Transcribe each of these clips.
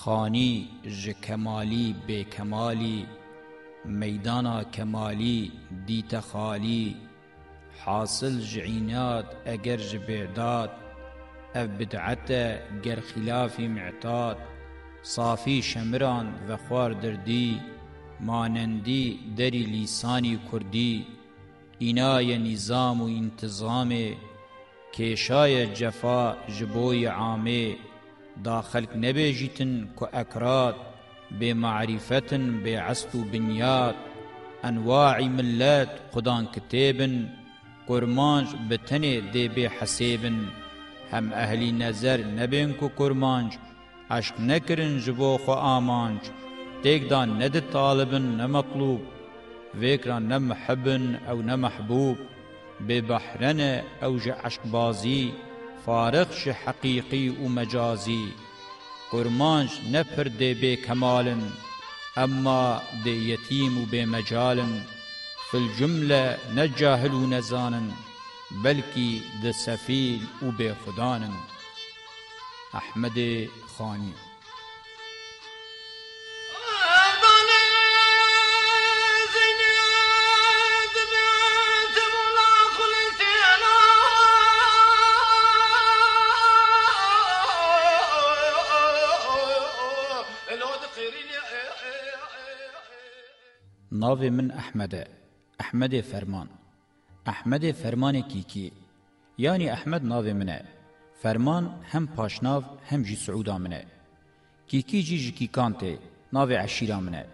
خانی ژ کمالی به کمالی میدانا کمالی دیت خالی حاصل جعینات اگر بعداد او بدعت گر خلافی معتاد صافی شمران و خوار دردی مانندی دری لیسانی کردی اینای نظام و انتظام کشای جفا جبوی عامه دا خلق نبیجیتن کو اکراد بی معرفتن بی عصد و بنیاد انواع ملات قدان کتیبن کرمانج بتنی دی بی حسیبن هم اهلی نظر نبین کو کرمانج عشق نکرن جبو خو آمانج تیک دا ند طالبن نمطلوب ویکرا نمحبن او نمحبوب بحرن او عشق بازی فارغ شي حقيقي و مجازي قرمانج نپر دي بي كمالن اما دي يتيم و بي مجالن في الجملة نجاهل و نزانن بلكي دي سفيل و بي خدانن احمد خاني ناوی من احمده احمد فرمان احمد فرمان کیکی یعنی احمد ناوی منه فرمان هم پاشناو هم جی سعودا منه کیکی جی جی کیکانته ناوی عشیرا منه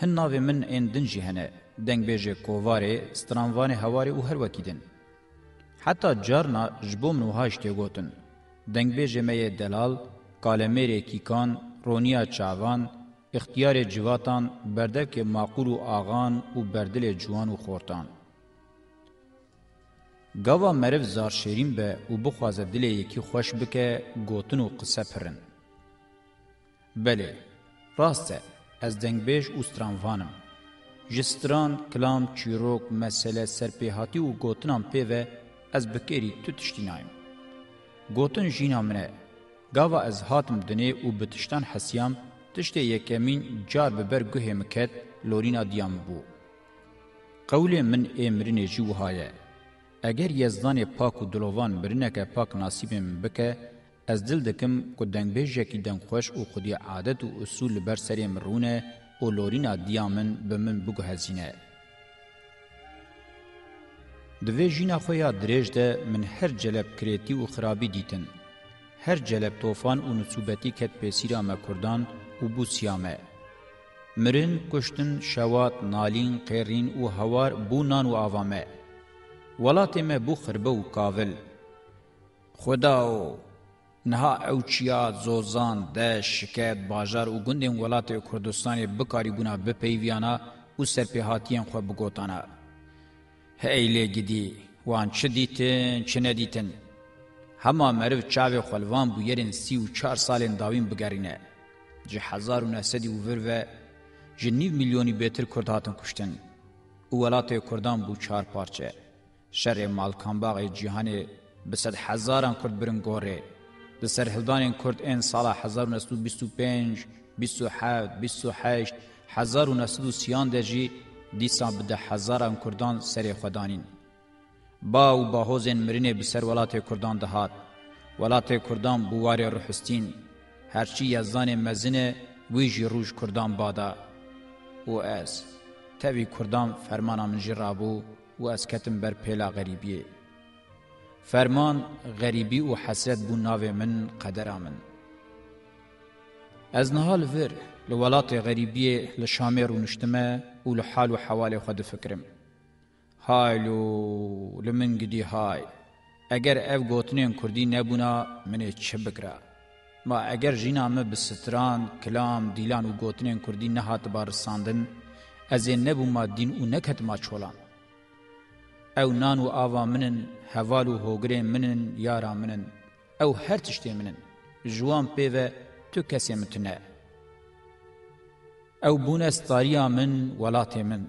هن ناوی من این دن جی هنه دنگ بیجه کوواره سترانوان هواره او هر وکیدن حتی جارنا جبوم نوهاش تیگوتن دنگ بیجه می دلال کالمیر کیکان رونیا چاوان اختیار جواتان بردک معقول و آغان و بردل جوان و خورتان. گاوا مرو زار شیرین به و بخوازه دل یکی خوش بکه گوتن و قصه پرن. بله، راسته، از دنگبیش و سترانوانم. جستران، کلام، چیروک، مسئله سرپیهاتی و گوتنام پیوه از بکری تو تشتینایم. گوتن جینا منه، گاوا از هاتم دنه و بتشتان حسیام، تشتê yekemîn car bi ber guhê miket lorîna diya min bû. Qewlê min ê mirinê jî wiha ye. Eger yezdanê pak û dilovan mirineke pak nasîbê min bike, ez dil dikim ku dengbêjekî dengxweş û xudî adet û usul li ber serê min rûne û lorîna diya min bi min biguhezîne. Divê jîna xwe ya dirêj de min her celeb kirêtî û xirabî dîtin. Her celeb tofan û nusûbetî ket pêsîra me Kurdan, و بوسیامه مرن کشتن شوات نالین قیرین و هوار بونان و آوامه ولات ما بو خربه و کاول خداو نها او چیا زوزان ده شکایت باجار و گندین ولات کردستان بکاری بونا بپیویانا و سرپیهاتیان خو بگوتانا هیلی گدی وان چه دیتن چه ندیتن هما مرو چاوی خلوان بو یرین سی و چار سالین داوین بگرینه جه هزار و نهصد و ور و جه نیو میلیونی بهتر کرد هاتن کشتن او ولات کردان بو چهار پارچه شر مالکانباغ جیهان به صد هزاران کرد برن گوره ده سر هلدان کرد این سال هزار و نهصد و بیست و پنج بیست و هفت بیست و هشت هزار و نهصد و سیان ده جی دیسان بده هزاران کردان سر خدانین با و باهوزن مرینه بسر ولات کردان دهات ولات کردان بواری رحستین هرچی یزان مزنه وی جی روش کردان بادا و از تاوی کردان فرمانا من جی رابو و از کتم بر پیلا غریبیه فرمان غریبی و حسد بو ناو من قدر من از نهال ور لولات غریبی لشامی رونشتمه و لحال و حوال خود فکرم هایلو لمن گدی های اگر اف گوتنین کردی نبونا منی چه بگره ما اگر جینا مې بستران کلام دیلان او ګوتنین کوردی نه هات بار ساندن از نه بو ما دین او نه کټ ما چولان او نان او آوا منن حوال او هوګره منن یارا منن او هر تشته منن جوان پیوه تو کسی متنه او بونس طاریا من ولات من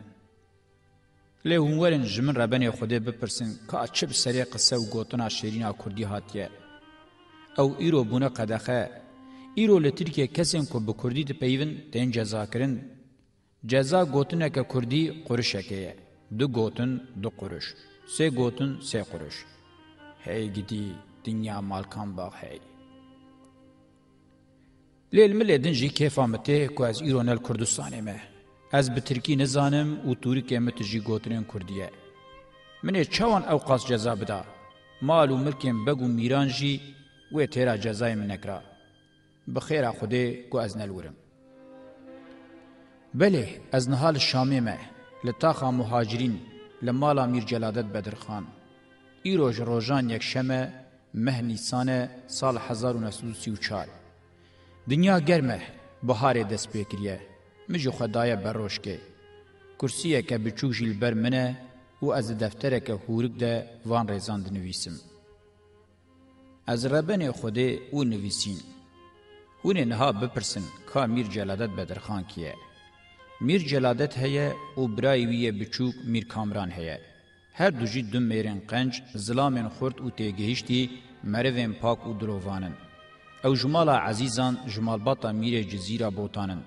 له هون ورن جمن ربن خود بپرسن کا چب سری قصه او ګوتنا شیرینا کوردی هاتیه او ایرو بونه قدخه ایرو له ترکیه کسین کو به کوردی ته پیوین دین جزا کرن جزا گوتنه که کوردی قرشکه دو گوتن دو قرش سه گوتن سه قرش هی گیدی دنیا مالکان باغ هی لیل ملیدن جی کیفامته کو از ایرانل کردستانه مه از به ترکی نزانم او ترکیه متجی گوتنن کوردیه منه چوان اوقاس جزا بده مال و ملکم بگو میران جی و تیرا جزای من نکرا بخیر خودی کو از نلورم بله از نهال شامی مه لطاقا مهاجرین لمالا میر جلادت بدرخان ایروژ روژان یک شمه مه نیسان سال 1934 دنیا گرمه بهار دست بکریه مجو خدای بروش که کرسیه که بچوک جیل بر منه و از دفتره که هورک ده وان ریزاند نویسم. از ربن خود او نویسین اون انها بپرسن که میر جلادت بدرخان کیه میر جلادت هیه او برایویه بچوک میر کامران هیه هر دو جی دم میرن قنج زلامن خورد او تیگهشتی مروین پاک او دروانن او جمال عزیزان جمال باتا میر جزیره بوتانن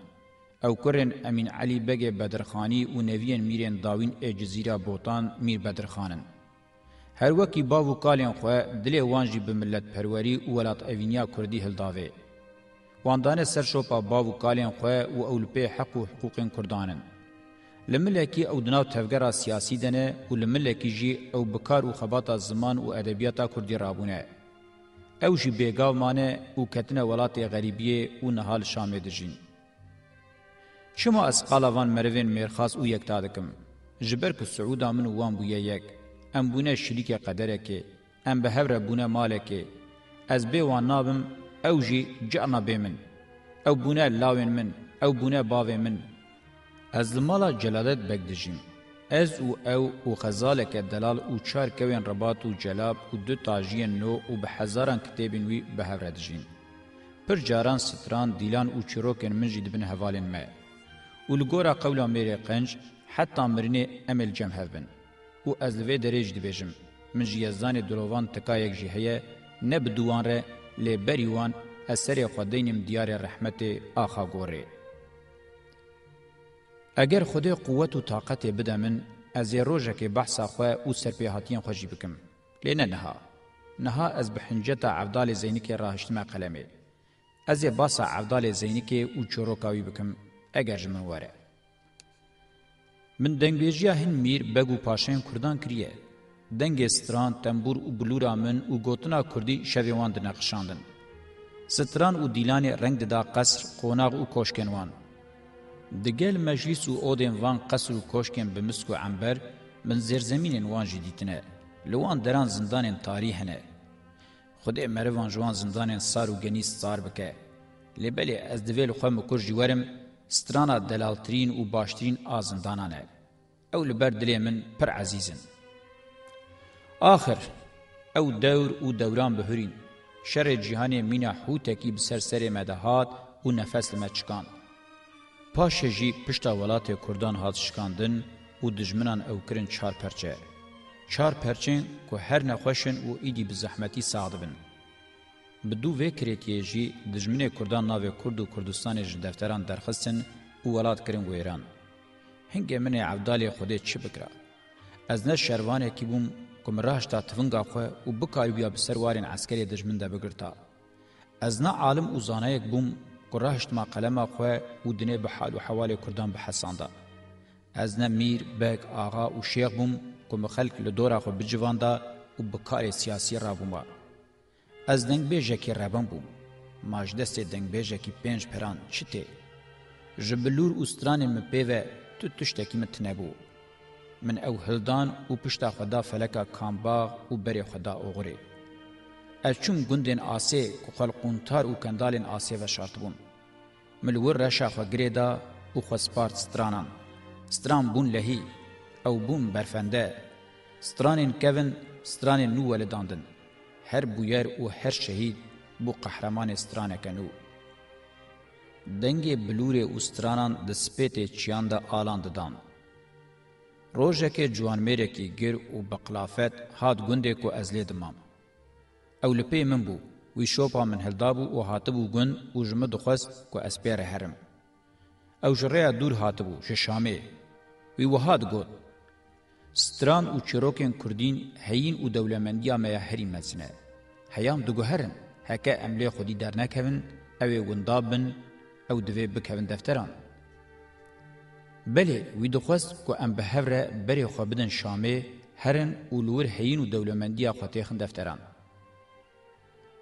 او کرن امین علی بگه بدرخانی او نوین میرن داوین ای جزیره بوتان میر بدرخانن هر وکی باو کالین خو دلی وانجی به ملت پروری او ولات اوینیا کوردی هلداوی واندانه سر شوپا باو کالین خو او اولپی حق او حقوقین کوردانن لملکی او دناو تفګرا سیاسی دنه او لملکی جی او بکار او خباتا زمان او ادبیاتا کوردی رابونه او جی بیگاو مانه او کتنه ولات غریبیه او نهال شامه دجین شما اسقالوان مروین میرخاص او یک تادکم جبر که سعودا من وان بو یک ام بونه شریک قدره که ام به هر بونه ماله که از به و نابم او جی جانا به من او بونه لاوین من او بونه باوی من از مالا جلالت بگدجیم از او او او خزاله که دلال او چار کوین رباط و جلاب و دو تاجین نو او به هزاران کتابین وی به هر دجیم پر جاران ستران دیلان او چروکن من جید بن حوالین ما ولګورا قولا مری قنج حتی مرنه امل جمهبن و ez li vê derêj dibêjim min ji yezdanê dirovan tikayek jî heye ne bi dûwan re lê berî wan ez serê xwe deynim diyarê rehmetê axa gorê eger xudê quwet û taqetê bide min ez ê rojekê behsa xwe û serpêhatiyên xwe jî bikim lê ne niha niha ez bi hinceta evdalê zeynikê rahiştime qelemê ez ê basa evdalê zeynikê û çîroka wî bikim eger ji min were من دنگویجیا هن میر بگو پاشین کردان کریه. دنگ ستران تنبور و بلورا من و گوتنا کردی شویوان دنه خشاندن. ستران و دیلان رنگ ددا قصر، قوناغ و کشکن وان. دگل مجلس و اودین وان قصر و کشکن بمسک و عنبر من زیرزمین وان جدیتنه. لوان دران زندان تاریحنه. خود مروان جوان زندان سار و گنیس سار بکه. لبلی از دویل خواه مکر جوارم سترانا دلالترین و باشترین آزندانانه او لبر دلی من پر عزیزن آخر او دور و دوران بهورین شر جهان مینا حوتکی بسرسر مدهات و نفس لمچکان پاشه جی پشتا ولات کردان هات شکاندن و دجمنان او کرن چار پرچه چار پرچین که هر نخوشن و ایدی بزحمتی ساعد بند بدو وی کریتیه جی دجمنه کردان ناوی کرد و کردستان جی دفتران درخستن او ولاد کرن گویران. هنگه من عبدالی خوده چی بکرا؟ از نه شروانه کی بوم کم راهش تا تفنگا خو او بکایو بیا بسر وارین عسکری دجمن ده بگرتا. از نه عالم او زانه یک بوم که راهش ما قلم خو او دنه به حال و حوال کردان به حسانده. از نه میر، بگ، آغا او شیخ بوم کم خلق لدورا خو بجوانده او بکار سیاسی را بومه. ez dengbêjekê revan bûm. Majdestê dengbêjekî pênc peran çi tê? Ji bilûr û stranên min pêve tu tiştekî min tinebû. Min ew hildan û pişta xweda feleka kambağ û berê xweda oğurê. Ez çûm gundên asê ku xelqûntar û kendalên asê veşartibûn. Milwir reşa xwe girê da û xwespart stranan. Stran bûn lehî, ew bûn berfende. Stranên kevin, stranên nû weledandin. هر بویر او هر شهید بو قهرمان استرانه کنو دنګي بلورې اوسترانان د سپېتې چیان د آلاند دان روزه کې جوان مېره کې ګر او بقلافت هات ګوندې کو ازلې دمام او لپې من بو وی شوپا من هلدابو او هاتبو ګوند او جمه دخواست کو اسپېره هرم او جریا دور هاتبو ششامې وی وهات ګوت ستران او چروکن کردین هین او دولمندیا میا هری مزنه هیام دو گهرن هکه املی خودی در نکوین او وندابن او دوی بکوین دفتران بله وی دخواست که ام به هفره بری خوابدن شامه هرن او لور هین او دولمندیا خطیخن دفتران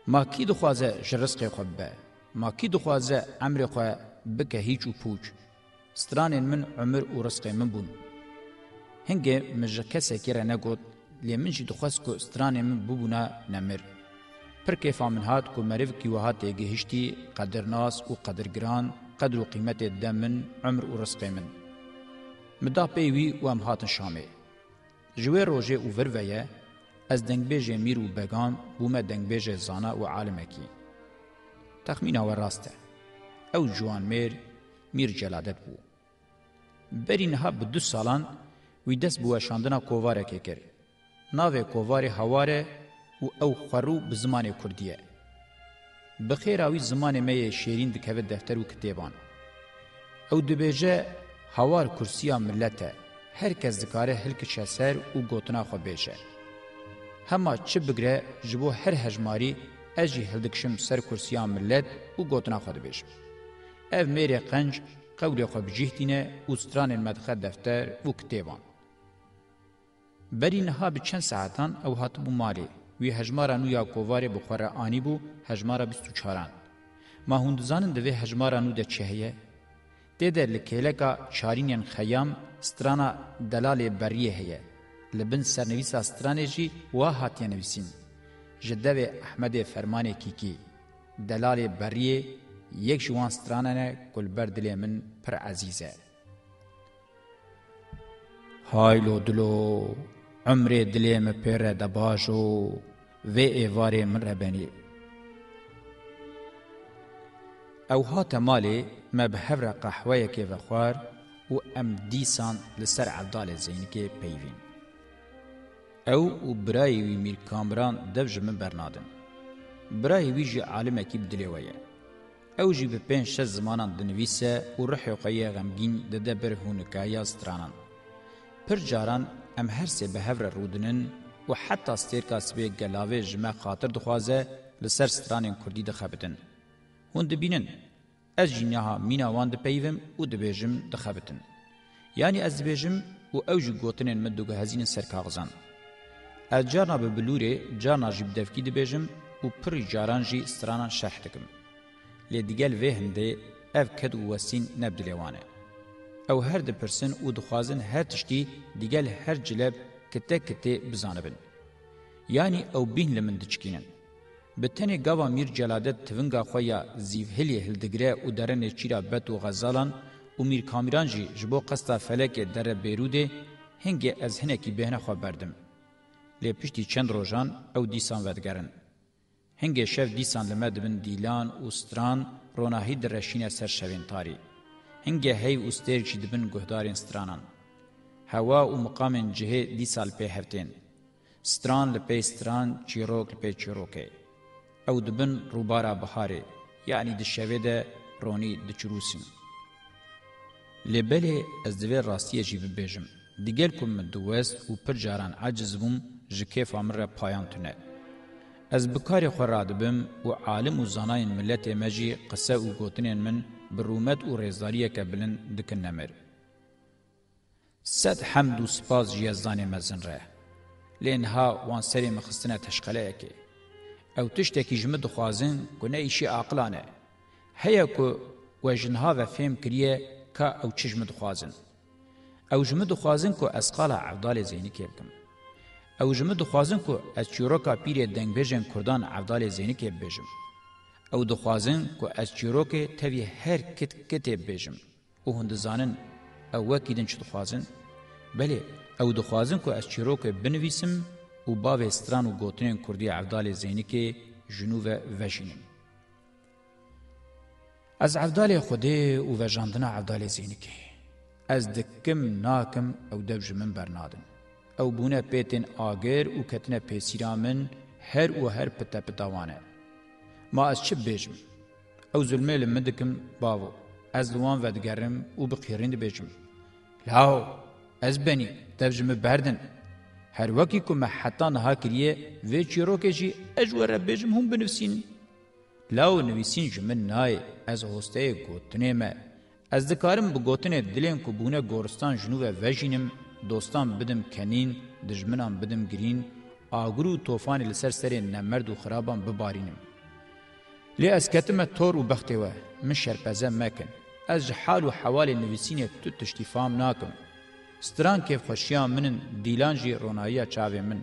ما کی دخوازه جرسق خواب به ما کی دخوازه امر خواه بکه هیچ و پوچ سترانین من عمر او رسق من بون هنگه مجکه سکره نگود لی من جی دخواست که استرانه من ببونه نمر. پر کیفا من هات که مریف کی وهات گهشتی قدرناس و قدرگران قدر و قیمت دمن عمر و رزق من. مدا پیوی و ام هاتن شامه. جوی روژه او ورویه از دنگبیج میر و بگان بومه دنگبیج زانا و عالمکی. تخمینه و راسته. او جوان میر میر جلادت بو. برینها به دو سالان وی دست بو شاندنا کوواره کې کړ ناوې کوواره هواره او او خرو په زمانه کوردیه بخیر اوی زمانه مې شیرین د کوي دفتر او کتابان او د بهجه هوار کرسیا ملته هر کس دکاره هلک شسر او گوتنا خو بهشه هما چه بگره جبو هر هجماری اجی هلدکشم سر کرسیا ملت او گوتنا خو بهش اف میره قنج قول خو بجهتینه او ستران مدخل دفتر او کتابان بری نها به چند ساعتان او هاتبو مالی وی هجمارا نو یا کووار بخورا آنی بو هجمارا بیستو چاران. ما هندوزانن دوی هجمارا نو ده چهیه دیده لکیلکا چارینین خیام سترانا دلال بریه هیه. لبن سرنویسا سترانه جی و هاتیه نویسین. جدوی احمد فرمانه کیکی. دلال بریه یک جوان سترانه کلبر دلی من پر عزیزه. هایلو دلو عمرê dilê me pê re de baş û vê êvarê min re benî. Ew hate malê me bi hevra qehweyekê vexwar û em dîsan li ser evdalê zeynikê peyvîn. Ew û birayê wî Mîrkamran dev ji min bernadin. Birayê wî jî alimekî bi dilê we ye. Ew jî bi pênc şe zimanan dinivîse û rihê xwe yê xemgîn dide ber hûnikaya stranan. Pir caran ام هر سه به هفر رودنن و حتی سترکا سبه گلاوه جمع خاطر دخوازه لسر سترانین کردی دخبتن. هون دبینن از جنها مینا وان دپیوم و دبیجم دخبتن. یعنی از دبیجم و اوجو گوتنین مدوگه هزین سر کاغذان. از جانا به بلوره جانا جیب دفکی دبیجم و پر جاران جی سترانان شرح دکم. لدیگل وهنده اف کدو وسین نبدلیوانه. او هر د پرسن او دخوازن هر تشتی دیگل هر جلب کته کته بزانبن یعنی او بین لمن دچکینن بتنه گاوا میر جلادت تونگا خویا زیو هلی هلدگره او درن چیرا بت و غزالان او میر کامران جی جبو قستا فلک در بیروده هنگ از هنکی بهنه خو بردم لی پشتی چند روزان او دیسان ودگرن هنگ شف دیسان لمدبن دیلان او ستران روناهی در رشینه سر شوین تاری هنگه هی اوستر چی دبن گهدارین سترانان. هوا و مقامن جهه دی سال پی هفتین. ستران لپی ستران چیروک لپی چیروکه. او دبن روبارا بهاره یعنی دشوه ده رونی دچروسین. لبله از دوی راستیه جی ببیجم. دیگر کم دوست و پر جاران عجز بوم جکه فامر پایان تونه. از بکاری خوراد بم و عالم و زناین ملت مجی قصه و گوتنین من برومت و رزالیه بلن دکن نمر. صد حمد و سپاس جیزان مزن ره. لینها وان سری مخستنه تشقله اکی. او تشتکی جمد خوازن کنه ایشی عقلانه. هیا که وجنها و فهم کریه که او چه جمد خوازن. او جمد خوازن که اسقال عبدال زینی که بکم. او جمد خوازن که از چیروکا پیر دنگ بجن کردان عبدال زینی که بجم. او دخوازن کو از چیروکه توی هر کت کتی بیجم او هندزانن او وکیدن چی دخوازن بله او دخوازن کو از چیروکه بنویسم او باو استران و گوتنین کردی عبدال زینی که جنوب وشینم از عبدال خوده او وجاندن عبدال زینی که از دکم ناکم او دبجمن برنادن او بونه پیتن آگر او کتنه پیسیرامن هر و هر پتا پتاوانه ما از چه بێژم ئەو زلمێ لە من دکم باوە ئەس لوان vedigerim û bi qêrîn dibêjim Lao ez benî dev ji me berdin Her wekî ku me heta niha kiriye vê çîrokê jî ez ji were bêjim hûn binivîsîn Lao nivîsîn ji min nayê ez hosteyê gotinê me Ez dikarim bi gotinê dilên ku bûne goristan jinû ve vejînim dostan bidim kenîn dijminan bidim girîn agur û tofanê li ser serê nemerd û xiraban bibarînim لی از کتم تور و بختی و من شرپزه مکن. از حال و حوال نویسین تو تشتیفام ناکم. ستران که خوشیان منن دیلانجی رونایی چاوی من.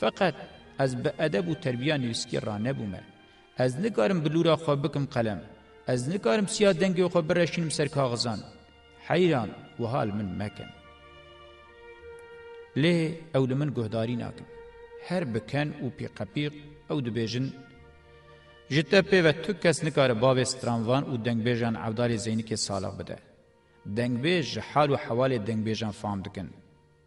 فقط از به ادب و تربیه نویسکی رانه بومه. از نکارم بلورا خواب بکم قلم. از نکارم سیاه دنگی خواب برشینم سر کاغذان. حیران و حال من مکن. لی او لمن گهداری ناکم. هر بکن و پیقپیق او دبیجن جتپی و تو کس نکاره باو استرانوان و دنگبیجان عبدال زینی که سالق بده. دنگبیج حال و حوال دنگبیجان فهم دکن.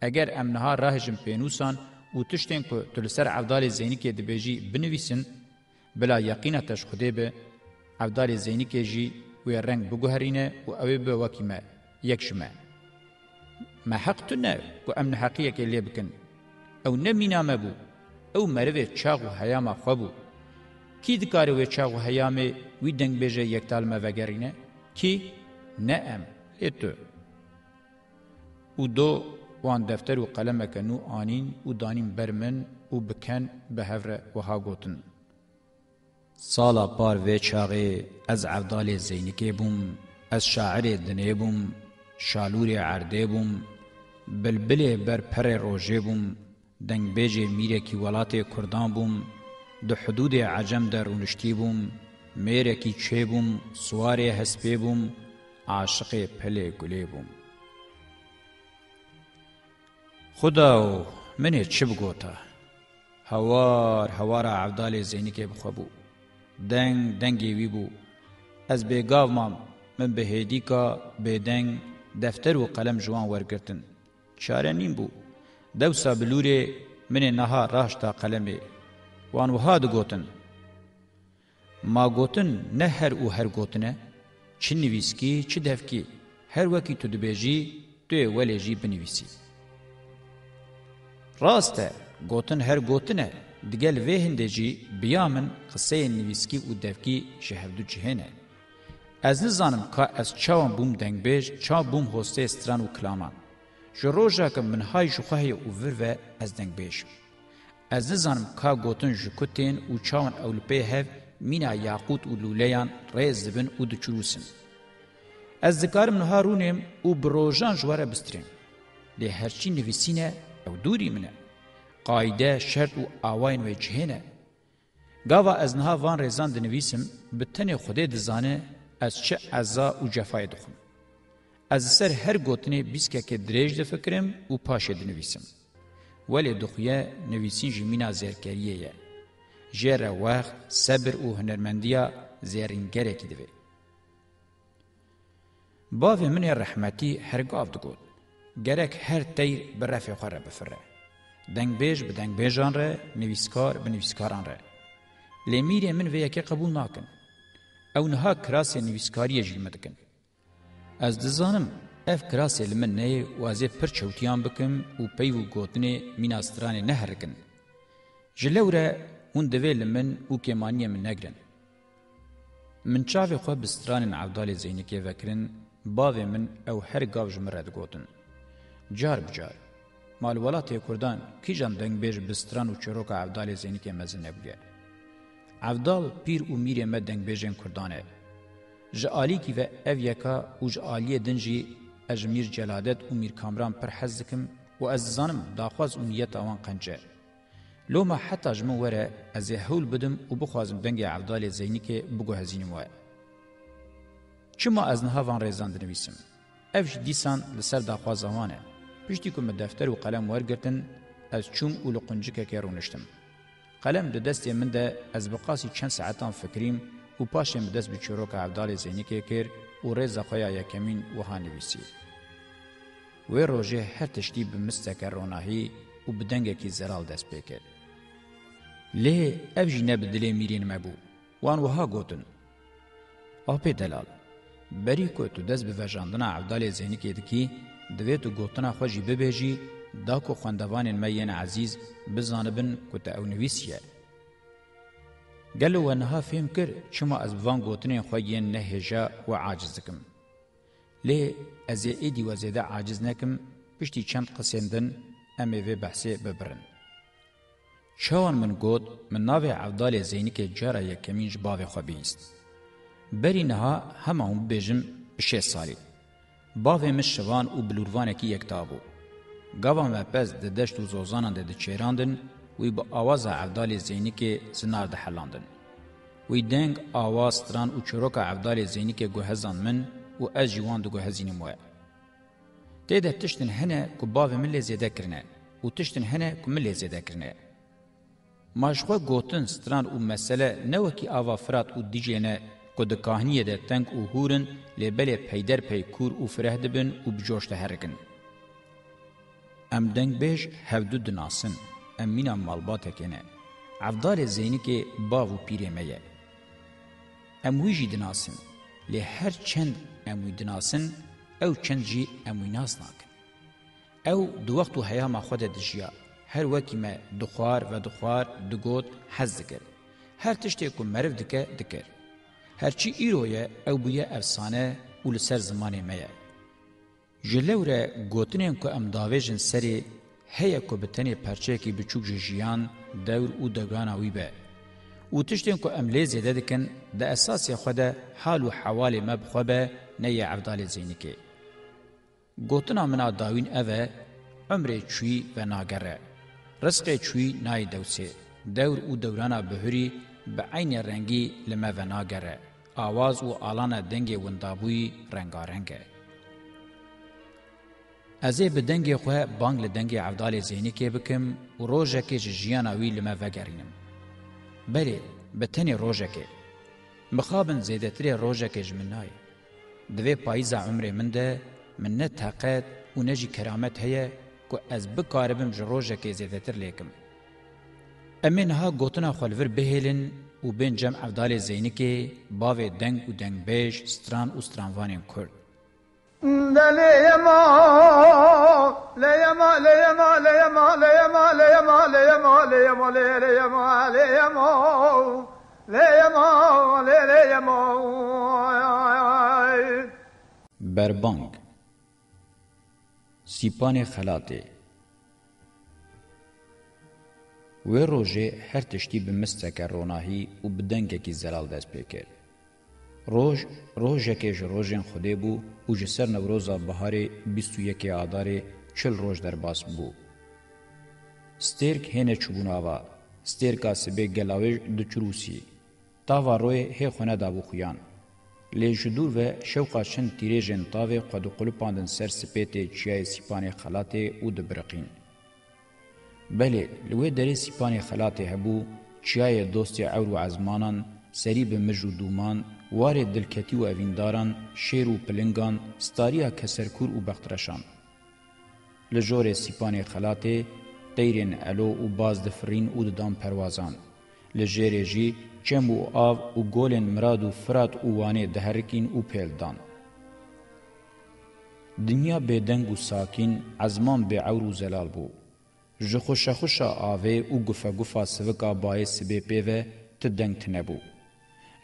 اگر امنها راهجم پینوسان و تشتین که تلسر عبدال زینی که دبیجی بنویسن بلا یقین تش خوده به عبدال زینی که جی و رنگ بگوهرینه و اوی به وکیمه یکشمه. ما حق تو نه که امن حقیه که لی بکن. او نمینامه بو. او مروه چاق و حیامه خواه بو. کی دکاری وی چاو هیامی وی دنگ بیجه یکتال موگرینه؟ کی؟ نه ام، ایتو. او دو وان دفتر و قلمک نو آنین و دانین برمن و بکن به هفر و ها گوتن. سالا پار وی چاغی از عبدال زینکی بوم، از شاعر دنی بوم، شالور عرده بوم، بلبل بر پر روژه بوم، دنگ بیجه میره کی ولات کردان بوم، د حدود عجم درونشتی بوم میرکی چه بوم سواره هسپی بوم عاشق پله گلی بوم خداو منی چه بگوتا هوار هوار عبدال زینی که بخوابو دنگ دنگی وی بو از بیگاو مام من به هیدیکا به دنگ دفتر و قلم جوان ورگرتن چاره نیم بو دوسا بلوره من نها راشتا قلمه وان وها د ګوتن ما ګوتن نه هر او هر ګوتنه چی نویسکی چی دفکی هر وکی تو دبیجی تو ولی جی بنویسی راسته ګوتن هر ګوتنه دګل وې هندجی بیامن قصه نویسکی او دفکی شهردو جهنه از نزانم که از چاوم بوم دنگبیج چا بوم هسته استران و کلامان جو روژا که منهای شخوه او ور و از دنگبیجم از زانم کا گوتن جکوتین او چاون اولپی هف مینا یاقوت او لولیان ریز دبن او دچروسن از ذکارم نهارونم او بروجان جواره بسترین لی هرچی نویسینه او دوری منه قایده شرط او آواین و جهنه گاوا از نها وان ریزان دنویسم بتن خوده دزانه از چه عزا او جفای دخم از سر هر گوتنه بیسکه که دریج دفکرم او پاشه دنویسم ولی دخویه نویسین جمینا زرکریه یه. جره وقت صبر او هنرمندیا زرینگره کی دوی. باو من رحمتی هرگاف دگود. گرک هر تیر بر رفع خوره بفره. دنگ بیج به دنگ بیجان ره، نویسکار به نویسکاران ره. لیمیر من ویکی قبول ناکن. او نها کراس نویسکاری جلمه دکن. از دزانم اف کراسې لمن نه وازه پر چوتیان بکم او پیو گوتنه میناسترانه نه هرکن جلوره اون دوی لمن او کمانی من نگرن من چاوی خو بستران عبدال زینکی وکرن باوی من او هر گاو جمرد گوتن جار بجار مال ولات کردان کی جان دنگ بیج بستران او چروک عبدال زینکی مزنه بگه عبدال پیر او میره مدنگ بیجن کردانه جالی کی و اویکا او جالی دنجی اج میر جلادت او میر کامران پر حزکم و از زانم داخواز امیت اوان قنجه لو ما حتا جمو وره از هول بدم و بخوازم دنگ عبدال زینی که بگو هزینم وای چما از نها وان ریزان دنویسم اوش دیسان لسر داخواز اوانه پشتی کم دفتر و قلم ورگرتن از چوم و لقنجکه که رونشتم قلم د دستې من د از بقاسی چند ساعتان فکریم او پاشم دست به چوروک عبدال زینی که کرد اوره زخویا یکمین وحانویسی. وی روژه هر تشتی بمستک روناهی و بدنگه کی زرال دست پیکر. لی اف جنه بدلی میرین مبو. وان وها گوتن. آپی دلال. بری کو تو دست به وجاندن عبدال زینی کې دکی دوی تو گوتنا خو جی ببهجی دا کو خوندوان مې عزیز بزانبن کو ته اونویسیه گلو و نها فهم کر چما از بوان گوتنین خویین نهجا و عاجز کم. لی از ایدی و زیده عاجز نکم پشتی چند قسندن امی و بحثی ببرن. چوان من گوت من ناوی عبدال زینی که جارا یکمینج باوی خوبیست. بری نها همه هم بیجم بشه سالی. باوی مش شوان و بلوروانکی یکتابو. گاوان و پز ده دشت و زوزانان ده ده چیراندن وی bu avaza Avdali Zeynikê zinar dihelandin. Wî deng ava stran û çîroka Avdalê Zeynikê guhezan min û ez ji wan diguhezînim we. Tê de tiştin hene ku bavê min lê zêdekirine û tiştin hene ku min lê zêdekirine. Maşxwe gotin stran û mesele ne wekî ava Firat û Diclêne ku di kahiniyê de teng û hûrin lêbelê peyderpey kûr û fireh dibin û bicoş diherikin. Em dengbêj hevdû dinasin. ام مینا مالباته کنه. عفدار زینی که باو و پیره میه. اموی جی دناسن. لی هر چند اموی دناسن او چند جی اموی ناس ناکن. او دو وقت و حیام خود دجیا. هر وکی ما دخوار و دخوار دگوت حز دکر. هر تشتی که مرف دکه دکر. هرچی ایرویه او بویه افسانه و لسر زمانه میه. جلوره گوتنین که ام داویجن سری هەیە کۆ بەتەنێ پارچەیەکی بچووک ژژیان دەور و دەگانەوی بێ و تشتێن کۆ ئەم لێ زێدە دەکەن دە ئەساسی خۆدە حال و حوالی مە بخۆ بە نەیە عەبدالی زینەکێ گوتنا منا داوین ئەوە ئەمرێ چووی بە ناگەڕێ ڕستێ چووی نای دەوسێ دەور و دەورانا بەهوری بە عینە ڕەنگی لەمەڤە ناگەڕێ ئاواز و ئالانە دەنگێ وندابووی ڕەنگارەنگە از به دنګ خو بانګ له دنګ عبدال زینی کې بکم او روزه کې جیانا وی لمه وګرینم بلې به تنه روزه کې مخابن زیدتری روزه کې جمنای دوی پایزه عمر من ده من نه طاقت او نه جی کرامت هه کو از به کاربم روزه کې زیدتر لیکم امین ها ګوتنا خلور بهلن او بن جمع عبدال زینی کې باوې دنګ او دنګ بهش ستران او سترانوانین کړ ليما ليما ليما ليما ليما ليما ليما ليما ليما ليما ليما ليما بربانگ سیپان خلاته و روژه هر تشتی به مستک روناهی و بدنگه کی زلال دست پیکر روژ روژه که روژن خوده بو او جسر نوروزا بهار 21 آدار 40 روز در باس بو سترک هنه چوبوناوا سترکا سبه گلاوی د چروسی تاوا روی هه خونه دا بو خویان لجدور و شوقا شن تیری جن تاوه قد قلپاندن سر سپیت چیای سیپانی خلاته او د برقین بله لوی دری سیپانی خلاته هبو چیای دوستی اور و عزمانان سری به مجو دومان واره دلکتی و اوینداران شیر و پلنگان ستاریا کسرکور و بخترشان لجور سیپان خلاته دیرین الو و باز دفرین و ددام پروازان لجیر جی چم و آو و گولن مراد و فرات و وانه دهرکین و پیلدان دنیا بدنگ و ساکین عزمان به عور و زلال بو جخوش خوشا آوه و گفه گفه سوکا بای سبه پیوه تدنگ تنبو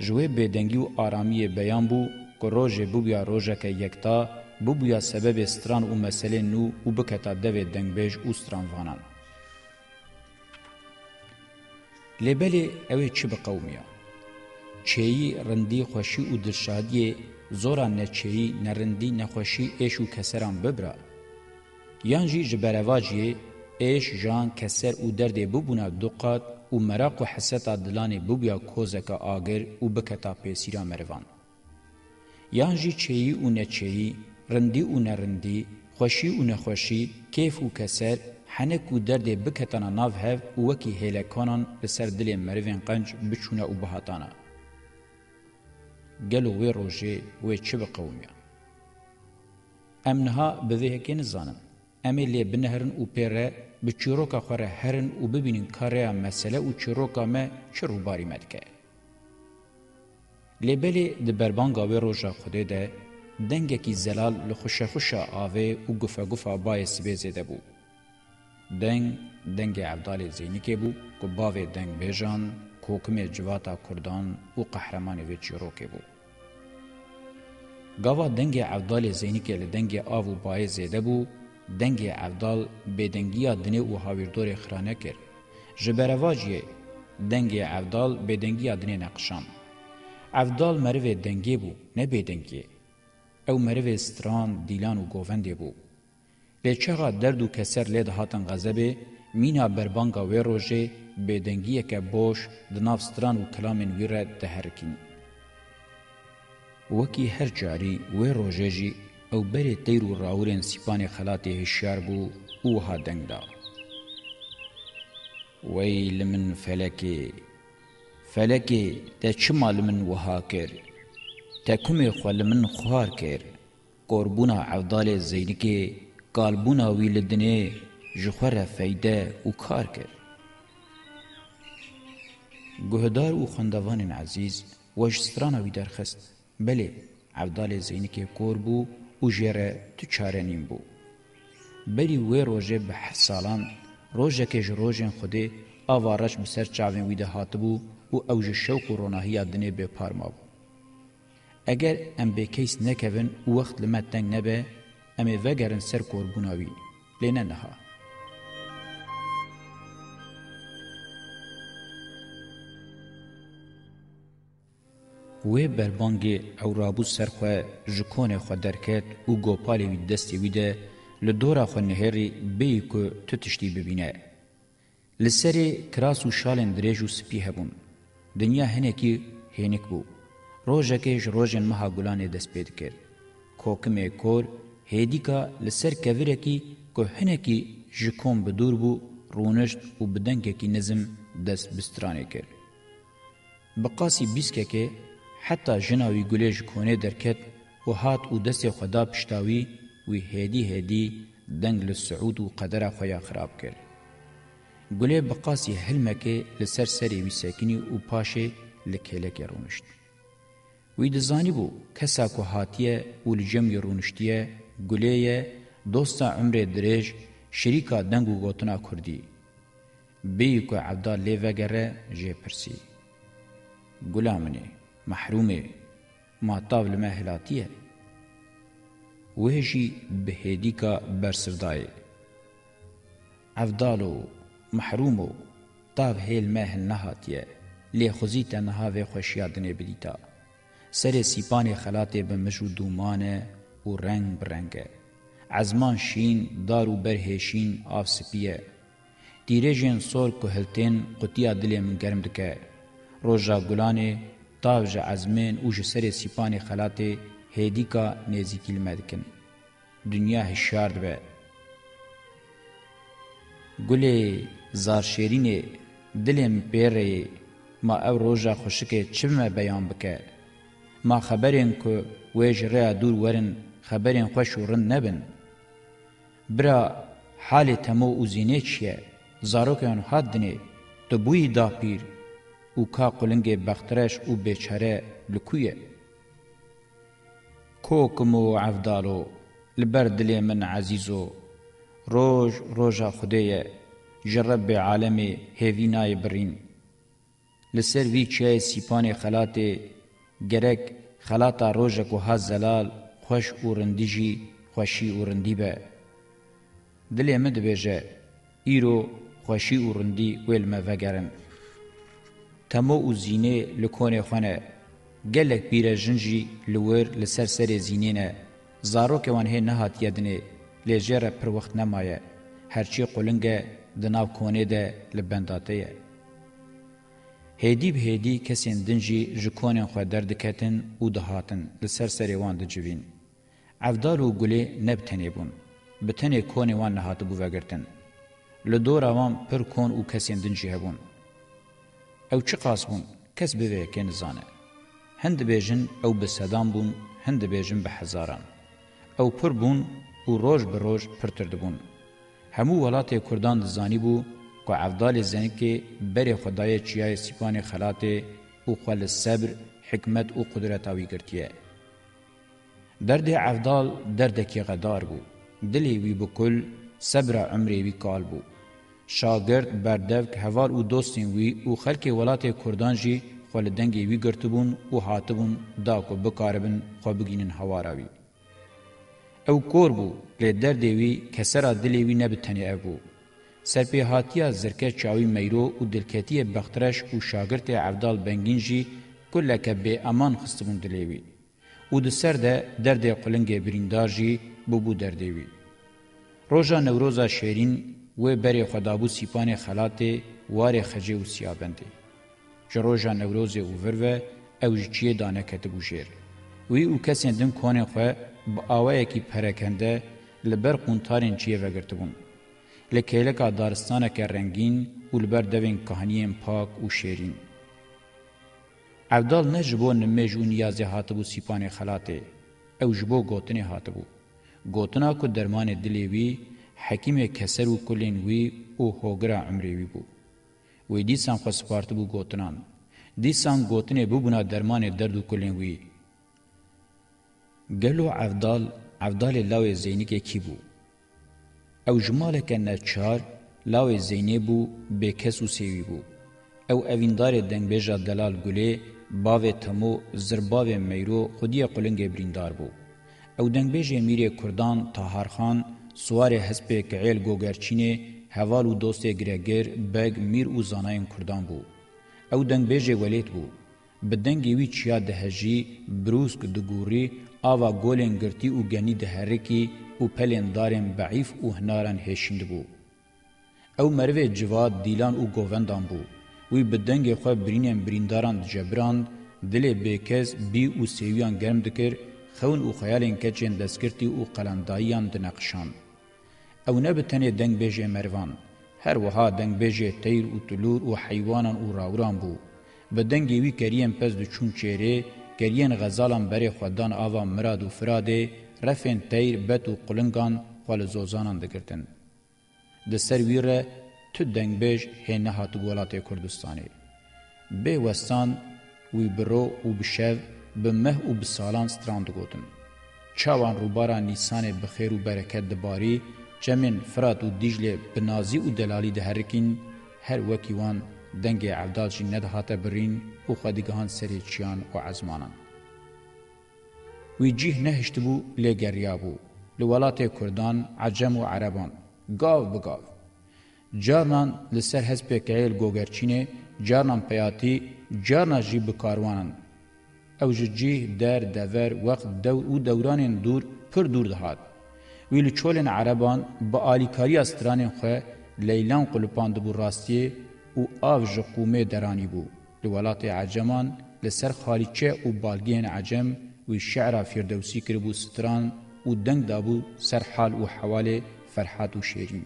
جوه بدنگی و آرامی بیان بو که روژه بویا روژه که یکتا بویا سبب ستران و مسئله نو و بکتا دو دنگبیج و سترانوانان. لبلی اوه چه بقومیا؟ چهی رندی خوشی و درشادی زورا نه چهی نه رندی نه خوشی ایش و کسران ببرا. یانجی جبرواجی ایش جان کسر و درده ببونا دو قد و مراق و حستا دلانه بوبیا کوزکا آگر و بکتا پیسیرا مروان. یان جی چهی و نچهی، رندی و نرندی، خوشی و نخوشی، کیف و کسر، حنک و درده بکتانا ناو هف و وکی هیلکانان لسر دل مروین قنج بچونه و بهاتانا. گلو وی روژه وی چه بقومیا؟ امنها بوهکین زانن. امی لی بنهرن و پیره به چیروکا خوره هرن و ببینین کاریا مسئله و چیروکا ما چه روباری مدکه. لبلی ده بربانگا و روژا خوده ده دنگکی زلال لخوشخوشا آوه و گفگفا بایس بیزیده بود. دنگ دنگ عبدال زینی که بو که باوی دنگ بیجان کوکم جواتا کردان و قهرمان وی چیروکی بو. گاوا دنگ عبدال زینی که لدنگ آو و بای زیده بو دنگی عبدال بدنگیا دنی او هاویردور خرانه کر. جبرواجی دنگی عبدال بدنگیا دنی نقشان. عبدال مروه دنگی بو نه بدنگی. او مروه ستران دیلان و گوونده بو. لچغا درد و کسر لید هاتن غزبه مینا بربانگا وی روژه بدنگیه که بوش دناف ستران و کلامن ویره دهرکین. وکی هر جاری وی روژه جی او بری تیر و راورین سیپان خلات هشیار بو او ها دنگ دا وی لمن فلکی فلکی تا چما لمن وها کر تا کمی خو لمن خوار کر قربونا عودال زینکی قالبونا وی لدنی جخور فیده او کار کر گهدار او خندوان عزیز وجسترانا وی درخست بله عبدال زینکی کور بو و جێرە تو چارە نیم بوو. بەری وێ ڕۆژێ بە ح ساڵان ڕۆژێکێژ ڕۆژێن خودێ ئاوارەش بەسەر چاوێن وی دەهاتبوو و ئەوژە شەوق و ڕۆناهیا دنێ بێ پارما بوو. ئەگەر ئەم بێ کەیس نەکەون وەخت لمە تەنگ نەبێ ئەمێ ڤەگەرن سەر کۆربووناوی لێنە نەها. وی بربانگی او رابو سرخوه جکونه خو درکت او گوپالی وی دستی ویده لدورا خو نهری بی که تو تشتی ببینه. لسری کراس و شالن دریج و سپی هبون. دنیا هنکی هنک بو. روژکش روژن مها گلان دست پید کرد. کوکم کور هیدیکا لسر کویرکی که هنکی جکون بدور بو رونشت و بدنککی نظم دست بسترانه کرد. بقاسی بیسکه که حتا جناوی گلیج کونه درکت و هات و دست خدا پشتاوی وی هدی هدی دنگ لسعود و قدر خویا خراب کرد. گلی بقاسی حلمکه لسر سری وی سکینی و پاشه لکلک رونشت. وی دزانی بو کسا که هاتیه و لجم رونشتیه گلیه دوستا عمر دریج شریکا دنگ و گوتنا کردی. بیو که عبدال لیوه گره جه پرسی. گلامنی محرومه ماتاو لما هلاتیه وهجی بهدیکا برسردای افدالو محرومو تاو هیل مهل نهاتیه لی خوزی تنها و خوشیادنه بدیتا سر سیپان خلاته به مشو دومانه و رنگ برنگه عزمان شین دارو برهشین آف سپیه دیره جن سور که هلتین قطیا دلی من گرم دکه روژا گلانه تاو جا ازمین او جا سر سیپان خلات هیدیکا نیزی کلمه دکن. دنیا هشیار به. گل زارشیرین دلم پیره ما او روژا خوشکه چمه بیان بکه. ما خبرین که ویج ریا دور ورن خبرین خوش ورن نبن. برا حال تمو او زینه چیه؟ زاروکان حد دنه. تو بوی دا پیر او کا قلنگه بخترش او بیچاره لکویه کوکمو عفدالو لبر دلی من عزیزو روج روجا خدایه جرب عالم هیوینای برین لسر وی چه سیپان خلات گرک خلاتا روجا کو ها زلال خوش اورندیجی خوشی اورندی به دلی مد بیجه ایرو خوشی اورندی ویل مفگرم تمو او زینه لکونه خونه گلک بیره جنجی لور لسر سر زینه نه زارو که وانه نهات یدنه لیجره پر وقت نمایه هرچی قلنگه دناو کونه ده لبنداته یه. هدی به هدی کسین دنجی جکونن خو در دکتن او دهاتن لسر سری وان دجوین عفدار او ګلی نبتنی بون بتنی کونی وان نهات بو وگرتن لدور عوام پر کون او کسین دنجی هبون ئەو چ قاس بوون کەس بوێیەکێ نزانێ هەند دەبێژن ئەو بە سەدان بوون هەند دەبێژن بە حەزاران ئەو پڕ بوون و ڕۆژ بە ڕۆژ پرتر دەبوون هەموو وڵاتێ کوردان دەزانی بوو کو عەفدالێ زەنکێ بەرێ خدایە چیایە سیپانێ خەلاتێ و خوا لە سەبر حکمت و قدرەتاوی گرتیە دەردێ عەفدال دەردێکی غەدار بوو دلی وی بکل سەبرا عمرێ وی کال بوو شاگرد بردوک هوار او دوستین وی او خلک ولات کردان جی خپل دنګي وی ګرتبون او هاتبون دا کو بکاربن خو بګینن هواراوی او کوربو له در دیوی کسرا دلی وی نه بتنی ابو سرپی هاتیا زرکه چاوی میرو او دلکتی بخترش او شاگرد عبدال بنگینجی کلک به امان خستمون دلیوی او د سر ده درد قلنګ بریندارجی بو بو در دیوی روزا نوروزا شیرین و بری خدابو سیپان خلات وار خجه و سیابنده. جروجا نوروز او ورو او جچیه دانه کته بوجیر. وی او کسین دم کونه خو با آوه کی پرکنده لبر قونتارین چیه وگرتبون. لکیلکا دارستانه که رنگین و لبر دوین کهانیین پاک و شیرین. عبدال نجبو نمیج و نیازی هاتبو سیپان خلاته. او جبو گوتنی هاتبو. گوتنا کو درمان دلیوی حەکیمێک کەسەر و کولین وی و هۆگرا ئەمرێوی بوو وی دیسان خۆ سپارت بوو گوتنان دیسان گوتنێ ببوونا دەرمانێ دەرد و کولین وی گەلو عەفدال عەفدالێ لاوێ زەینکێکی بوو ئەو ژمالێکە نەچار لاوێ زەینێ بوو بێکەس و سێوی بوو ئەو ئەڤیندارێ دەنگبێژە دەلال گولێ bavê temû zirbavê meyro xudiya qulingê birîndar bû. Ew dengbêjê mîrê Kurdan Taharxan سوار حسب کعیل گوگرچینه هوال و دوست گرگر بگ میر و زاناین کردان بو. او دنگ بیجه ولیت بو. بدنگی وی چیا دهجی بروسک دگوری آوا گولین گرتی و گنی دهرکی و پلین دارین بعیف و هناران هشند بو. او مروه جواد دیلان و گووندان بو. وی بدنگ خواه برینین برینداران دجبراند دلی بیکس بی و سیویان گرم دکر خون و خیالین کچین دسکرتی و قلندائیان دنقشاند. او نه بتنه دنگ بجه مروان هر وها دنگ بجه تیر و طلور و حیوانان و راوران بو به دنگی وی کریم پز دو چون چهره کریم غزالان بره خودان آوا مراد و فراده رفن تیر بت و قلنگان خوال زوزانان دکرتن ده سرویره تو دنگ بج هنه هاتو گولات کردستانه به وستان وی برو و بشو بمه و بسالان ستراند گوتن چاوان روبارا نیسان بخیر و برکت دباری چمن فرات و دیجله بنازی و دلالی ده هرکین هر وکی وان دنگ عبدال جی ندهات برین و خدگهان سری چیان و عزمانان. وی جیه نهشت بو لگریا بو لولات کردان عجم و عربان گاو بگاو. جارنان لسر هزب کعیل گوگرچینه جارنان پیاتی جارنا جی بکاروانن. او جیه در دور وقت دو و دوران دور پر دور دهات. ویل چولن عربان با آلیکاری استرانین خو لیلان قلپاند بو راستی او آو جقومه درانی بو لولات عجمان لسر خالیچه او بالگین عجم و شعر فردوسی کربو ستران او دنگ دابو سر حال او حواله فرحات و شیرین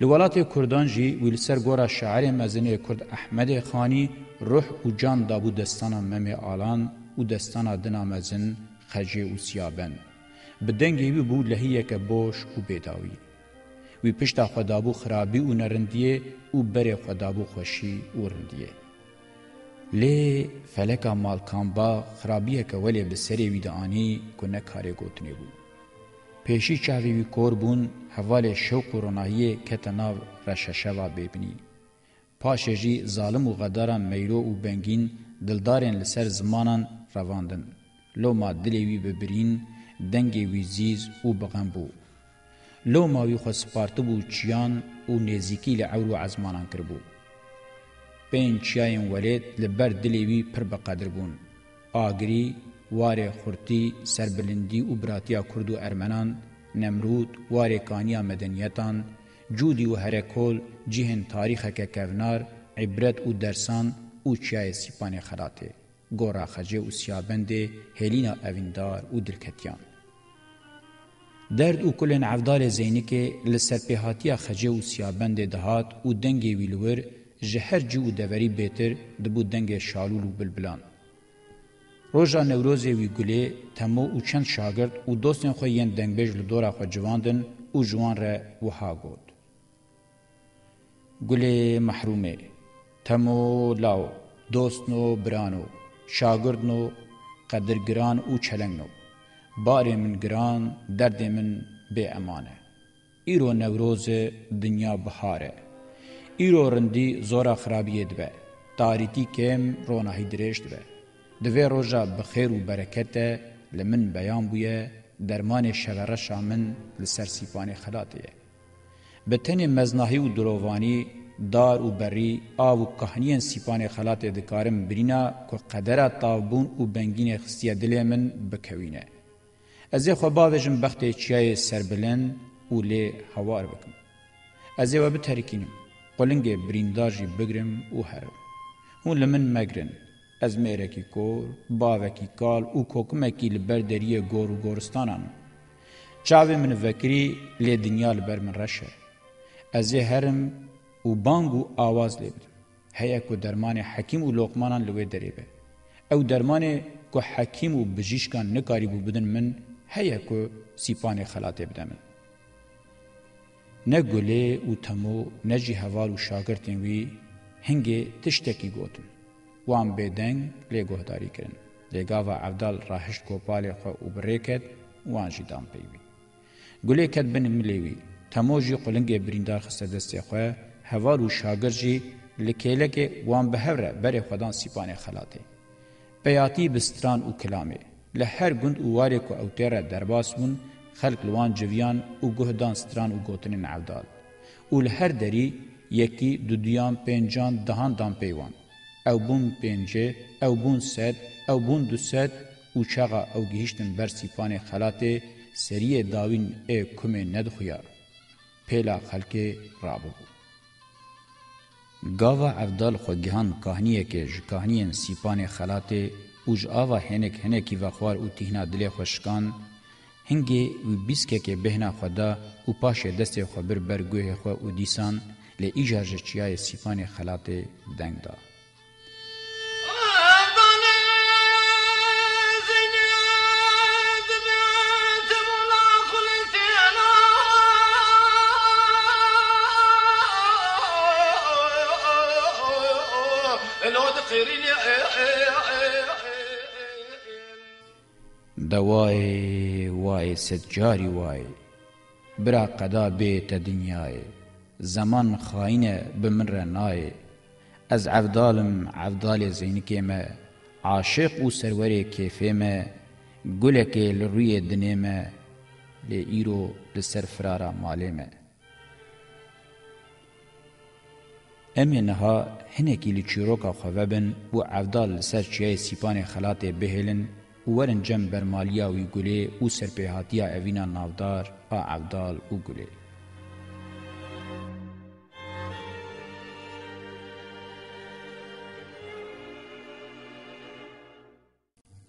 لولات کردان جی ویل سر گورا شاعر مزنه کرد احمد خانی روح او جان دابو دستانا مم آلان او دستانا دنا مزن خجه او سیابند به دنگی وی بود لحیه که بوش و بیداوی. وی پشتا خدابو خرابی و نرندیه و بره خدابو خوشی و رندیه. لی فلکا مالکانبا خرابیه که ولی به سری ویدانی کنه کاری گوتنه بود. پیشی چاوی وی کور بون حوال شوق و رناهیه کتناو رششوا ببینی. پاشه جی ظالم و غداران میلو و بنگین دلدارین لسر زمانان رواندن. لو ما دلی وی ببرین دنگی ویزیز او بغم بو لو ماوی خو سپارتو بو چیان او نزیکی لعور و عزمانان کربو پین چیاین ولید لبر دلیوی پر بقدر بون آگری، واره خورتی، سربلندی و براتیا کرد و ارمنان، نمرود، واره کانیا مدنیتان، جودی و هرکول، جهن تاریخ که کونار، عبرت و درسان و چیای سیپان خراته، گورا خجه و سیابنده، هلینا اویندار و دلکتیان. درد او کلن عفدار زینی که لسرپیهاتی خجه و سیابند دهات او دنگ ویلور جهر جو و دوری بیتر دبو دنگ شالول و بلبلان. روژا نوروز وی گلی تمو او چند شاگرد او دوستین خو یین دنگبیج لدورا خو جواندن او جوان را وها گود. گلی محرومه تمو لاو دوستنو برانو شاگردنو قدرگران او چلنگنو بارێ من گران دەردێ من بێ ئەمانە ئیرۆ نەورۆزە دنیا بهارە ئیرۆ ڕندی زۆرە خراپیە دبێ تاریتی کێم ڕۆناهی درێژ دبێ دوێ ڕۆژە بەخێر و بەرەکەتە لە من بەیان بووە دەرمانێ شەوەڕەشا من لەسەر سیپانێ خلاتەیە بە تەنێ مەزناهی و درۆڤانی دار و بەڕی ئاو و کەهنیەن سیپانێ خلاتێ دکارم برینا کو قەدەرە تاوبوون و بەنگینێ خستیە دلێ من بکەوینە Ez ê xwe bavêjim bextê çiyayê serbilind û lê hewar bikim. Ez ê we biterikînim, qulingê birîndar jî bigirim û herim. Hûn li min megrin, ez mêrekî kor, bavekî kal û kokumekî li ber deriyê gor û goristanan. Çavê min vekirî lê dinya li ber min reşe. Ez ê herim û bang û awaz lê bidim. Heye ku dermanê hekîm û loqmanan li wê derê be. Ew dermanê ku hekîm û bijîşkan nikarîbû bidin min هەیە کو سیپانێ خەلاتێ بدەمن نەگولێ و تەمۆ نەجی هەواڵ و شاگرتین وی هەنگێ تشتێکی گوتم وان بێدەنگ لێگۆهداری کردن لێگاوە ئەفدال ڕاهشت کۆپالێ خۆ و بڕێکت وانژی دام پێیوی گولێ کەت بن ملێوی تەمۆژی قلنگێ بریندار خستە دەستێ خوێ هەواڵ و شاگرژی li kêlekê wan bi hevre berê xwedan sîpanê xelatê. Peyatî bi stran û kilamê, له هر گوند او واره کو او تیره درباس مون خلق لوان جویان او گهدان ستران او گوتنین عودال او له هر دری یکی دودیان پنجان دهان دان پیوان او بون پنجه او بون سد او بون دو سد او چاغا او گهشتن بر سیپان خلاته سریه داوین ای کمه ندخویار پیلا خلک رابو گاوا عبدال خو گهان کاهنیه که جکاهنیه سیپان خلاته uj ava henek henekî vexwar û tîhna dilê xwe şikan hingê wî bîskekê bêhna xwe da û paşê destê xwe bir ber guhê xwe û dîsan lê îjar ji e çiyayê sîpanê xelatê deng da دوای وای سجاری وای برا قدا بیت دنیای زمان خاینه بمر نای از عفدالم عفدال زینکی ما عاشق و سروری کیفی ما گلکی لروی دنی ما لی ایرو لسر فرارا مالی ما امینها هنکی لچیروکا خوابن و عفدال لسر چیای سیپان خلات بهلن ورن جم برمالیا وی ګلې او سرپېهاتیا اوینا ناودار ا عبدال او ګلې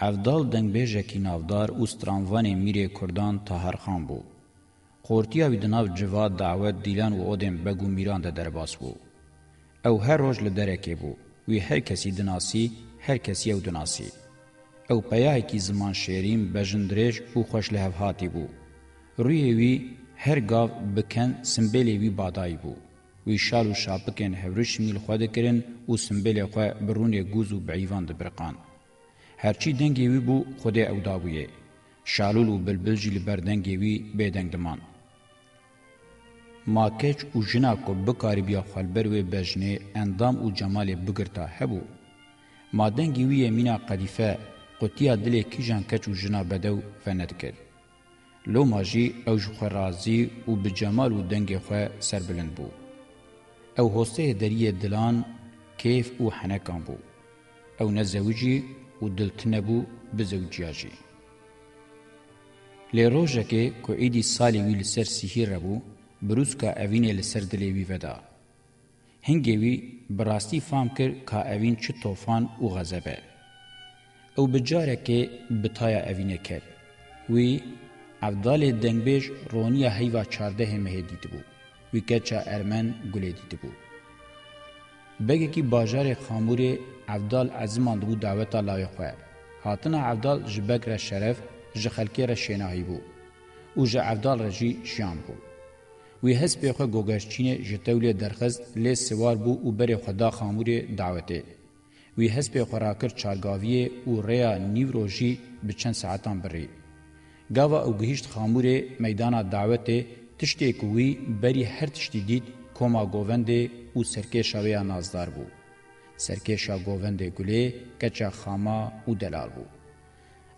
عبدال دنګبېژکی ناودار او سترانوان میره کردان طاهر خان بو قورتیا وی دناو جواد دعوت دیلان و اودم بګو میران د درباس بو او هر روز لدرکه بو وی هر کسی دناسی هر کسی او دناسی ئەو پەیاکی زمان شێریم بەژن درێژ و خۆش لە هەفهاتی بوو. ڕوویێوی هەر گاو بکەن سمبلێوی بادایی بوو. وی شال و شاپکن هەورش میل خوا دەکردن و سمبلێ خوا بڕونێ گوز و بەیوان دەبرقان. هەرچی دەنگێوی بوو خودێ ئەودابوویە. شالول و بلبلجی لەبەر دەنگێوی بێدەنگ دەمان. ماکەچ و ژناکۆ بکاری بیا خوالبەر وێ بەژنێ ئەندام و جەمالێ بگرتا هەبوو. مادەنگی ویە مینا قەدیفە قوتیا دلې کې جان کچو جنا بدو فند کړ لو ماجی او جو رازی او بجمال او دنګ خو سربلند بو او هوسته دریه دلان کیف او حنکان بو او نزوجی او دلتنه بو بزوجیاجی لی روژه که که ایدی سالی وی لسر سیهی ربو بروز که اوینه لسر دلی وی ودا. هنگه وی براستی فام کر که اوین چه توفان و غزبه. او بجارکه بتایا اوینه کرد وی عبدال دنگبیج رونیا هیوا چارده مهی دیده بو وی کچا ارمن گله دیده بو بگه کی باجار خامور عبدال عزمان دبو دعوتا لاوی خواه هاتنا عبدال جبک را شرف جخلکی را شیناهی بو او جا عبدال را جی شیان بو وی هست پیخوا گوگشچین جتولی درخست لی سوار بو او بری خدا خامور دعوته وی هسپی خوراکر چالگاویه او ریا نیو روژی به چند ساعتان بری. گاوا او گهیشت خاموره میدانا دعوته تشتی کوی بری هر تشتی دید کما گوونده او سرکه شاویا نازدار بو. سرکه شا گوونده گله کچا خاما او دلال بو.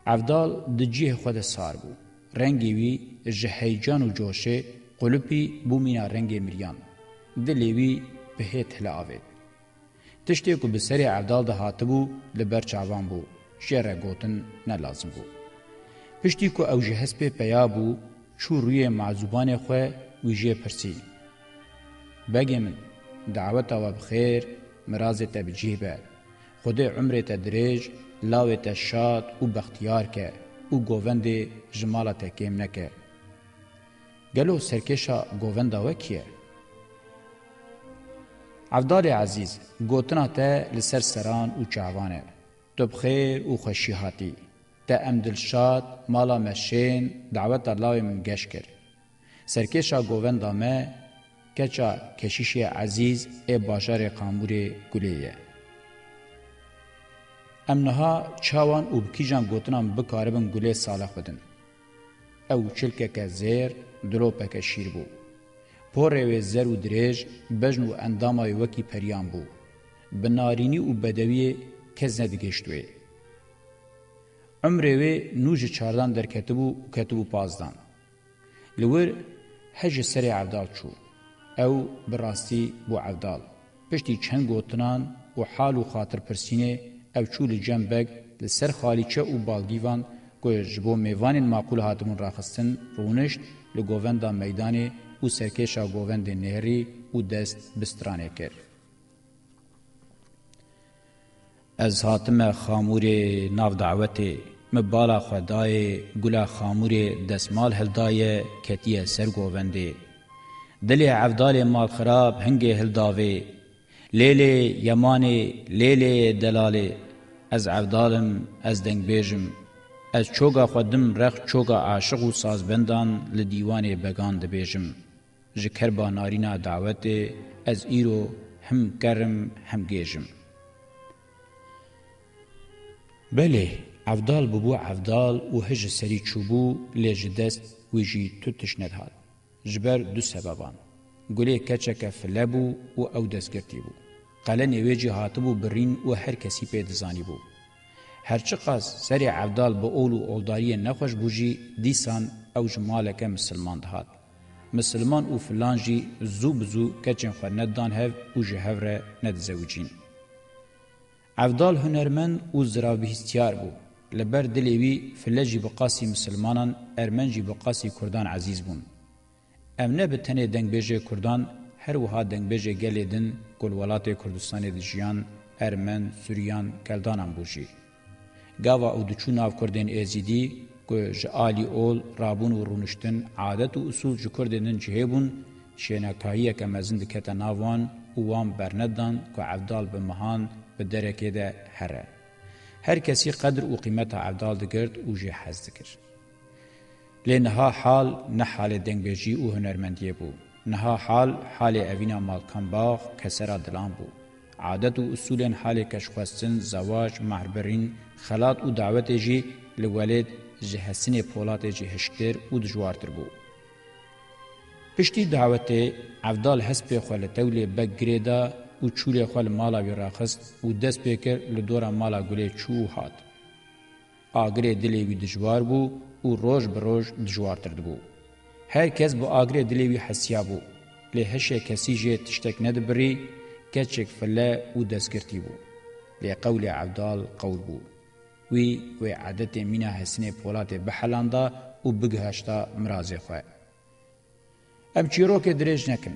افدال دجیه خود سار بو. رنگی وی جهیجان و جوشه قلوپی بومینا رنگ مریان. دلیوی بهت هلا آوید. تشتی کو به سری عبدال ده هاتبو لبر چاوان بو شیر گوتن نلازم بو پشتی کو او جهس پی پیا بو چو روی معذوبان خو ویجه پرسی بگه من دعوت و بخیر مراز تبجیبه خود عمر تدریج لاوه تشاد و بختیار که او گووند جمالا تکیم نکه گلو سرکشا گووندا وکیه افدار عزیز گوتنا ته لسر سران او چاوانه تو بخیر او خوشی هاتی ته ام دلشاد مالا مشین دعوت الله من گش کر سرکشا گووندا مه کچا کشیش عزیز ای باشار قامور گلیه امنها چاوان او بکیجان گوتنام بکاربن گلی صالح بدن او چلکه که زیر دلو پک شیر بود پورې زر و درېج بجن و اندامای وکی پریان بو بنارینی و بدوی کز ندگشتوی عمره وی نوج چاردان در کتبو و کتبو پازدان لور هج سری عبدال چو او براستی بو عبدال پشتی چند گوتنان و حال و خاطر پرسینه او چو لجنبگ لسر خالیچه و بالگیوان گوه جبو میوان معقول هاتمون راخستن رونشت لگووندا میدانه و سرکشا گووند نهری و دست بسترانه کرد. از هاتم خامور ناو دعوته مبالا خدای گلا خامور دسمال هلدای کتیه سر گوونده. دلی عفدال مال خراب هنگ هلداوه. لیلی یمانی لیلی دلالی از عفدالم از دنگ بیجم از چوگا خودم رخ چوگا عاشق و سازبندان لدیوان بگان دبیجم. ji kerbanarîna dawetê ez îro hem kerim hem gêjim. Belê, evdal bûbû evdal û hê ji serî çûbû lê ji dest wî jî tu tişnet hat. Ji ber du sebeban. Gulê keçeke filebû û ew destgirtî bû. Qelenê wê jî hatibû birîn û her kesî pê dizanî bû. Herçi qas serê evdal bi ol û oldariyê nexweş bû jî dîsan ew ji maleke misilman dihat. مسلمان او فلان جی زو بزو کچن خو ندان هف او جهو را ندزوجین. عبدال هنرمن او زرابهستیار بو. لبر دلیوی فلجی بقاسی مسلمانان ارمنجی بقاسی کردان عزیز بون. امنه به تنه دنگ بیجه کردان هر وها دنگ بیجه گلیدن گل ولات کردستان دجیان ارمن، سوریان، کلدانان بوشی. گاوا او دچو ناو کردن ازیدی ج عالی اول رابون و رونشتن عادت و اصول ج کردنن جهبون شینکاییه که مزن دکت ناوان وام برندان که عبدال به مهان به درکه ده هره. هر کسی قدر و قیمت عبدال دگرد و جه حز دکر. لنها حال نه حال دنگبیجی و هنرمندیه بو. نها حال حال اوینا مالکان باغ کسرا دلان بو. عادت و اصولن حال کشخواستن، زواج، محربرین، خلات و دعوت جی لولد جه حسن پولات جه هشکر و دجوارتر بو. پشتی دعوت عبدال حسب خوال تولی بگریدا و چول خوال مالا وی راخست و دست پیکر لدورا مالا گلی چو هات. آگری دلی وی دجوار بو و روش بروش دجوارتر بو. هر کس بو آگری دلی وی حسیا بو. له هشه کسی جه تشتک ندبری کچک فله و دستگرتی بو. لی قول عبدال قول بو. وی و عادت مینا حسنه پولات بحلاندا او بگهشتا مرازی خواه. ام چیروک درج نکن.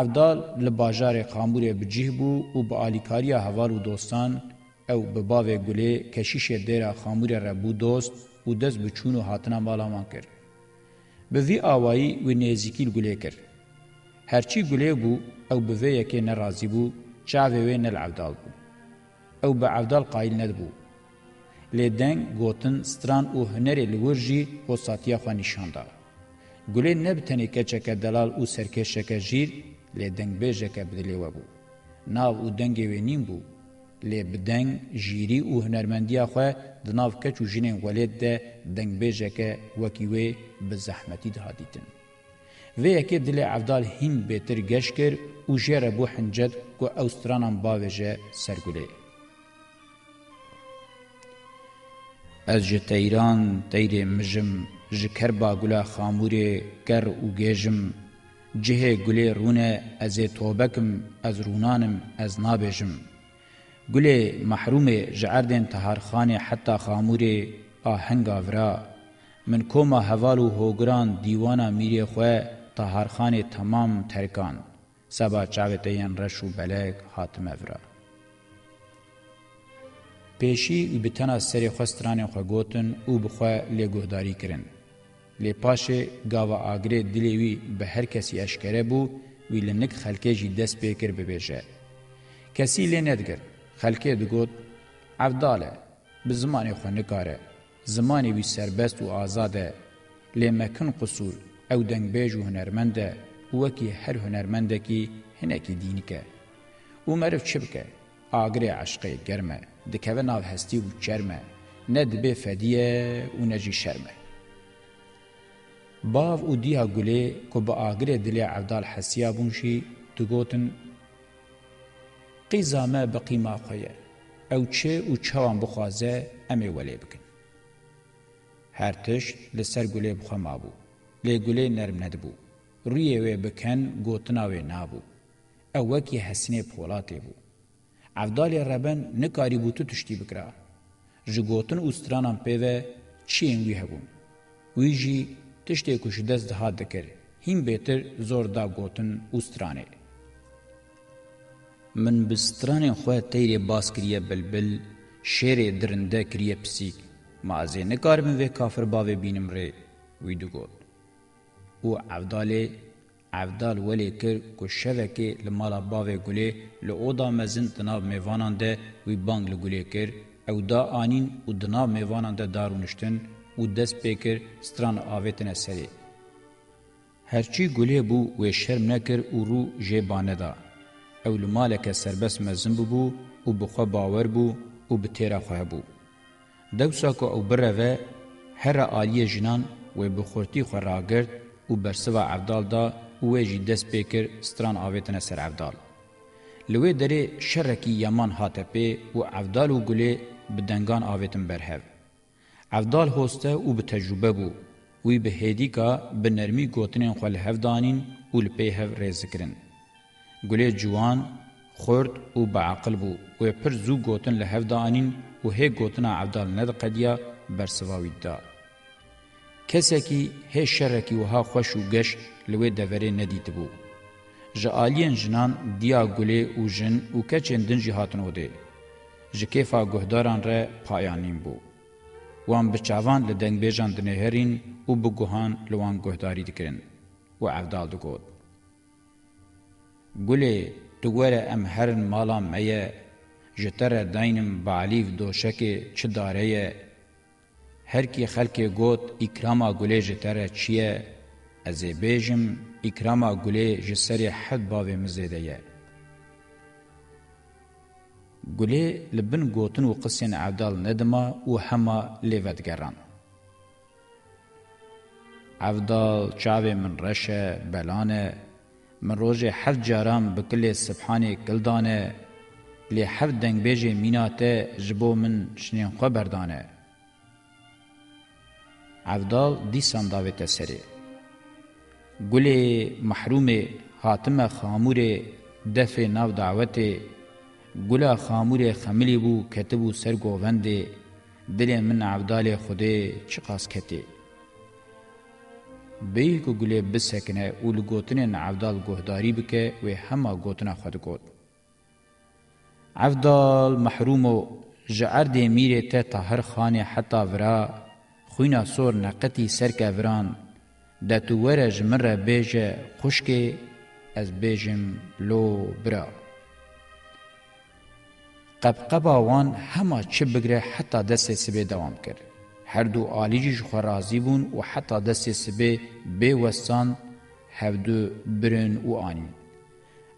عبدال لباجار قامور بجیه بو و با آلیکاری هوار و دوستان او بباوه گله کشیش دیر خامور ربو دوست و دست بچون و حاتنا مالامان کرد. به وی آوائی و نیزیکیل گله کرد. هرچی گله بو او به وی یکی نرازی بو چاوه وی نل عبدال بو. او به عبدال قایل ند بو لدنگ گوتن ستران او هنری لورجی و ساتیا خو نشانده ګولې نه بتنی کچکه دلال او سرکشکه جیر لدنگ بهجکه بدلی و بو ناو او دنګ وینیم بو لی بدنګ جیری او هنرمندیا خو د ناو کچو جنین ولید ده دنګ بهجکه وکی وی به زحمتی ده هادیتن وی یکی دلی عبدال هیم بهتر گشکر او جره بو حنجت کو اوسترانم باوجه سرګولې از جتیران تیر مجم جکر با گلا خاموری گر و گیجم جه گلی رونه از توبکم از رونانم از نابجم گلی محروم جعردن تهارخان حتی خاموری آهنگا ورا من کوما هوال و هوگران دیوانا میری خواه تهارخان تمام ترکان سبا چاوتین رشو بلک حاتم ورا پیشی و بتنا سری خوستران خو گوتن او بخو لګوداری کرن لی پاشه گاوا آگری دلیوی به هر کسی اشکره بو وی لنک خلکه جی دست پیکر ببیجه. کسی لی ندگر. خلکه دگود عبداله به زمانی خو نکاره. زمانی وی سربست و آزاده. لی مکن قصور او دنگ بیج و هنرمنده وکی هر هنرمنده کی هنکی دینی که. او مرف چبکه. آگری عشقه گرمه. دکوه ناو هستی و چرمه نه دبه فدیه و نجی شرمه باو او دیها گله که با آگره دلی عبدال حسیا بونشی تو گوتن قیزامه بقیما خویه او چه او چوان بخوازه امه ولی بکن هر تشت لسر گله بخما بو لی گله نرم ندبو ریه وی بکن گوتنا وی نابو او وکی حسنه پولاته بو افدالی ربن نکاری بوتو تشتی بکرا جگوتن اوسترانان پیوه چی انگوی هبون وی جی تشتی کش دست دها دکر هیم بیتر زور دا گوتن اوسترانه من بستران خواه تیر باز کریه بلبل شیر درنده کریه پسیک مازه نکارم و کافر باوه بینم ره وی دو گوت او افدالی عفدال ولی کر کو شوکی لمالا باوی گولی لعودا مزن دناب میوانان ده وی بانگ لگولی کر او دا آنین و دناب میوانان ده دارونشتن و دست پیکر ستران آویتن سری. هرچی گولی بو وی شرم نکر و رو جیبانه دا. او لمالک سربس مزن بو و بخوا باور بو و بتیرا خواه بو. دوسا که او بره و هر آلی جنان و بخورتی خواه را گرد و برسوا عفدال ده او جی دست پیکر ستران آویتنه سر عبدال. لوی دره شرکی یمان هاتپه و عبدال و گله بدنگان آویتن برهو. عبدال هسته او به تجربه بو وی به هدی کا به نرمی گوتنین خو له هفدانین او له په هف رزکرین ګلې جوان خرد او با عقل بو او پر زو گوتن له هفدانین او هه گوتنا عبدال ند قدیا برسواوی دا کسه کی هه شرکی وها خوشو گش لوی دورې ندیت بو ژالین جنان دیا ګلې او جن او کچندن جهاتنو دی ژکیفا ګهداران ر پایانین بو وان بچاوان له دنګ بېجان د نهرین او بګوهان لوان ګهداري دکرین او عبدال دګود ګلې دګوره ام هرن مالا مې جتر داینم بالیف دوشکه چدارې هر کی خلک ګوت اکراما ګلې جتر چیه Ez ê bêjim îkrama gulê ji serê hed bavê min zêde ye. Gulê li bin gotin û qisên evdal nedima û hema lê vedgeran. Evdal çavê min reş e, belan e, min rojê hev caran bi kilê sibhanê kildan e, lê hev dengbêjê mîna te ji bo min şinên xwe berdan e. Evdal dîsan davê te serê. گل محروم حاتم خامور دف ناو دعوت گل خامور خملی بو کتبو سرگووند دل من عبدال خوده چقاس کتی بیل کو گل بسکنه او لگوتن عبدال گهداری بکه و همه گوتن خود گوت عبدال محرومو جعر دی میره ته طاهر خان حتا ورا خوینا سور نقتی سر که وران ده تو ورج مره بیجه خوشکی از بیجم لو برا قبقبا وان همه چه بگره حتا دست سبه دوام کرد هر دو آلیجی جخوا رازی بون و حتا دست سبه بی وستان هفدو برن و آنین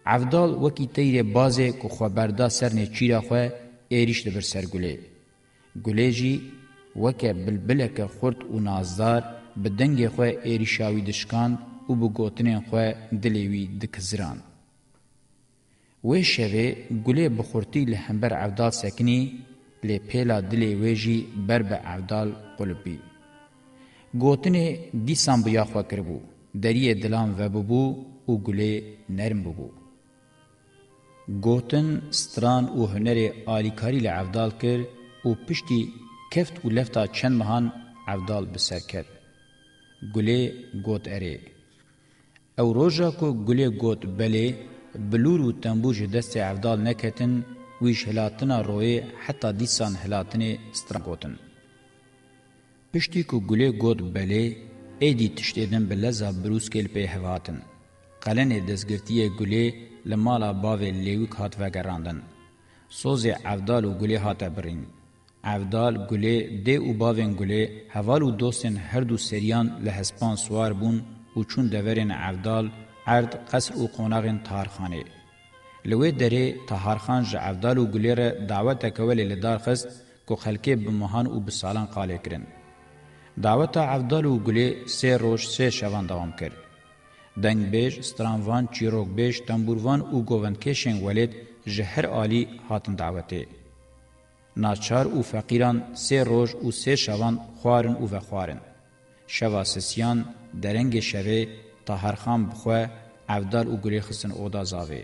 عفدال وکی تیر بازه که خوا بردا سرنه چیرا خوا ایریش دبر سر گله گله جی وکه بلبلک خورد و نازدار به دنگی خو ایریشاوی دشکاند او بو گوتنین خو دلیوی دکزران و شوه گله بخورتی لهمبر عبدال سکنی لی پیلا دلی ویجی بر به عبدال قلبی گوتنه دیسان بیا خو کربو دریه دلان و بو او گله نرم بو گوتن ستران او هنر آلیکاری لعبدال کر او پشتی کفت و لفتا چند مهان عبدال بسر کرد. گلێ گۆت ئەرێ ئەو ڕۆژە کو گولێ گوت بەلێ بلور و تەمبوژ دەستی عەفدال نەکەتن ویش هەلاتنا ڕۆیێ حتا دیسان هەلاتنێ سترانگۆتن پشتی کو گولێ گوت بەلێ ئێدی تشتێدن بە لەزا بروسکێل پێ هەواتن قەلەنێ دەستگرتیە گولێ لە ماڵا باوێ لێویک هات ڤەگەڕاندن سۆزێ عەفدال و گولێ هاتە برین Avdal gulê dê û bavên gulê heval û dostên her du seriyan li hespan swar bûn û çûn deverên Avdal, erd qesr û qonağên Taharxanê. Li wê derê Taharxan ji Avdal û gulê re dawetekewelê li dar xist ku xelkê bi mihan û bi salan qalê kirin. Daveta Avdal û gulê sê roj sê şevan devam kir. Dengbêj, stranvan, çîrokbêj, temburvan û govendkêşên welêt ji her alî hatin dawetê. ناچار او فقیران سه روز او سه شوان خوارن او و خوارن شوا سسیان درنگ شوه تاهرخان بخواه عبدال او گلی خسن او دا زاوه.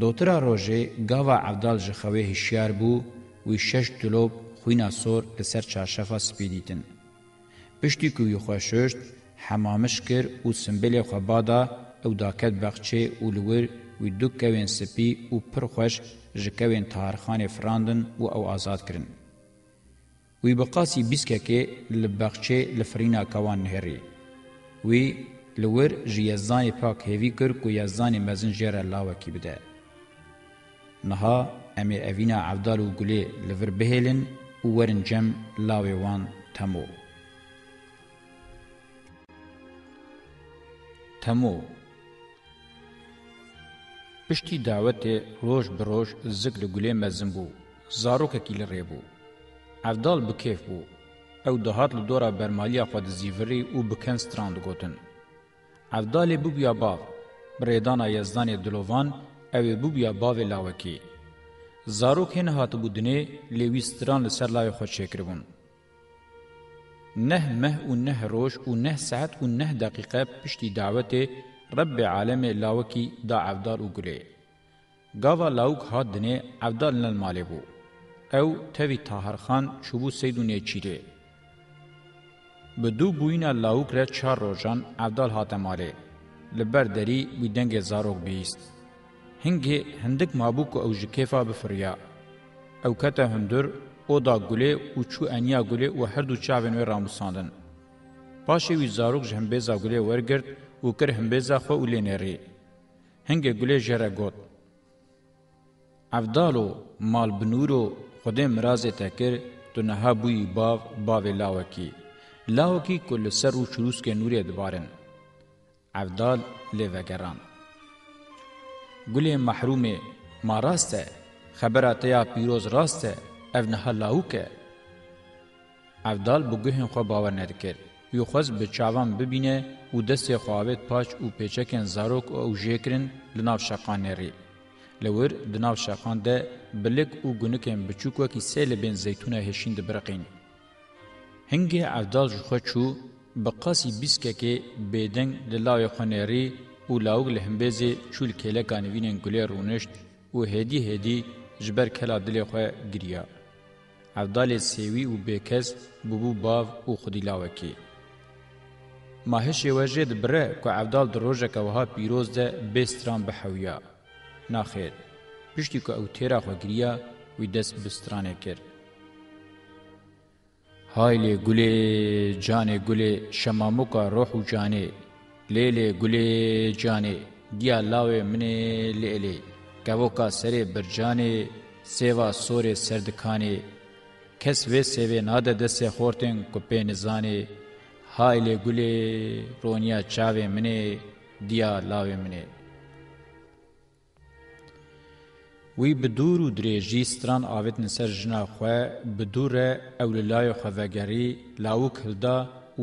دوترا روژه گاوا عبدال جخوه هشیار بو وی شش دلوب خوینا سور لسر چارشفا سپیدیتن. پشتی که یو خوششت حمامش کر او سنبیل خوابادا او داکت بخچه او لور وی دوک کوین سپی او پر خوش جکوین تارخان فراندن و او آزاد کرن. وی بقاسی بیسکه که لبخچه لفرینا کوان نهری. وی لور جیزان پاک هیوی کر کو یزان مزن جر لاوکی بده. نها امی اوینا عبدال و گلی لور بهیلن و ورن جم لاوی وان تمو. تمو پشتی دعوت روش بروش زک لگولی مزم بو زاروککی لربو افدال بکیف بو او دهات لدورا برمالی خود زیوری او بکن ستراند گوتن افدال بو بیا باو بریدانا یزدان دلووان او بو بیا باو لاوکی زاروک هن هات بودنه لیویستران لسر لای خود شکربون نه مه و نه روش و نه ساعت و نه دقیقه پشتی دعوت رب عالم لاوکی دا عبدال اوگره گاوا لاوک ها دنه عبدال نلماله بو او تاوی تاهر خان چوبو سیدونه چیره بدو بوینا لاوک را چار روژان عبدال هاتماره لبر دری بیدنگ زاروک بیست هنگه هندک مابوک او جکیفا بفریا او کته هندر او دا گله او چو انیا گله و هر دو چاوین و رامساندن پاشه وی زاروک جهنبه زاگله ورگرد و کر هم بزا خو اولینری هنگه گله جره گوت افدالو مال بنورو خود امراز تکر تو نها بوی باغ باو لاوکی لاوکی کل سر و شروس که نوری دبارن افدال لیوگران گله محروم ما راسته خبراتیا پیروز راسته او نها لاوکه افدال بگوهن خو باور ندکر یوخواز به چاوان ببینه و دست خوابت پاچ و پیچکن زاروک او جیکرن لناو شقانه ری. لور دناو شقان ده بلک و گونکن بچوک وکی سیل بین زیتونه هشین ده برقین. هنگی عبدال جخوا چو بقاسی بیسکه که بیدنگ للاوی خانه ری و لاوگ لهمبیزی چول کلکانوینن گلی رونشت و هدی هدی جبر کلا دلی خو گریا عبدال سیوی او بیکس بوبو باو او خودی لاوکی ماهش وجد بره که عبدال دروژه که وها پیروز ده بستران بحویا. ناخیر، پشتی که او تیرا خو گریا وی دست بسترانه کرد. هایلی گلی جانه گلی شمامو که روح و جانه لیلی گلی جانه گیا لاوه منه لیلی گوکا سره برجانه سیوا سوره سردکانه کس وی سیوه ناده دسته خورتن که پینزانه هایل گلی رونیا چاوه منه دیا لاوه منه وی بدور و درێژی stran ئاوێت نسەر ژنا خوێ بدورە ئەو لە لایە خەڤەگەری لاوک هەلدا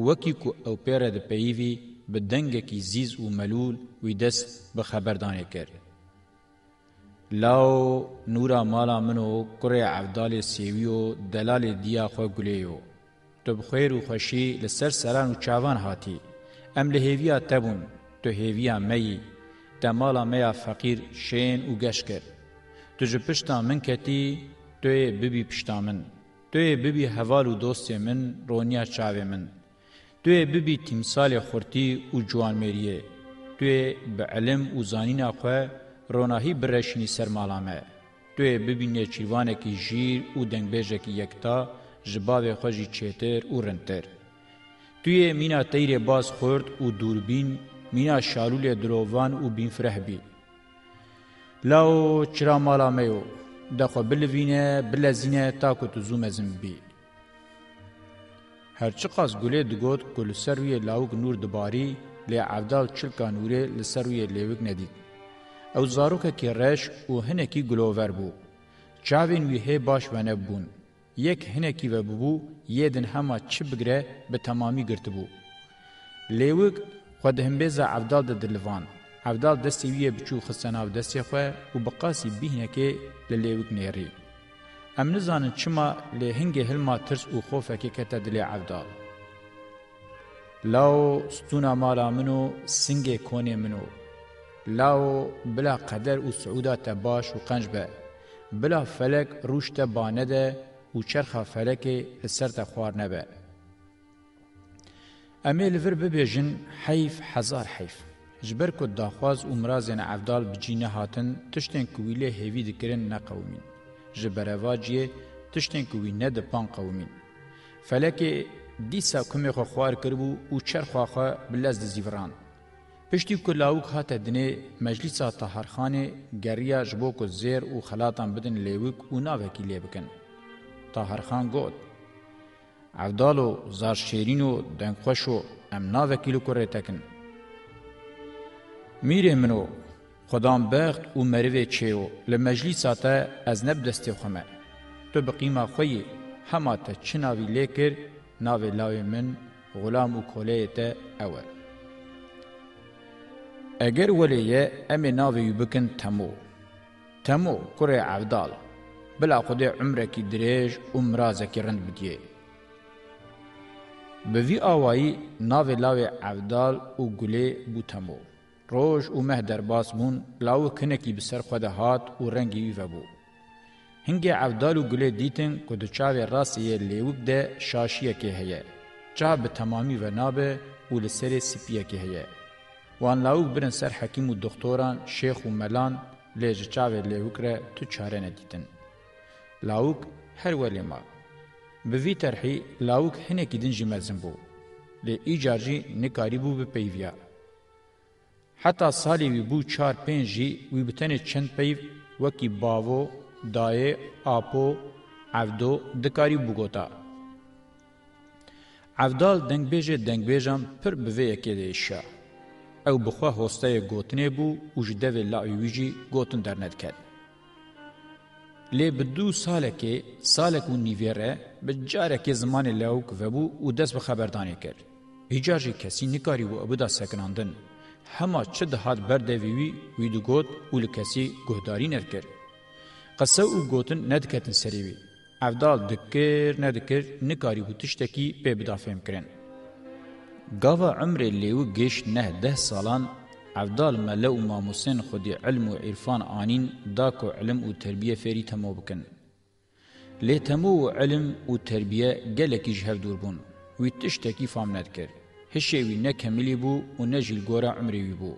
وەکی کو ئەو پێرە دەپەیوی بە دەنگێکی زیز و مەلول وی دەست بە خەبەردانێ کرد. لاو نورا مالا من و کوڕێ عەفدالێ سێوی و دەلالێ دیا خۆ گولێ و تو بخیر و خوشی لسر سران و چاوان هاتی ام لهیویا تبون تو هیویا می دمالا میا فقیر شین و گش کرد تو جو پشتا من کتی تو ببی پشتا من تو ببی حوال و دوست من رونیا چاوه من تو ببی تمثال خورتی و جوان میریه تو به علم و زانین خو روناهی برشینی سرمالامه تو ببینه چیوانه کی جیر و دنگبیجه کی یکتا جباوه خوشی چهتر و رنتر. توی مینا تیر باز خورد و دوربین مینا شالول دروان و بینفره بی. لاو چرا مالا میو دخو بلوینه بلزینه تاکو تو زوم ازم بی. هرچی قاس گله دگوت گل سروی لاوک نور دباری لی عبدال چلکا نوره لسروی لیوک ندید. او زاروکه کی رش او هنکی گلوور بو. چاوین وی هی باش ونه بون. یک هنکی و ببو یدن هما چی بگره به تمامی گرت بو. لیوک خود هم بیزا عبدال ده دلوان. عبدال دستی ویه بچو خستناو دستی خواه و بقاسی بیهنکه للیوک نیری. ام نزانن چما لهنگ هلما ترس و خوفکی کتا دلی عبدال. لاو ستونا مالا منو سنگ کونه منو لاو بلا قدر و سعودا تا باش و قنج به بلا فلک روش تا بانه ده و چرخا فلکی سر تا خوار نبه امی لفر ببیجن حیف هزار حیف جبر کو داخواز و مرازین عفدال بجینه هاتن تشتین کویله هیوی دکرن نقومین جبرواجیه تشتین کوی نه د پان قومین فلکی دیسا کومه خو خوار کربو او چرخه خو بلز زیوران پشتی کلاوک هات دنه مجلس طاهرخانه گریا جبو کو زیر او خلاطان بدن لیوک او نا وکیل بکن تاهرخان گوت عبدال و زارشیرین و دنگخوش و امنا وکیلو کره تکن میره منو خدام بخت و مروه چه و لمجلیسا تا از نب دستی خومه تو بقیمه خویی هما تا چناوی لیکر ناوی لاوی من غلام و کوله تا اوه اگر ولیه امی ناوی بکن تمو تمو کره عبداله بلا خودی عمرکی دریج و مرازکی رند بدیه. به وی آوایی ناوی لاوی عبدال و گلی بوتمو. روش و مه درباس بون لاو کنکی بسر خود هات و رنگی ویوه بو. هنگی عبدال و گلی دیتن که دوچاوی راسی لیوک ده شاشیه که هیه. جا به تمامی و نابه و لسر سپیه که هیه. وان لاوک برن سر حکیم و دکتوران شیخ و ملان لیج چاوی لیوک ره تو چاره ندیتن. لاوک هر ولما به وی طرحی لاوک هنه کی دنج مزن بو ل ایجارجی نکاری بو به پیویا حتی سالی وی بو چار پنجی وی بتنه چند پیو وکی باو دای اپو عبدو دکاری بو گوتا عبدال دنگ بیجه دنگ بیجم پر به وی کې دیشا او بخوا هوسته گوتنه بو او جده وی لا ویجی گوتن درنت کړ لی بدو سالکه سالک و نیویره بجارکه زمان لو کفبو و دست به خبردانه کرد. هیجاجی کسی نکاری و ابدا سکناندن. هما چه دهات بردویوی ویدو گوت و لکسی گهداری نرکر. قصه او گوتن ندکتن سریوی. افدال دکر ندکر نکاری و تشتکی به بدافهم کرن. گاوا عمر لیو گیش نه ده سالان افضل مله او ماموسن خودی علم و عرفان آنین دا کو علم او تربیه فری تمو بکن لی تمو علم او تربیه گلکی جهر دور بون وی تشتکی فام ند کر هشه وی نه کملی بو و نه جیل گورا عمری وی بو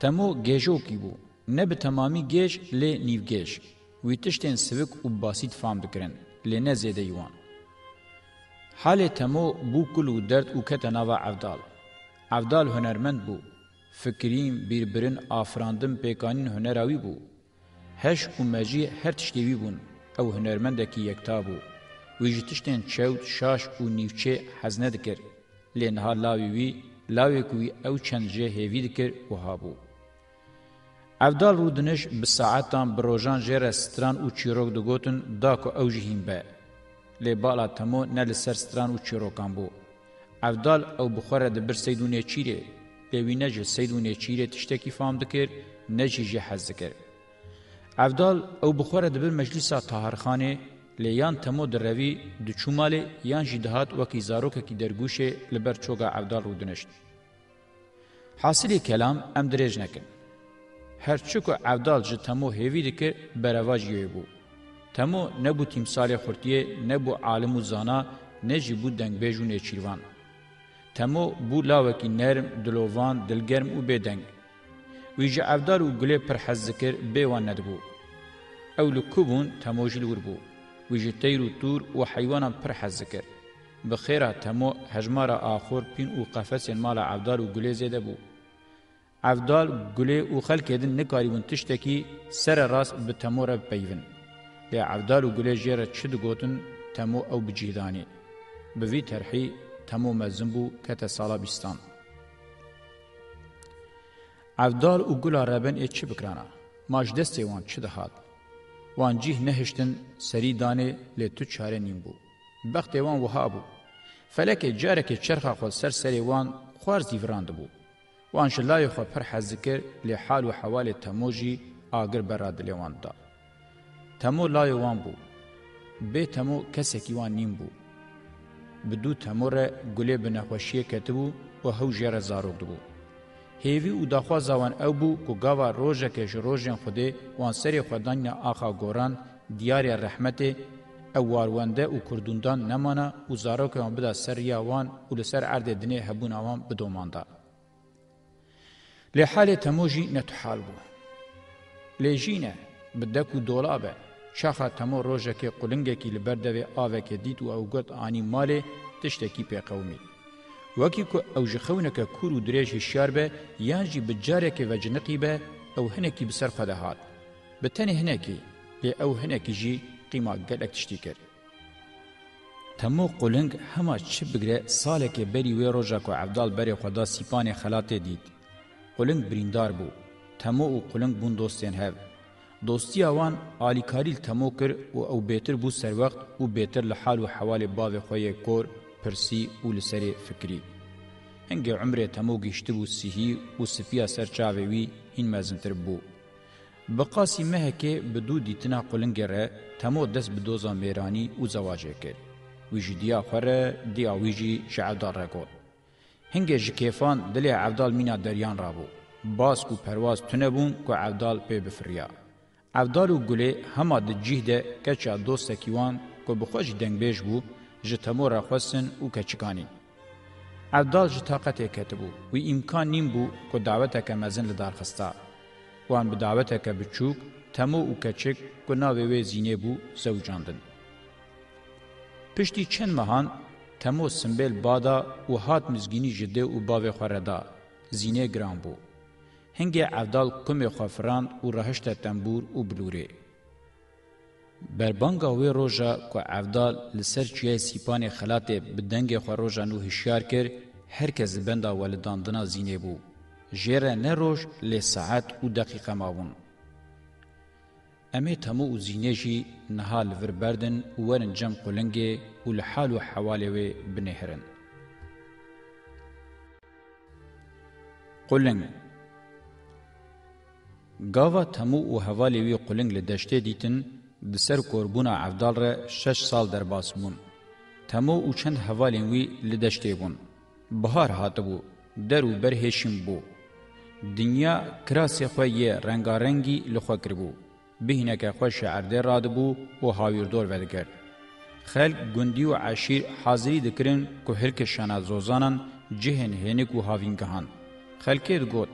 تمو گیجو کی بو نه به تمامی گیج لی نیو گیج وی تشتین سوک او باسیت فام دکرن لی نه زیده یوان حال تمو بو کل و درد او کتناو عفدال عفدال هنرمند بو fikirîn birbirin afirandin pêkanîn hunera wî bû. Heş û mecî her tiştê wî bûn, ew hunermendekî yekta bû. Wî ji tiştên çewt, şaş û nîvçe hez nedikir. Lê niha lawê wî, lawê ku wî ew çend jê hêvî dikir û habû. Evdal rûdiniş bi saetan bi rojan jê re stran û çîrok digotin da ku ew jî hîn be. Lê bala temo ne li ser stran û çîrokan bû. Evdal ew bi xwe re di bir seydûnê çîrê, پێوی نەژە سید و نێچیرێ تشتێکی فام دکرد نەژیژە حەز دکرد. ئەفدال ئەو بخۆرە دەبن مەجلیسا تاهرخانێ لە یان تەمۆ دەڕەوی دچوومالێ یان ژی دەهات وەکی زارۆکەکی دەرگوشێ لەبەر چۆگا ئەفدال ڕوودنشت. حاصلی کەلام ئەم درێژ نەکرد. هەرچک و ئەفدال ji تەمۆ هێوی دکرد بەرەواژ یێ بوو. تەمۆ نەبوو تیمسالی خورتیە نەبوو عالم و زانا نەژی بوو دەنگبێژ و نێچیروان. تمو بو لاوکی نرم دلووان دلگرم او بدنگ وی جه افدار و گله پر حز ذکر بیوان ندبو او لکوبون تموجل وربو وی جه تیر و تور و حیوانان پر حز ذکر بخیره تمو هجمارا آخور پین او قفص مال افدار و گله زیده بو افدال گله او خلک دین نکاریون تشتکی سر راست به تمو را بیون لی افدال و گله جیره چه دو گوتن تمو او بجیدانی به وی ترحی تمو مزن بو کت سالا بیستان. افدال و گل عربن ایت چی بکرانا؟ ماج دستی وان چی دهاد؟ وان جیه نهشتن سری دانه لی تو چاره نیم بو. بخت وان وها بو. فلک جارک چرخ خود سر سری وان خوار زیوراند بو. وان شلای خو پر حذکر لی حال و حوال تموجی آگر براد لیوان دا. تمو لای وان بو. به تمو کسکی وان نیم بو. بدو تموره گله بنخوشیه کتبو و هو جره زاروگ دبو. هیوی او دخوا زوان او بو که گاوا روژه کش روژن خوده وان سری خودان آخا گوران دیار رحمت او وارونده او کردوندان نمانه او زاروگ وان بدا سریا وان او لسر عرد دنه هبون آوان بدومانده. لحال تموجی نتحال بو. لجینه بدکو دولابه شاخه تمو روژه که قلنگه که لبردوه آوه که دیت و او گوت آنی ماله تشتکی پی قومی. وکی که او جخونه که کور و دریج هشیار به یا جی بجاره که وجنقی به او هنکی بسر خده هات. بتنه هنکی لی او هنکی جی قیما گلک تشتی کرد. تمو قلنگ همه چه بگره ساله که بری وی روژه که عبدال بری خدا سیپان خلاته دید. قلنگ بریندار بو. تمو و قلنگ بون دوستین هفت. دوستی اوان عالی کاریل تمو کر او او بهتر بو سر وخت او بهتر له حال او حوال باو خو کور پرسی او لسری فکری هنګ عمره تمو گشت بو سیهی او سفیا سر چاوی هین مزنتر بو بقاسی مهکه بدو دیتنا قلنگره تمو دس بدوزا میرانی او زواجه کرد ویجدیا خره دی اویجی شعبدار رگوت هنگه جکیفان دلی عبدال مینا دریان رابو باز کو پرواز تنبون کو عبدال پی بفریا افدارو گله هما د جهده کچا دوسته کیوان کو بخوش دنگ بیش بو جتمو را خواستن او کچکانی افدال جتاقت کتبو و امکان نیم بو کو دعوت که مزن لدار خستا وان به دعوت که بچوک تمو او کچک کو ناوی وی زینه بو زوجاندن پشتی چند مهان تمو سمبل بادا و هات مزگینی جده و باوی خورده زینه گران بو هنگی عبدال کمی خوافران و رهشت تنبور و بلوره. بربانگا وی روژا که عبدال لسر چیه سیپان خلات بدنگ خواروژا نو هشیار کر هرکز بندا ولداندنا زینه بو. جیره نروژ لساعت و دقیقه ماون. امی تمو و زینه جی نهال وربردن ورن جم قلنگه و لحال و حواله وی بنهرن. قلنگه گاوات همو او حوالی وی قلنگ لدشته دیتن دسر کوربونا عبدال را شش سال در باسمون. تمو او چند حوالی وی لدشته بون. بهار هاتبو درو برهشم بو. دنیا کراسی خواه یه رنگارنگی لخواه کربو. بهینه که خواه شعرده رادبو و هاویردور ودگر. خلق گوندی و عشیر حاضری دکرن که هرکشانا زوزانان جهن هینک و هاوینگهان. خلقه دگوت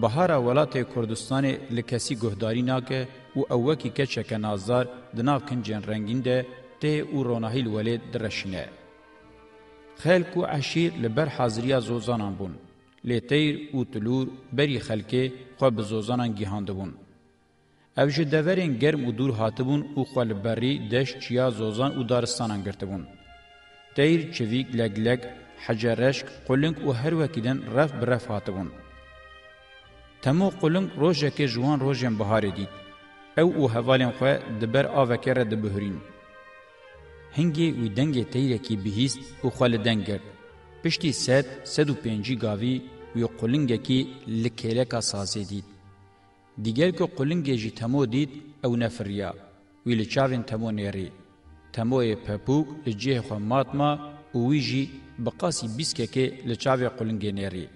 بهارا ولات کوردستان لکسی گهداری ناکه او اوکی که چکه نازدار دناو کنجن رنگین ده ته او روناهیل ولی درشنه. خلق و عشیر لبر حاضریا زوزانان بون. لتیر او تلور بری خلکه خواه بزوزانان گیهانده بون. او جه دورین گرم و دور هاتبون او خواه لبری دشت چیا زوزان او دارستانان گرته بون. تیر چویگ لگ لگ حجرشک قلنک او هر وکیدن رف برف هاتبون. تمو قلنگ روژکی جوان روژین بهاری دید. او او هوالین خواه دبر آوکر دبهرین. هنگی و دنگ تیرکی بهیست او خوال دنگرد. پشتی سد سد و پینجی گاوی و قلنگکی لکیلکا سازی دید. دیگر که قلنگی جی تمو دید او نفریا و لچاوین تمو نیری. تمو پپوک لجیه خواه ماتما او ویجی بقاسی بیسکه که لچاوی قلنگی نیری.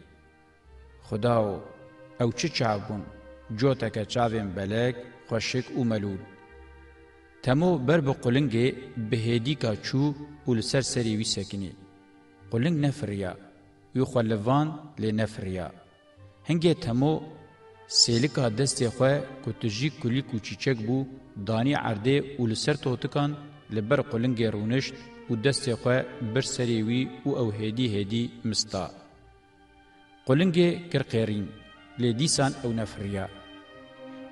خداو ئەو چ چاوبوون جۆتەکە چاوێن بەلەک خۆشک و مەلول تەمۆ بەر بە قولنگێ بەهێدیکا چوو و لەسەر سەری ویسەکنی قولنگ نەفریا یخوا لەڤان لێ نەفریا هەنگێ تەمۆ سێلکا دەستێ خوێ کوتژی کولی کوچیچەک بوو دانی عردێ و لەسەر تۆتکان لەبەر قولنگێ ڕوونشت و دەستێ خوێ بەر سەرێوی و ئەو هێدی هێدی مستا قولنگێ کرقێرین لێ دیسان ئەو نەفریا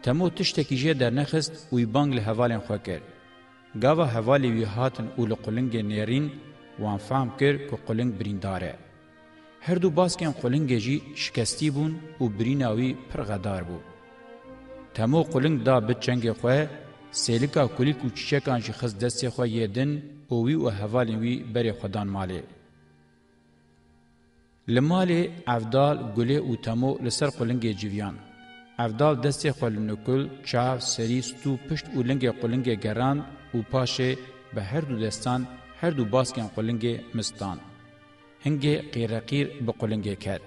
تەمۆ تشتێکی ژێ دەرنەخست وی بانگ لە هەواڵێن خۆ کرد گاوە هەوالی وی هاتن و لە قولنگێ نێرین وان فام کرد کە قولنگ بریندارە هەردوو باسکیان قولنگێژی شکستی بوون و بریناوی پڕغەدار بوو تەمۆ قولنگ دا بچەنگێ خوێ سێلکا کولیک و چیچەکانشی خست دەستێ خۆ یێدن و وی و هەوالی وی بەرێ خۆدان مالێ لمالی افدال گلی او تمو لسر قلنگ جویان. افدال دستی قلنکل، چاو، سری، ستو، پشت او لنگ قلنگ گران او پاشه به هر دو دستان هر دو باسکن قلنگ مستان. هنگه قیرقیر به قلنگ کرد.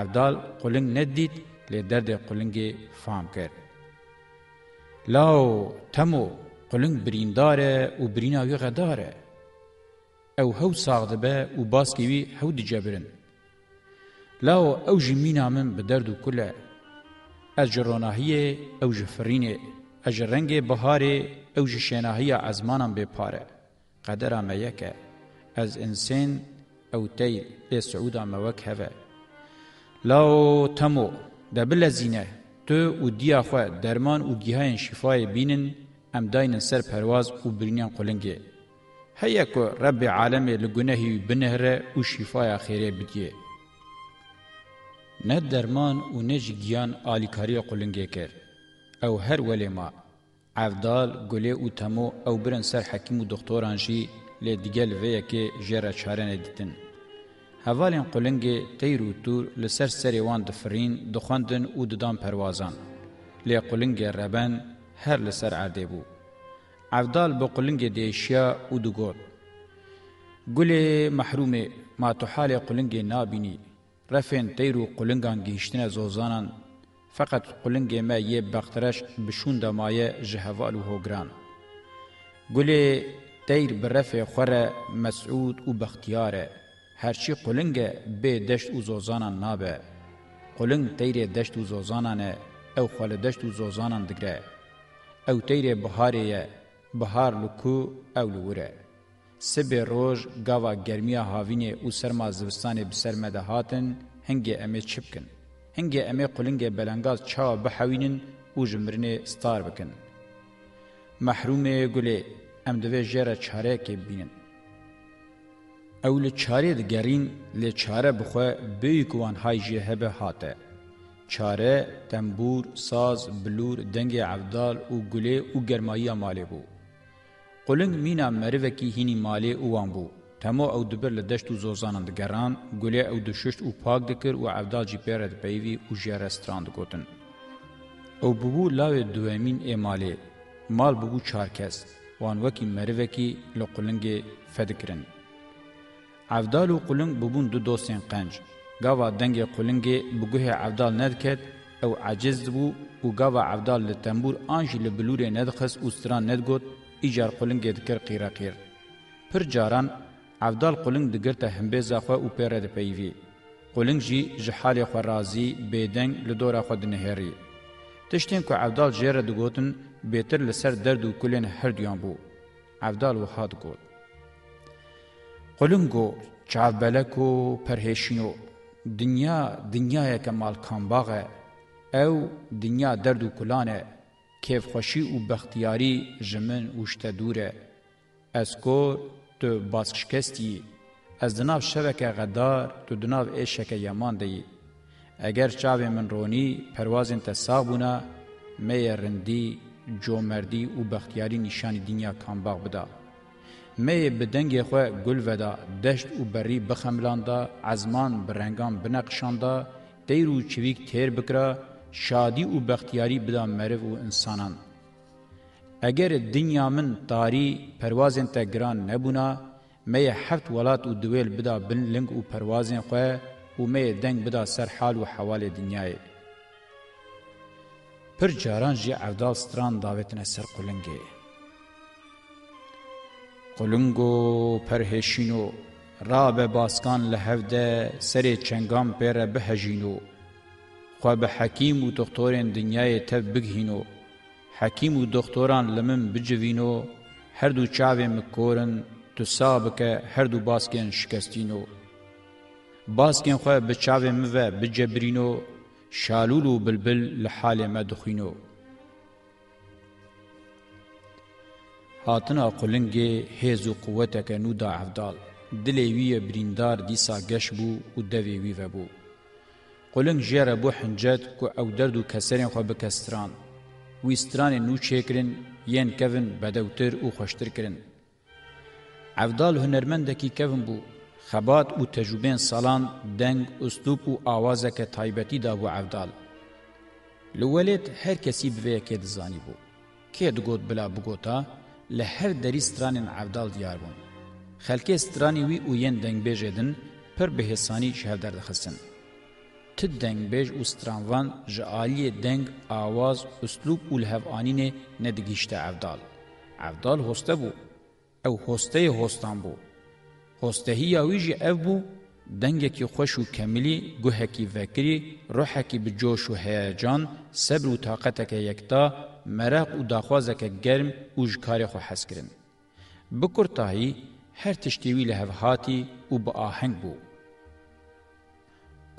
افدال قلنگ ندید لی درد قلنگ فام کرد. لاو تمو قلنگ برینداره و بریناوی غداره. او هو ساغدبه و باسکیوی هو دجبرن. لاو او جمینا من به درد و کله از جروناهیه او جفرینه از رنگ بهاره او جشناهیه ازمانم به پاره قدر میکه از انسان او تیل به سعود موک هوه لاو تمو دبل زینه تو او دیا خو درمان او گیهان شفای بینن ام داین سر پرواز او برینان قلنگه هيا کو رب عالم لګنه بنهره او شفای خیره بدیه نه درمان و نه جگیان آلیکاری قلنگه کر. او هر ولی ما. عفدال، گله او تمو او برن سر حکیم و دکتوران جی لی دیگل ویه که جره چاره ندیتن. هوالین قلنگه تیر و تور لسر سری وان دفرین دخوندن او ددان پروازان. لی قلنگه ربن هر لسر عرده بو. عفدال به قلنگه دیشیا او دگود. گله محرومه ما تو حال قلنگه نابینی رفین دیرو قلنگان گیشتن زوزانان فقط قلنگ ما یه بخترش بشون دمایه جهوال و هوگران. گلی دیر برف خوره مسعود و بختیاره هرچی قلنگ به دشت و زوزانان نابه. قلنگ دیر دشت و زوزانانه او خال دشت و زوزانان دگره. او دیر بهاریه بهار لکو او لوره. سبه روژ گاوا گرمیا هاوینه او سرما زوستانه بسرمده هاتن هنگه امه چپکن. هنگه امه قلنگه بلنگاز چاوا بحوینن او جمرنه ستار بکن. محرومه گله ام دوی جره چاره که بینن. او له چاره دګرین له چاره بخو به کوان هاي جهبه هاته چاره تنبور ساز بلور دنګ عبدال او ګله او ګرمایي مالبو قلنگ مینا مروکی هینی مالی اوان بو تمو او دبر لدشت و زوزانند گران گلی او دششت او پاک دکر و عبدال جی پیرد بیوی او جرستراند گوتن او ببو لاوی دوامین ای مالی مال ببو چار کس وان وکی مروکی لقلنگ فدکرن عبدال و قلنگ ببون دو دوستین قنج گاوا دنگ قلنگ بگوه عبدال ندکت او عجز بو و گاوا عبدال لتنبور آنجی لبلور ندخس و ستران ندگوت ایجار قولنګ دکر قیرا قیر پر جاران عبدال قولنګ دګرته همبيزا خو او پیر د پیوی قولنګ جی جحال خو رازی بيدنګ لدور خو د نهری تشتین کو عبدال جره د ګوتن بهتر لسر درد او کلن هر دیان بو عبدال وحاد ګوت قولنګو چابلکو پرهشینو دنیا دنیا یک مال کان باغه او دنیا درد و کلانه کیفخوشی او بختیاری جمن اوشته دوره از کو تو باسکشکستی از دناو شبکه غدار تو دناو ایشکه یمان دی اگر چاوی من رونی پروازین تساق بونا می رندی جومردی او بختیاری نشان دنیا کانباغ بدا می بدنگ خو گل ودا دشت او بری بخملاندا عزمان برنگان بنقشاندا دیرو چویک تیر بکرا شادی و بختیاری بدان مرو و انسانان اگر دنیا من تاری پروازن تا گران نبونا می هفت ولات و دویل بدا بن لنگ و پروازن خواه و می دنگ بدا سر حال و حوال دنیای پر جاران جی عبدال ستران داوتن سر قلنگه قلنگو پرهشینو راب باسکان لهفده سر چنگام پیر بهجینو خوا به حکیم و دکتورین دنیای تب بگهینو حکیم و دکتوران لمن بجوینو هر دو چاوی مکورن تو سابکه هر دو باسکن شکستینو باسکن خو به چاوی مو به جبرینو شالول و بلبل لحال مدخینو هاتنا قلنگه هیز و قوتک نو دا عفدال دلی وی بریندار دیسا گش بو و دوی وی و بو قلنگ جیره بو حنجت کو او درد و کسرین خو بکستران ویستران نو چیکرین یین کوین بدوتر او خوشتر کرن عبدال هنرمندکی کوین بو خبات او تجربین سالان دنگ اسلوب او آوازه که تایبتی دا بو عبدال لولید هر کسی بوی که دزانی بو که دگوت بلا بگوتا لهر دری سترانین عبدال دیار بون خلکه سترانی وی او یین دنگ بیجیدن پر بهسانی شهر در دخستن ت دنگبێژ و سترانوان ji aliyê deng awaz uslûb û li hevanînê nedigîşte evdal. Evdal hoste bû. Ew hosteyê hostan bû. Hostehiya wî jî ev bû dengekî xweş û kemilî guhekî vekirî, ruhekî bi coş û heyecan, sebr û taqeteke yekta, meraq û daxwazeke germ û ji karê xwe hez kirin. Bi kurtahî her tiştî wî li hevhatî û bi aheng bû.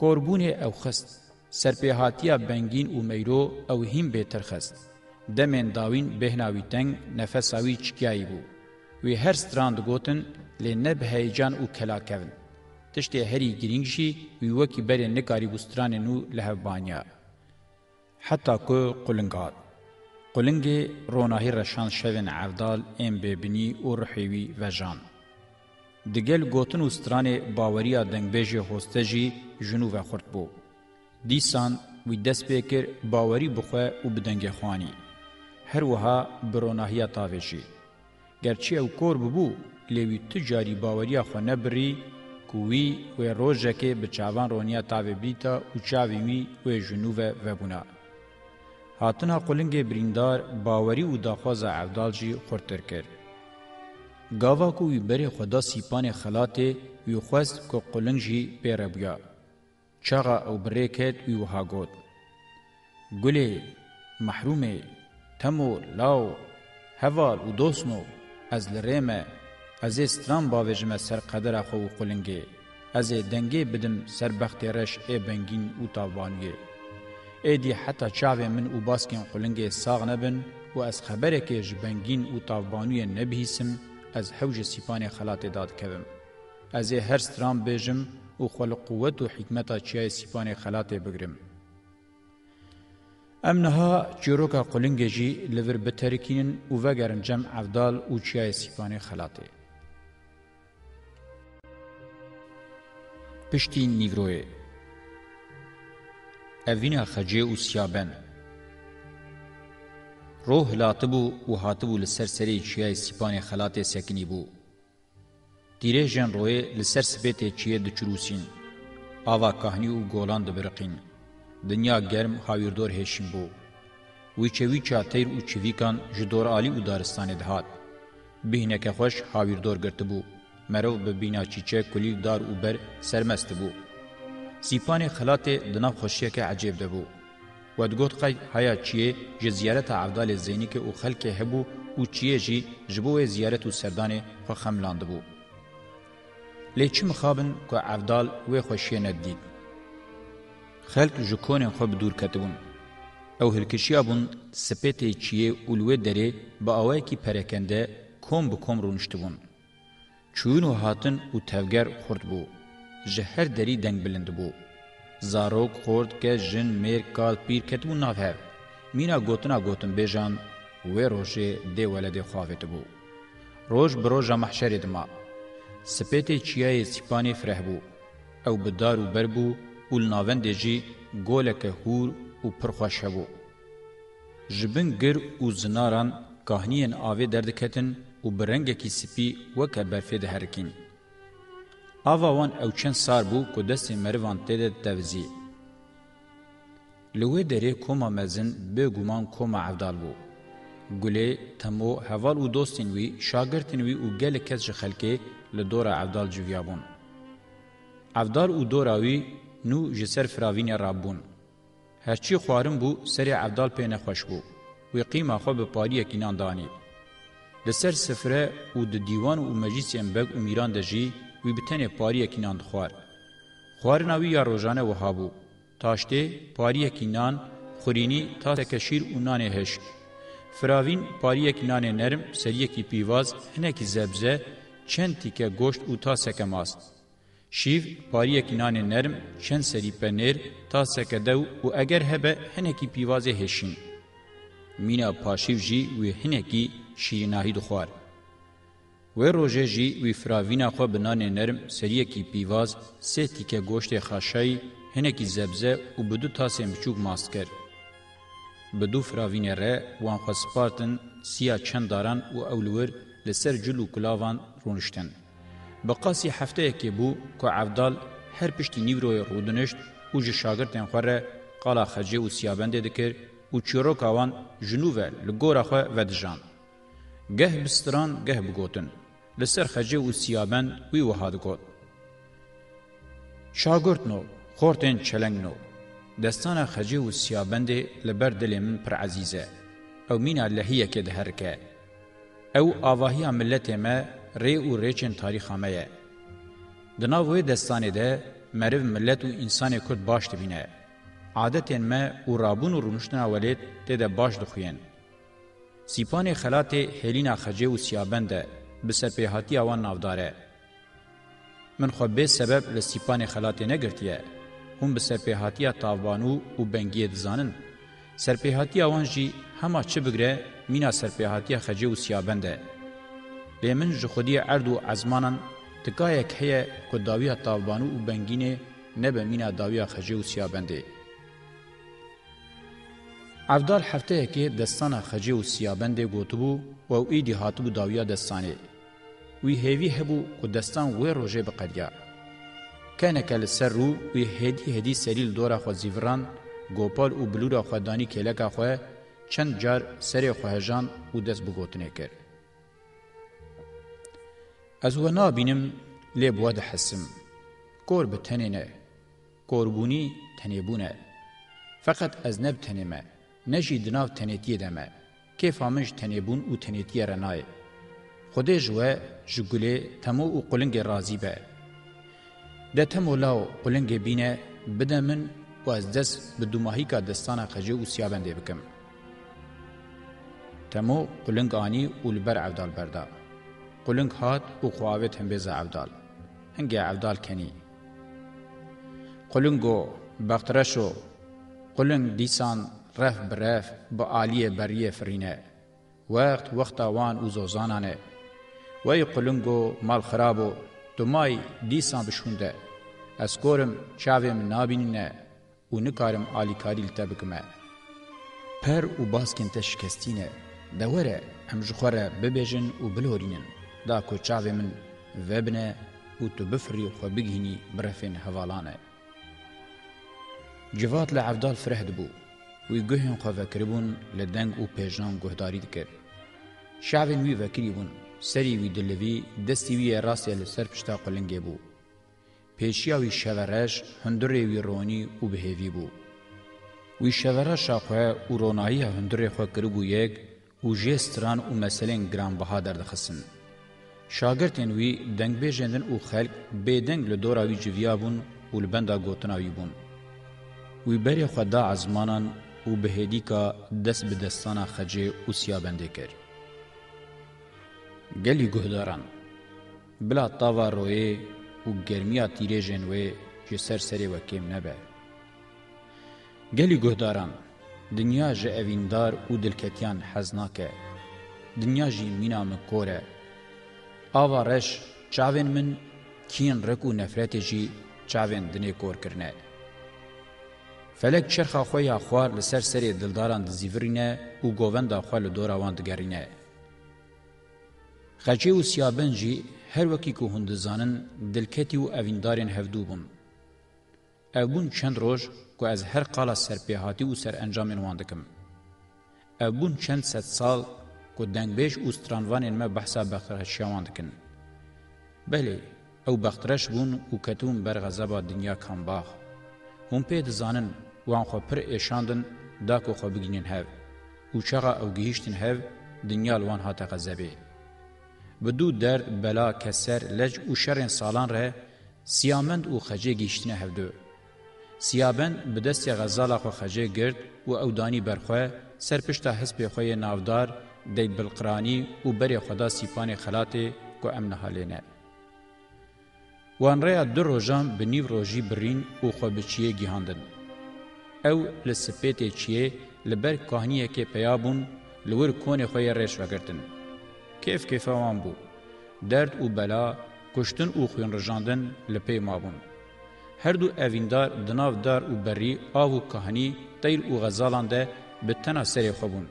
کوربونی او خست سرپیهاتیا بنگین او میرو او هیم بهتر خست دمن داوین بهناوی تنگ نفساوی چکیایی بو وی هر ستراند گوتن لنب هیجان او کلاکون تشتی هری گرینگ شی وی وکی بری نکاری بستران نو لهبانیا حتا کو قلنگات قلنگی روناهی رشان شوین عفدال ام ببینی او رحیوی و جان دګل ګوتن او سترانې باوریا دنګبېجه هوستجی جنوب خرد بو دیسان وی دسپیکر باوری بخوه او بدنګ خوانی هر وها بروناهیا تاوشی گرچه او کور بو لوی تجاری باوریا خو نه بری کوی و روزه کې بچاوان رونیا تاوی بیتا او چاوی می و جنوب و بونا هاتنا قلنګ بریندار باوری او داخوازه عبدالجی خورتر کرد گاوا کو وی بری خدا سیپان خلاته وی خوست کو قلنجی پیره بیا چاغا او بریکت وی وها گوت گلی محرومه تمو لاو هوال و دوسنو از لریمه از استران باوجم سر قدر خو قلنگی از دنگی بدم سر بخت رش ای بنگین او تاوانگی ایدی حتی چاوه من او باسکین قلنگی ساغ نبن و از خبره که جبنگین او تاوانوی نبهیسم ez hewj sîpanê xelatê dadikevim. Ez ê her stran bêjim û xwe li quwet û hîkmeta çiyayê sîpanê xelatê bigirim. Em niha çîroka qulingê jî li vir biterikînin û vegerin cem evdal û çiyayê sîpanê xelatê. Piştî nîvroyê Evîna xecê û siyabend روح لاتبو و هاتبو لسرسری چیای سیپان خلات سکنی بو. دیره جن روی لسر سبیت چیه دچروسین. آوا کهنی و گولان دبرقین. دنیا گرم هاویردور هشیم بو. وی چوی چا تیر و چویکان جدور آلی و دارستان دهات. بهینک خوش هاویردور گرت بو. مرو به بینا چیچه کلیل دار و بر سرمست بو. سیپان خلات دناب خوشیه که عجیب ده بو. و دگوت قی هیا چیه جه زیارت عبدال زینی که او خلک هبو او چیه جی جبو زیارت و سردان خو خملاند بو لی چی مخابن که عبدال وی خوشیه ندید خلک جکون خو بدور کتبون او هلکشی ابون سپیت چیه اولوه دره با اوای کی پرکنده کوم بکوم رونشتبون چون و هاتن او تفگر خورد بو جهر دری دنگ بلند بو زارok xord ke jin mêr kal pîr ketbû navhev. Mîna gotina gotinbêjan wê rojê dê weledê xavê dibû. Roj bi roja mehşerê dima. Sipêtê çiyayê sîpanê firehbû. Ew bi dar û berbû û li navendê jî goleke hûr û pirxweş hebû. Ji bin gir û zinaran kahiniyên avê derdiketin û bi rengekî sipî weke berfê diherikin. آوا وان او چند سار بو که دستی مروان تیده دوزی. لوی دری کما مزن به گمان کما عبدال بو. گله تمو حوال و دوستین وی شاگرتین وی و گل کس خلکه لدور عبدال جویابون. عبدال و دوراوی نو جسر فراوین رابون. هرچی خوارم بو سری عبدال پینه خوش بو. وی قیمه خو به پاری کینان دانی. لسر سفره او د دیوان او مجلس امبګ امیران دجی وی بتنه پاری کینان خوار خوارنا وی یا روزانه وهابو تاشته پاری کینان خورینی تا تکشیر اونان هش فراوین پاری کینان نرم سریه کی پیواز هنه کی زبزه چند تیکه گوشت او تا سکماست شیف پاری کینان نرم چند سری پنیر تا سکدو او اگر هبه هنه کی پیواز هشین مینا پاشیف جی وی هنه کی شیریناهی دخوار و روژه جی وی فراوینا خو بنان نرم سریه کی پیواز سه تیکه گوشت خاشای هنکی زبزه و بدو تاسه مچوک ماست کرد. بدو فراوین ره وان خو سپارتن سیا چند داران و اولور لسر جلو کلاوان رونشتن. بقاسی هفته که بو که عفدال هر پشتی نیوروی رودنشت و جه شاگرتن خوره قالا خجه و سیابنده دکر و چیروکاوان جنوبه لگورا خو ودجان. گه بستران گه بگوتن. لسر خجه و سیامن وی وهاد گوت. شاگرد نو، خورتین چلنگ نو، دستان خجه و سیابند لبر دل من پر عزیزه، او مینا لحیه که دهر که. او آواهی ملت ما ری و ریچن تاریخ همه یه. دناوی دستانه ده مرو ملت و انسان کرد باش دبینه. عادتین ما و رابون و رونشتن اولید ده ده باش دخوین. سیپان خلات هلینا خجه و سیابنده، به سرپیهاتی آوان نافداره. من خو به سبب لسیپان خلاتی نگرتیه. هم به سرپیهاتی تاوانو و بنگی دزانن. سرپیهاتی آوان جی همه چه بگره مینا سرپیهاتی خجه و سیابنده. لیمن جخودی عرد و عزمانن تکایک هیه که داوی تاوانو و بنگینه نبه مینا داوی خجه و سیابنده. افدال هفته کې دستانه خجه او سیابند ګوتبو او ایدی هاتبو داویا دستانه وی هیوی هبو کو دستان وی روجه بقدیا کنه کل سر رو وی هدی هدی سریل دورا خو زیوران گوپال او بلورا خو دانی کلکا خو چند جار سری خو هجان او دس بگوتنه کر از و نابینم لی بود حسم کور بتنینه کوربونی تنیبونه فقط از نب تنیمه نجی دناو تنیتیه دمه کیف همش تنیبون او تنیتیه رنایه خودی جوه جگلی تمو و قلنگ رازی به. ده تمو لاو قلنگ بینه بده من و از دست به دوماهی که دستان خجه و سیابنده بکم. تمو قلنگ آنی و لبر عبدال برده. قلنگ هات و قواوت هم بزه عبدال. هنگه عبدال کنی. قلنگو بخترشو قلنگ دیسان رف برف با آلیه بریه فرینه. وقت وقتا وان و زوزانانه. وی قلنگو مال خرابو دمای دیسان بشونده از گورم چاویم نابینینه و نکارم آلی کاری لتا بکمه پر و باسکن تشکستینه دوره ام جخوره ببیجن و بلورینن دا کو چاوی من وبنه و تو بفری خو بگهینی برفین حوالانه جواد لعبدال فرهد بو وی گهین خو فکربون لدنگ و پیجان گهداری دکر شعبین وی وکری بون سری وی دلوی دستی وی راسی لسر پشتا قلنگی بو. پیشیاوی شورش هندره وی رونی و بهوی بو. وی شورش آخوه و رونایی هندره خواه کرو بو یک و جستران و مسلین گران بها دردخسن. شاگرتین وی دنگ بیجندن او خلق بیدنگ لدورا وی جویا بون و لبندا گوتناوی بون. وی بری خدا عزمانان و بهدی که دست به دستان خجه و سیابنده کرد. گلی گهداران بلا تاوا روی و گرمیا تیرژن وی چې سر سره وکیم نه به گلی گهداران دنیا ژ اویندار او دلکتیان حزناکه دنیا ژ مینا مکوره اوارش چاوین من کین رکو نفرت جی چاوین دنی کور کرنه فلک چرخه خو یا خوار لسر سری دلداران د زیورینه او گووند خو له دوراوند ګرینه خجی و سیابن جی هر وکی که هندزانن دلکتی و اویندارین هفدو بون. او بون چند روش که از هر قالا سرپیهاتی و سر انجامین واندکم. او بون چند ست سال که دنگبیش و سترانوانین ما بحثا بخترهشیا واندکن. بله، او بخترش بون و کتون بر غذابا دنیا کانباخ. هم پید زانن وان خو پر ایشاندن دا که خو بگینین هف. و چغا او گهیشتن هف دنیا لوان هاتا غذابه. بدو در بلا کسر لج او شرین سالان ره سیامند او خجه گیشتنه هفدو. سیابند بدست غزالا خو خجه گرد و او دانی برخوه سرپشتا حسب خوی نافدار دی بلقرانی و بری خدا سیپان خلاته کو ام نهالینه. وان ریا دو روژان به نیو روژی برین او خو بچیه گیهاندن. او لسپیت چیه لبر کهانیه که پیابون لور کون خوی ریش وگردن. کیف کیف وان بو درد او بلا کشتن او خوین رجاندن لپی مابون هر دو اویندار دناو دار او بری آو کهانی تیل او غزالان ده به تنا سری خوبون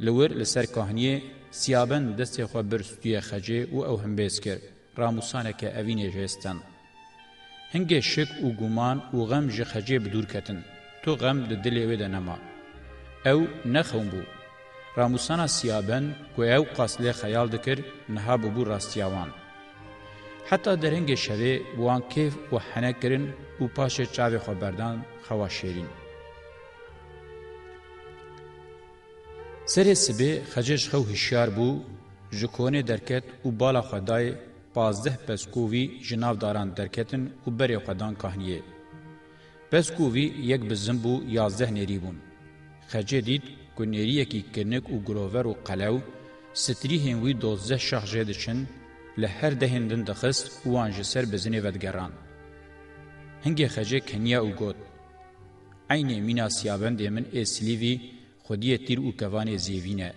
لور لسر کهانی سیابن دست خو برستوی خجه او او هم بیسکر راموسانه که اوینه جستن هنگه شک او گومان او غم جخجه بدور کتن تو غم د دلې و د نما او نخوم بو راموسانا سیابن گویا و قاسله خیال دکر نها بو راستیاوان حتی درنگ شوی وان کیف و حنکرین و پاش چاوی خبردان خواشیرین. سر سبه خجش خو هشیار بو جکونه درکت و بالا خدای پازده پسکووی جناو داران درکتن و بری خدان کهنیه. پسکووی یک بزن بو یازده نری بون. خجه دید گنریکی کنک او گروور او قلو ستری هن وی 12 شاه جه دچن له هر دهندن دخست وان جسر بزنی ودگران هنگی خجه کنیا او گوت عین مینا سیابند من اسلیوی خودی تیر او کوان زیوینه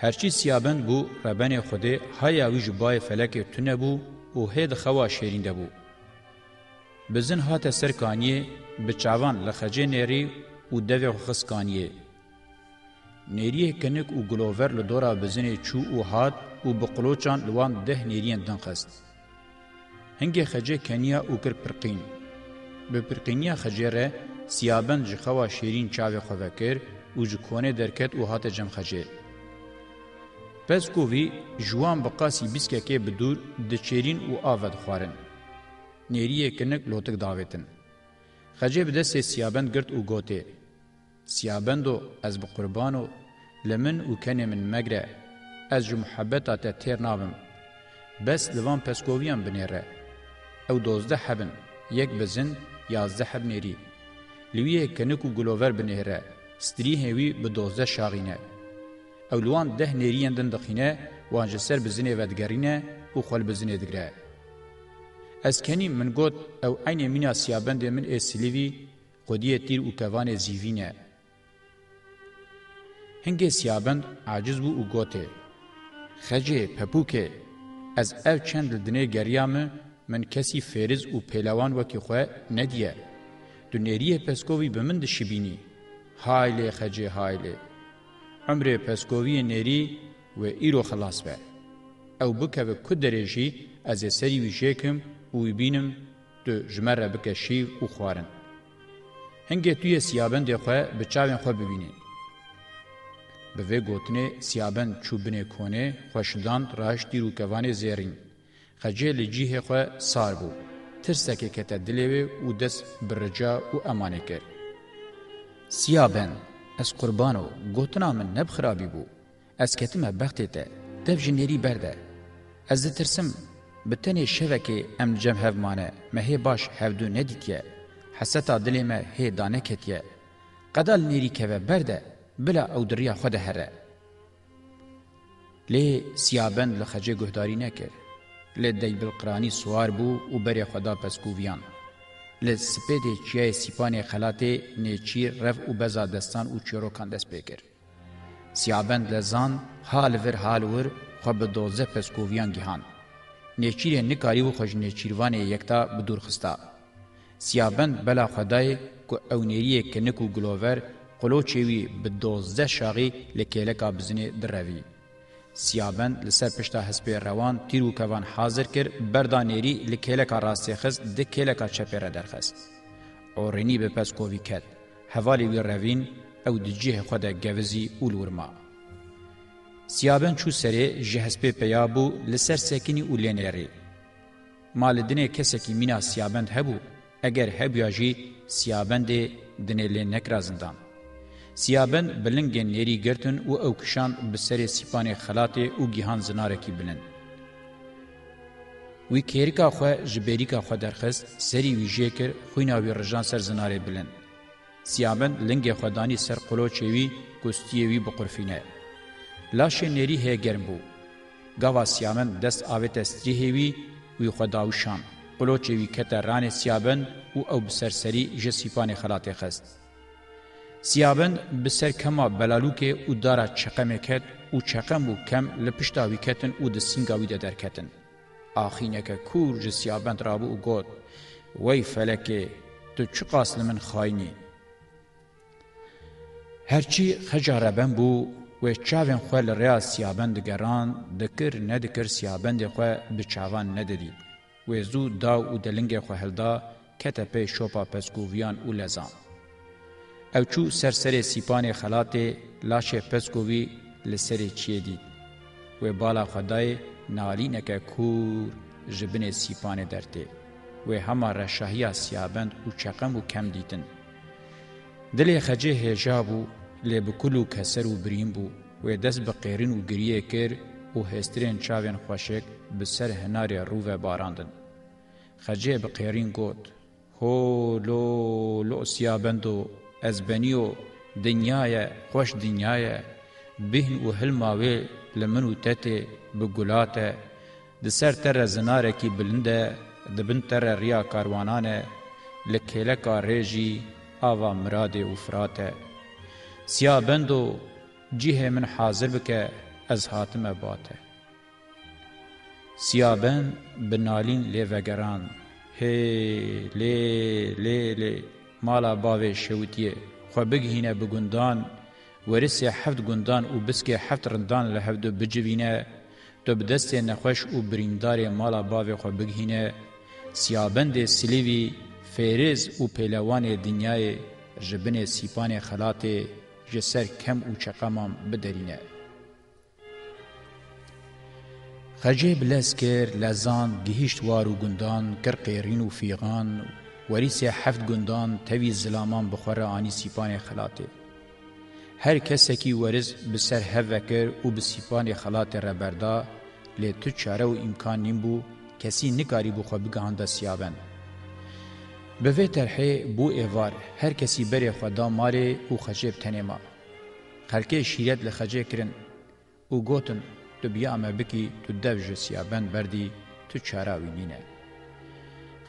هرچی سیابند بو ربن خوده هایا وی جبای فلک تونه بو او هد خوا شیرینده بو بزن هات سرکانیه بچاوان لخجه نری او دوی خسکانیه نریه کنک او گلوور له دورا بزنه چو او هات او بقلوچان لوان ده نریان دن خست هنگه خجه کنیا او کر پرقین به پرقینیا خجره سیابن جخوا شیرین چاوی خوکر او جکونه درکت او هات جم خجه پس کووی جوان بقاسی بیسکه بدور د چیرین او آود خورن نریه کنک لوتک داوتن خجه بده سیابن گرت او گوته سیابندو از بقربانو لمن او کنه من مگره از جو محبتا تا تیر نابم بس لوان پسکوویان بنیره او دوزده حبن یک بزن یازده حب نیری لویه کنکو گلوور بنیره ستری هوی به دوزده شاغینه او لوان ده نیریان دن دخینه وانجسر بزنه ودگرینه او خل بزنه دگره از کنی من گوت او عین مینا سیابند من اسلیوی قدیه تیر او کوان زیوینه هنگه سیابند عاجز بو و گوته خجه پپوکه از او چند دنه گریامه من کسی فیرز و پیلوان وکی خواه ندیه دنیریه پسکووی بمن دشبینی هایله خجه هایله عمر پسکووی نری و ایرو خلاص به او بکه و کد درجی از سری ویشیکم و بینم دو جمره بکشی و خوارن هنگه توی سیابند خواه بچاوین خواه ببینین به وی گوتنه سیابن چوبنه کونه خوشدان راش دیرو کوانه زیرین خجه لجیه خو سار بو ترسکه که تدلیوی او دست برجا او امانه کر سیابن از قربانو گوتنا من نبخرابی بو از کتمه بختی ته دف جنری برده از ترسم به تنه شوکه ام جم هفمانه مهی باش هفدو ندیتیه حستا دلیمه هی دانه کتیه قدال نیری که برده بلا او دریا خود هره لی سیابند لخجه گهداری نکر لی دی بالقرانی سوار بو و بری خدا پسکوویان لی سپیده چیه سیپان خلاته نیچی رف و بزا دستان و چیرو کندس پیکر سیابند لزان حال ور حال ور خواب دوزه پسکوویان گیهان نیچیر نکاری و خوش نیچیروان یکتا بدور خستا سیابند بلا خدای که اونیریه کنکو گلوور قلوچوی به دوزده شاغی لکیلکا بزنی دروی. سیابند لسر پشتا حسب روان تیرو کوان حاضر کر بردانیری لکیلکا راستی خست ده کیلکا چپیره درخست. اورینی به پس کووی کد. حوالی وی روین او دجیه خود گوزی اولورما. سیابن چو سره جهسپ پیابو لسر سکینی اولینری. مال دنه کسکی مینا سیابند هبو اگر هبیاجی سیابند دنه لنک رازندان. سیابن بلنگن لری گرتن و او کشان بسر سیپان خلاته او گیهان زنارکی بلند. وی کیریکا خو جبریکا خو درخست سری وی جیکر خوینا وی رجان سر زناره بلند. سیابن لنگ خدانی سر قلو چوی گستیوی بقرفینه. لاشه نری هی گرم بو. گاوا سیامن دست آویت استری هیوی وی خداو شام. قلو چوی کتر ران سیابن و او بسرسری جسیپان خلاته خست. سیابند بسر کما بلالوکه او دارا چقمکت او چقم و کم لپشتاوی کتن او د سنگاوی ده درکتن. آخینکه کور جه سیابند رابو او گود وی فلکه تو چه قاسل من خاینی؟ هرچی خجاربن بو و چاوین خو له ریا سیابند ګران دکر نه دکر سیابند خو به چاوان نه ددی و زو دا او دلنګ خو هلدا کته په شوپا پسکوویان او لزان او چو سرسره سیپان خلات لاش پسکووی لسر چیه دید و بالا خدای نالینک کور جبن سیپان درته و همه رشاهی سیابند و چقم و کم دیتن دل خجه هجابو لی بکلو کسر و برین بو و دست بقیرین و گریه کر و هسترین چاوین خوشک بسر هناری رو و باراندن خجه بقیرین گوت هو لو لو سیابندو از بنیو دنیای خوش دنیای بهن و هلماوی لمنو تته بگولاته د سر تر زناره کی بلنده د بن تر ریا کاروانانه لکهله کارېجی آوا مراد او فراته سیا بندو جه من حاضر بکه از حاتمه باته سیابن بنالین لیوگران هی لی لی لی مالا باوی شوتیه خو بگهینه بگندان ورسه هفت گندان او بسکه هفت رندان له هفت بجوینه تو بدست نخوش او بریندار مالا باوی خو بگهینه سیابند سلیوی فیرز او پیلوان دنیای جبن سیپان خلات جسر کم او چقمام بدرینه خجه بلسکر لزان گهیشت وارو گندان کر قیرین و فیغان وریسه هفت گندان توی زلامان بخوره آنی سیپان خلاته. هر کسکی ورز بسر هفکر و بسیپان خلات ربردا لی تو چاره و امکان نیم بو کسی نکاری بو خواه بگهانده سیابن. به وی ترحه بو ایوار هر کسی بره خدا ماره و خجیب تنیما. خلکه شیرت لخجه کرن او گوتن تو بیا امه بکی تو دوجه سیابن بردی تو چاره و نینه.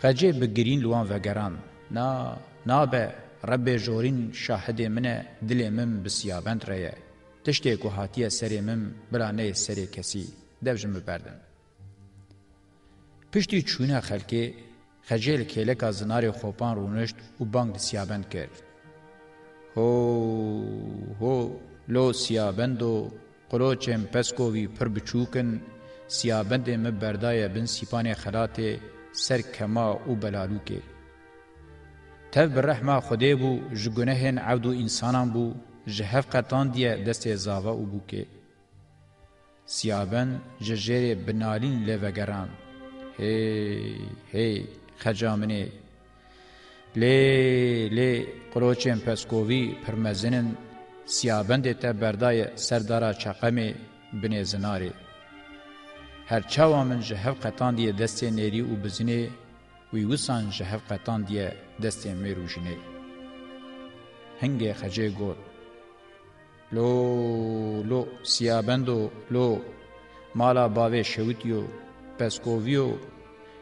خجه بگرین لوان وگران نا نابه رب جورین شاهد منه دل من بسیابند ریه تشتی که هاتیه سری من برانه سری کسی دوجم ببردم پشتی چونه خلکی خجل کلک از زنار خوپان رونشت و بانگ سیابند کرد هو هو لو سیابند و قروچم پسکووی پر بچوکن سیابند مبردای بن سیپان خلاته سر کما او بلالوکه تف برحمه خده بو جگنهن عبد و انسانان بو جهف قطان دیه دست زاوا او بو که سیابن ججر بنالین لوگران هی هی خجامنه لی لی قروچن پسکووی پرمزنن سیابن دیتا بردای سردارا چقم بنزناره هر چاوا من جهف قطان دیه دست نری او بزنه وی وسان جهف قطان دیه دست مروجنه هنگه خجه گوت لو لو سیابندو لو مالا باوه شویتیو پسکوویو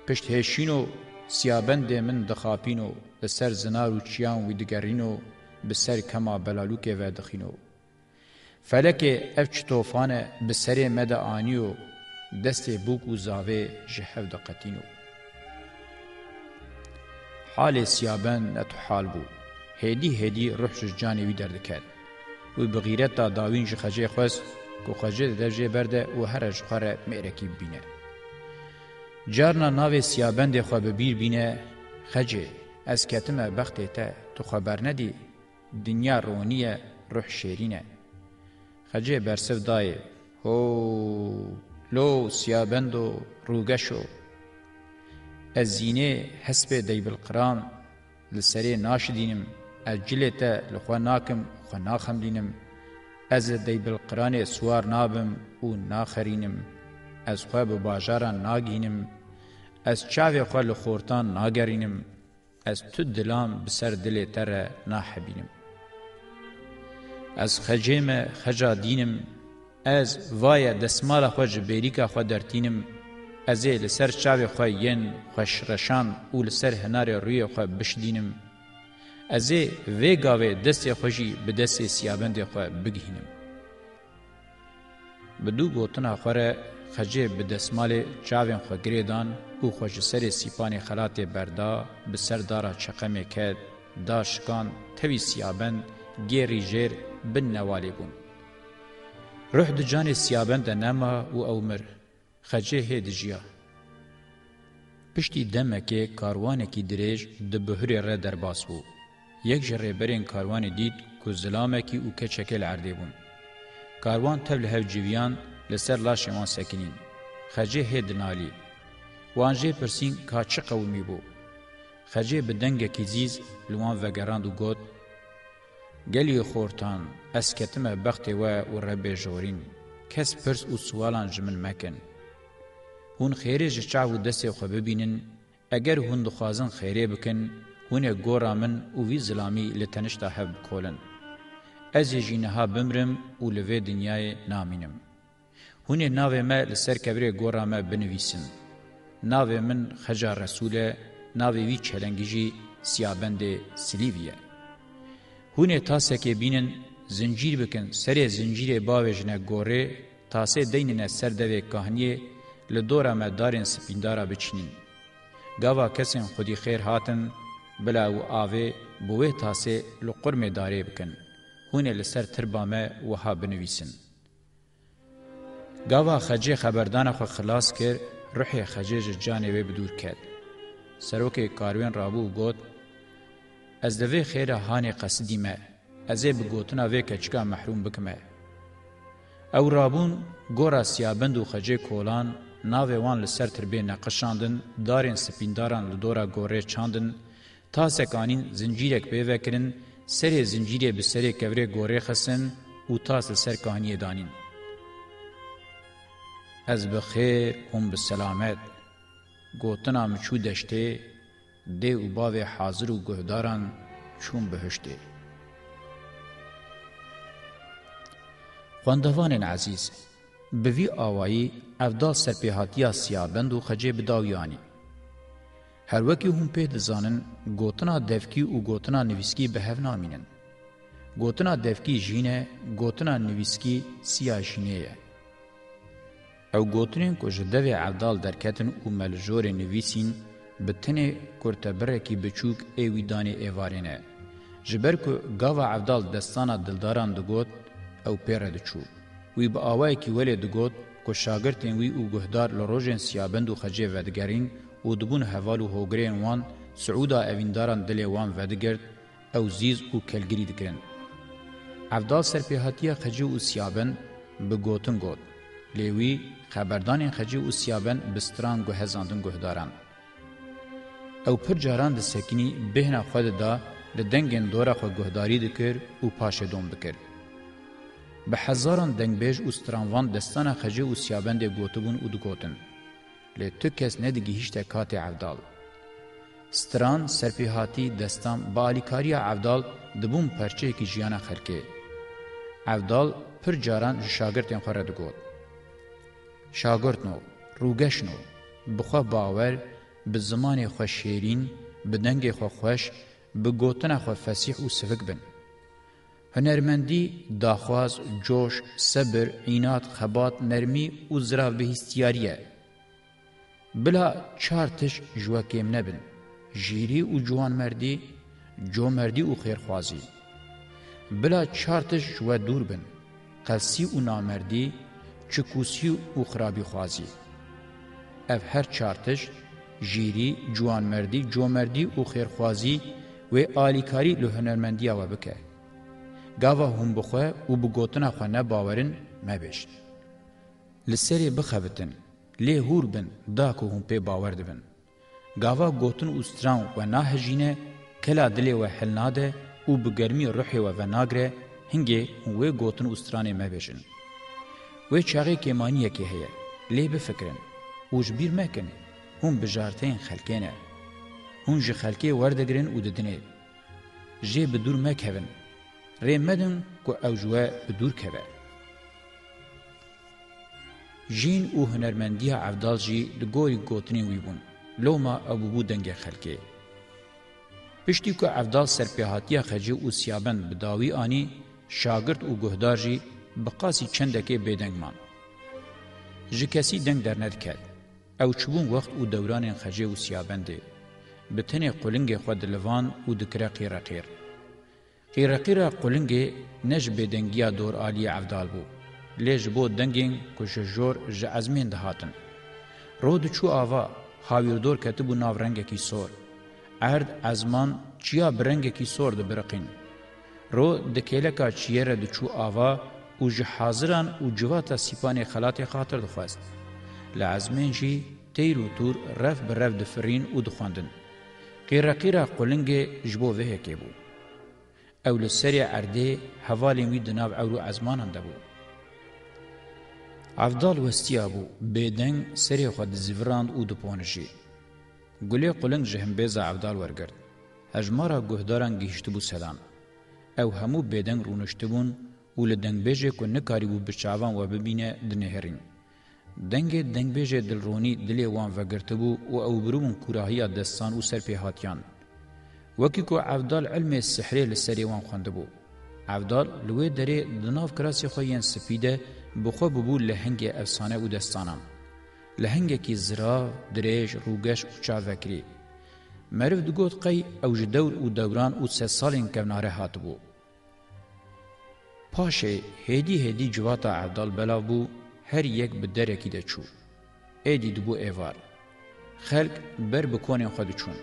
پشت هشینو سیابند من دخاپینو لسر زنار و چیان وی دگرینو بسر کما بلالوکه و دخینو فلکه اف چ توفانه بسر مد آنیو دسته بوک و زاوه جهو دقتینو حال سیابن نتو حال بو هدی هدی روح جانی وی دردکد و بغیرت دا داوین جخجه خوست که خجه درجه برده و هر جخاره مئرکی بینه جارنا ناوی سیابند خو به بیر بینه خجه از کتمه بخته ته تو خبر ندی دنیا رونیه روح شیرینه خجه برسف دای هو لو سیابند و روگش و از زینه حسب دیبل قرام لسری ناش دینم از جلتا لخوا ناکم خوا ناخم دینم از دیبل قران سوار نابم و ناخرینم از خوا به باجاران ناگینم از چاوی خوا لخورتان ناگرینم از تو دلام بسر دل تر ناحبینم از خجم خجا دینم از وای دسمال خو جبریکا خو درتینم از لسر چاوی خو ین خوش رشان او لسر هنار روی خو بشدینم از وی گاوی دست خوشی به دست سیابند خو بگهینم بدو گوتنا خوره خجه به دسمال چاوین خو گریدان او خوش سر سیپان خلات بردا به سر دارا چقمه کد داشکان توی سیابند گیری جیر بن نوالی بون روح د جانې سیابند نما او عمر خجه هدجیا پشتی دمکه کاروانکی دریج د بهری ر درباس وو یک جره برین کاروان دید کو زلامکی او کچکل عرده بون کاروان تبل هفجویان لسر لاشمان سکنین خجه هدنالی وانجه پرسین کاچه قومی بو خجه بدنگه کی زیز لوان وگراند و گوت گلی خورتان از کتم بخت و و رب جورین کس پرس و سوالان جمن مکن هون خیره جچا و دست خو ببینن اگر هون دخوازن خیره بکن هون گورا من و وی ظلامی لتنشتا هب کولن از جینها بمرم و لوی دنیای نامینم هون ناوه ما لسر کبره گورا ما بنویسن ناوه من خجا رسوله ناوه وی چلنگیجی سیابند سلیویه هونه تاسه کې بینن زنجیر بکن سره زنجیر باوجنه ګوره تاسه دیننه سر دوی کهنیه له دوره مدارن سپیندارا بچینین گاوا کسن خودی خیر هاتن بلا او آوه بوه تاسه لقرم داره بکن هونه لسر تربامه وها بنویسن گاوا خجه خبردان خو خلاص کر روحی خجه جانه بدور کرد سروک کاروین رابو گوت از دوی خیره هانه قصدیمه از ای بگوتنا وی کچکا محروم بکمه او رابون گورا سیابند و خجه کولان ناوه وان لسر تربه نقشاندن دارین سپینداران لدورا گوره چاندن تا سکانین زنجیرک بیوکرن سری زنجیری به سری کوره گوره خسن او تاس سر کانی دانین از بخیر هم بسلامت گوتنا مچو دشته دی و باوی حاضر و گهداران چون بهشته خواندوانین عزیز بوی آوایی افدال سرپیهاتیا سیابند و خجه بداویانی هر وکی هم په دزانن گوتنا دفکی او گوتنا نویسکی به هف نامینن گوتنا دفکی جینه گوتنا نویسکی سیا جینه او گوتنین کو جدوی عبدال درکتن او ملجور نویسین بتنه کورته برکی بچوک ای ویدانه ایوارینه جبر کو گاوا عبدال دستانا دلداران دگوت او پیره دچو وی با اوای کی ولې دگوت کو شاګرتن وی او ګهدار لروجن سیابند او خجه ودګرین او دبون حوالو هوګرین وان سعودا اوینداران دلی وان ودګرد او زیز او کلګری دګرین عبدال سرپیهاتیه خجه او سیابن به گوتن گوت لیوی خبردان خجه او سیابن بستران ګهزاندن ګهداران او پر جاران د سکینی بهنا خود دا د دنګن دورا خو ګهداری دکر او پاشه دوم دکر به هزاران دنګبیج او سترانوان دستانه خجه او سیابند ګوتبون او دګوتن له تکس نه دګی هیڅ کات عبدال ستران سرپیهاتی دستان بالیکاری عبدال دبون پرچه کی جیانه خلکه عبدال پر جاران شاگرتن خره دګوت شاگرت نو روګش نو بخو باور به زمان خو شیرین به دنګ خو خوش به گوتن خو فسیح او سفک بن هنرمندی داخواز جوش صبر عناد خبات نرمی او زرا به استیاریه بلا چارتش جوکیم نبن جیری او جوان مردی جو مردی او خیرخوازی بلا چارتش جو دور بن قلسی او نامردی چکوسی او خرابی خوازی اف هر چارتش جیری جوانمردی جومردی او خیرخوازی و آلیکاری له هنرمندی او بکه گاوا هم بخواه او بگوتنا خواه نباورن مبشت. لسری بخوتن، لی هور بن داکو هم پی باور دبن. گاوا گوتن اوستران و ناهجینه کلا دلی و حل ناده او بگرمی روحی و وناگره هنگی و گوتن اوستران مبشن. و چاقی کمانیه که هیه، لی بفکرن، اوج بیر مکنه. هون بجارتين خلقينه هون جي خلقي وردگرن و ددنه جي بدور مكهون رمدن کو اوجوه بدور كوه جین او هنرمندی عبدال جی دگوری گوتنی وی بون لوما ابو بودنگ خلکی پشتی که عبدال سرپیهاتی خجی او سیابند بداوی آنی شاگرد او گهدار جی بقاسی چندکه بیدنگ مان جکسی دنگ در ند کرد او چبون وخت او دوران خجه او سیابنده به تنه قلنگ خود لوان او دکره قیره قیر قیره قیره قلنگ نج بدنگیا دور آلی عبدال بو لیج بو دنگین کشجور جعزمین دهاتن رود چو آوا هاویردور کتبو ناورنگکی سور ارد ازمان چیا برنگکی سور ده برقین رو دکیلکا چیره دچو آوا او جحاضران او جواتا سیپان خلات خاطر دخواست لعزمین جی تیر و تور رف به رف دفرین و دخواندن. قیرقیرا قلنگ جبو وهکه بو. او لسری عرده حوالی وی دناب عورو عزمانان ده بو. عفدال وستیا بو بدنگ سری خود زیوراند و دپونجی. گلی قلنگ جهم بیزا عفدال ورگرد. هجمارا گهداران گیشت بو سلام. او همو بدنگ رونشت بون و لدنگ بیجه که نکاری بو بچاوان و ببینه دنهرین. دنګ دنګ بهجه دلرونی دلی وان وګرتبو او او برومن کوراهیا دستان او سرپیهاتیان وکیکو عبدال علم السحری لسری وان خوندبو عبدال لوی درې د ناف کراسی خو یان سپیده بخو ببو لهنګ افسانه او دستانم لهنګ کی زرا درېج روګش او چا وکری مرو د ګوت قی او جدول او دوران او سه سالین کوناره هاتبو پاشه هدی هدی جواتا عبدال بلاو بو هەر یەک بە دەرێکی دەچوو ئێدی دبوو ئێوار خەلک بەر بە کۆنێن خۆ دەچوون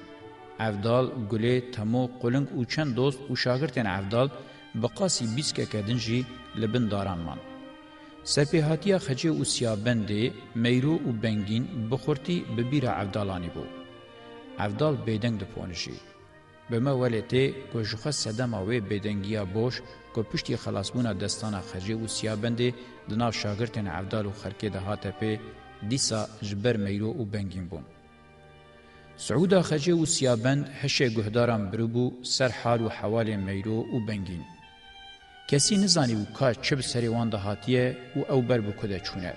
ئەفدال گولێ تەمۆ قولنگ و چەند دۆست و شاگرتێن ئەفدال بە قاسی بیسکەکە دنجی لە بن دارانمان سەرپێهاتیە خەجێ و سیابەندێ مەیرۆ و بەنگین بخورتی ببیرە ئەفدالانی بوو ئەفدال بێدەنگ دەپۆنژی بەمە وەلێتێ گۆژخە سەدەما وێ بێدەنگیە بۆش کو پشتی خلاصبونا دستانا خجی و سیابندی دنا شاگرتن عبدال و خرکی ده هاتپه دیسا جبر میلو و بنگین بون. سعودا خجی و سیابند هشه گهداران بروبو سر حال و حوال میلو و بنگین. کسی نزانی و که چب سریوان ده هاتیه و او بر بکده چونه.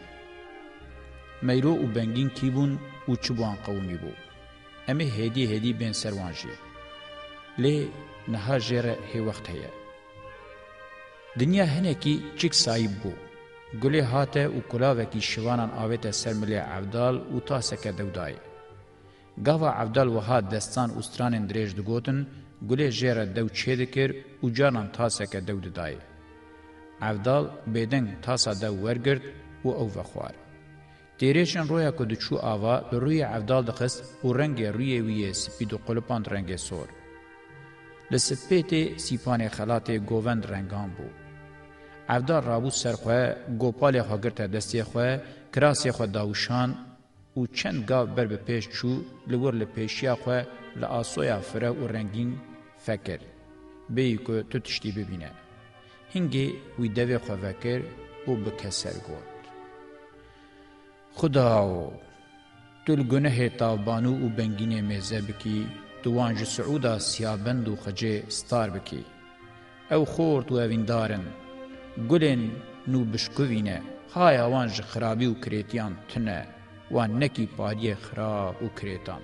میلو و بنگین کی بون و چبوان قومی بو. امی هدی هدی بین سروانجی. لی نها جره هی وقت هیه. دنیا هنکی چیک سایب بو گلی هاته او کلاوکی شوانان آویت سر ملی عبدال او تاسک دودای. گاوا عبدال وها دستان استرانین دریج دگوتن گلی جیر دو چه دکر او جانان تاسک دودای. عبدال بیدن تاسا دو ورگرد او او وخوار. دیریشن رویا که دچو آوا لروی عبدال دخست او رنگ روی ویه سپید و قلپاند رنگ سور. لسپیت سیپان خلات گووند رنگان بود. افدار رابو سر خواه گوپال خواه گرته دستی خواه کراسی خواه داوشان او چند گاو بر به پیش چو لور لپیشیا خواه لآسویا فره و رنگین فکر بیی که تو تشتی ببینه هنگی وی دوی خواه فکر او بکسر گود خداو تو الگنه تابانو و بنگین میزه بکی دوانج سعودا سیابند و خجه ستار بکی او خورد و اویندارن گلین نو بشکوینه خایا وان ژ خرابی او کریتیان تنه وان نکی پاری خراب او کریتان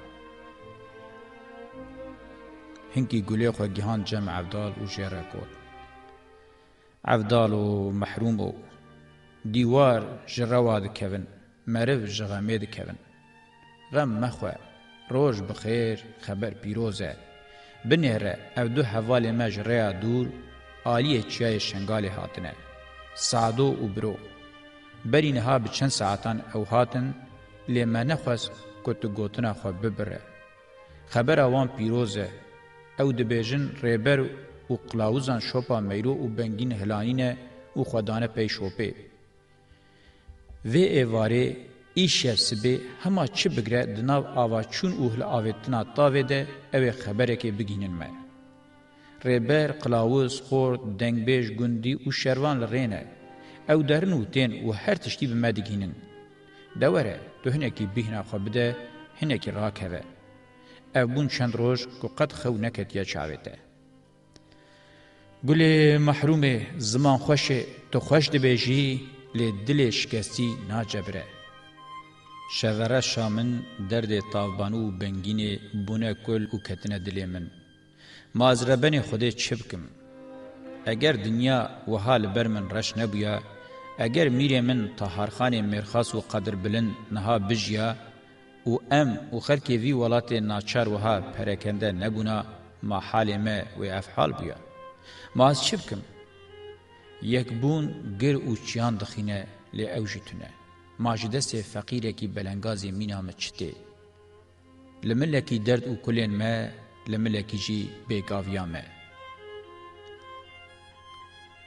هنکی گلی خو گیهان جمع عبدال او جره کود عبدال و محروم او دیوار جروا دکوین مرو جغمی دکوین غم مخوه روش بخیر خبر پیروزه بنهره او دو حوال مجره دور عالی چیای شنگال هاتنه سادو و برو بری نها به چند ساعتان او هاتن لیمه نخواست کت گوتنا خو ببره خبر اوان پیروزه او دبیجن ریبر و قلاوزان شوپا میرو و بنگین هلانینه و خدانه پی شوپه و ایواره ایشه سبه هما چه بگره دناو آوا چون اوهل آویتنا تاویده او خبره که بگینن مه ریبر قلاوز خور دنگبیج گوندی او شروان لرینه او درن و تین و هر تشتی به مدگینن دوره تو هنکی بهنا خو بده هنکی راکوه او بون چند روش که قد خو نکت یا چاویته گله محروم زمان خوش تو خوش دبیجی لی دل شکستی ناجبره شوره شامن درد تاوبانو و بنگین بونه کل و کتنه دلی من مازربن خودی چه بکم؟ اگر دنیا و حال بر من رش نبویا، اگر میر من تهارخان مرخاص و قدر بلند نها بجیا، و ام و خلکی وی ولات ناچار وها پرکنده نبونا ما حال ما و افحال بویا. ما از چه بکم؟ یک بون گر او چیان دخینه لی اوجتونه. ما جدست فقیره کی بلنگازی مینامت چته. لملکی درد او کلین ما لملکی جی بیگاویامه.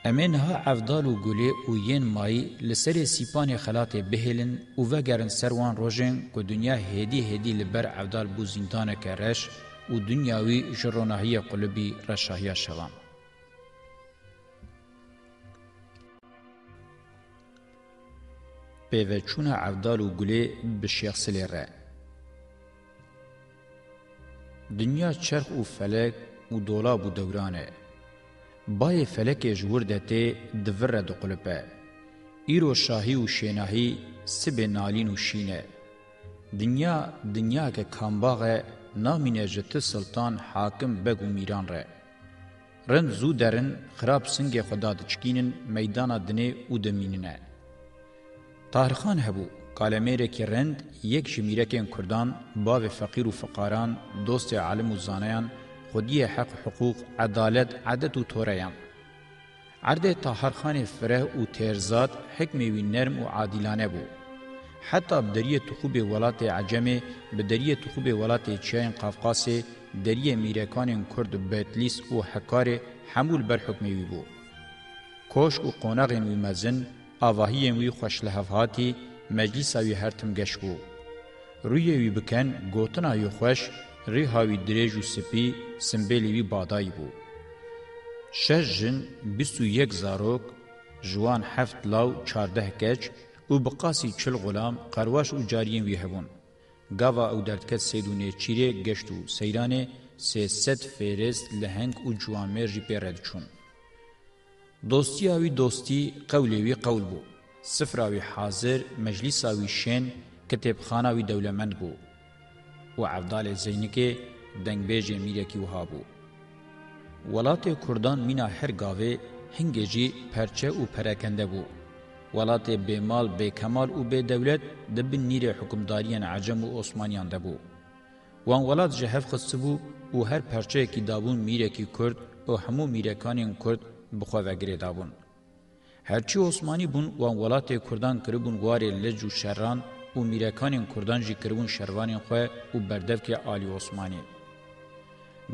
امین ها عفدال و گله و ین مایی لسر سیپان خلات بهلن و وگرن سروان روژن که دنیا هدی هدی لبر عفدال بو زندان که رش و دنیاوی جرونهی قلبی رشاهی شوام. پیوچون عفدال و گله به شیخ سلیره. دنیا چرخ او فلک او دولا بو دورانه بای فلک جور دته دور د قلبه ایرو شاهی او شیناهی سب نالین او شینه دنیا دنیا که کامباغه نامینه جته سلطان حاکم بګو میران ره رن زو درن خراب سنگ خدا د چکینن میدان دنه او د میننه تاریخان هبو Kalemere ki rend yek ji mîrekên Kurdan bavê feqîr û fiqaran, dostê alim û zanayan, xwediyê heq hiqûq, edalet, edet û toreyan. Erdê Taharxanê Fireh û Têrzad hekmê wî nerm û adîlane bû. Heta bi deriyê tixûbê welatê Ecemê bi deriyê tixûbê welatê Çiyayên Qafqasê deriyê mîrekanên Kurd Betlis û Hekarê hemû li ber hukmê wî bû. Koş û qonaxên wî mezin, avahiyên wî xweşlihevhatî, مجلس وی هرتم گشبو روی وی بکن گوتنا یو خوش ری هاوی دریجو سپی سمبیلی وی بادای بو شش جن بیستو یک زاروک جوان هفت لاو چارده کچ او بقاسی چل غلام قرواش او جارین وی هبون گاوا او دردکت سیدونه چیره گشتو سیرانه سیست فیرست لهنگ او جوامر جی پیرد چون دوستی اوی دوستی قولی وی قول بو سفراوی حاضر مجلساوی شین کتابخاناوی دولمند بو و عبدال زینکی دنگبیج میرکی وها بو ولات کردان مینا هر گاوه هنگجی پرچه و پرکنده بو ولات بیمال بیکمال و بی دولت دبن نیر حکمداریان عجم و عثمانیان ده بو وان ولات جهف خصه بو و هر پرچه کی دابون میرکی کرد و همو میرکانین کرد بخواه وگره دابون هرچی عثماني بون وان ولات کوردان کربون گواری لجو شران او میرکانین کوردان جی کربون شروانین خو او بردف کې عالی عثماني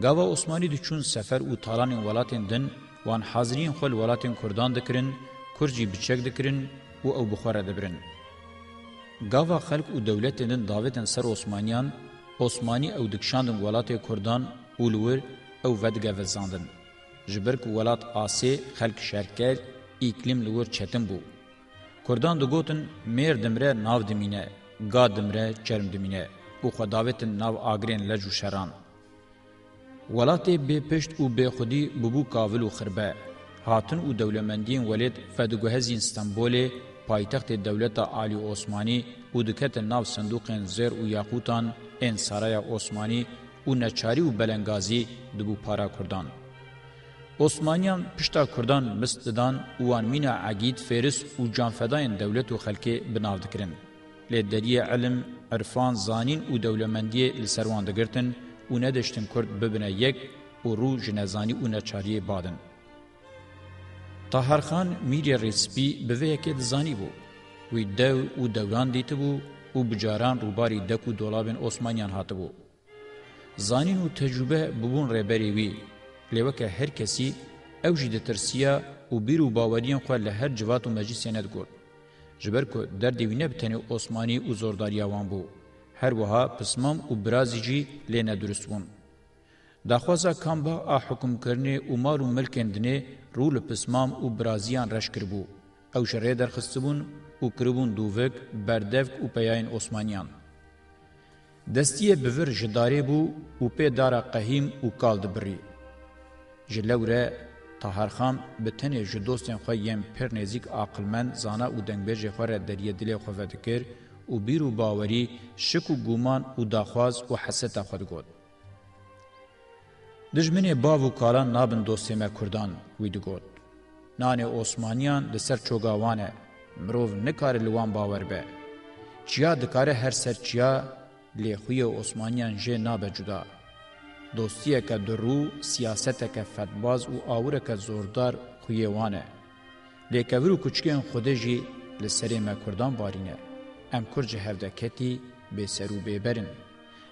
گاوا عثماني د چون سفر او تالان ولاتین دن وان حاضرین خو ولاتین کوردان دکرین کورجی بچک دکرین او او بخاره دبرن گاوا خلق او دولت دن داوتن سر عثمانیان عثماني او دکشاندن ولات کوردان اولور او ودګه وزاندن جبرک ولات آسی خلق شرکت اقلیم لور چتن بو کردان دو گوتن میر دمره ناو دمینه گا دمره چرم دمینه او خداوتن ناو آگرین لجو شران ولات به پشت او به خودی ببو کاول و خربه هاتن او دولمندین ولید فدگوهزین استنبول پایتخت دولت عالی عثماني او دکت ناو صندوق زر او یاقوتان انصارای عثماني او نچاری او بلنگازی دبو پارا کردان عثمانیان پشتا کردان مستدان اوان مینا عقید فیرس او جانفداین دولت و خلکه بناو دکرن. لیدری علم، عرفان، زانین او دولمندی لسروان دگرتن او ندشتن کرد ببنه یک او رو جنزانی او نچاری بادن. طاهر خان میری ریسپی به ویکی دزانی بو. وی دو او دوران دیت بو او بجاران روباری دکو دولابن عثمانیان هات بو. زانین او تجربه ببون ربری وی لیوکه هر کسی او جی دترسیا او بیرو باوریان خو له هر جوات او مجلسینه دګور جبر کو در دیوینه بتنی عثماني او زورداریا وان بو هر وها پسمام او برازیجی لینه درستون دا خوازا کامبا ا حکم کرنی او مار او ملک اندنی رول پسمام او برازیان رش کربو او شری درخصبون او کربون دووک بردفک او پیاین عثمانیان دستیه بور جداری بو او پی دارا قهیم او کال دبری جلوره طاهرخان به تنه جو دوستن خو یم پر نزیک عقلمن زانا او دنګبر جه خور دریه دل خو فکر او بیرو باوری شک و گومان او داخواز او حسد خود گوت دجمنه باو و کالان نابن دوستیمه کردان وی دگوت نان عثمانیان لسر چوگاوانه مروف نکار لوان باور به چیا دکاره هر سر چیا لیخوی عثمانیان جه نابه جدا دوستیه که درو سیاسته که فدباز و آوره که زوردار خویوانه لیکه ورو کچکین خوده جی لسره ما کردان بارینه ام کرج هفدکتی به سرو ببرن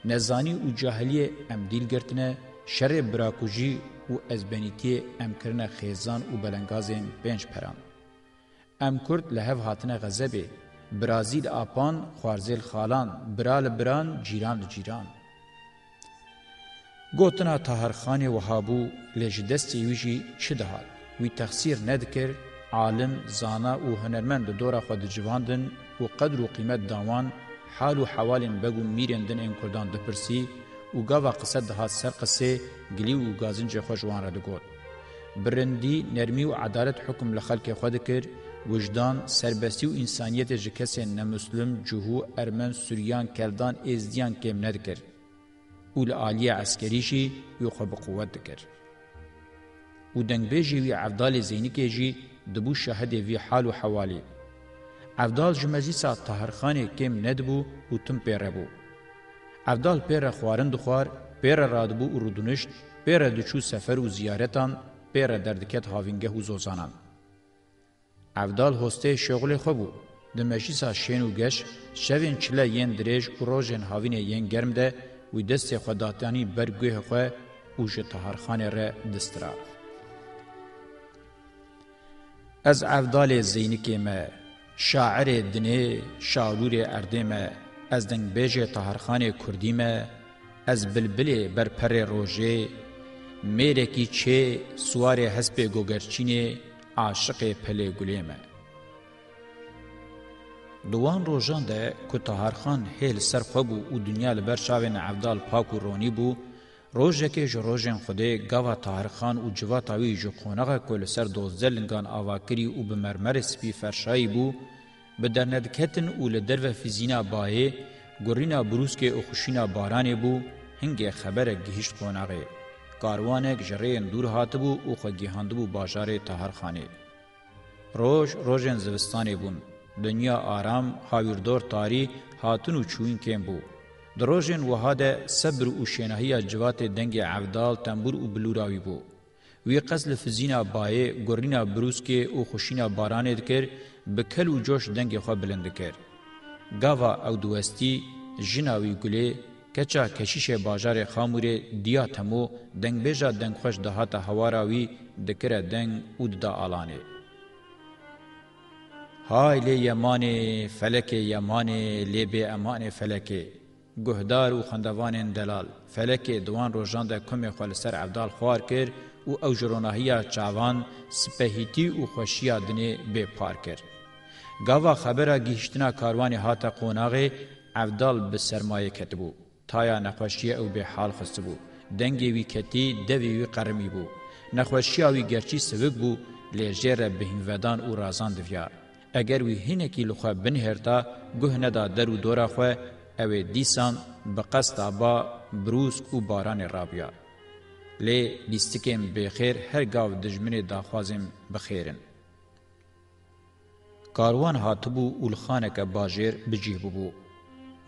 نزانی و جاهلی ام دیل گرتنه شر براکوژی و ازبنیتی ام کرنه خیزان و بلنگازین پنج پران ام کرد لهو هاتنه غزبه برازیل آپان خوارزیل خالان برال بران جیران جیران گوتنا تاهرخان وهابو لجدستی ویجی شدهات وی تخسیر ندکر عالم زانا او هنرمند دورا خود جواندن و قدر و قیمت داوان حال و حوالین بگو میرندن این کردان دپرسی او گاوا قصه دها سر قصه گلی و گازنج خوش وان را دگوت برندی نرمی و عدالت حکم لخلق خود کر وجدان سربستی و انسانیت جکسین نمسلم جهو ارمن سوریان کردان ازدیان کم ندکر و لعالی عسکریشی یو خو بقوت دکر و دنگ بیجی وی عبدال زینی که جی دبو شهد وی حال و حوالی عبدال جمزی سا طاهرخانی کم ندبو و تم پیره بو عبدال پیره خوارن دخوار پیره رادبو و رودونشت پیره دچو سفر و زیارتان پیره دردکت هاوینگه و زوزانان عبدال هسته شغل خو بو د مجلسا شین و گش شوین چله یین دریج و روژن هاوینه یین گرم ده و دست خو داتانی برگوه خو او جه تهارخان را دسترا. از عفدال زینکی ما، شاعر دنه شالور ارده ما، از دنگ بیجه تهارخان کردی ما، از بلبل برپر روژه، میرکی چه سوار حسب گوگرچینه عاشق پلگوله ما. دوان روزان ده کو طاهر خان هیل سر خو بو او دنیا لبر شاوین عبدال پاکو رونی بو روزه کې جروجن خوده گاوا طاهر خان او جوا تاوی جو خونغه کول سر دوزلنګان اواکری او به مرمر سپی فرشای بو به درندکتن او له درو فزینا باه ګورینا بروس کې او خوشینا باران بو هنګه خبره گهشت خونغه کاروانک جرین دور هاتبو او خو گیهاندبو بازار طاهر خانه روز روزن زوستانه بون دنیا آرام هاویردور تاری هاتن و چوین کم بو. دروژن وهاده صبر و شنهی جوات دنگ عبدال تنبور و بلوراوی بو. وی قزل فزینا بایه گورینا بروسکه او خوشینا بارانه دکر بکل و جوش دنگ خواه بلند کر. گاوا او دوستی جناوی گله کچا کشیش باجار خاموره دیا تمو دنگ بیجا دنگ خوش دهات هواراوی دکره دنگ او دا آلانه. های لی یمان فلک یمان لی به امان فلک گهدار و خندوان دلال فلک دوان روزان د کوم خپل سر عبدال خوار کړ او او جروناهیا چاوان سپهیتی او خوشیا دنه به پار کړ گاوا خبره گیشتنا کاروان هاتا قوناغه عبدال به سرمایه کتبو تایا نخوشی او به حال خستبو دنگی وی کتی دوی وی قرمی بو نخوشی او گرچی سبب بو لجر بهین ودان او رازان دویار اگر وی هینه کی لخوا بن هرتا گهنه دا درو دورا خو او دیسان بقستا با بروس او باران رابیا لی لیستکم بخیر هر گاو دجمنه دا خوازم بخیرن کاروان هاتبو اولخانه که باجر بجیه بو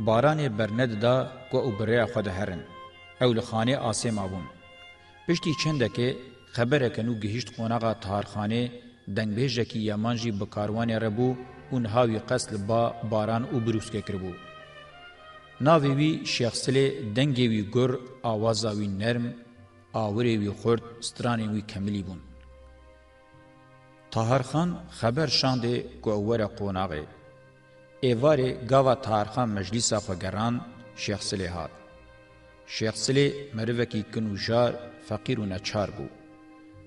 باران برند دا کو او بریا خود هرن اولخانه آسیم آبون پشتی چندکه خبره کنو گهشت قوناغا تارخانه دنگبیجه کی یمان جی بکاروان ربو اون هاوی قسل با باران او بروسکه کربو. ناوی وی شخصل دنگی وی گر آوازا وی نرم آوری وی خورد سترانی وی کملی بون. تاهر خان خبر شانده گوهور قوناغه. ایواره گاوا تاهر خان مجلیسا خوگران شخصلی هاد. شخصلی مروکی کنوجار فقیر و نچار بود.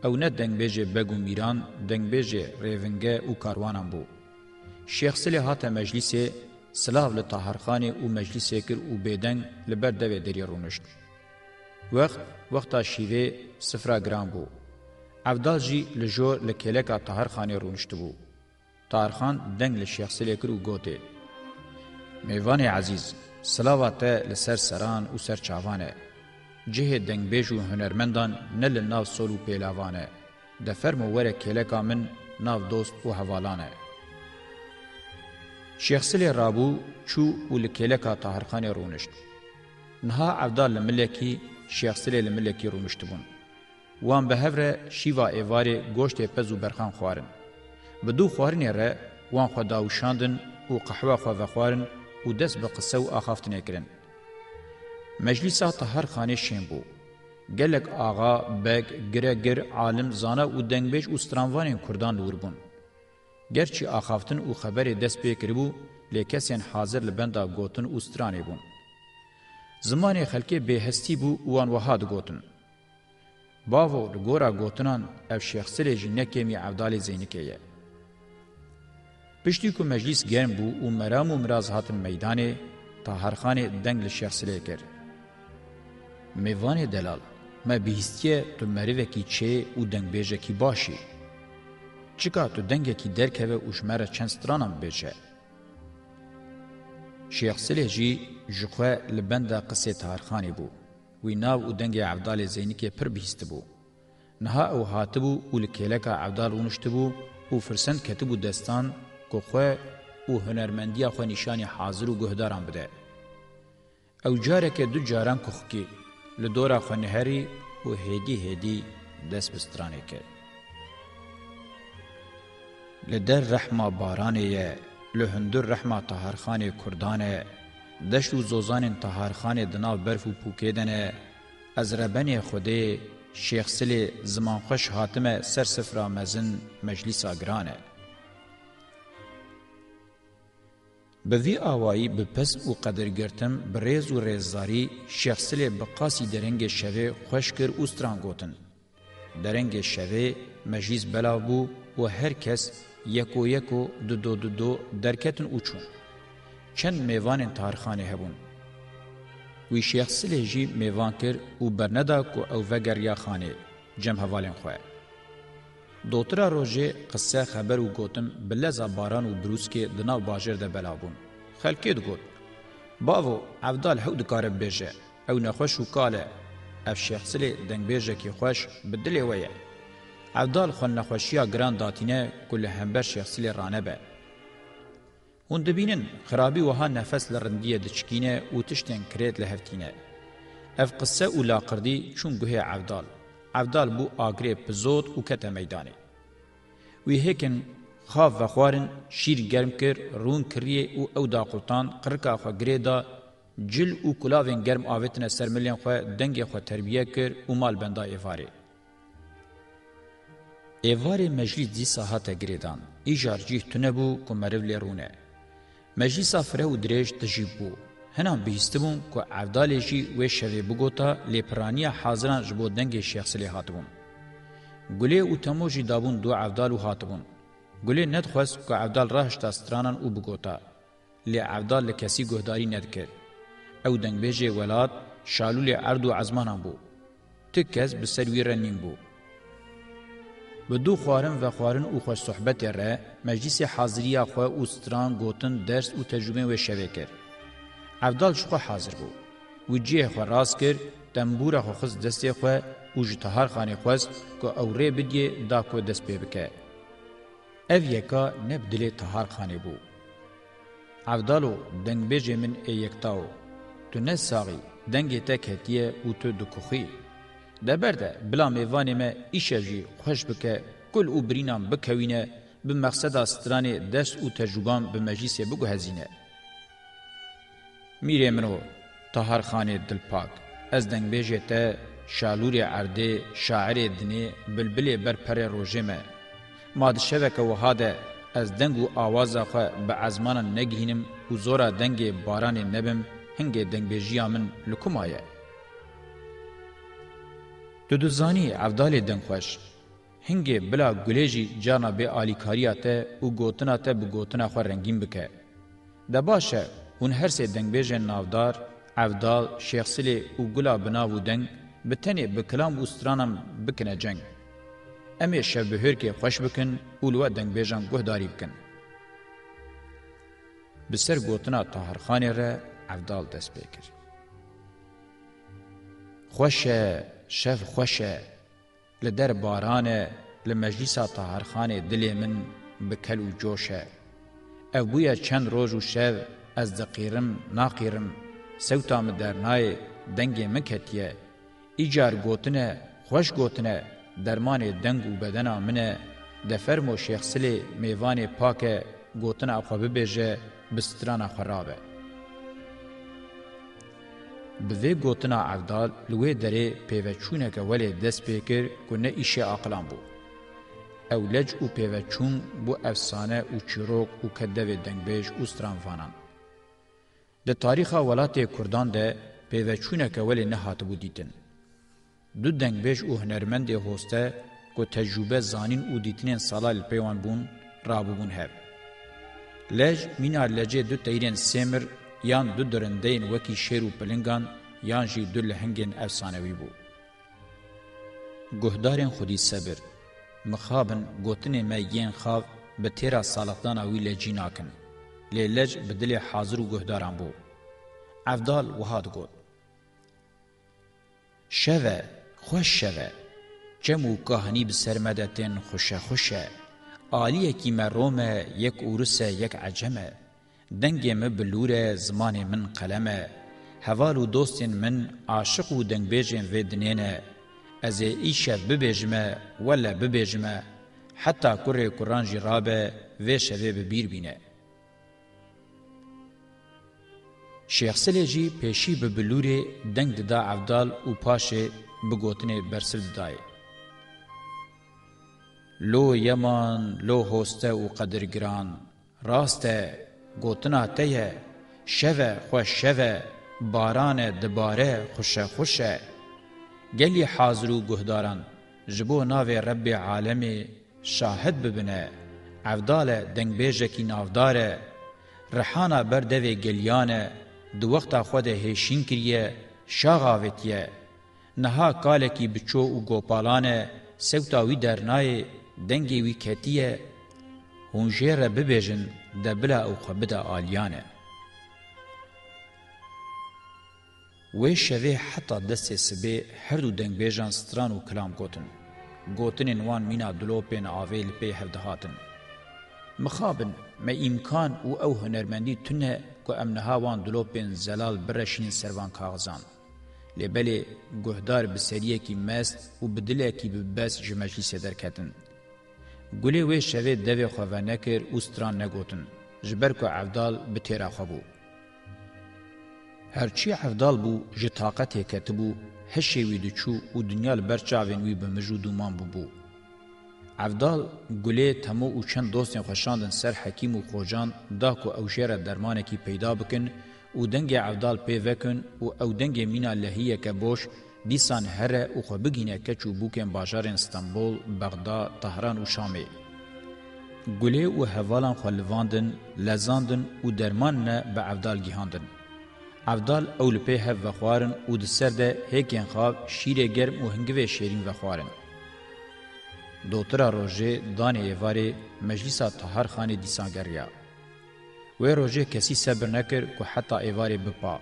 او نه دنګبېجه بګو میران دنګبېجه ریونګه او کاروانم بو شیخ سلی هاته مجلس سلاو له طاهرخانه او مجلس کر او بدنګ لبر دوی درې رونشت وخت وخته شیوه صفرا ګرام بو افدال جی لجور لکلکا طاهرخانه رونشت بو طاهرخان دنګ له شیخ سلی کر او ګوته میوان عزیز سلاوات له سر سران او سر چاوانه جه دنگبیج و هنرمندان نل ناو سولو پیلاوانه ده فرمو وره کلکا من ناو دوست و حوالانه شیخ سلی رابو چو و لکلکا تاهرخانی رونشت نها عبدال لملکی شیخ سلی لملکی رونشت بون وان به هفره شیوا ایواری گوشت پز و برخان خوارن بدو خوارنی ره وان خداوشاندن و قحوه خواه خوارن و دست به قصه و آخافتنه کرن مجلسا تهر خانه شین بو گلک آغا بگ گرگر عالم زانا او دنگبیج او سترانوانین کردان لور بون گرچی آخافتن او خبر دست بیکری بو لیکسین حاضر لبندا گوتن او سترانی بون زمان خلکی بهستی بو اوان وهاد گوتن باو گورا گوتنان اف شخصلی جنکمی عبدال زینکیه پشتی کو مجلس گرم بو او مرام و مراز هاتن میدانه تا هرخانه دنگ لشخصلی کرد میوانی دلال ما بیستیه تو مریوکی چه و دنگبیجکی باشی. چکا تو دنگکی درکوه اوشمره چند سترانم بیجه. شیخ سلیح جی جخوه لبنده قصه تارخانی بو. وی ناو او دنگ عبدال زینی که پر بیست بو. نها او هاتبو او لکیلک عبدال اونشتبو او فرسند کتبو دستان که خواه او هنرمندیا خو نشانی حاضر او گهداران بده. او جاره که دو جاران کخکی له دورا خنهري او هدي هدي دس بسترانه کړ له در رحمه بارانه له هندر رحمه طاهر خان کردانه د شو زوزان طاهر خان د ناو برف او پوکیدنه از ربن خوده شیخ سلی زمانخوش حاتم سر سفرا مزن مجلس اگرانه به وی آوایی به پس و قدر گرتم بریز و ریزداری شخصل بقاسی درنگ شوه خوش کر اوستران گوتن. درنگ شوه مجیز بلاو بو و هر کس یکو یکو دو دو دو دو درکتن اوچون. چند میوان تارخانه هبون. وی شخصل جی میوان کر و برندا کو او وگر یا خانه جم حوالن خواه. دوترا روژه قصه خبر و گوتم بلزا باران و بروسکی دناو باجر ده بلابون خلکی دگوت باو عبدال حو دکاره بیجه او نخوش و کاله اف شخصلی دنگ بیجه کی خوش بدلی ویه عبدال خون نخوشیا گران داتینه کل همبر شخصلی رانه به اون دبینن خرابی وها نفس لرندیه دچکینه و تشتن کرید لهفتینه اف قصه اولا قردی چون گوه عبدال افدال بو آگری پزود و کت میدانه. وی هکن خاف و خوارن شیر گرم کر رون کریه و او دا قلطان قرکا خو گری دا جل و کلاوین گرم آویتن سر ملیان خو دنگ خو تربیه کر و مال بندا ایواره. ایواره مجلی دی ساحت گری دان. ایجار جیه تونه بو کمرو لی رونه. مجلسا فره و دریج تجیب بو. هنا بهستبم کو عبدالجی و شوی بوگوتا لپرانی حاضران جبو دنگ شخص لی هاتبم ګلې او تموجی دابون دو عبدالو هاتبم ګلې ند خوست کو عبدال راهش تاسترانن او بوگوتا ل عبدال لکسی ګهداری ندکر او دنگ بهجه ولات شالول اردو عزمانان بو تکز بسروی رنین بو به دو خوارن و خوارن او خوش صحبت ره مجلس حاضری خو او ستران گوتن درس او تجربه و شوکر عبدال شخو حاضر بو و جیه خو راس کر دمبور خو خز دستی خو او جتهار خانه خوست که او ری بدیه دا کو دست پی بکه. او یکا نب دلی تهار خانه بو. عبدالو دنگ بیجه من ای یکتاو. تو نه ساغی دنگی تک هتیه او تو دکوخی. دبرده بلا میوانی ما ایشه جی خوش بکه کل او برینام بکوینه به مقصد استرانه دست او تجربان به مجیسه بگو هزینه. میره منو تهر خانه دلپاک از دنگ بیجه ته شالور عرده شاعر دنی بلبل بر پر روجمه ما د شبکه وهاده از دنگ و آواز خو به ازمان نگهینم و زورا دنگ باران نبم هنگ دنگ بیجیا من لکمایه دودزانی عبدال دنگ خوش هنگه بلا گلیجی جانا به آلیکاریاته و گوتناته به گوتنا خو رنگین بکه ده باشه هون هر سه دنگبیجن نافدار، عفدال، شیخسلی و گلا بناو دنگ بتنی بکلام و سترانم بکنه جنگ. امی شب بهر که خوش بکن اولوه دنگبیجن گهداری بکن. بسر گوتنا طاهرخانی را عفدال دست بکر. خوشه، شف خوشه، لدر بارانه، لمجلیسا طاهرخانی دلی من بکل و جوشه. او بویا چند روز و شف ez diqîrim naqîrim sewta min dernayê dengê min ketiye îcar gotine xweş gotine dermanê deng û bedena min e de fermo şexsilê mêvanê pak e gotina xwe bibêje bi strana xwe rabe bi vê gotina evdal li wê derê pêveçûneke welê dest pê kir ku ne îşê aqilan bû ewlec û pêveçûn bû efsane û çîrok û keddevê dengbêj û stranvanan د تاریخا ولاتې کردان ده پیوچونه کول نه هات بو دیتن دو دنګ بهش او هنرمند هوسته کو تجربه زانین او دیتنن سالال پیوان بون رابون هب لج مینا لجه دو تیرن سمر یان دو درندین وکی شیرو پلنگان یان جی دو لهنگین افسانوی بو گهدارین خودی صبر مخابن گوتن میین خاو به تیرا سالتان اوی لجی ناکنه لیلج به دل حاضر و گهداران بو افدال وهاد گوت شوه خوش شوه چمو کهانی به سرمدتن خوشه خوشه آلیه کی مرومه یک اورسه یک عجمه دنگه م بلوره زمان من قلمه هوال و دوستین من عاشق و دنگ بیجین و دنینه از ایشه ببیجمه ولا ببیجمه حتی کره کران جرابه و شوه ببیر بینه شیخ سلیجی پیشی به بلور دنگ ددا عبدال او پاشه گوتن برسل دای لو یمان لو هوسته او قدرگران، راسته گوتنه تیه، شوه خوش شوه باران دباره خوشه خوشه گلی حاضر و گهداران جبو ناو رب عالمی شاهد ببنه عبدال دنگ بیجه کی نافداره رحانا بر گلیانه دو وقتا خود هشین کریه شاغاوتیه نها کالکی بچو و گوپالانه سوتاوی درنای دنگی وی کتیه هونجیره ببیجن دبلا او خبده آلیانه وی شوی حتا دست سبه هر دو دنگ بیجان ستران و کلام گوتن گوتنین وان مینا دلوپین آویل پی هفدهاتن مخابن ما امکان او او هنرمندی تونه کو امنها وان دلوپن زلال برشین سروان کاغذان لبلی گهدار بسریه کی مست و بدله کی ببس جمجلی سدر کتن. گلی وی شوه دوی خواه نکر و ستران نگوتن. جبر کو عفدال بتیرا خوابو. هرچی عفدال بو جطاقت هکت بو هشه وی دچو و دنیا لبرچاوین وی بمجو دومان بو بو. عبدا گله تمو او چند دوستین خوشاندن سر حکیم و خوجان دا کو او جره درمانه کی پیدا بکن او دنګ عبدال پی وکن او او دنګ مینا لهیه که بوش دیسان هره او خو بگینه که چوبوکن باجار استانبول بغدا تهران و شامی گله او حوالان خو لواندن لزاندن او درمان نه به عبدال گیهاندن عبدال اول په هف وخوارن او د سر ده هکین خاب شیر گرم او هنګوی شیرین وخوارن دوترا روژه دانه ایواری مجلسا تهر خانی دیسانگریا. وی روژه کسی صبر نکر که حتی ایواری بپا.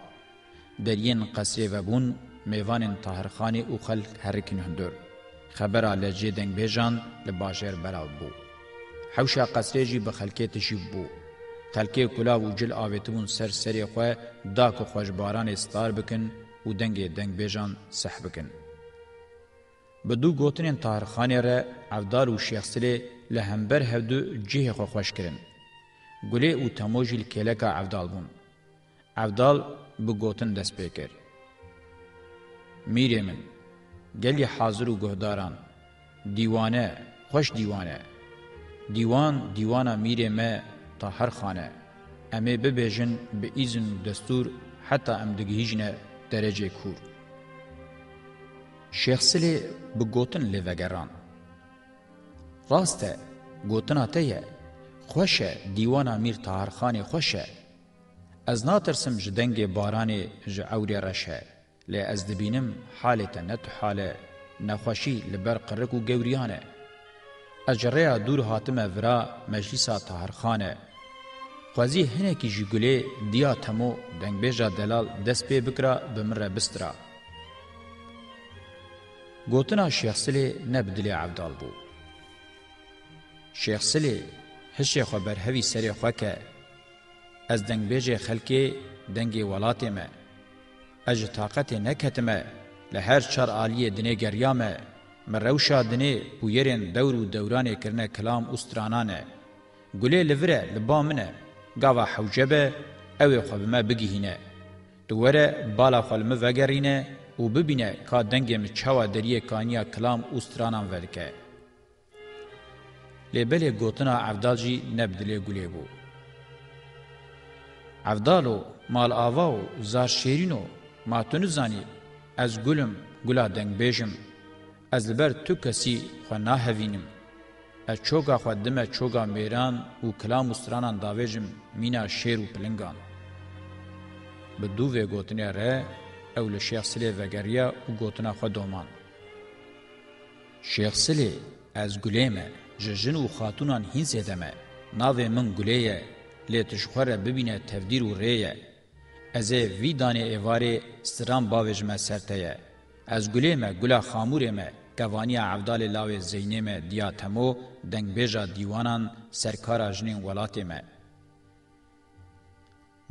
درین قصری و بون میوان تهر خانی او خلق هرکن هندور. خبر لجه دنگ بیجان لباشر براو بو. حوشا قصری جی بخلکی تشیب بو. خلکی کلاو و جل آویتون سر سری خواه دا که خوشباران استار بکن و دنگ دنگ بیجان سح بکن. بدو گوتنین تارخانی را عفدار و شیخسلی لهمبر هفدو جیه خوخوش کرن. گلی او تموجیل کلکا عفدال بون. عفدال بگوتن دست پیکر. میره من، گلی حاضر و گهداران، دیوانه، خوش دیوانه. دیوان دیوانا میره ما تا هر خانه. امه ببیجن به ایزن دستور حتی ام دگهیجنه درجه کور. شیخ سلی بگوتن لیوگران. راسته گوتنا تیه خوشه دیوانا میر تهرخان خوشه از ناترسم جدنگ باران جعوری رشه لی از دبینم حالت نت حاله نخوشی لبر قرق و گوریانه اجریا دور حاتم ورا مجلسا تهرخانه خوازی هنه کی جگلی دیا تمو دنگ بیجا دلال دست بی بکرا بمره بسترا گوتنا شیخ سلی نبدلی عبدال بو. شیخ سلی هشه خو بر هوی سری خو که از دنگ بیجه خلکی دنگی ولاتی ما اج طاقت نکت ما لهر چار آلی دنه گریا ما مروشا دنه بویرین دور و دوران کرنه کلام استرانانه گله لوره لبامنه گاوا حوجبه اوی خو بما بگیهینه دوره بالا خلمه وگرینه او ببینه که دنگه می چوا دریه کانیا کلام او سترانان ورکه. لیبل گوتنا عبدال جی نبدلی گلی بو. عبدالو مال آواو زار شیرینو ما تونو زانی از گلم گلا دنگ بیجم از لبر تو کسی خو ناهوینم از چوگا خو دمه چوگا میران و کلام استرانان داویجم مینا شیر و پلنگان به دو وی گوتنی ره ئەو لە شێخ سلێ ڤەگەریە و گوتنا خە دۆمان. شێخ سلێ ئەس گولێمە ji jin û xatûnan hînsê de me navê min gulê ye lê tu ji xwe re bibîne tevdîr û rê ye ez ê vî danê êvarê stiran bavê ji me ser te ye ez gulê me gula xamûrê me kevaniya evdalê lawê zeynê me diya temo dengbêja dîwanan serkara jinên welatê me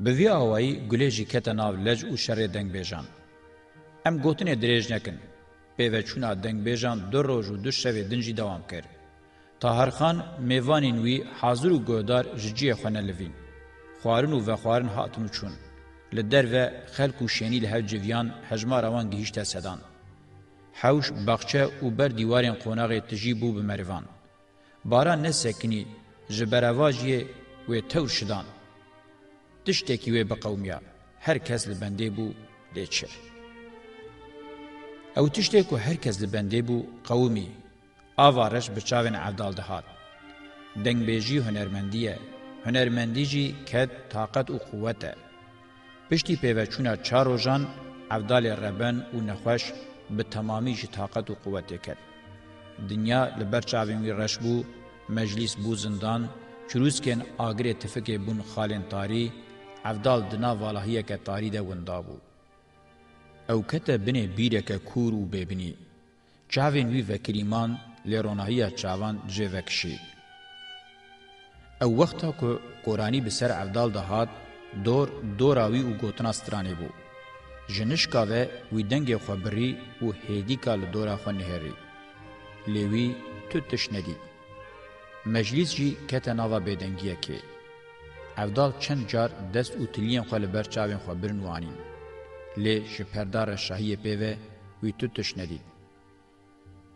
bi vî awayî gulê jî kete nav lej û şerê dengbêjan هم گوتنه درێژ نەکن پێوە چوونا دەنگبێژان دو ڕۆژ و دو شەوێ دنجی دەوام کرد تاهرخان مێوانین وی حازر و گۆدار ji ciyê xwe nelivîn xwarin û vexwarin hatin û çûn li derve xelk û şenî li hev civiyan hejmara wan gihîşte sedan hewş baxçe û ber dîwarên qonaxê tijî bû bi merivan baran ne sekinî ji berevajiyê wê tewr şidan tiştekî wê biqewmiya her kes li bendê bû lê çir او تشته کو هر کس لبنده بو قومي اوارش بچاوین عبدال دهات دنگ بیجی هنرمندیه هنرمندی جی کد طاقت و قوته پشتی پیوچونا چارو جان عبدال ربن و نخوش به تمامی جی طاقت و قوته کد دنیا لبر چاوین وی رش بو مجلس بو زندان چروسکن آگری تفک بون خالن تاری عبدال دنا والهیه که تاری ده وندا بود او کته بنه بیره که کورو ببینی چاوین وی وکریمان لرونایی چاوان جه وکشی او وقتا که قرآنی به سر عبدال دهات دور دوراوی او گوتنا سترانه بو جنشکا و وی دنگ خبری و هیدی کال دورا خو نهری لوی تو تشنگی مجلس جی کته ناوا بدنگیه که عبدال چند جار دست او تلیان خو لبر چاوین خبرن وانین لی جپردار شاهی پیوه وی تو تشندید.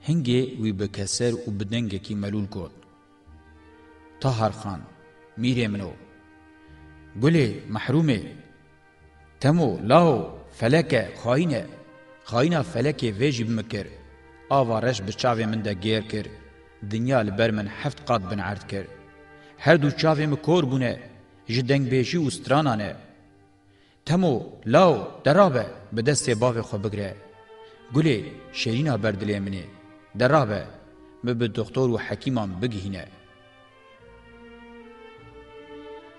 هنگی وی به کسر و بدنگه کی ملول کد. طاهر خان میره منو. گلی محرومه. تمو لاو فلکه خاینه. خاینه فلکه ویجی بمکر. آوارش به چاوی من ده گیر کر. دنیا لبر من هفت قاد بنعرد کر. هر دو چاوی مکور بونه. جدنگ بیشی و سترانانه. تمو لاو درابه به دست باف خو بگره گلی شیرینا بردلی منی درابه مه به دکتر و حکیمان بگهینه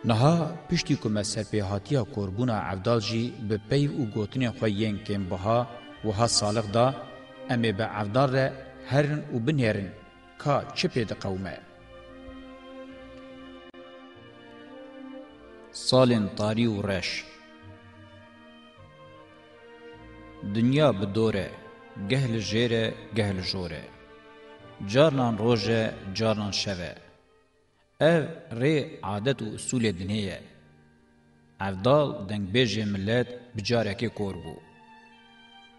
نها پشتی که مذهبی هاتیا کربونا عبدال جی به پیو و گوتن خویین کم بها و ها صالق دا امی به عبدال را هرن و بنهرن که چه پید قومه سالن تاری و رش دنیا بدوره گه لجیره گه لجوره جارنان روژه جارنان شوه ev rê adet û usulê dinê ye evdal dengbêjê millet bi carekê kor bû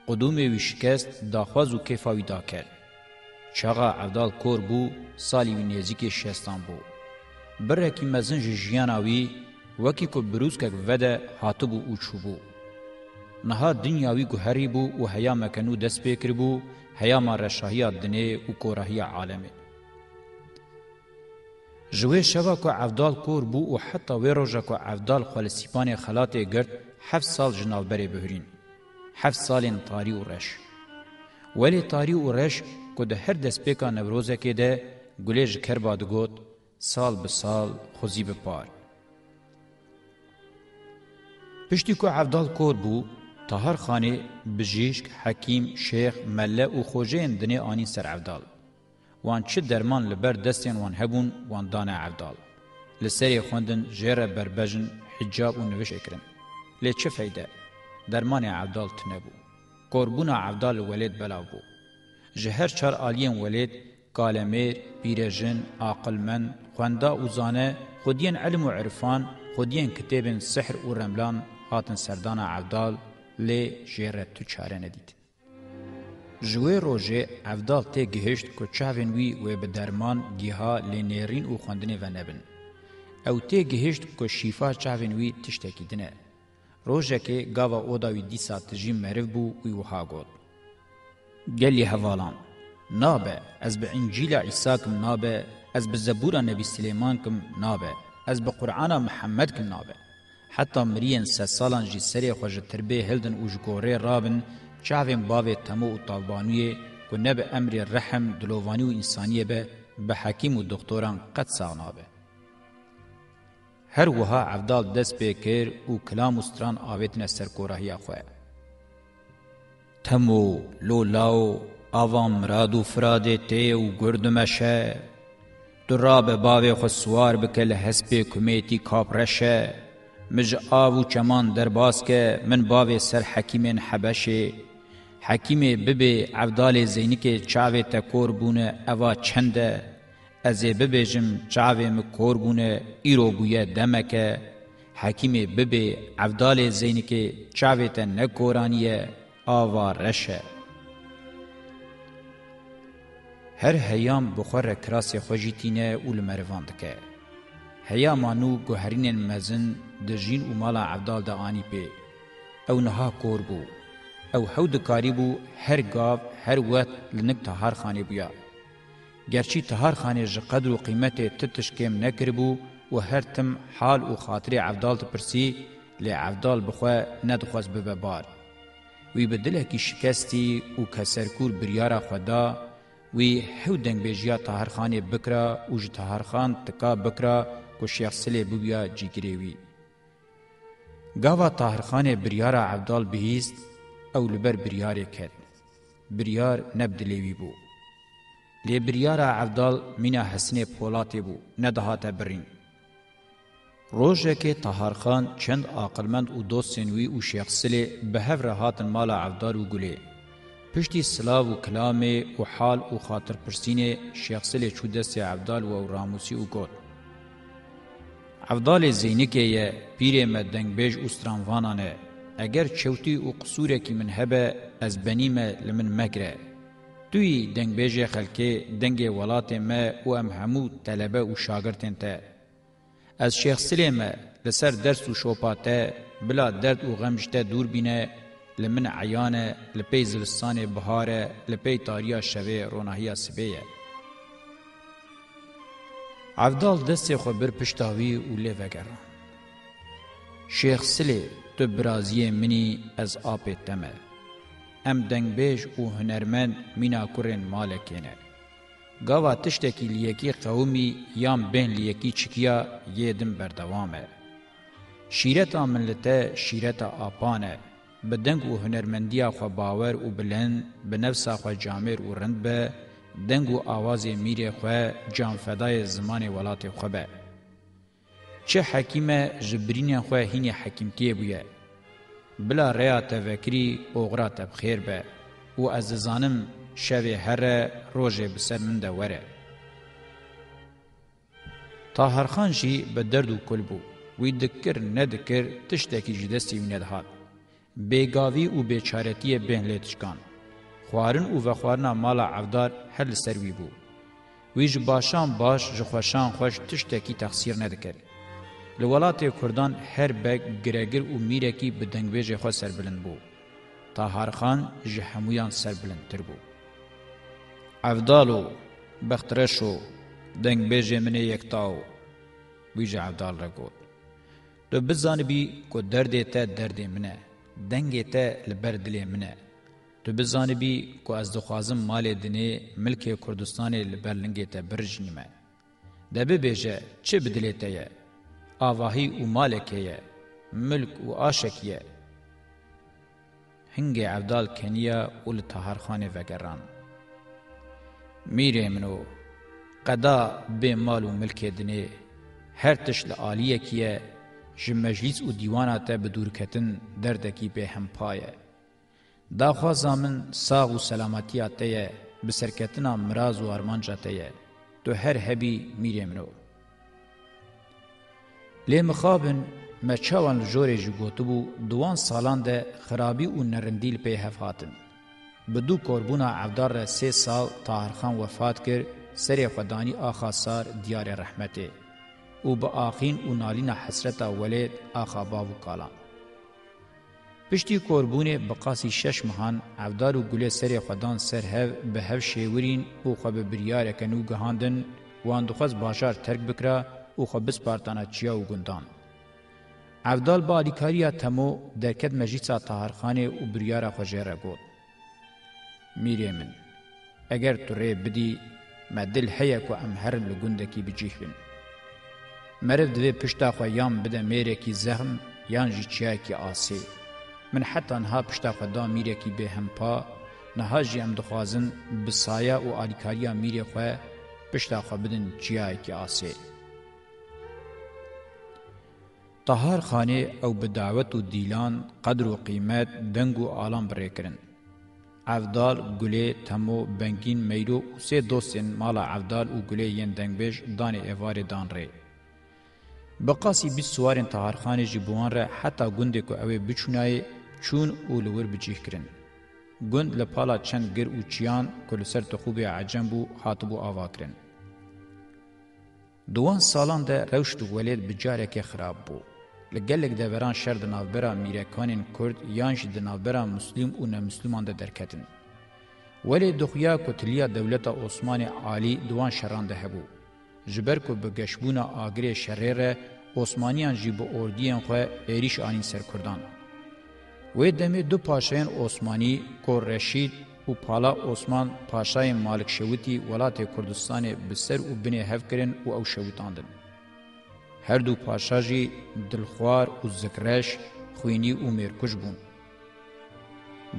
qudumê wî şikest daxwaz û kêfa wî dakir çaxa evdal kor bû salî wî nêzîkê şestan bû birekî mezin ji jiyana wî wekî ku birûskek vede hatibû û çûbû نها دنیاوی گوهری بو و هیا مکنو دست پیکر بو هیا ما رشاهی دنه و کوراهی عالمه. جوه شوا که عفدال کور بو و حتی وی روژه که عفدال خوال سیپان خلاته گرد هفت سال جنال بره بهرین. هفت سالین تاری و رش. ولی تاری و رش که ده هر دست پیکا نوروزه که ده گلیج کرباد گوت سال به سال خوزی بپار. پشتی که عفدال کور بو Tahar Xanê bijîşk, hekîm, şêx, melle û xojeyên dinê anîn ser evdal. Wan çi derman li ber destên wan hebûn wan dane evdal. Li serê xwendin jêre berbejin, hicab û nivîş ekirin. Lê çi feyde? Dermanê evdal tinebû. Korbûna evdal li welêt belav bû. Ji her çar aliyên welêt kalemêr, pîrejin, aqilmen, xwenda û zane, xudiyên elm û irfan, xudiyên kitêbên sihr û remlan hatin serdana evdal لێ ژێرە تو چارە نەدیت. ژوێ ڕۆژێ ئەفداڵ تێگەهێشت کۆ چاوێن وی وێ بە دەرمان گیها لێ نێرین و خوندنێ ڤە نەبن. ئەو تێگەهێشت کۆ شیفا چاوێن وی تشتێکی دنە. ڕۆژێکێ گاوە ئۆداوی دیسا تژی مەرف بوو وی وها گۆت. گەلی هەواڵان، نابێ ئەس بە ئینجیلا ئیساکم نابێ ئەس بە زەبورە نەبی سلێمانکم نابێ، ئەس بە قورآە محەممەدکم نابێ. حتی مریین سه سالان جی سری خوژ تربه هلدن او جکوره رابن چاوین باوی تمو و طالبانوی که نب امر رحم دلووانی و انسانیه به به حکیم و دکتوران قد ساغنابه. هر وها عبدال دست بکر و کلام استران آویتن سر کوراهی خواه. تمو لولاو آوام رادو فراده تی و گردمشه دراب باوی خسوار بکل حسب کمیتی کابرشه مج آو چمان در باز که من باو سر حکیم حبشه حکیم ببه عبدال زینی که چاوه تا کور بونه اوا چنده از ببیجم چاوه مکور بونه ایرو بویه دمکه حکیم ببه عبدال زینی که چاوه تا نکورانیه آوا رشه هر هیام بخور کراس خوشیتینه اول مروان دکه هیامانو گوهرین مزن دژین او مالا عبدال دعانی پی او نها کور بو او حود کاری بو هر گاو هر وقت لنک تهار خانی بیا گرچی تهار خانی ژ قدر او قیمت تتش کم نکر بو و هر تم حال او خاطر عبدال تپرسی ل عبدال بخوا ندخواست به بار وی بدله کی شکستی او کسرکور بریارا خدا وی حودنگ بیجیا تهار خانی بکرا او ژ تهار خان تکا بکرا کو شیخ سلی بویا جیگریوی گاوا طاهرخان بریار عبدال بهیست او لبر بریار کد. بریار نبدلیوی بو. لی بریار عبدال مینا حسن پولاتی بو ندهات برین. روژه که طاهرخان چند عاقلمند او دوستین وی او شخصلی به هفر هاتن مال عبدال و گلی. پشتی سلاو و کلام و حال و خاطر پرسین شخصلی چودست عبدال و راموسی و گوت. عفدال زینکه پیر مدنگ بیج استرانوانانه اگر چوتی و قصوره کی من هبه از بنیمه لمن مگره توی دنگ بیج خلکه دنگ ولات ما و ام همو طلبه و شاگرتن ته از شیخ سلیمه لسر درس و شوپاته بلا درد و غمشته دور بینه لمن عیانه لپی زلستان بهاره لپی تاریا شوه روناهیا سبیه عبدال دستê xwe bir piştawî û lê vegeran. Şêx Silê tu biraziyê minî ez apê te me. Em dengbêj û hunermend mîna kurên malekê ne. Gava tiştekî liyekî qewmî yan bên liyekî çikiya yê din berdewam e. Şîreta millete şîreta apan e. Bi deng û hunermendiya xwe bawer û bilind bi nefsa xwe camêr û rind be, دنگو آواز میر خو جان فدای زمان ولات خو به چه حکیم جبرین خو هین حکیمتی بویه بلا ریا تفکری اوغرا تبخیر به او عزیزانم شوی هر روز بسر من ده وره طاهر خان جی به درد و کل بو وی دکر ندکر تشتکی جدستی و ندهاد بیگاوی و بیچارتی بهلتشکان خوارن او وخوارنا مالا عفدار هل سروی بو وی ج باشان باش ج خوشان خوش تشتکی تقصیر ندکر لولات کردان هر بگ گرگر و میرکی بدنگویج خو سربلند بو طاهر خان ج همویان سربلند تر بو عبدالو بخترشو دنگویج من یکتاو وی ج عبدال را گوت تو بزانبی کو دردی ته دردی منه دنگی ته لبردلی منه تو بزانی بی کو از دخوازم مال دنی ملک کردستان لبرلنگی تا برجنیمه. دبی بیجه چه بدلیته یه؟ آواهی و مالکه یه، ملک و آشک یه. هنگ عبدال کنیا و لطهرخان وگران. میره منو قدا به مال و ملک دنی هر تشل آلیه کیه جمجلیس و دیوانات بدورکتن دردکی به هم پایه. دا خوازا من ساغ و سلامتی آتیه بسرکتنا مراز و ارمانج آتیه تو هر هبی میریم رو. لی مخابن مچاوان جوری جگوتبو دوان سالان ده خرابی و نرندیل پی هفاتن. بدو کربونا عبدار را سه سال تاهرخان وفات کر سری خدانی آخا سار دیار رحمته او با آخین و نالین حسرت ولید آخا باو کالان. پشتی کوربونه بقاسی شش مهان عودار و گله سر خدان سر هف به هف شیورین او خو به بریار کنو گهاندن وان دخواز باشار ترک بکرا او خو بس پارتانا چیا و گندان. عودال با الیکاریا تمو درکت مجیسا تاهرخانه و بریار خوشه را گود. میره من، اگر تو ری بدی مدل حیک و امهرن لگندکی بجیهن. مرد دوی پشتا خو یام بده میره کی زخم یان جی چیا کی آسیه. من حتی انها پشتا خدا میره کی به هم پا نها جیم دخوازن بسایا و آلیکاریا میره خواه پشتا خواه بدن جیای که آسه طهار خانه او بدعوت و دیلان قدر و قیمت دنگ و آلام بره کرن عفدال گله تمو بنگین میرو و سه دوستین مالا عفدال و گله ین دنگ بیش دان ایوار دان ره بقاسی 20 سوارن تهارخانی جی بوان را حتا گوندې کو اوې بچونای چون اولور بچیک کرن گوند لپالا چند گر او چیان کلسر تخوب عجم بو حاتبو آوا کرن دوان سالان ده روشت ولید بجاره که خراب بو لگلک ده بران شر ده نوبرا میرکانین کرد یانش ده نوبرا مسلم و نمسلمان ده درکتن ولی دخویا کتلیا دولت عثمان عالی دوان شران ده هبو جبر کو به گشبونه آگری شریر عثمانیان جی به اردیان خو ایریش آنین سر کردان. و دمی دو پاشاین عثمانی کو رشید و پالا عثمان پاشای مالک شویتی ولات کردستان بسر و بنی هف کرن و او شویتاندن. هر دو پاشا جی دلخوار و ذکرش خوینی و مرکش بون.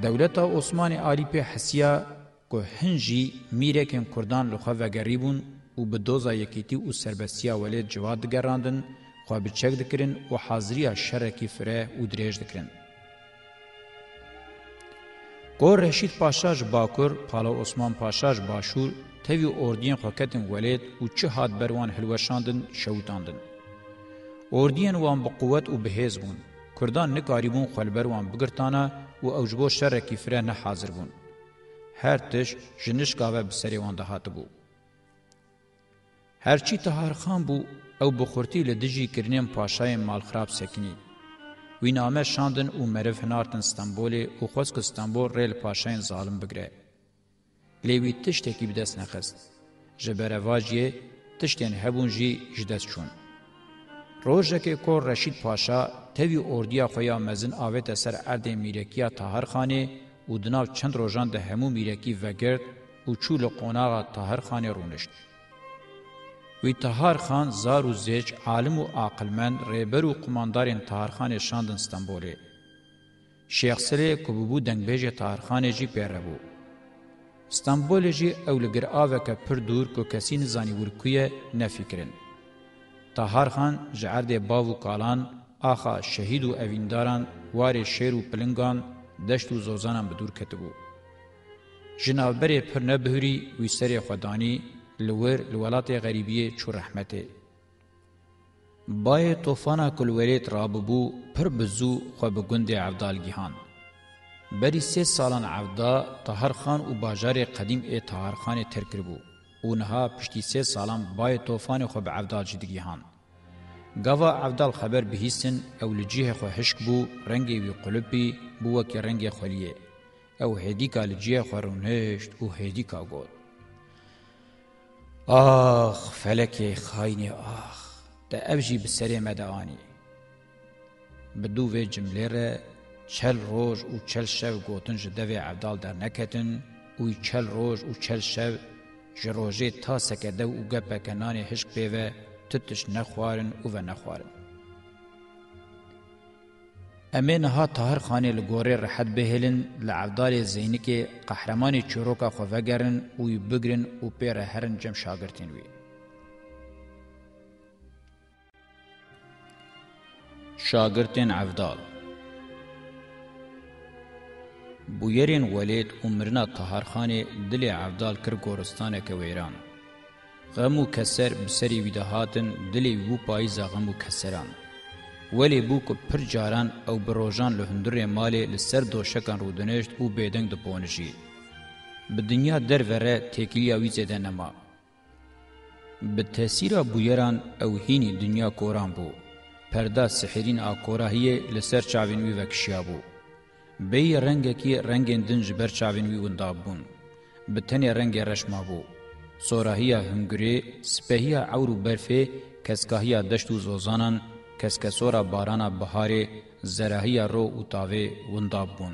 دولت عثمان علی په حسیا کو هنجی میرکن کردان لخوا و گریبون و به دوزا یکیتی و سربستیا ولید جواد گراندن خو به چک دکرین و حاضریا شرکی فره و دریج دکرین گور رشید پاشاج باکور پالا عثمان پاشاج باشور تیوی اردین خوکتن ولید و چه هات بروان هلوشاندن شوتاندن اردین وان به قوت و بهیز بون کردان نکاریبون خلبروان بگرتانا و اوجبو شرکی فره نه حاضر بون هر تش جنش گاوه بسری وان دهات بو هرچی تهارخان بو او بخورتی لدجی کرنیم پاشای مالخراب سکنی. وی نامه شاندن او مرف هنارتن استنبولی او خوز که استنبول ریل پاشاین ظالم بگره. لیوی تشتکی بدست نخست. جبره واجیه تشتین هبون جی جدست چون. روژه کور رشید پاشا تاوی اردیا خویا مزن آویت سر ارد میرکیا تهارخانه او دناو چند روژان ده همو میرکی وگرد او چول قناغ تهارخانه رونشت. وی تهار خان زار و زیج عالم و عاقلمن ریبر و قماندارین تهار خان شاندن استنبولی. شیخ سلی کبوبو دنگبیج تهار خان جی پیره بو. استنبول جی او لگر آوکه پر دور که کسی نزانی ورکویه نفکرن. تهار خان جعرد باو کالان آخا شهید و اوینداران وار شیر و پلنگان دشت و زوزانان بدور کتبو. جنابره پر نبهوری وی سر خدانی لور لولات غریبی چو رحمته بای طوفانا کلوریت راببو پر بزو خو بگند عبدال گیهان بری سه سالان عبدا طاهر خان او باجار قدیم ای طاهر خان ترکر بو اونها پشتی سه سالان بای طوفان خو به عبدال جدگیهان گاوا عبدال خبر بهیسن او لجیه خو هشک بو رنگی وی قلبی بو که رنگی خلیه او هدیکا لجیه خورونهشت او هدیکا گوت آخ فەلەکێ خاینێ ئاخ دە ئەوژی بسەرێ مەداوانی بە دووێ جملێرە چەل ڕۆژ و چەل شەو گوتن ji devê evdal dernekketin û çel roj û çel şev ji rojê taseke dew û gepeke nanê hişk pêve tu tişt nexwarin û ve nexwarin. امه نها طاهر خانی لگوره رحت بهلن لعبدال زینی که قهرمان چروکا خوفگرن وی بگرن و پیره هرن جم شاگرتین وی. شاگرتین عبدال بویرین ولید عمرنا طاهر خانی دل عبدال کر گورستانه که ویران. غمو کسر بسری ویدهاتن دل وو پایز غمو کسران. ولی بو کو پر جاران او بروجان له هندره مالی لسر دو شکن رودنشت او بیدنگ دو پونجی. به دنیا در وره تکیلیا وی زده نما. به تاثیر بویران او هینی دنیا کوران بو. پردا سحرین آکوراهیه لسر چاوین وی وکشیا بو. بی رنگ کی رنگین دنج بر چاوین وی ونداب بون. به تنی رنگ رشما بو. سوراهیا هنگری، سپهیا عورو برفه، کسکاهیا دشت و زوزانان، کسکسورا بارانا بهاری زرهی رو اوتاوی ونداب بون.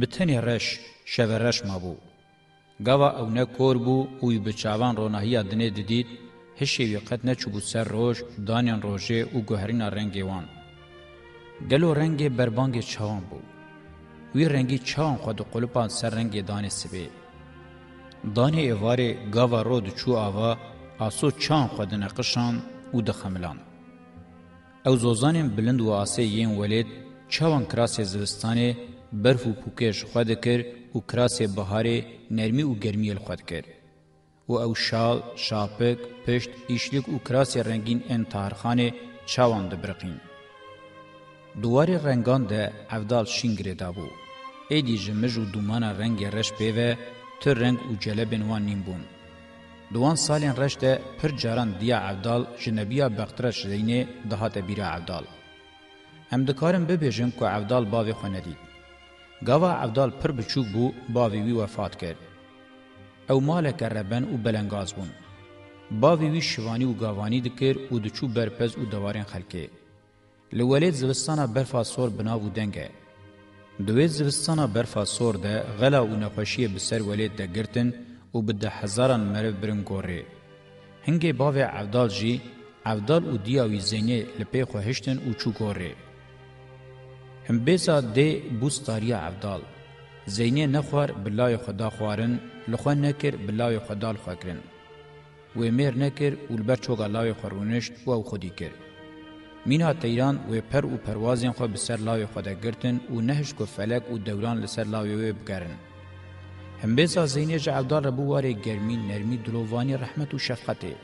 بتنی رش شورش ما بو. گاوا او نه کور بو اوی بچاوان رونهی دنه ددید هشی وقت نه چوبو سر روش دانیان روشه او گوهرین رنگی وان. گلو رنگ بربانگ چاوان بو. وی رنگی چاوان خود قلپان سر رنگ دانه سبه. دانه ایواره گاوا رو دچو آوا آسو چان خود نقشان او د خملان او زوزانین بلند و آسه یین ولید چاوان کراس زوستانه برف و پوکش خود کر و کراس بهاره نرمی و گرمی خود کر. و او شال، شاپک، پشت، ایشلیک و کراس رنگین انتحارخانه چاوان دبرقین. دوار رنگان ده افدال شینگره دابو. ایدی جمج و دومان رنگ رش پیوه تر رنگ و جلبن وان نیم بون. دوان سالین رشته پر جاران دیا عبدال جنبیا بختر شدینه دهات بیرا عبدال. ام دکارم ببیجم که عبدال باوی خوندید. گاوا عبدال پر بچوک بو باوی وی وفات کرد. او مالک ربن و بلنگاز بون. باوی وی شوانی و گاوانی دکر و دچو برپز و دوارین خلکه. لولید زوستانا برفا سور بناو دنگه. دوید زوستانا برفا سور ده غلا و نقشی بسر ولید ده گرتن، و به ده هزاران مرو برن گوری. هنگی باوی عبدال جی، عبدال و دیاوی زینه لپی خوهشتن و چو گوری. هم بیسا دی بوستاری عبدال. زینه نخوار بلای خدا خوارن، لخوان نکر بلای خدا لخوکرن. و میر نکر و لبر چوگا لای خورونشت و او خودی کر. مینا تیران و پر و پروازین خو بسر لای خدا گرتن و نهش کو فلک و دوران لسر لای و بگرن. هم بزا زینه جعودال ربو واره گرمی نرمی دلووانی رحمت و شفقته.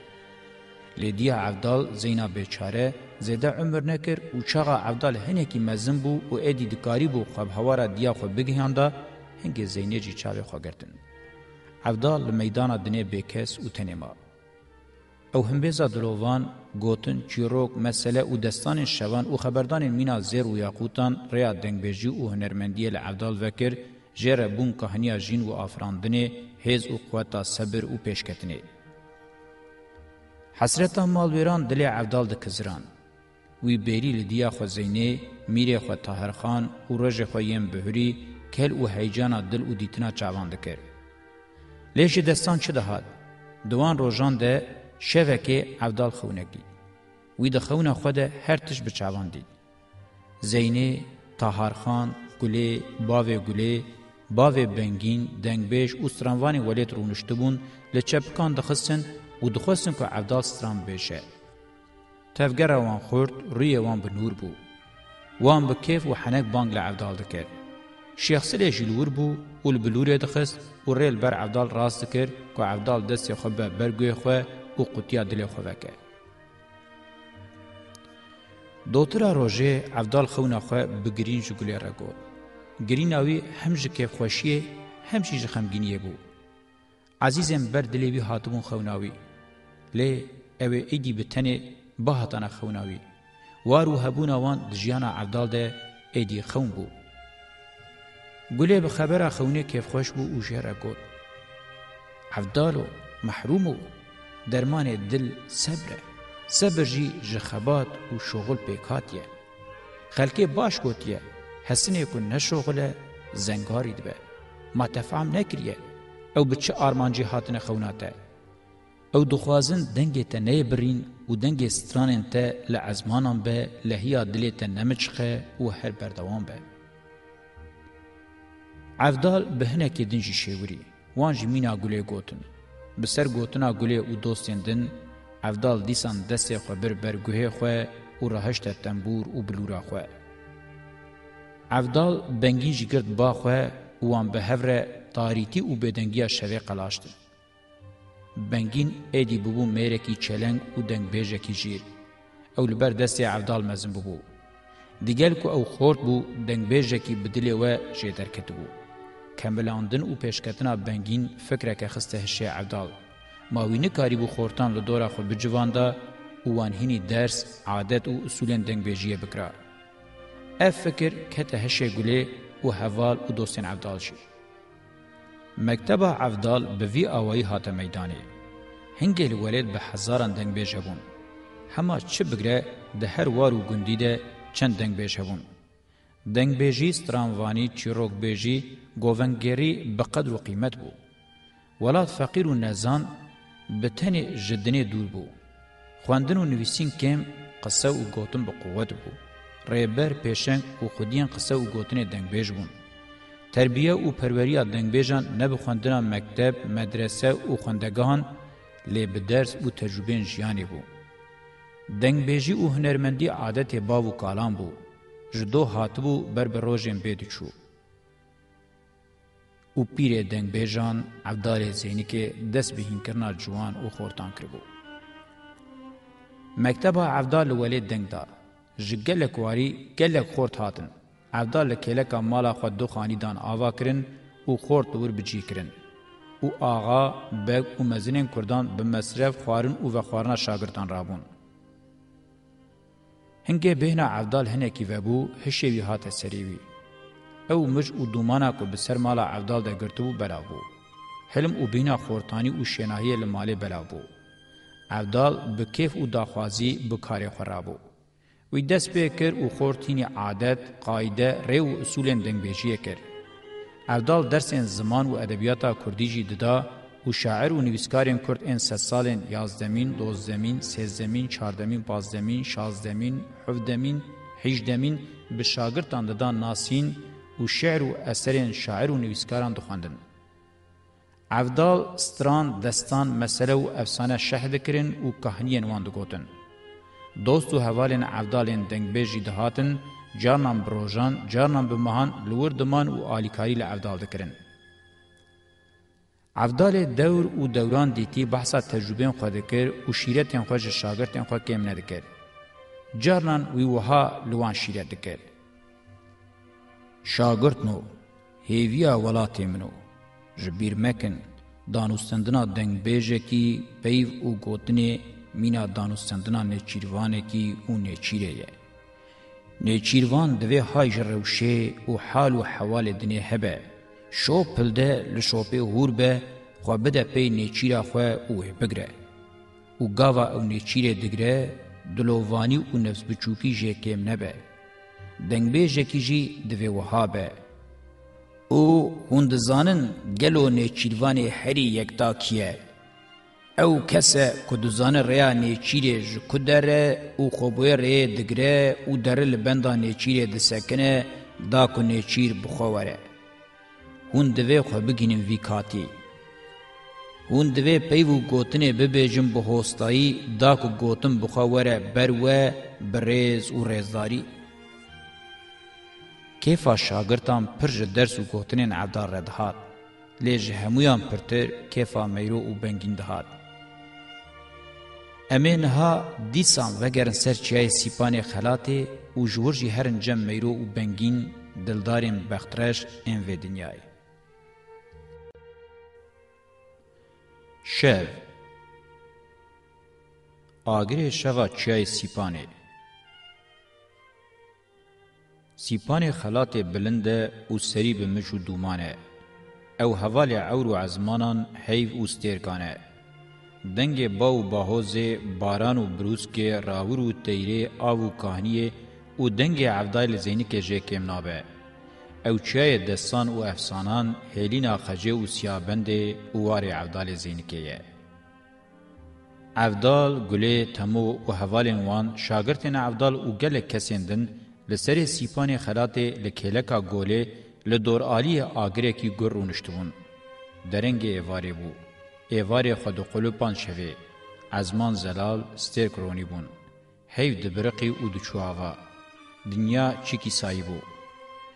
لیدیا عودال زینا بیچاره زیده عمر نکر و چاقا عودال هنکی مزن بو و ایدی دکاری بو خواب هوارا دیا خواب بگهانده هنگ زینه جی چاوی خواه گردن. عودال میدانا دنه بیکس و تنیما. او همبیزا دلووان گوتن چیروک مسئله او دستان شوان او خبردان مینا زیر و یاقوتان ریا دنگبیجی او هنرمندی لعبدال وکر جره بون کهنیا جین و آفراندنه هیز او قوتا صبر او پیشکتنه. حسرت مالویران دلی عبدال ده کزران. وی بری لدیا خو زینه میره خو طاهر خان او رج خو یم بهری کل او هیجان دل او دیتنا چاوان دکر. لیش دستان چه دهات؟ دوان روزان ده شوکه عبدال خونگی. وی د خونه خو ده هر تش بچاوان دید. زینه، طاهر خان، ګلې، باوې ګلې bavê bengîn, dengbêj û stranvanê welêt rûniştibûn li çepikan dixistin û dixwestin ku evdal stran bêje. Tevgera wan xurt, rûyê wan bi nûr bû. Wan bi kêf û henek bang li evdal dikir. Şêxsilê jî lûr bû û li bilûrê dixist û rê li ber evdal rast dikir ku evdal destê xwe be bergoyê xwe û qutiya dilê xwe veke. دوترا روژه عبدال خونه خو بگرین جګلې راګو گریناوی هم ژ کیفخوشی هم ژ خمګینی بو عزیزم بر دلی وی هاتمون خوناوی لی او ایدی بتنه به هاتنه خوناوی وارو هبونا وان دجیانا عبدال ده ایدی خون بو گله به خبره خونه کیفخوش بو او جره گوت عبدالو محرومو درمان دل صبره صبر جی جخبات و شغل پیکاتیه خلکه باش گوتیه حسنه کو نشغل زنگاری دبه ما تفهم نکریه او بچه آرمانجی هاتنه خوناته او دخوازن دنگه ته نه برین او دنگه سترانن ته لعزمانان به لحیا دلی ته نمچخه و هر بردوان به. عفدال به هنکی دنجی شیوری وان جمینا گوله گوتن. بسر گوتنا گوله او دوستین دن عفدال دیسان دسته خو بر برگوه خو او راهشت تنبور او بلورا خواه. عبدال بنگی جی گرد باخوه وان به هفر تاریتی و بدنگی شوی قلاشته. بنگین ایدی ببو میرکی چلنگ و دنگ بیجکی جیر. او لبر دستی عبدال مزن ببو. دیگل که او خورد بو دنگ بیجکی بدلی و جیدر کت بو. کمبلاندن و پیشکتنا بنگین فکرک خسته هشه عبدال. ماوینه کاری بو خورتان لدورا خود بجوانده وان هینی درس عادت و اصولن دنگ بیجیه بکرار. اف فکر کته هشه گله او حوال او دوستین عبدال شي مکتبه عبدال به وی اوایی هات میدانی هنگل ولید به هزاران دنگ بجبون هما چه بگره ده هر وارو گندی ده چند دنگ بجبون دنگ بجی سترانوانی چیروک بجی گوونگری به قدر و قیمت بو ولات فقیر و نزان به تنی جدنی دور بو خواندن و نویسین کم قصه و گوتن به قوت بو ریبر پیشنگ و خودیان قصه و گوتن دنگبیج بون. تربیه و پروری دنگبیجان نب خوندن مکتب، مدرسه و خوندگان لی بدرس و تجربه جیانی بو. دنگبیجی و هنرمندی عادت باو و کالان بو. جدو هاتبو بر بروژن بیدو چو. او پیر دنگبیجان عبدال زینی که دست بهین کرنا جوان و خورتان کربو. مکتبه عبدال ولی دنگدار. ji gelek warî gelek xort hatin. Evda li kêleka mala xwe du xanîdan ava kirin û xort wir bicî kirin. Û axa, beg û mezinên Kurdan bi mesref xwarin û vexwarina şagirdan rabûn. Hingê bêhna evdal hinekî vebû, hişê wî hate serî wî. Ew mij û dumana ku bi ser mala evdal de girtibû belav bû. Hilm û bîna xortanî û şênahiyê li malê belav bû. Evdal bi kêf û daxwazî bi karê xwe rabû. وی دست پیکر و خورتینی عادت، قایده، ری و اصولین دنگبیجیه کر. افدال درسین زمان و ادبیاتا کردی جی ددا و شاعر و نویسکارین کرد این ست سالین یازدمین، دوزدمین، سیزدمین، چاردمین، بازدمین، شازدمین، حفدمین، حیجدمین به شاگرتان ددا ناسین و شعر و اثرین شاعر و نویسکاران دخواندن. افدال ستران دستان مسئله و افسانه شهد کرن و کهنین وان دگوتن. دوست و هوالین عفدالین دنگبیجی دهاتن جارنان بروجان جارنان بمهان لور دمان و آلیکاری لعفدال دکرن. عفدال دور و دوران دیتی بحثا تجربه خود دکر و شیرتین خوش شاگرتین خود کم ندکر. جارنان وی وها لوان شیرت دکر. شاگرت نو، هیویا ولاتی منو، جبیر مکن، دانوستندنا دنگبیجه کی پیو و گوتنی مینا دانوستندنا نچیروانه کی او نچیره یه. نچیروان دوی هایج روشه و حال و حوال دنه هبه. شو پلده لشوپه هور به خو بده پی نچیره خو او بگره. او گاوا او نچیره دگره دلووانی او نفس بچوکی جه کم نبه. دنگبه جکی جی دوی وها به. او هندزانن گلو نچیروان هری یکتا کیه. او کسه که دوزان ریا نیچیره جکو داره او خوبوی ری دگره او داره لبنده نیچیره دسکنه دا که نیچیر بخواره هون دوی خو بگینم وی کاتی هون دوی پیو گوتنه ببیجم به هوستایی دا که گوتن بخواره بروه بریز و ریزداری کیفا شاگرتان پرج درس و گوتنین عدار ردهات لیج همویان پرتر کیفا میرو و بنگین دهات امین ها دیسان وگرن سر چیای سیپان خلاتی او جور جی هرن جم میرو و بنگین دلدارین بخترش این و دنیای. شو آگر شوا چیای سیپانه سیپان خلات بلنده او سری به مجو دومانه او حوال عور و عزمانان حیف او ستیرکانه دنگ باو باهوز باران و بروز که راور و تیره آو و کهانیه و دنگ عبدال زینی که جه کم نابه. او چای دستان و افسانان هیلینا خجه و سیابند اوار عبدال زینی که یه. عبدال گله تمو و حوالین وان شاگرتین عبدال و گل کسیندن لسر سیپان خلات لکیلکا گوله لدور آلی آگره کی گر رونشتون. درنگ واری بود. ایوار خود قلوپان شوی از من زلال سترکرونی بون هیو دبرقی او دچواوا دنیا چیکی سایبو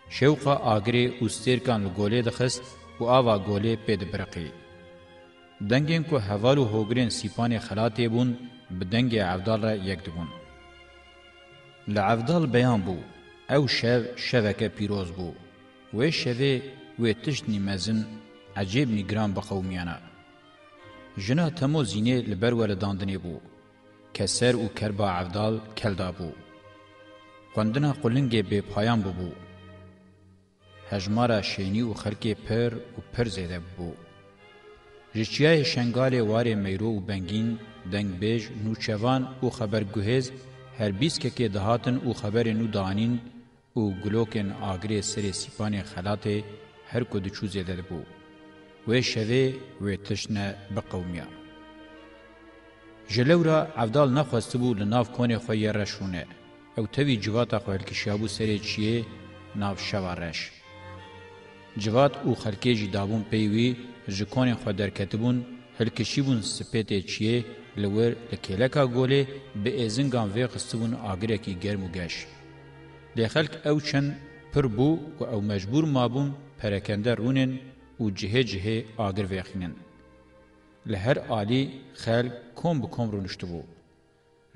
شوقا آگری او سترکان لگوله دخست و آوا گوله پی دبرقی دنگین کو حوالو هوگرین سیپان خلاتی بون بدنگ عبدال را یک دبون لعبدال بیان بو او شو شوکه پیروز بو و شوه و تشت نیمزن عجیب نگران بقومیانه جنا تمو زینه لبر ول داندنی بو کسر او کربا عبدال کلدا بو خوندنا قلنګ به پایان بو بو هجمارا شینی او خلک پر او پر زیده بو ژچیای شنګال واره میرو او بنګین دنګ بیج نوچوان او خبرګوهز هر 20 کې دهاتن او خبر نو دانین او ګلوکن اگری سری سیپان خلاته هر کو د چوزې ده بو و شوی و تشنه بقومیا جلورا عبدال نخواسته بود لناف کنه خوی رشونه او توی جواتا خویل کشیابو سره چیه ناف شوارش جوات او خلکی جی دابون پیوی جکون خو درکتبون هلکشیبون سپیت چیه لور لکیلکا گوله به ازنگان وی خستبون آگرکی گرم و گش. لی خلک او چن پر بو و او مجبور مابون پرکنده رونن û cihê cihê agir vexînin. Li her alî xelk kom bi kom rûniştibû.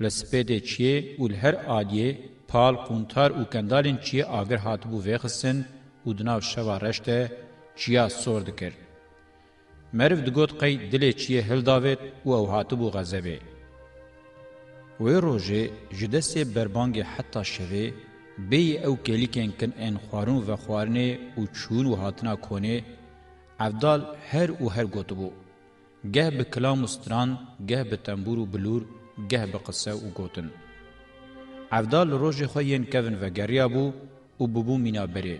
Li spê de çiyê û li her aliyê pal, quntar û kendalên çiyê agir hatibû vexistin û di nav şeva reş de çiya sor dikir. Meriv digot qey dilê çiyê hil davêt û ew hatibû xezebê. Wê rojê ji destê berbangê heta şevê bêyî ew kelîkên kin ên xwarin ve xwarinê û çûn û hatina konê Evdal her û her gotibû. Geh bi kilam û stran, geh bi tembûr û bilûr, geh bi qise û gotin. Evdal li rojê xwe yên kevin vegeriya bû û bibû mînaberê.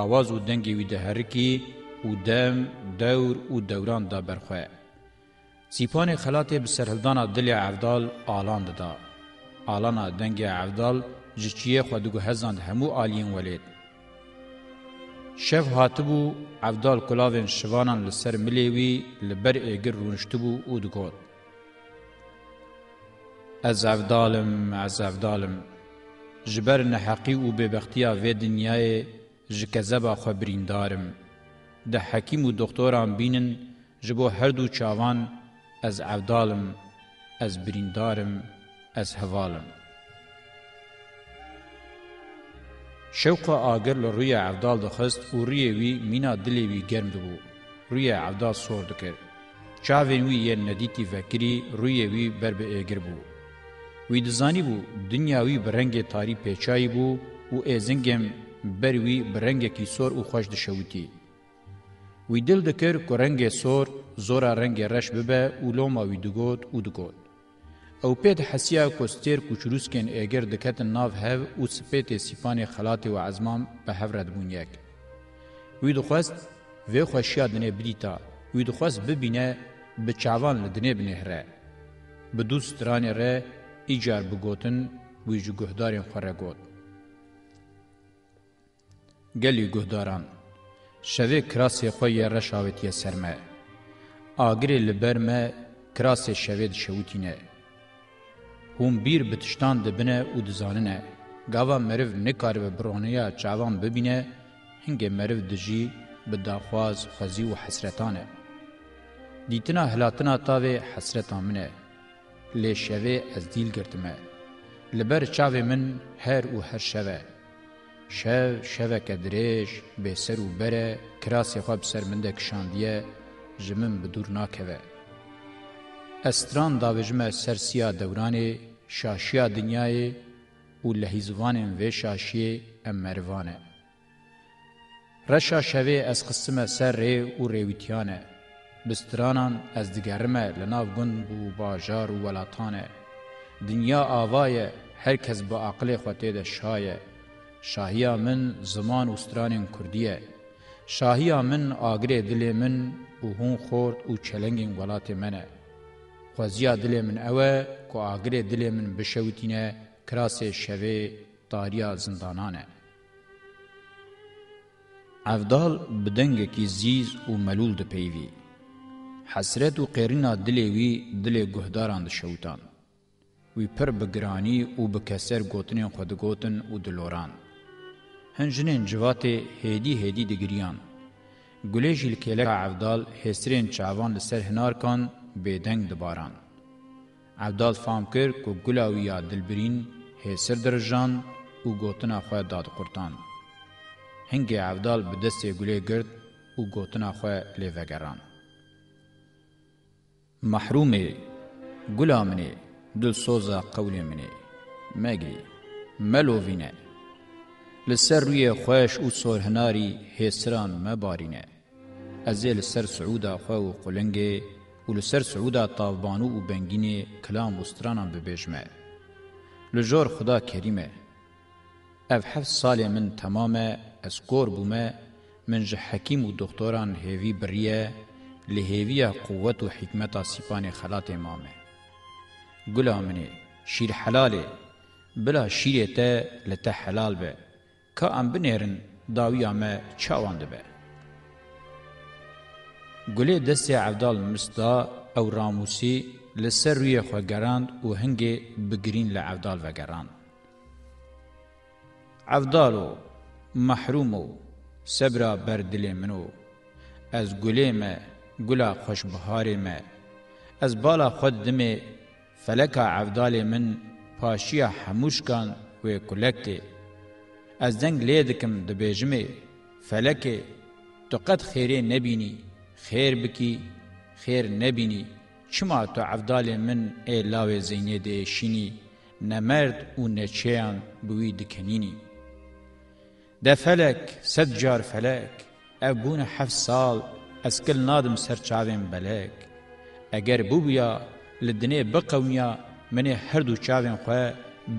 Awaz û dengê wî de herikî û dem, dewr û dewran da berxwe. Sîpanê xelatê bi serhildana dilê Evdal alan dida. Alana dengê Evdal ji çiyê xwe diguhezand hemû aliyên welêt. شف هاتبو عبدال کلاوین شوانان لسر ملیوی لبر ایگر رونشتبو او دگوت. از عبدالم از عبدالم جبر نحقی و ببختیا و دنیای جکذبا خبریندارم. ده حکیم و دکتوران بینن جبو هر دو چاوان از عبدالم از بریندارم از هوالم. شوق آگر لروی عبدال دخست و روی وی مینا دلی وی گرم دبو. روی عبدال سور دکر. چاوین وی یه ندیتی وکری روی وی بر به اگر بو. وی دزانی بو دنیاوی برنگ تاری پیچایی بو و ازنگم بروی برنگ کی سور و خوش دشوتی. وی دل دکر که رنگ سور زورا رنگ رش ببه و لوما وی دگوت و دگوت. او پید حسیا کوستر کوچروسکن اگر دکت ناو هاو او سپیت سیپان خلات و عزمان به هورد بون یک وی دخواست و خوشیا دنه بریتا وی دخواست ببینه به چاوان لدنه بنهره به دوست ران ره ایجار بگوتن وی جو گهدارین خوره گوت گلی گهداران شوی کراسی خوی رشاوتی سرمه آگری لبرمه کراسی شوید شوتینه هم بیر بتشتان دبنه او دزاننه گاوا مرو نکار و برونیا چاوان ببینه هنگ مرو دجی به داخواز خزی و حسرتانه دیتنا هلاتنا تاوه حسرت آمنه لی شوه از دیل گرتمه لبر چاوه من هر و هر شوه شو شوه کدریش به سر و بره کراسی خواب سر منده کشاندیه جمن بدور ناکوه استران داوجمه سرسیا دورانه شاشیا دنیایê û li hîzvanên vê şaşiyê em merivan e. Reşa şevê ez xistime ser rê û rêwîtiyan e. Bistiranan ez digerime li nav gund bû bajar û welatan e. Dinya avaye her kes bi aqilê xwe tê de şaye. Şahiya min ziman û stranên Kurdî ye. Şahiya min agirê dilê min û hûn xort û çelengên welatê min e. Xweziya dilê min ew e کو آگره دل من بشوتینه کراس شوه تاریا زندانانه. افدال بدنگ کی زیز و ملول ده پیوی. حسرت و قیرنا دلوی دل گهداران ده شوتان. وی پر بگرانی و بکسر گوتنین خود گوتن و دلوران. هنجنین جوات هیدی هیدی دگریان. گلیجیل کلک عفدال هسرین چاوان لسر هنار کان بیدنگ دباران. عبدال فام کر کو گلاویا دلبرین هی سر درجان او گوتنا خواه داد قرطان. هنگی عبدال به دست گله گرد او گوتنا خواه لیوگران. محرومه گلا منه دل سوزا قول منه مگی ملووینه لسر روی خوش او سرهناری هسران مبارینه ازیل سر سعودا خواه و قلنگه و لسر سعودا تاوبانو و بنگینی کلام وسترانان ببیجمه. لجور خدا کریمه. اف هفت سال من تمامه از گور بومه من جه حکیم و دکتوران هیوی بریه لهیوی قوت و حکمت سیپان خلات امامه. گلا منی شیر حلاله بلا شیره ته لته حلال به که ام بنیرن داویا ما چاوانده به. گلی دستی عبدال مستا او راموسی لسر روی خو گراند و هنگی بگرین لعبدال و گراند. عبدالو محرومو صبرا بر دل منو از گلی ما گلا خوشبهار ما از بالا خود دمی فلکا عبدال من پاشیا حموشکان و کلکتی از دنگ لیدکم دبیجمی فلکی تو قد خیره نبینی خیر بکی خیر نبینی چما تو عبدال من ای لاو زینه ده شینی نه مرد و نه چیان بوی دکنینی ده فلک صد جار فلک ابون حف سال اسکل نادم سرچاوین بلک اگر بو بیا لدنه بقویا من هر دو چاوین خو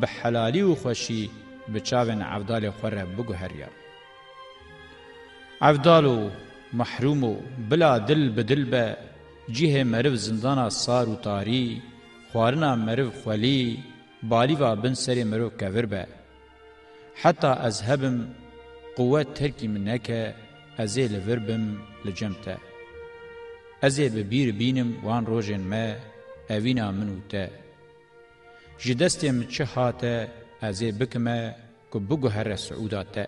به حلالی و خوشی به چاوین عبدال خو را بگو هریا عبدالو محروم بلا دل بدل به جیه مرو زندانا سار و تاری خوارنا مرو خلی بالیوا بن سری مرو کور به حتی اذهبم قوت ترکی منکه ازی لوربم لجمته ازی ببیر بینم وان روژن ما اوینا منو ته جدستم چه هاته ازی بکمه که بگو هر سعوداته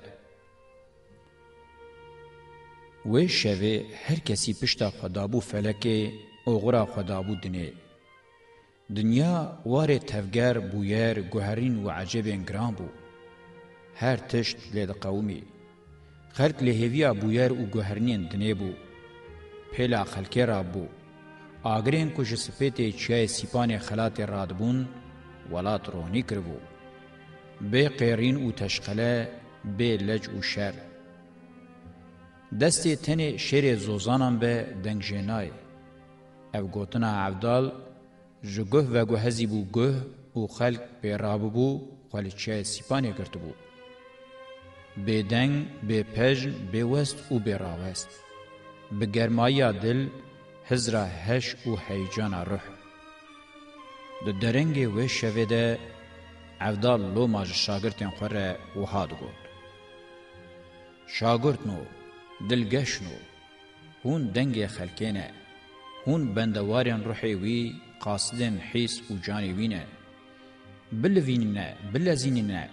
وی شوه هر کسی پشتا خدابو فلکه اوغرا خدابو دنه. دنیا واره تفگر بویر گوهرین و عجبین گران بو. هر تشت لید قومی. خلق لهویا بویر و گوهرین دنه بو. پیلا خلکی را بو. آگرین کش سپیت چیای سیپان خلات رادبون ولات رونی کربو. بی قیرین و تشقله بی لج و شرد. دستی تنی شیر زوزانان به دنگ جنای. او گوتنا عبدال جگه و گوهزی بو گه او خلق به راب بو خالی چه سیپانی گرت بو. به دنگ، به پجن، به وست و به راوست. به گرمایی دل، هزرا هش و هیجان روح. ده درنگ و شویده عبدال لو ماج شاگرتین خوره و هاد گود. شاگرت نو دلگەشن و هون دەنگێ خەلکێنە هون بەندەواریان ڕحێ وی قاسدن حیس و جانێ وینە bilivînîne bilezînîne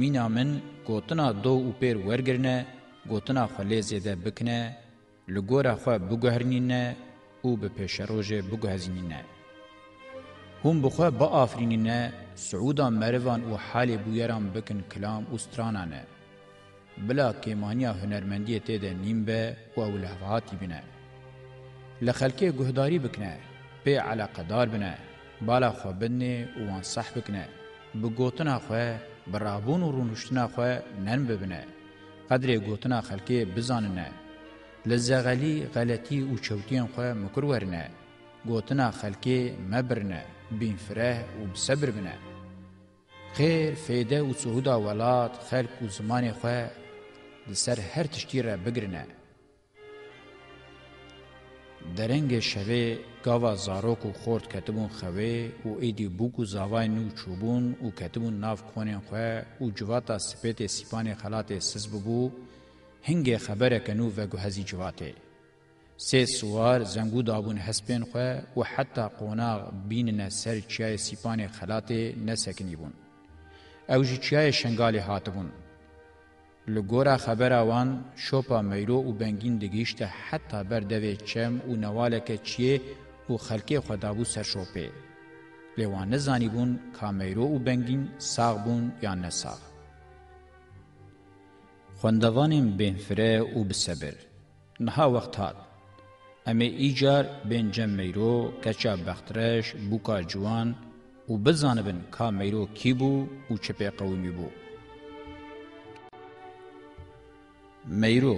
mîna min gotina do û pêr wergirine gotina xwe lêzê de bikine li gora xwe biguherînîne û bi pêşerojê biguhezînîne hûn bi xwe biafrînîne siûda merivan û halê bûyeran bikin kilam û stranane بلا کیمانیا هنرمندی ته ده نیم به او ولهواتی بنه لخلکی گهداری بکنه به علاقه دار بنه بالا خو بنه او وان صح بکنه بګوتنا خو برابون و رونشتنا خو نن ببنه قدر ګوتنا خلکی بزاننه لزغلی غلطی او چوتین خو مکر ورنه ګوتنا خلکی مبرنه بین فره او بصبر بنه خیر فیده او سهودا ولات خلق او زمان خو لسر هر تشتی را بگرنه. درنگ شوه گاوا زاروک و خورد کتبون خوه و ایدی بوک و زاوای نو چوبون و کتبون ناف کونین خواه و جواتا سپیت سیپان خلات سز ببو هنگ خبره کنو و گوهزی جواته. سه سوار زنگو دابون هسپین خواه و حتی قوناغ بینن سر چیای سیپان خلات نسکنی بون. او جی چیای شنگالی هاتبون. لگورا خبر آوان شوپا میرو و بنگین دگیشت حتی بردوی چم و نوالک چیه و خلکی خدابو سر شوپه. لیوان نزانی بون که میرو و بنگین ساغ بون یا نساغ. خوندوانیم بینفره و بسبر. نها وقت هات. امه ایجار بین جم میرو کچا بخترش بوکا جوان و بزانبن که میرو کی بو و چپه قومی بو. مەیرۆ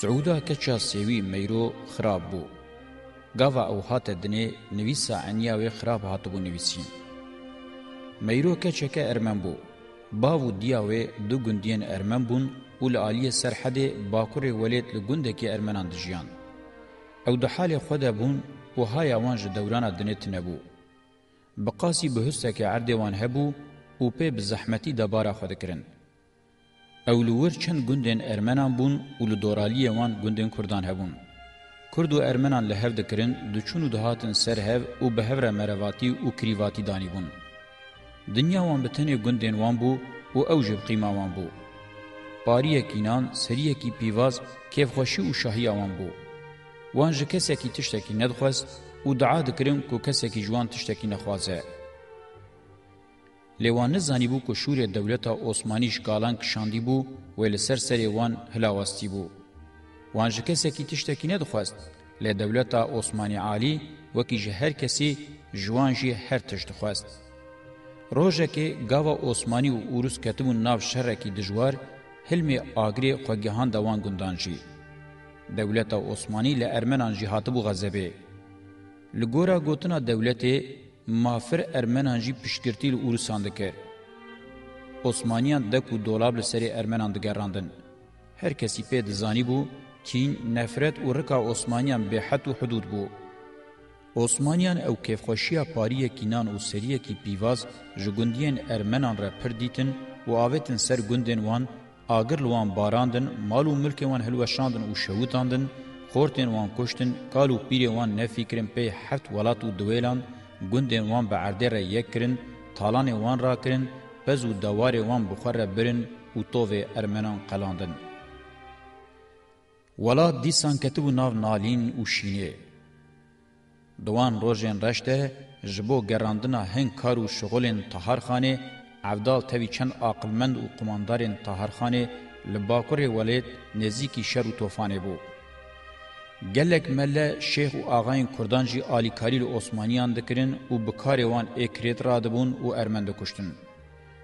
سعودا کە چاسێوی مەیرۆ خراپ بوو گاوا ئەو هاتە دنێ نویسە ئەنیاوێ خراپ هاتبوو نوویسین مەیرۆ کەچەکە ئەرمەم بوو باو و دیاوێ دوو گوندیان ئەرمەم بوون و لە عالیە سەرحەدێ باکوڕێ وەلێت لە گوندێکی ئەرمەنان دژیان ئەو دە حالێ خۆدا بوون و هایاوان ji دەورانە دنێت نەبوو بقاسی بهستێکی عردێوان هەبوو و پێ بزەحمەتی دەبارە خۆدەکردن Ewlûwir çend gundên Ermenan bûn û li doraliyê wan gundên Kurdan hebûn. Kurd û Ermenan li hev dikirin, diçûn û dihatin ser hev û bi hev re merevatî û krîvatî danîbûn. Dinya wan bi tenê gundên wan bû û ew ji qîma wan bû. Pariyekî nan, seriyekî pîvaz, kêfxweşî û şahiya wan bû. Wan ji kesekî tiştekî nedxwest û daa dikirin ku kesekî ji wan tiştekî nexwaze. لیوان زانی بو کو شور دولت عثمانیش گالان کشاندی بو ویل سر سری وان هلاواستی بو وان ژکه سکی تشتکینه دخواست ل دولت عثماني عالی وکی جهر کسی جوان جی هر تشت خواست روزه کې گاوا عثماني او اورس کتمون ناو شر کی دجوار حلم آگری خوګهان دوان گوندان جی دولت عثماني ل ارمنان جهات بو غزبه لګورا ګوتنا دولت مافر ارمنان جی پشتگرتی ل اورسان دکر عثمانیان دکو دولاب لسری ارمنان دگراندن هر کسی پی دزانی بو کین نفرت و رکا عثمانیان به حد و حدود بو عثمانیان او کیفخوشیا پاریه کینان او سریه کی پیواز جگوندین ارمنان را پردیتن و آویتن سر گوندین وان آگر لوان باراندن مال و ملک وان هلوشاندن و شووتاندن خورتن وان کشتن کالو پیری وان نفیکرن پی حفت ولات و دویلان گوندین وان به عرده را یک کرن تالان وان را کرن پز و دوار وان بخور را برن و توو ارمنان قلاندن ولا دیسان کتبو ناو نالین و شینه دوان روژین رشته جبو گراندنا هنگ کار و شغلین تهارخانه عبدال تاوی چند عاقلمند و قماندارین تهارخانه لباکور ولید نزیکی شر و توفانه بود گلک مله شیخ او آغاین کردان جی آلی کالیل عثمانیان دکرین او بکاری وان اکریت رادبون او ارمن دکشتن.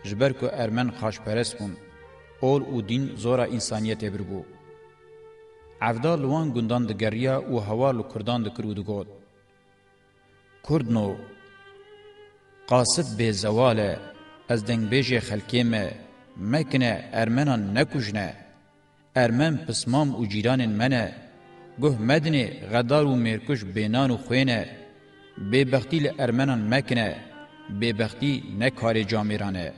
جبر که ارمن خاشپرست بون. اول او دین زورا انسانیت برگو. عفدا لوان گندان دگریا او هوا لو کردان دکرو دگود. کرد نو قاسد به زواله از دنگ بیجه خلکیمه مکنه ارمنان نکجنه ارمن پسمام او جیران منه گوه مدنه غدار و میرکش بینان و خوینه ببختی لارمنان مکنه ببختی نکار جامیرانه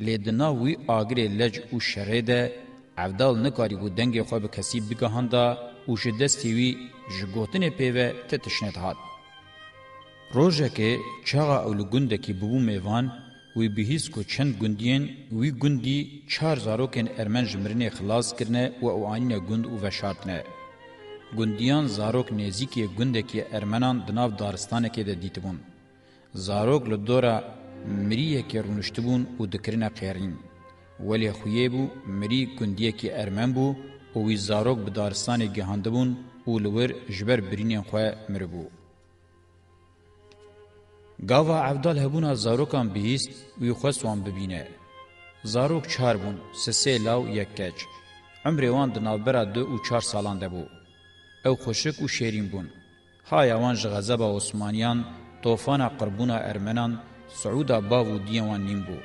لیدنا وی آگری لج و شره ده عودال نکاری و دنگ خواب کسی بگهانده و شدستی وی جگوتن پیوه تتشنت هاد. روژه که چاگا اولو گنده که ببو میوان وی بهیس کو چند گوندین وی گوندی چار زاروکن ارمن جمرنه خلاص کرنه و او آینه گوند او وشارتنه. گوندیان زاروک نزیکی گوندکی ارمنان دناو دارستانه که ده دیتبون. زاروک لدورا مریه که رونشتبون و دکرنه قیرین. ولی خویه بو مری گوندیه که ارمن بو او وی زاروک به دارستانه گهاندبون او لور جبر برینه خواه مربو. گاوا عبدال هبونا زاروکان بیست وی خواستوان ببینه. زاروک چار بون سسه لاو یک کچ. عمری وان دنالبرا دو و چار سالان ده بو. او خوشک و شیرین بون. هایوان جغزب عثمانیان، طوفان قربون ارمنان، سعودا باو دیوان نیم بو.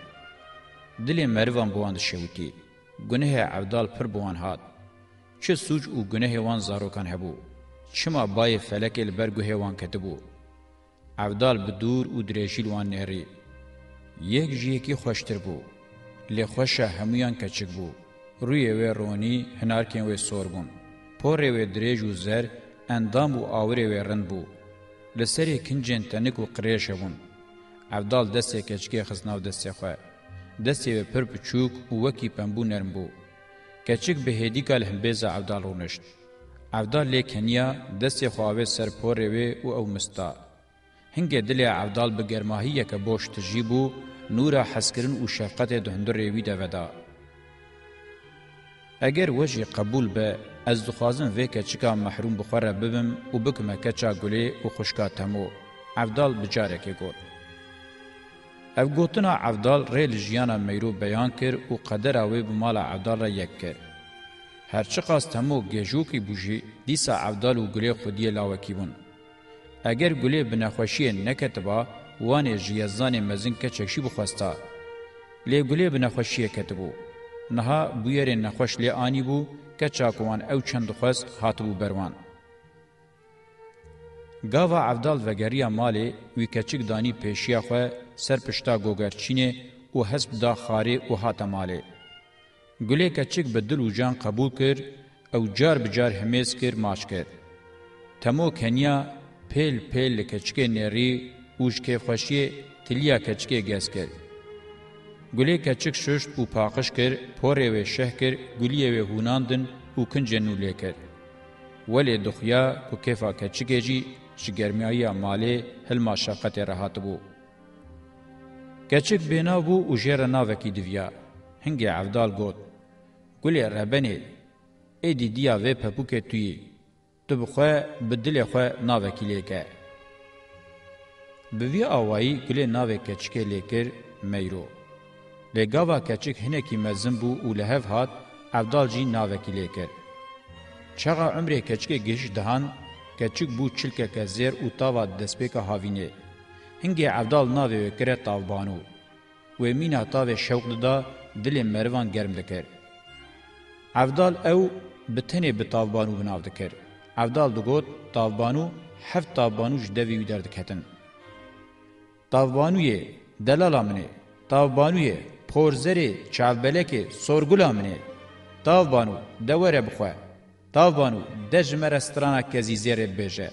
دل مروان بوان شوتی. گنه عبدال پر بوان هات. چه سوج او گنه وان زاروکان هبو. چما بای فلک البرگو هوان کتبو. عبدال بدور و درێژیل وان نێری یەک ژیەکی خۆشتر بوو لێ خۆشە هەمویان کەچک بوو ڕوویە وێ ڕۆنی هەنارکێن وێ سۆر بوون پۆڕێ وێ درێژ و زەر ئەندام و ئاورێ وێ ڕند بوو لەسەری کنجێن تەنک و قرێشە بوون عبدال دەستێک کەچکێ خستناو دەستێ خوێ دەستێ وێ پڕ بچووک و وەکی پەمبوو نەرم بوو کەچک بە هێدیکا لە هەمبێزە عبدال ڕوونشت عبدال لێ کەنیا دەستێ خواوێ سەر پۆڕێ وێ و ئەو مستە هنگه دلی عبدال به گرماهیه که بوش تجی بو نورا حسکرن و شفقت دهندر روی ده ودا. اگر وجه قبول به از دخوازم وی که چکا محروم بخوره ببم و بکمه که چا گلی و خوشکا تمو. عبدال بجاره که گود. او گوتنا عبدال ریل جیانا میرو بیان کر و قدر اوی بمال عبدال را یک کر. هرچی قاستمو گیجوکی بوجی دیسا عبدال و گلی خودی لاوکی بون. اگر گلی بنخوشی نکتبا وان جیزان مزین که چکشی بخواستا لی گلی بنخوشی کتبو نها بویر نخوش لی آنی بو که چاکوان او چند خوست هاتبو بروان گاوا عبدال و گریا مالی وی کچک دانی پیشیا خو سر پشتا گوگرچینه او حسب دا خاری او هات مالی گلی کچک بدل و جان قبول کر او جار بجار همیز کر ماش کر تمو کنیا پیل پیل کچکه نری اوشکه خوشی تلیا کچکه گس کرد. گلی کچک ششت و پاقش کرد پوره و شه کرد گلیه و هوناندن و کنج نوله کرد. ولی دخیا کو کفا کچکه جی شگرمیایی مالی هل ماشاقت رهات بو. کچک بینا بو و جیر ناوکی دویا. هنگی عفدال گود. گلی ربنی ایدی دیا و پپوک تویی. تو بخواه بدل خواه ناوکی لیکه. بوی آوائی کلی ناوی کچکه لیکر میرو. لگاوا کچک هنکی مزن بو او لحف هات افدال جی ناوکی لیکر. چغا عمری کچکه گش دهان کچک بو چلکه که زیر او تاوا دسپیکا هاوینه. هنگی افدال ناوی وکره تاوبانو. و مینا تاوی شوق دا دل مروان گرم دکر. افدال او بتنه بتاوبانو بناو دکر. افدال دگوت تاوبانو هفت تاوبانو جدوی ویدر دکتن. تاوبانوی دلالا منه، تاوبانوی پورزری چاوبلکی سورگولا منه، تاوبانو دوره بخواه، تاوبانو دجمر استرانا کزی زیر بیجه.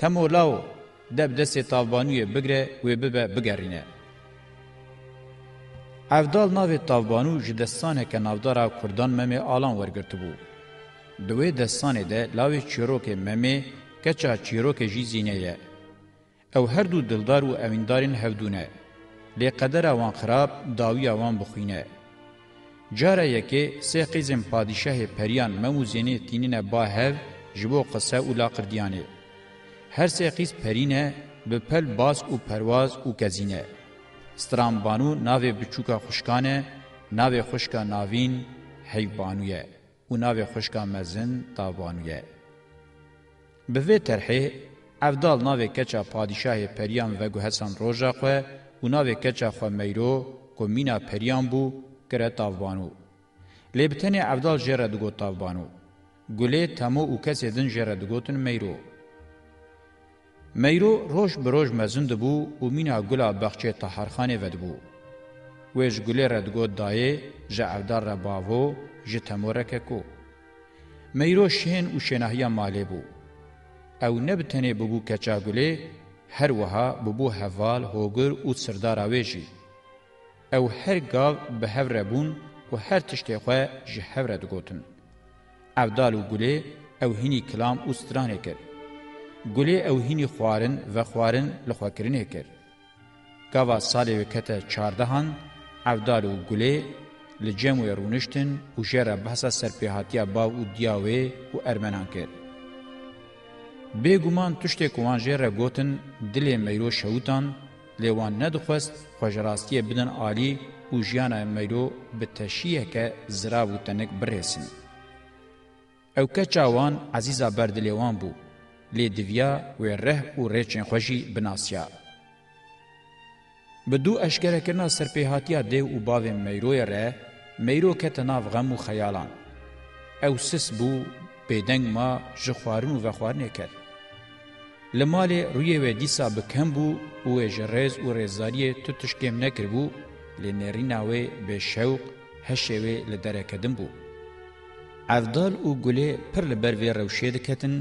تمولاو دب دست تاوبانوی بگره و ببه بگرینه. افدال ناوی تاوبانو جدستانه که نافدارا کردان ممه آلان ورگرتبو. دوی دستانه ده لاوی چیروک ممی کچا چیروک جی زینه یه. او هر دو دلدار و اویندارین هفدونه. لی قدر اوان خراب داوی اوان بخوینه. جاره یکی سه قیزم پادشه پریان مموزینه تینینه با هف جبو قصه اولا قردیانه. هر سه قیز پرینه به پل باس و پرواز و کزینه. سترامبانو ناوی بچوکا خوشکانه، ناوی خوشکا ناوین، حیبانویه. و ناوی خوشکا مزن تاوانویه. به وی ترحه، افدال ناوی کچا پادشاه پریان و گوهسان روژا خواه و ناوی کچا خواه میرو که مینا پریان بو کره تاوانو. لیبتن افدال جره دگو تاوانو. گله تمو و کسی دن جره دگوتن میرو. میرو روش بروش مزند بو و مینا گلا بخچه تحرخانه ود بو. ویش گله ردگو دایه جه افدال رباوو جتمورکه کو میرو شین او شنهیا مالی بو او نبتنه ببو کچاگولی هر وها ببو هوال هوگر او سردار آویجی او هر گاو به هفره بون و هر تشتی خواه جه هفره دگوتن ابدال و گولی او هینی کلام او سترانه کر گولی او هینی خوارن و خوارن لخواکرینه کر گاوا سالی و کتا چاردهان ابدال و گولی لجمو رونشتن و جره بحثا سرپیهاتیا باو و دیاوی و ارمنان کرد. به گمان تشتی کوان جره گوتن دل میرو شوتان لیوان ندخست خوشراستی بدن آلی و جیان میرو به تشیه که زرا و تنک برسن. او که چاوان عزیزا بردلیوان بو لی دویا و ره و ریچن خوشی بناسیا. بدو اشکره کرنا سرپیهاتیا ده و باو میروی ره مەیرۆکەتە ناو غەم و خەیاڵان ئەو سس بوو بێدەنگ ما ji خواrin و vexwarinêkir li malê rûyê wê dîsa bikem bû û wê ji rêz û rêzdariyê tu tişkêm nekiribû lê nêrîna wê bê şewq heşê wê li derekedin bû evdal û gulê pir li ber vê rewşê diketin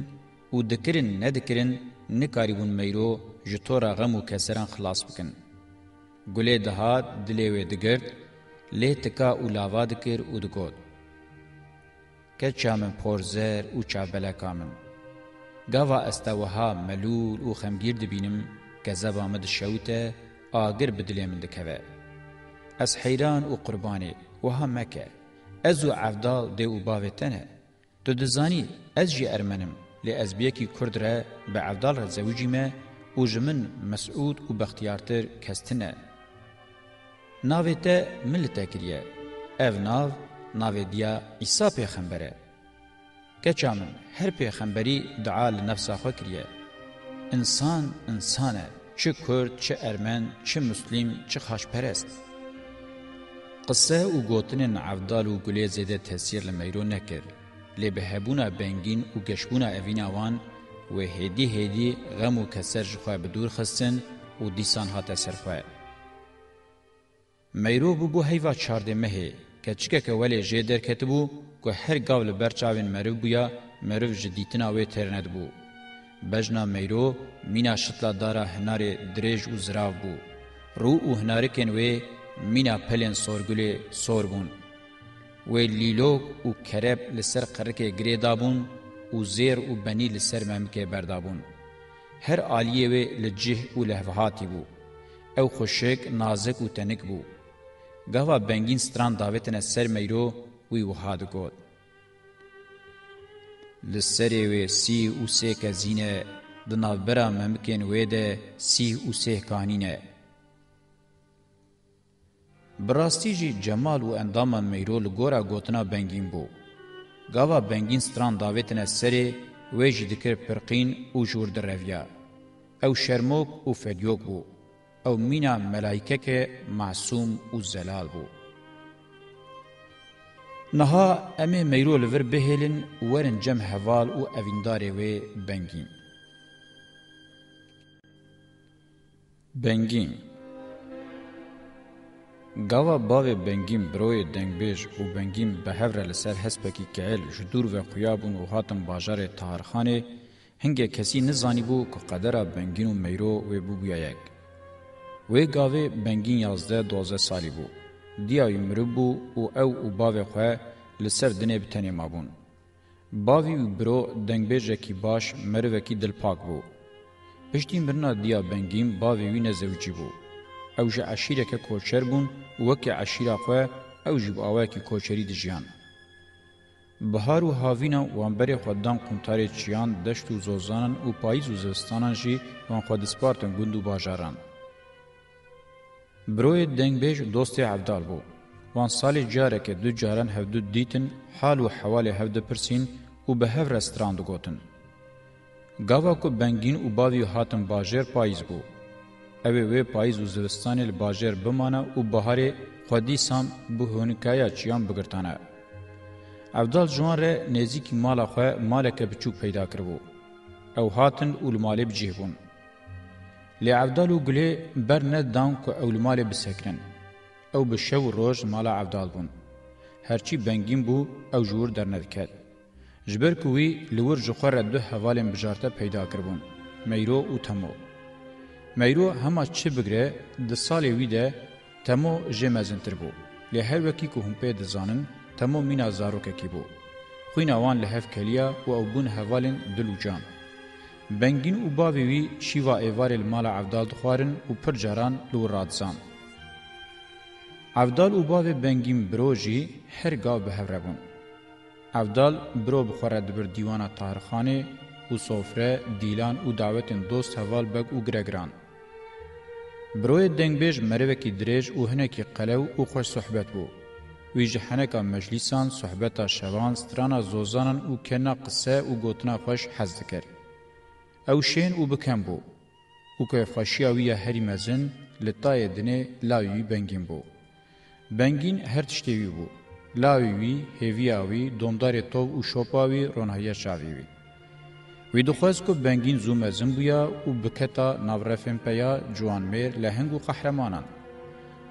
û dikirin nedikirin nikarîbûn meyro ji tora xem û keseran xilas bikin gulê dihat dilê wê digirt لێتکا و لاوا دکرد و دگوت کەچا من پۆرزەر و چابەلەکا من گاوا ئەستەوەها مەلول و خەمگیر دبینم کە زەبا مە دشەوتە ئاگر بدلێ من دکەوێ ئەس حەیران و قوربانێ وەها مەکە ئەز و عەفداڵ دێ و باوێتەنە تو دزانی ئەس ژی ئەرمەنم لێ ئەزبیەکی کوردرە بە عەفداڵ زەوجیمە و ژ من مەسعود و بەختیارتر کەستنە navê te millet kiriye ev nav navê diya îsa pêxember e keça min her pêxemberî dua li nefsa xwe kiriye însan însan e çi kurd çi ermen çi muslim çi xaşperest qise û gotinên evdal û gulê zêde tesîr li meyro nekir lê bi hebûna bengîn û geşbûna evîna wan wê hêdî hêdî gem û keser ji xwe bi dûr xistin û dîsan hate serxwe میرو بو بو هیوا چارده مهی که چکه که ولی جیدر کت بو که هر گاول برچاوین مرو بویا مرو جدیتنا وی ترند بو. بجنا میرو مینا شتلا دارا هنار دریج و زراو بو. رو او هنارکن وی مینا پلین سورگولی سور بون. وی لیلوک و کرب لسر قرک گری دابون و زیر و بنی لسر ممکه بردابون. هر آلیه وی لجه و لحوهاتی بو. او خوشک نازک و تنک بو. gava bengîn stran davetine ser meyro wî wiha digot li serê wê sî û sê kezîne di navbera memkên wê de sîh û sêh kanîne bi rastî jî cemal û endama meyro li gora gotina bengîn bû gava bengîn stran davetine serê wê jî dikir pirqîn û jûr direviya ew şermok û fedyok bû او مینا ملائکه که معصوم او زلال بو نها امه میرو لور بهلن ورن جم هوال او اوینداره و بنگین بنگین گاوا باو بنگین بروی دنگبیج و بنگین به هفر لسر هسپکی کهل جدور و قیابون و هاتم باجار تارخانه هنگه کسی نزانی بو که قدر بنگین و میرو و بو بیایک وی گاوی بنگین یازده دوزه سالی بو. دیای مرو بو و او و باوی خواه لسر دنه بتنی مابون. باوی و برو دنگبیجه کی باش مروکی دلپاک بو. پشتی مرنا دیا بنگین باوی وی نزوجی بو. او جه عشیره که کوچر بون وکی عشیره خواه او جب آوه که کوچری دی جیان. بهار و هاوینا وانبری خوددان قمتاری چیان دشت و زوزانان و پاییز و زوستانان جی وان خودسپارتن گند و باجاران. بروی دنگبیج دوستی عبدال بو. وان سالی جاره که دو جاران هفدو دیتن حال و حوال هفده پرسین و به هف رستران دو گوتن. گاوا کو بنگین و باوی هاتن باجر پاییز بو. اوی وی پاییز و زوستانی لباجر بمانه و بهاری خودی سام بو هونکایا چیان بگرتانه. عبدال جوان ره نزیکی مالا خواه مالک بچوک پیدا کربو. او هاتن و المالی بجیه بون. لعبدالو گلی بر ندان که اولمال بسکرن. او به شو روش مالا عبدال بون. هرچی بنگین بو او جور در ندکد. جبر کوی لور جخور دو حوالین بجارتا پیدا کربون. میرو او تمو. میرو هما چه بگره ده سالی وی ده تمو جمزنتر بو. له هر وکی که هم پی دزانن تمو مینا زاروکه کی بو. خوین اوان لهف کلیا و او بون حوالین دلو جان. بنگین او باوی وی شیوا ایوار المال عبدال دخوارن او پر جاران لو رادزان. عبدال او باوی بنگین برو جی هر گاو به هوربون. عبدال برو بخوره دبر دیوانا تارخانه او صوفره دیلان او دعوت دوست هوال بگ او گرگران. بروی دنگبیج مروکی دریج او هنکی قلو او خوش صحبت بو. وی جهنکا مجلسان صحبتا شوان سترانا زوزانان او کنا قصه او گوتنا خوش حز کرد. او شین او بکم بو او که خاشیاوی هری مزن لطای دنه لاوی بنگین بو بنگین هر تشتیوی بو لاوی هیویاوی دمدار تو او شوپاوی رونهیا شاویوی وی دخواست که بنگین زو مزن بویا او بکتا نورفن پیا جوان میر لهنگ و قهرمانان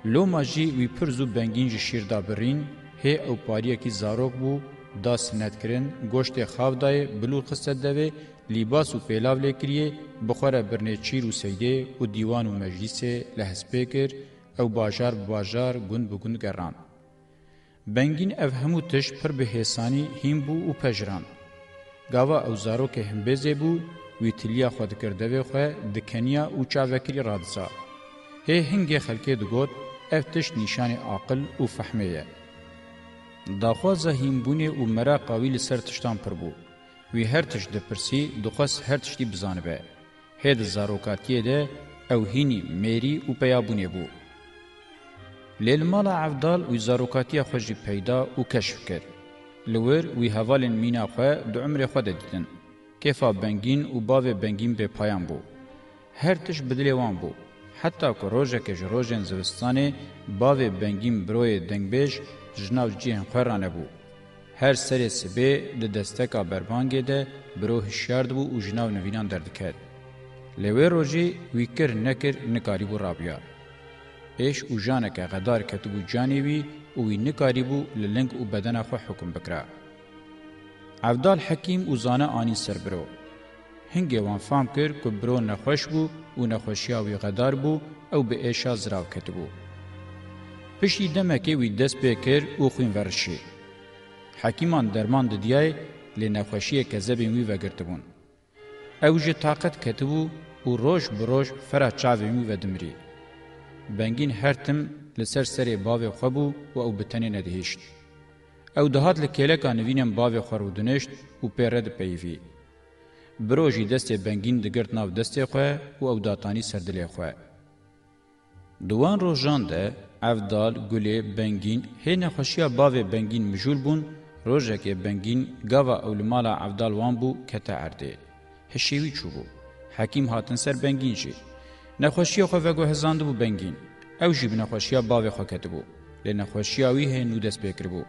لو ماجی وی پر زو بنگین جی شیردا برین هی او پاریا کی زاروک بو دا سنت کرن گوشت خاو دای بلور خسته دوی لیباس و پیلاو لکریه بخوره برنه چیر و سیده و دیوان و مجلس لحسبه کر او باجار باجار گند بگند گران. بنگین او همو تش پر به حسانی هیم بو و پجران. گاوا او زارو که هم بزه بو وی تلیا خود کرده و خواه دکنیا و چاوکری رادزا. هی هنگی خلکه دگوت او تش نیشان عقل و فحمه یه. داخوازه هیمبونه و مرا قویل سر تشتان پر بود. وی هر تش د پرسی دخص هر تشتی بزانبه هید زاروکاتیه ده او هینی میری او پیابونه بو لیلمال عفدال وی زاروکاتیه خوشی پیدا او کشف کرد لور وی هوالن مینا خو د عمر خو د دیدن کیفا بنگین او باو بنگین به پایان بو هر تش بدلی وان بو حتی که روژه که جروژن زوستانه باو بنگین بروی دنگبیش جناو جیهن خورانه بو هر سری سبه د دستکا بربانګې ده برو هشیارد وو او جناو نوینان دردکت لوی روجی ویکر نکر نکاری بو رابیا ایش او جانکه غدار کتبو جانیوی او وی نکاری بو للنگ او بدن خو حکم بکرا عبدال حکیم او زانه آنی سر برو هنگی وان فام کر که برو نخوش بو و نخوشیاوی غدار بو او به ایشا زراو کتبو. پشتی دمکی وی دست بکر او خوین ورشی. حکیمان درمان د دیای له نخوشی کذبین وی وګرتبون او جه طاقت کتبو او روش بروش فرا چاوی می و دمری بنگین هرتم لسر سری باوی خوبو و او بتنی ندهشت او دهات لکیلکا نوینم باوی خورو دنشت و پیرد پیوی بروژی دست بنگین دگرت ناو دست خواه و او داتانی سردلی خواه دوان روژان ده افدال گلی بنگین هی نخوشیا باوی بنگین مجول بون روژکه بنگین گاوا اولمالا عبدال وان بو کتا عرده. هشیوی چو بو. حکیم هاتن سر بنگین جی. نخوشی خو وگو هزانده بو بنگین. او جی بنخوشی باوی خو کت بو. لنخوشی اوی هنو دست بکر بو.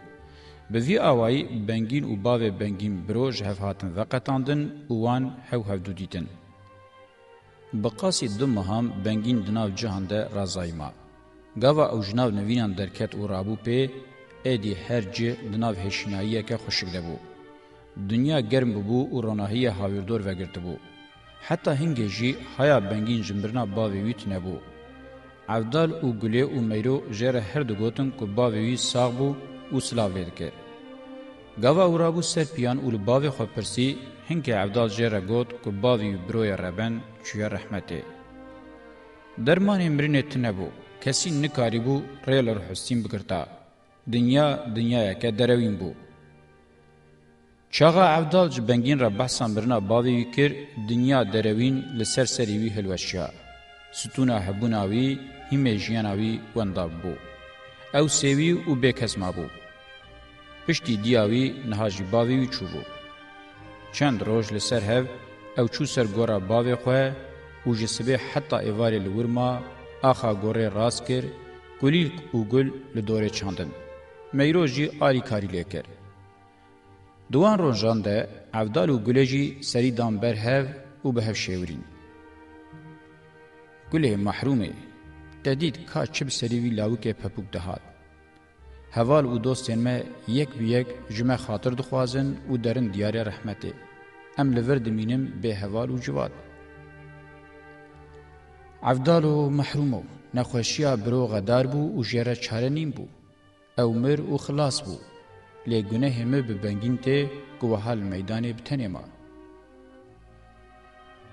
به وی آوائی بنگین و باوی بنگین برو جهف هاتن وقتاندن اوان هو هف دو دیتن. بقاسی دو مهم بنگین دناو جهانده رازایما. گاوا او جناو نوینان درکت و رابو په ادی هر جه دناو هشینایی که خوشگله بو. دنیا گرم بو و رانهی هاویردور وگرت بو. حتی هنگه جی هیا بنگین جنبرنا باوی ویت نبو. عبدال او گله او میرو جره هر دو گوتن که باوی وی ساغ بو او سلاو لیدکه. گاوا او رابو سر پیان او لباوی خود پرسی هنگه عبدال جره گوت که باوی بروی ربن چویا رحمته. درمان امرینه تنبو کسی نکاری بو ریلر حسین بگرتا. دنیا دنیا که دروین بو چاغا عبدال جبنگین را بحثان برنا باوی کر دنیا دروین لسر سریوی هلوشیا ستونا هبوناوی هیمه جیاناوی ونداب بو او سیوی و بیکس ما بو پشتی دیاوی نهاجی باوی و چو بو چند روش لسر هف او چو سر گورا باوی خواه و جسبه حتی ایواری لورما آخا گوره راست کر گلیل و گل لدوره چاندن میرو جی آری کاری لیکر. دوان روژان ده عفدال و گله جی سری دان برهو و بهو شیورین. گله محرومه ددید کا چب سری وی لاوکه پپوک دهات. هوال و دوستین ما یک بی یک جمع خاطر دخوازن و درن دیار رحمته. ام لور دمینم به هوال و جواد. عفدال و محرومو نخوشیا برو غدار بو و جره چاره نیم بو. او مر او خلاص بو لی گناه مه ببنگین ته گوهال میدانه بتنه ما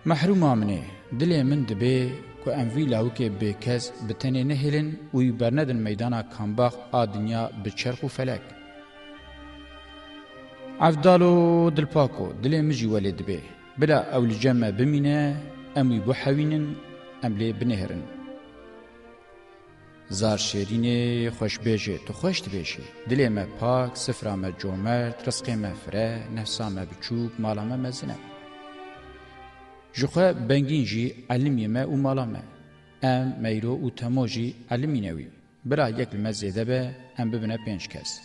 محروم امنه دل من دبه کو ام وی لاو کې به کس بتنه نه هلن او برندن میدانا کامباخ ا دنیا به چرخ او فلک افضلو دل پاکو دل مجي ولید به بلا اول جمع بمینه ام بحوینن ام لی بنهرن زار شیرین خوش بیجه تو خوش بیجه دلی ما پاک سفرا ما جومر ترسقی ما فره نفسا ما بچوب مالا ما مزنه جخه بنگین جی علمی ما و مالا ما ام میرو و تمو جی علمی نوی برا یک مزیده به ام ببینه پینج کس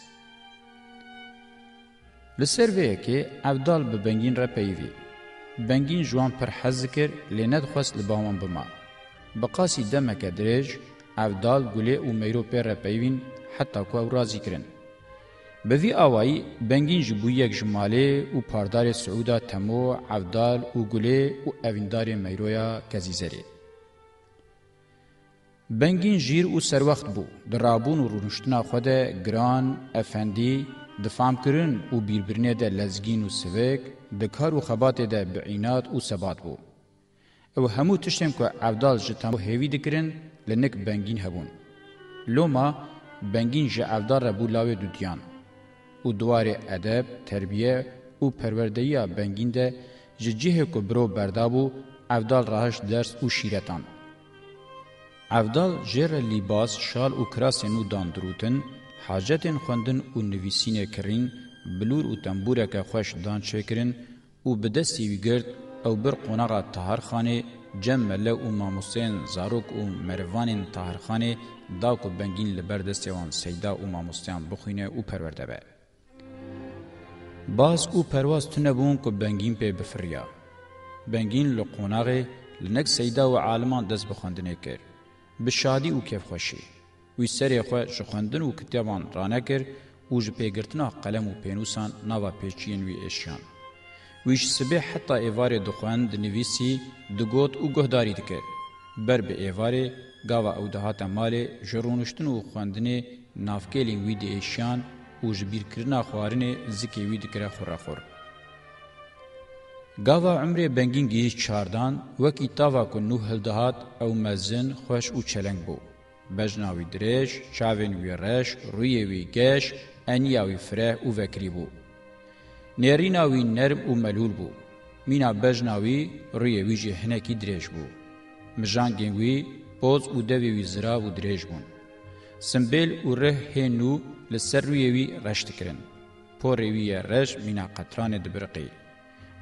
لسر وی که عبدال به بنگین را پیوی بنگین جوان پر حز کر لی ندخست لبامان بما بقاسی دمک درج اف دال گوله او میرو پر پیوین حتی کو او رازی کرن به وی آوائی بنگین جبو یک جماله او پاردار سعودا تمو عفدال او گوله او اویندار میرویا کزیزره. بنگین جیر او سر وخت بو درابون و رونشتنا خود گران افندی دفام کرن او بیربرنه ده لزگین و سوک دکار و خبات ده بعینات او ثبات بو. او همو تشتیم که عفدال جتمو هیوی دکرن لنک بنگین هبون لوما بنگین جه الدار بو لاوی دودیان او دوار ادب تربیه او پروردهیا بنگین ده ججیه کو برو بردابو افدال راهش درس او شیرتان افدال جر لیباس شال او کراسن او داندروتن حاجتن خوندن او نویسینه کرین بلور او تنبورک خوش دان چکرین او بدستی ویگرد او بر قناغ تهر خانه جم مله او ماموستین زاروک او مروانین طاهرخانی دا کو بنگین لبر دستیوان سیدا او ماموستیان بخوینه او پرورده به باز او پرواز تونه بون کو بنگین په بفریا بنگین لقوناغه لنک سیدا او عالمان دست بخوندنه کر به شادی او کیف خوشی وی سری خو شخوندن او کتابان رانه کر او ژ پیګرتنا قلم او پینوسان نوا پیچین وی اشیان ویش سبه حتا ایوار دخوان دنویسی دگوت او گهداری دکر. بر به ایوار گاوا او دهات مال جرونشتن و خواندنه نافکیلین وی دی ایشان او جبیر کرنا خوارنه زکی وی دکره خوراخور. گاوا عمر بنگین گیش چاردان وکی تاوا کو نو هلدهات او مزن خوش او چلنگ بو. بجناوی درش، چاوین وی رش، روی وی گش، انیاوی فره او وکری بو. نێرینا وی نەرم و مەلول بوو مینا بەژناوی ڕیەویژی هەنێکی درێژ بوو مژانگین وی پۆز و دەوێوی زرا و درێژ بوون سمبیل و ڕێ هێن و لە سەرویەوی ڕەشتکردن پۆڕێویە ڕەش مینا قەترانێ دبرقی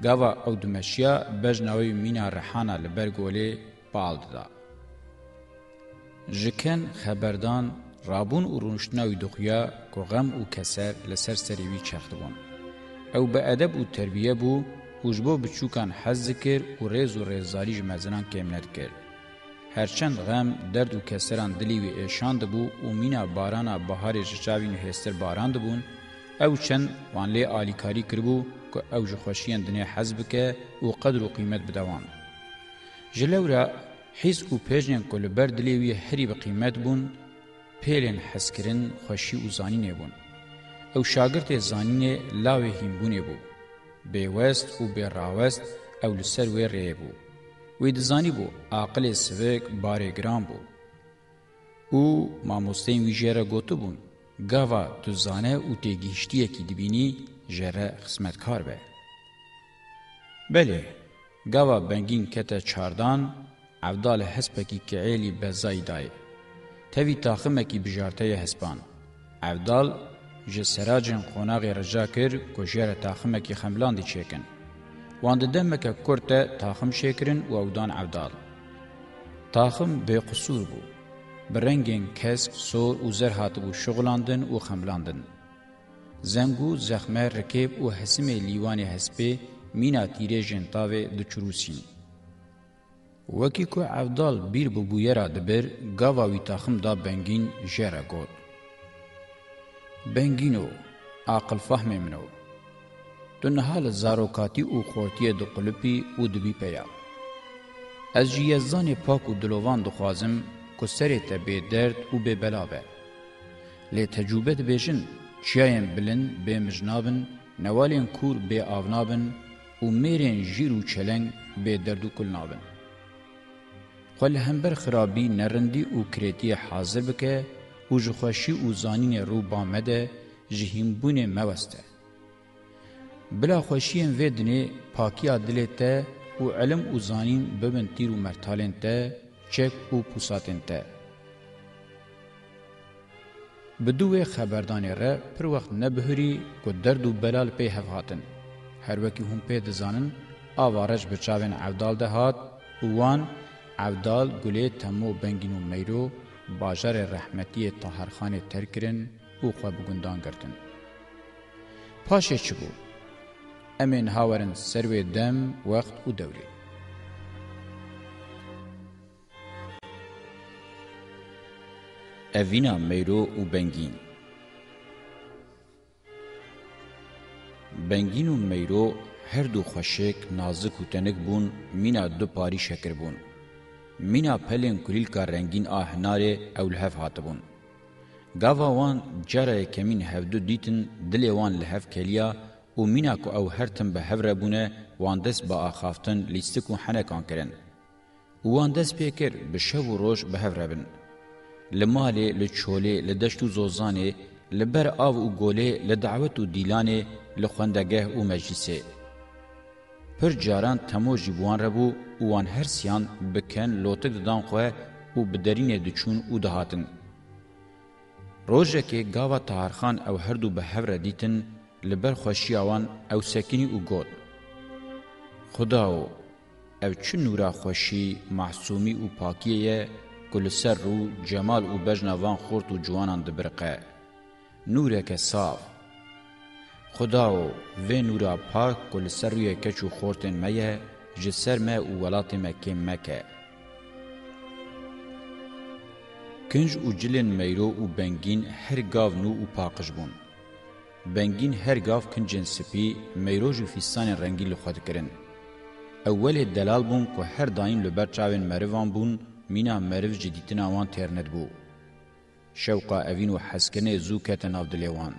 گاوا ئەو دمەشیە بەژناوی مینا ڕەحانە لە بەرگۆلێ پاڵ ددا ژکەن خەبەردان ڕابوون و ڕونشتناوی دخویا کۆغەم و کەسەر لەسەر سەریوی چەختبوون او به ادب او تربیه بو وجبو بچوکان حز کرد و ریز و ریزالی جمزنان کم ند کرد. هرچند غم درد و کسران دلی و ایشاند بو و مینا بارانا بهار جچاوین و هستر باراند بون او چند وان لی آلیکاری کربو که او جخوشیان دنیا حز بکه و قدر و قیمت بدوان. جلو را حیز و پیجن کل بر دلی و هری بقیمت بون پیلن حس کرن خوشی و زانی نبون. او شاگرد زانینه لاوی هیمبونه بو به وست و به راوست او لسر و ره بو وی دزانی بو آقل سوک باره گرام بو او ماموستین وی جره گوتو بون گاوا زانه او گیشتیه که دبینی جره خسمتکار به بله گاوا بنگین کتا چاردان عبدال حسپکی که ایلی به دای تاوی تاخمه کی بجارته هسپان عبدال ji seracên qonaxê reja kir ku jêre taximekî xemlandî çêkin. Wan di demeke Kurd de taxim şêkirin û ewdan evdal. Taxim bêqusûr bû. Bi rengên kesk, sor û zer hatibû şixulandin û xemlandin. Zengû, zexme, rikêb û hesimê lîwanê hespê mîna tîrê jên tavê diçûrûsîn. Wekî ku evdal bîr bû bûyera dibir, gava wî taxim da bengîn jêre got. بنگین و عقل فهم منو تنها لزاروکاتی او خورتی د قلپی او دبی پیا از جیزان پاک و دلوان دخوازم که سره تا به درد و به بلاوه لی تجوبه بیشن چیاین بلن به مجنابن نوالین کور به آونابن و میرین جیر و چلنگ به درد و کلنابن خل همبر خرابی نرندی و کریتی حاضر بکه و جخوشی و زانین رو بامده جهیمبون موسته. بلا خوشیین ویدنی پاکیا دلیته و علم و زانین ببن تیر و مرتالین ته چک و پوساتین ته. بدوی خبردانی را پر وقت نبهری که درد و بلال پی هفهاتن. هر وکی هم پی دزانن آوارش بچاوین عودال ده هات وان عودال گلی تمو بنگین و میرو باجار رحمتی طاهرخان ترکرین او خو بګوندان ګرتن پاشه چبو امین هاورن سروی دم وقت او دوری اوینا میرو او بنگین بنگین و میرو هر دو خوشک نازک و تنک بون مینا دو پاری شکر بون Mina pelên kulîlka rengîn a ah hinarê ew li hev hatibûn. Gava wan carayê e kemîn hevdû dîtin dilê wan li hev keliya û mîna ku ew hertin bi hev rebûne wan dest bi axaftin ah lîstik û henekan kirin. Û wan dest pê kir bi şev û roj bi hev rebin. Li malê, li çolê, li deşt û zozanê, e, li ber av û golê, li davet û dîlanê, e, li xwendegeh û meclisê. Pir caran temo jî bi wan rebû وان هرسیان بکن لوتک ددان خو او بدرینه دچون او دهاتن روزه کې گاوا طاهر خان او هردو به هور دیتن لبر خوشیاوان او سکینی او گوت خداو او چون نورا خوشی معصومی او پاکیه کل سر رو جمال او بجنوان خورت او جوانان دبرقه نوره که صاف خداو و نورا پاک کل سر روی کچو خورتن میه ji ser me û welatê me kêm meke. Kinj û cilên meyro û bengîn her gav nû û paqij bûn. Bengîn her gav kincên spî, meyro ji fîstanên rengî li xwe dikirin. Ewelê delal bûn ku her dayîn li ber çavên merivan bûn, mîna meriv ji dîtina wan têrnet bû. Şewqa evîn û heskinê zû kete nav dilê wan.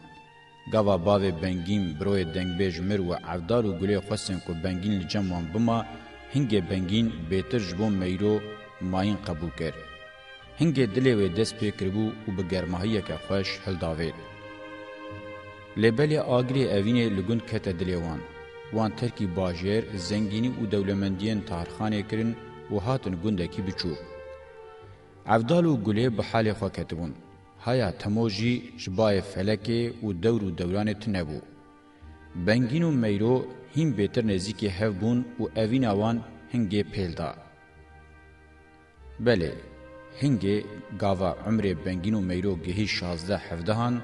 گاوا باوی بنگین بروی دنگبیج مر و عودار و گلی خواستن که بنگین لجموان بما هنگه بنگین بیتر جبون میرو ماین قبول کرد. هنگه دلی و دست پیکر بو و به گرماهی که خوش هل داوید. لبلی آگری اوینه لگون کت دلیوان. وان ترکی باجیر زنگینی و دولمندین تارخانه کرن و هاتن گندکی بچوک. عبدالو گله به حال خوا کتبون. هيا تموجي شبای فلکه او دور و دوران تنبو بنگین و میرو هیم بهتر نزدیک هف بون او اوین اوان هنگه پیلدا بله هنگه گاوا عمر بنگین و میرو گهی 16 هفدهان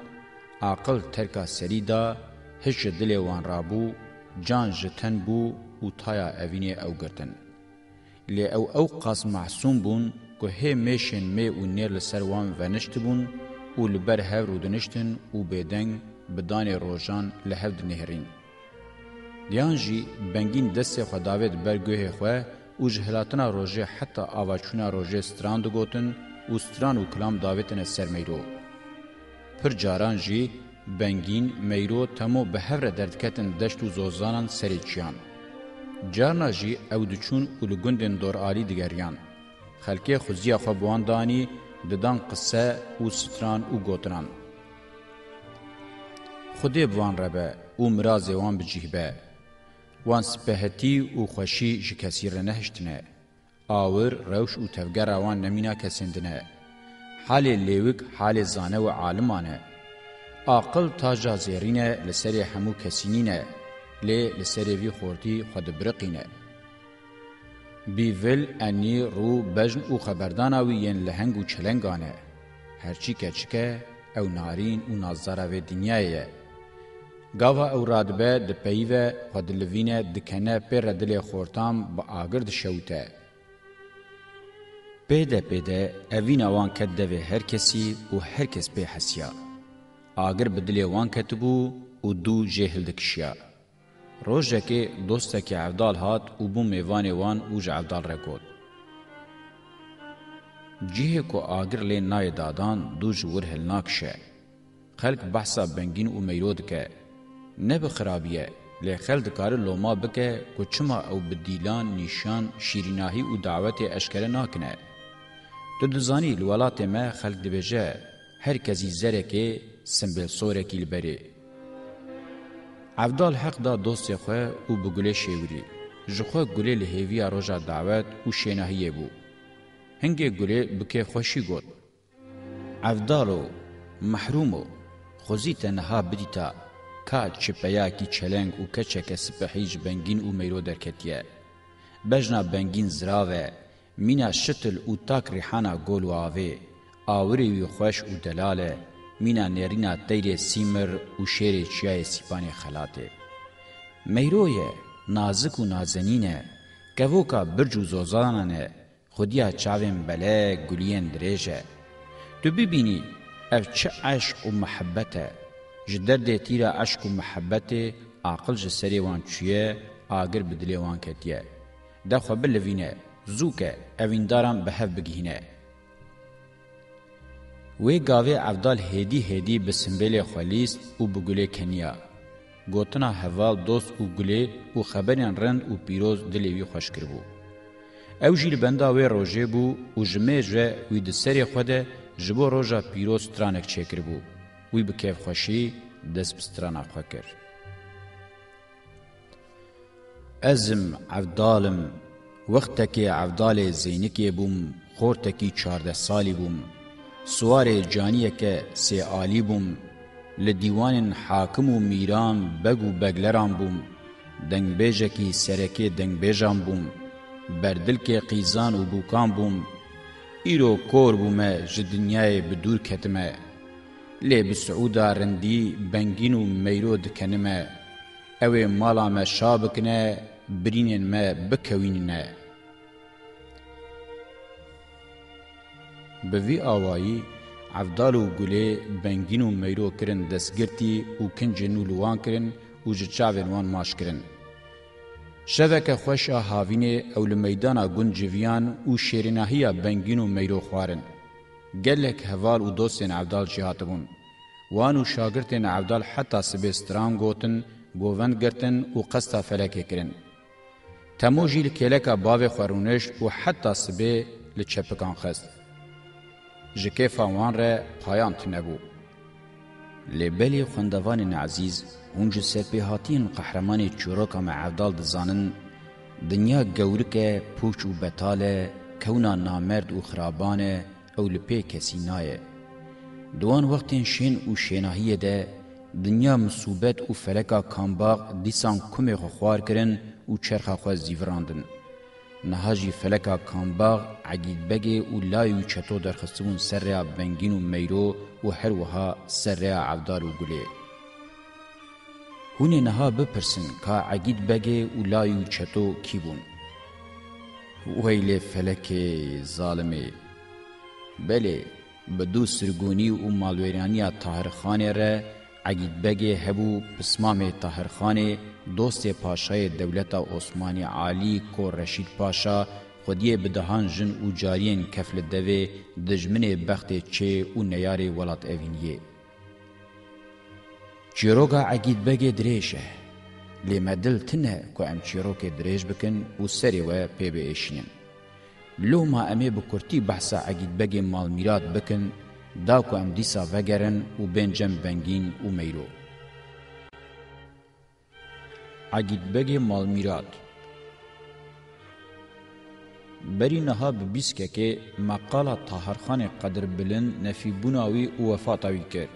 عقل ترکا سریدا هش دل وان رابو جان جتن بو او تایا اوین او گرتن لی او او قاس معصوم بون که هی میشن می او نیر لسر وان ونشت بون او لبر هف رو دنشتن او بيدنگ بدان روشان لهف دنهرين. دیان جی بنگین دست خداوید برگوه خواه او جهلاتنا روژه حتی آواچونا روژه ستران دو گوتن او ستران و کلام داویتن سر میرو. پر جاران جی بنگین میرو تمو به هفر دردکتن دشت و زوزانان سریچیان. جارنا جی او دچون اولگوندن دور آلی دگریان. خلکه خوزیا خواه بواندانی دانی ددان قصه او ستران او گوتران خودی بوان ربه او مراز وان بجیبه وان سپهتی او خوشی جکسی رنهشتنه آور روش او تفگر وان نمینا کسندنه حال لیوک حال زانه و عالمانه عقل تاجا زیرینه لسری همو کسینینه لی لسری وی خورتی خود برقینه بیول انی رو بجن او خبردانا ویین لهنگ و چلنگانه هرچی که چکه او نارین و نظاره و دنیایه گاوا او رادبه د پیوه و دلوینه دکنه پر دل خورتام با آگرد شوته پیده پیده اوین اوان کد دوی هر کسی و هر کس به حسیا آگر بدلی وان کتبو و دو جهل دکشیا روژکه دوستکی عبدال هات و بو میوان وان او عبدال رکود. جیه کو آگر لی نای دادان دو جور هلناک شه. خلک بحثا بنگین و میرود که. نه بخرابیه لی خل دکار لوما بکه کو چما او بدیلان نیشان شیریناهی و دعوت اشکره ناکنه. تو دزانی الولات ما خلک دبجه هر کسی زرکه سمبل سورکی لبره. عبدال حق دا دوستی خواه او بگله شیوری. جخوا گله لحیوی روژا دعوت او شینهیه بو. هنگه گله بکه خوشی گود. عبدالو، محرومو، خوزی تنها بدیتا که چپیاکی چلنگ او کچک سپحیج بنگین او میرو درکتیه. بجنا بنگین زراوه، مینا شتل او تاک ریحانا گول و آوه، آوری وی خوش او دلاله، مینا نرینا تیر سیمر و شیر چیای سیپان خلاته. میرویه نازک و نازنینه گوکا برجو زوزانانه خودیا چاوین بله گلین دریجه. تو ببینی او چه عشق و محبته جدرد تیر عشق و محبته عقل جسری وان چیه آگر بدلی وان کتیه. ده خو بلوینه زوکه اویندارم بهف بگینه. وی گاوی افدال هدی هدی به سمبل خلیست او بگله کنیا گوتنا هوال دوست او گله او خبرین رند او پیروز دلیوی خوش کربو او جیل بندا وی روژه بو او جمه جه وی ده سری خوده جبو روژا پیروز ترانک چکر بو وی بکیف خوشی دست بسترانا خواه کر ازم عفدالم وقتکی عفدال زینکی بوم خورتکی چارده سالی بوم سوارê caniyeke sê alî bûm, li dîwanên hakim û mîran beg û begleran bûm, dengbêjekî serekê dengbêjan bûm, berdilkê qîzan û bûkan bûm, îro kor bûme ji dinyayê bi dûr ketime, lê bi Siûda rindî bengîn û meyro dikenime, ew ê mala me şa bikine, birînên me bikewînine.'' به وی آوایی عفدال و گله بنگین و میرو کرن دستگرتی و کنج نولوان کرن و جچاوین وان ماش کرن. شبکه خوش آهاوین او لمیدان گنجویان و شیریناهی بنگین و میرو خوارن. گلک هوال و دوستین عفدال جهاتبون. وانو شاگرتین عفدال حتی سبستران گوتن گووند گرتن و قصد فلکه کرن. تموجیل کلکا باوی خورونش و حتی سبه لچپکان خست. جکیفا وان ره پایان تنبو لبلی خوندوان عزیز اونج سرپی هاتین قهرمان چوروکا معودال دزانن دنیا گورکه پوچ و بتاله کونا نامرد و خرابانه او لپی کسی نایه دوان وقتین شین و شیناهیه ده دنیا مصوبت و فلکا کامباق دیسان کمی خوار کرن و چرخا خواه زیوراندن نها جی فلکا کانباغ عگید بگه و لایو چطو درخستمون سر ریا بنگین و میرو و هروها سر ریا عبدار و گله. هونه نها بپرسن که عگید بگه و لایو چطو کی بون. ویل فلک ظالمه. بله بدو سرگونی و مالویرانی تاهرخانه را عگید بگه هبو پسمام تاهرخانه دوست پاشای دولت عثمانی عالی کو رشید پاشا خودی بدهان جن او جارین کفل دوی دجمن بخت چه او نیاری ولات اوینیه. چیروگا عقید بگه دریشه. لیمه دل تنه که ام چیروک دریش بکن او سری و پی بی ایشینم. لو ما امه بکرتی بحثا عقید بگه مال میراد بکن دا که ام دیسا وگرن او بینجم بنگین او میرو. Agitbegi Malmirat Berî niha bi bîskekê meqala Taharxanê Qedirbilin nefîbûna wî û wefata wî kir.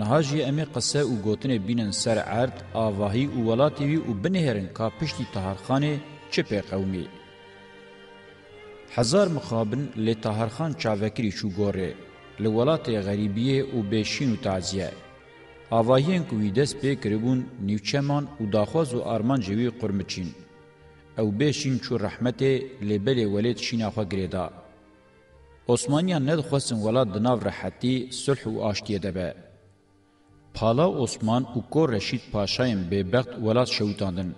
Niha jî em ê qise û gotinê bînin ser erd, avahî û welatê wî û binêherin ka piştî Taharxanê çi pê qewmî. Hezar mixabin lê Taharxan çavekirî çû gorê, li welatê xerîbiyê û bêşîn û taziye. اوایین کوی دس به کربون نیوچمان او داخواز او ارمان جوی قرمچین او بشین چو رحمت لبل ولید شینا خو گریدا عثمانیان ند خوسن ولاد دناو راحتی صلح او آشتی دبه پالا عثمان او کور رشید پاشایم به بخت ولاد شوتاندن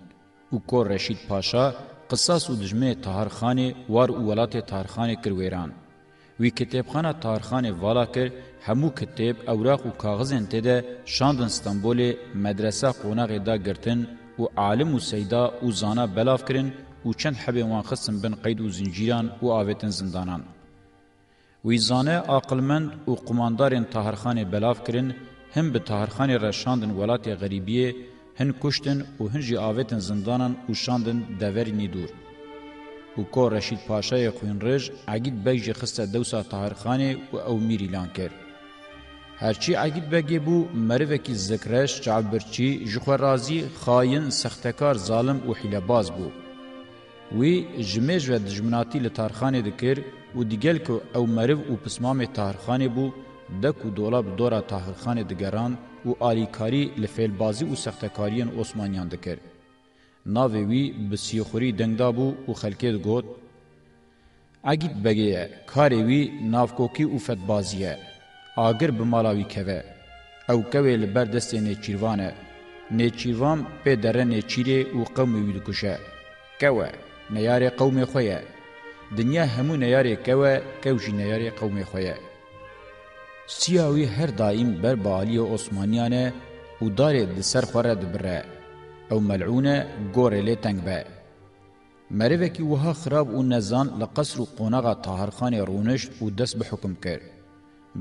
او کور رشید پاشا قصاص او دجمه طاهر خان وار او ولات طاهر خان کرویران وی کتابخانه تارخانه والا کر همو کتاب اوراق و کاغذن تده شاندن استنبول مدرسه قوناغ دا گرتن و عالم و سیدا و زانا بلاف کرن و چند حبه وان خصم بن قید و زنجیران و آویتن زندانان. وی زانه عقلمند و قماندارن تاهرخان بلاف کرن هم به تاهرخان رشاندن ولات غریبیه هن کشتن و هن جی آویتن زندانان و شاندن دورینی دور. و کو رشید پاشای خوینرژ عگید بگ جی خسته دوسا طاهرخانی و او میری لان کرد. هرچی عگید بگی بو مروکی زکرش چعبرچی جخو رازی خاین سختکار ظالم و حیلباز بو. وی جمیج و دجمناتی لطاهرخانی دکر و دیگل که او مرو و پسمام طاهرخانی بو دک و دولاب دورا طاهرخانی دگران و آلیکاری لفیلبازی و سختکارین عثمانیان دکرد. ناوی وی بسیخوری دنگدا بو او خلکه گوت اگید بگیه کاری وی نافکوکی او فتبازیه آگر بمالاوی کوه او کوه لبر دست نیچیروانه نیچیروان پی دره نیچیره او قومی وی دکشه کوه نیار قوم خویه دنیا همو نیار کوه کوشی نیار قوم خویه سیاوی هر دائم بر بالی عثمانیانه او داره دسر خوره دبره او ملعونه گوره لی تنگ به. مروکی وها خراب و نزان لقصر و قوناغا طاهرخان رونشت و دست به حکم کرد.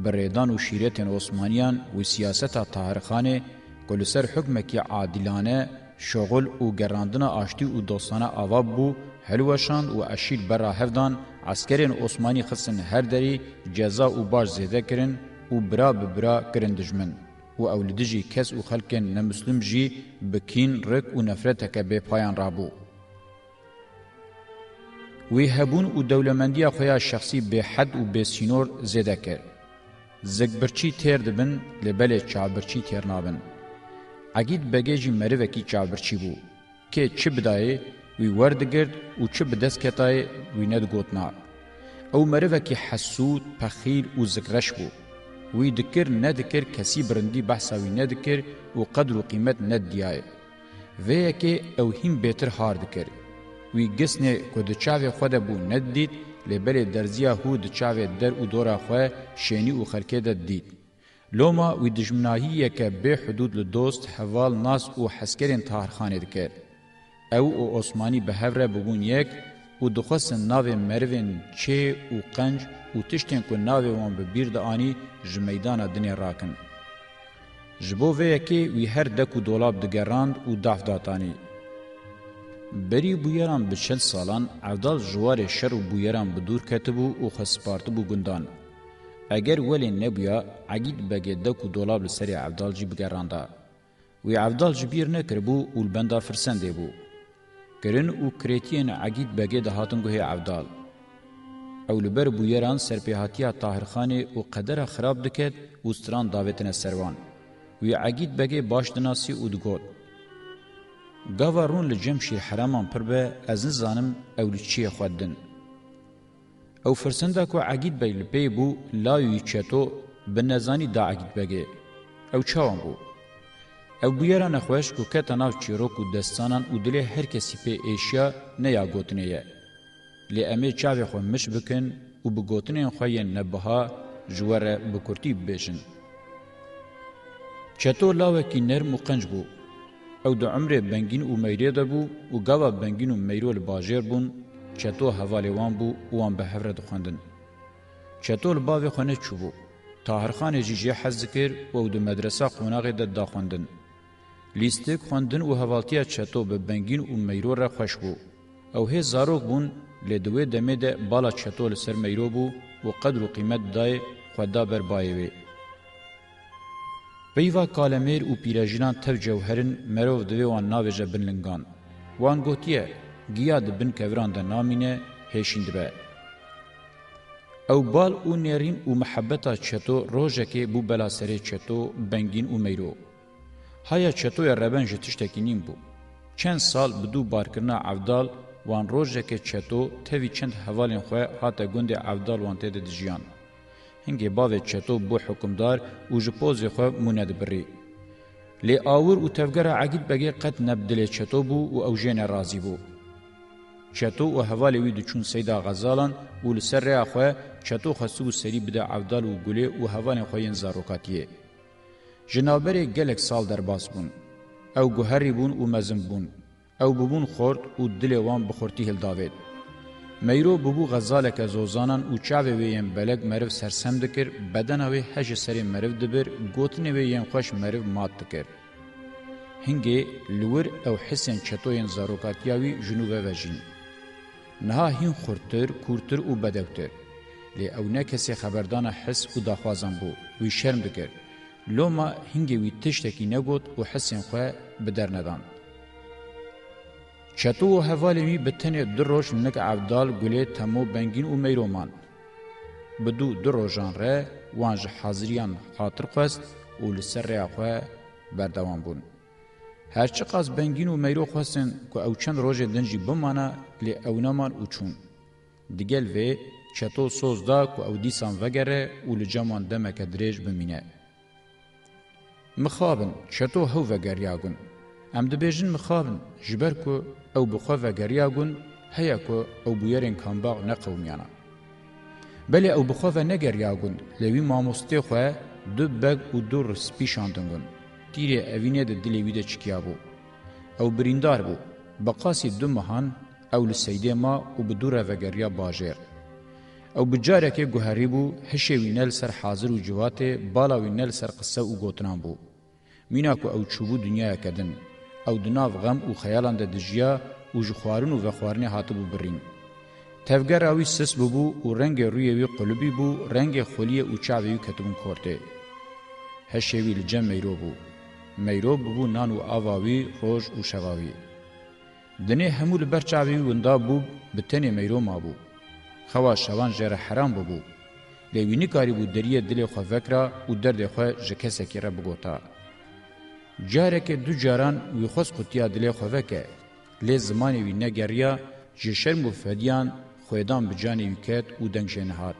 بریدان و شیرت عثمانیان و سیاست طاهرخان کل سر حکمکی عادلانه شغل و گراندن آشتی و دوستانه آواب بو هلوشان و اشیل برا هفدان عسکرین عثمانی خصن هر دری جزا و باش زیده کرن و برا ببرا کرن دجمن. و اولد جی کس و خلک نه مسلم جی بکین رک و نفرت که به پایان رابو وی هبون و دولمندی خویا شخصی به حد و به سینور زده کرد. زگبرچی تیر دبن لبله چابرچی تیر نابن. عقید بگیجی مروکی چابرچی بو که چه بدایه وی وردگرد و چه بدست کتای وی ندگوتنا. او مروکی حسود، پخیل و زگرش بو. وی دکر نه دکر کسی برندی بحثا وی نه دکر و قدر و قیمت نه دیای و یکی او هیم بهتر هار دکر وی گسنه کو د چاوی خود بو نه دید لبل درزیا هو د چاوی در او دورا خو شینی او خرکه د دید لوما وی دجمناهی که به حدود له دوست حوال ناس او حسکرین تارخانه دکر او او عثماني به هره بگون یک او دخواست ناوی مروین چه او قنج او تشتین کو ناوی وان به بیر دانی ji meydana dinê rakin. Ji bo veyekê wî her dek û dolab digerand û daf datanî. Berî bûyeran bi çil salan evdal ji warê şer û bûyeran bi dûr ketibû û xespartibû gundan. Eger welên nebûya, egîd begê dek û dolab li serê evdal jî bigeranda. Wî evdal ji bîr nekiribû û li benda firsendê bû. Kirin û kirêtiyên egîd begê dihatin guhê evdal. اولبر بویران سرپیهاتیا طاهرخانی او قدر خراب دکد او ستران داوتنه سروان وی عقید بگه باش دناسی او دگود گاوا رون لجمشیر حرامان پر به از نزانم اول چی خودن او فرسنده کو عقید بیل پی بو لا یی چتو بنزانی دا عقید بگه او چاوان بو او بویران خوش کو کتناو چیروکو دستانان او دلی هر کسی پی ایشیا نیا گوتنه یه لی امی چاوی خو مش بکن او بگوتنین خوین نبها جوار بکرتی بیشن. چطور لاوکی نرم و قنج بو او د عمر بنگین او میری ده بو او گاوا بنگین او میرو الباجر بون چطو حوالی وان بو وان به هفره دخوندن چطو الباوی خونه چو بو طاهر خان جیجی حز کر او د مدرسه قوناغ ده دا خوندن لیستک خوندن او حوالتیا چطو به بنگین او میرو را خوش بو او هی زاروک بون لدوی دمه ده بالا چتول سر میروبو و قدر و قیمت دای خدا بر بایوی پیوا کالمیر او پیراجنان تف جوهرن مرو دوی وان ناوجه بنلنگان وان گوتیه گیاد بن کوران ده نامینه هشیندبه او بال او نرین او محبتا چتو روزه کې بو بلا سره چتو بنگین او میرو هيا چتو ربن جتشتکینیم بو چند سال بدو بارکنا عبدال وان روژه که چتو تهوی چند حوالین خواه حتا گند عبدال وان تید دجیان. هنگی باوی چتو بو حکمدار و جپوزی خواه موند بری. لی آور و تفگره عقید بگی قد نبدل چتو بو و اوجین رازی بو. چتو و حوالی وی دچون سیدا غزالان و لسر ریا خواه چتو خستو سری بده عبدال و گلی و حوالین خواه این زاروکاتیه. جنابری گلک سال در باس بون. او گوهری بون و مزم بون. او ببون خورد و دل وان بخورتی هل داوید. میرو ببو غزالک زوزانان او چاوه ویم بلگ مرو سرسم دکر بدن اوی هج سری مرو دبر گوتن ویم خوش مرو مات دکر. هنگی لور او حسن چطوین زاروکاتیاوی جنوبه وژین. نها هین خورتر، کورتر و بدکتر. لی او نه کسی خبردان حس او داخوازم بو وی شرم دکر. لوما هنگی وی تشتکی نگوت و حسن خواه بدر نداند. شتو و هوالی وی به تنه در روش منک عبدال گله تمو بنگین و میرومان. بدو در روشان ره وانج حاضریان خاطر خواست و لسر ریا خواه بردوان بون. هرچی قاس بنگین و میرو خواستن که او چند روش دنجی بمانه لی اونامان او چون. دگل وی شتو سوز دا که او دیسان وگره و لجامان دمک دریج بمینه. مخابن شتو هو وگریاگون. ام دبیجن مخابن جبر کو او بخوا گریا گون هيا کو او بویرن کانباغ نه قومیانا بلی او بخوا نه گریا گون لوی ماموسته خو دو بگ او دور سپیشاندنگون تیری اوینه د دلیوی د چکیا بو او بریندار بو بقاسی دو مهان او لسیده ما او بدوره و گریا باجر او بجاره کې ګوهری بو هشه وینل سر حاضر او جواته بالا وینل سر قصه او ګوتنام بو مینا کو او چوبو دنیا کدن او د ناو غم او خیالان د دجیا او جخوارن او وخوارن هاتبو برین تفګر اوی سس بو او رنگ روی وی قلبی بو رنگ خلی او چاوی کتبون کورته هشوی لجم میرو بو میرو بو نانو اواوی روز او شواوی دنه همو لبر چاوی وندا بو بتنی میرو ما بو خوا شوان جره حرام بو بو لیوینی کاری بو دریه دل خو فکر او درد خو ژکه سکیره بو ګوتا جارکه دو جاران وی خوست قطیا دلی خوه که لی زمانی وی نگریا جه شرم و فدیان خویدان بجانی وی کت و دنگ جنهات.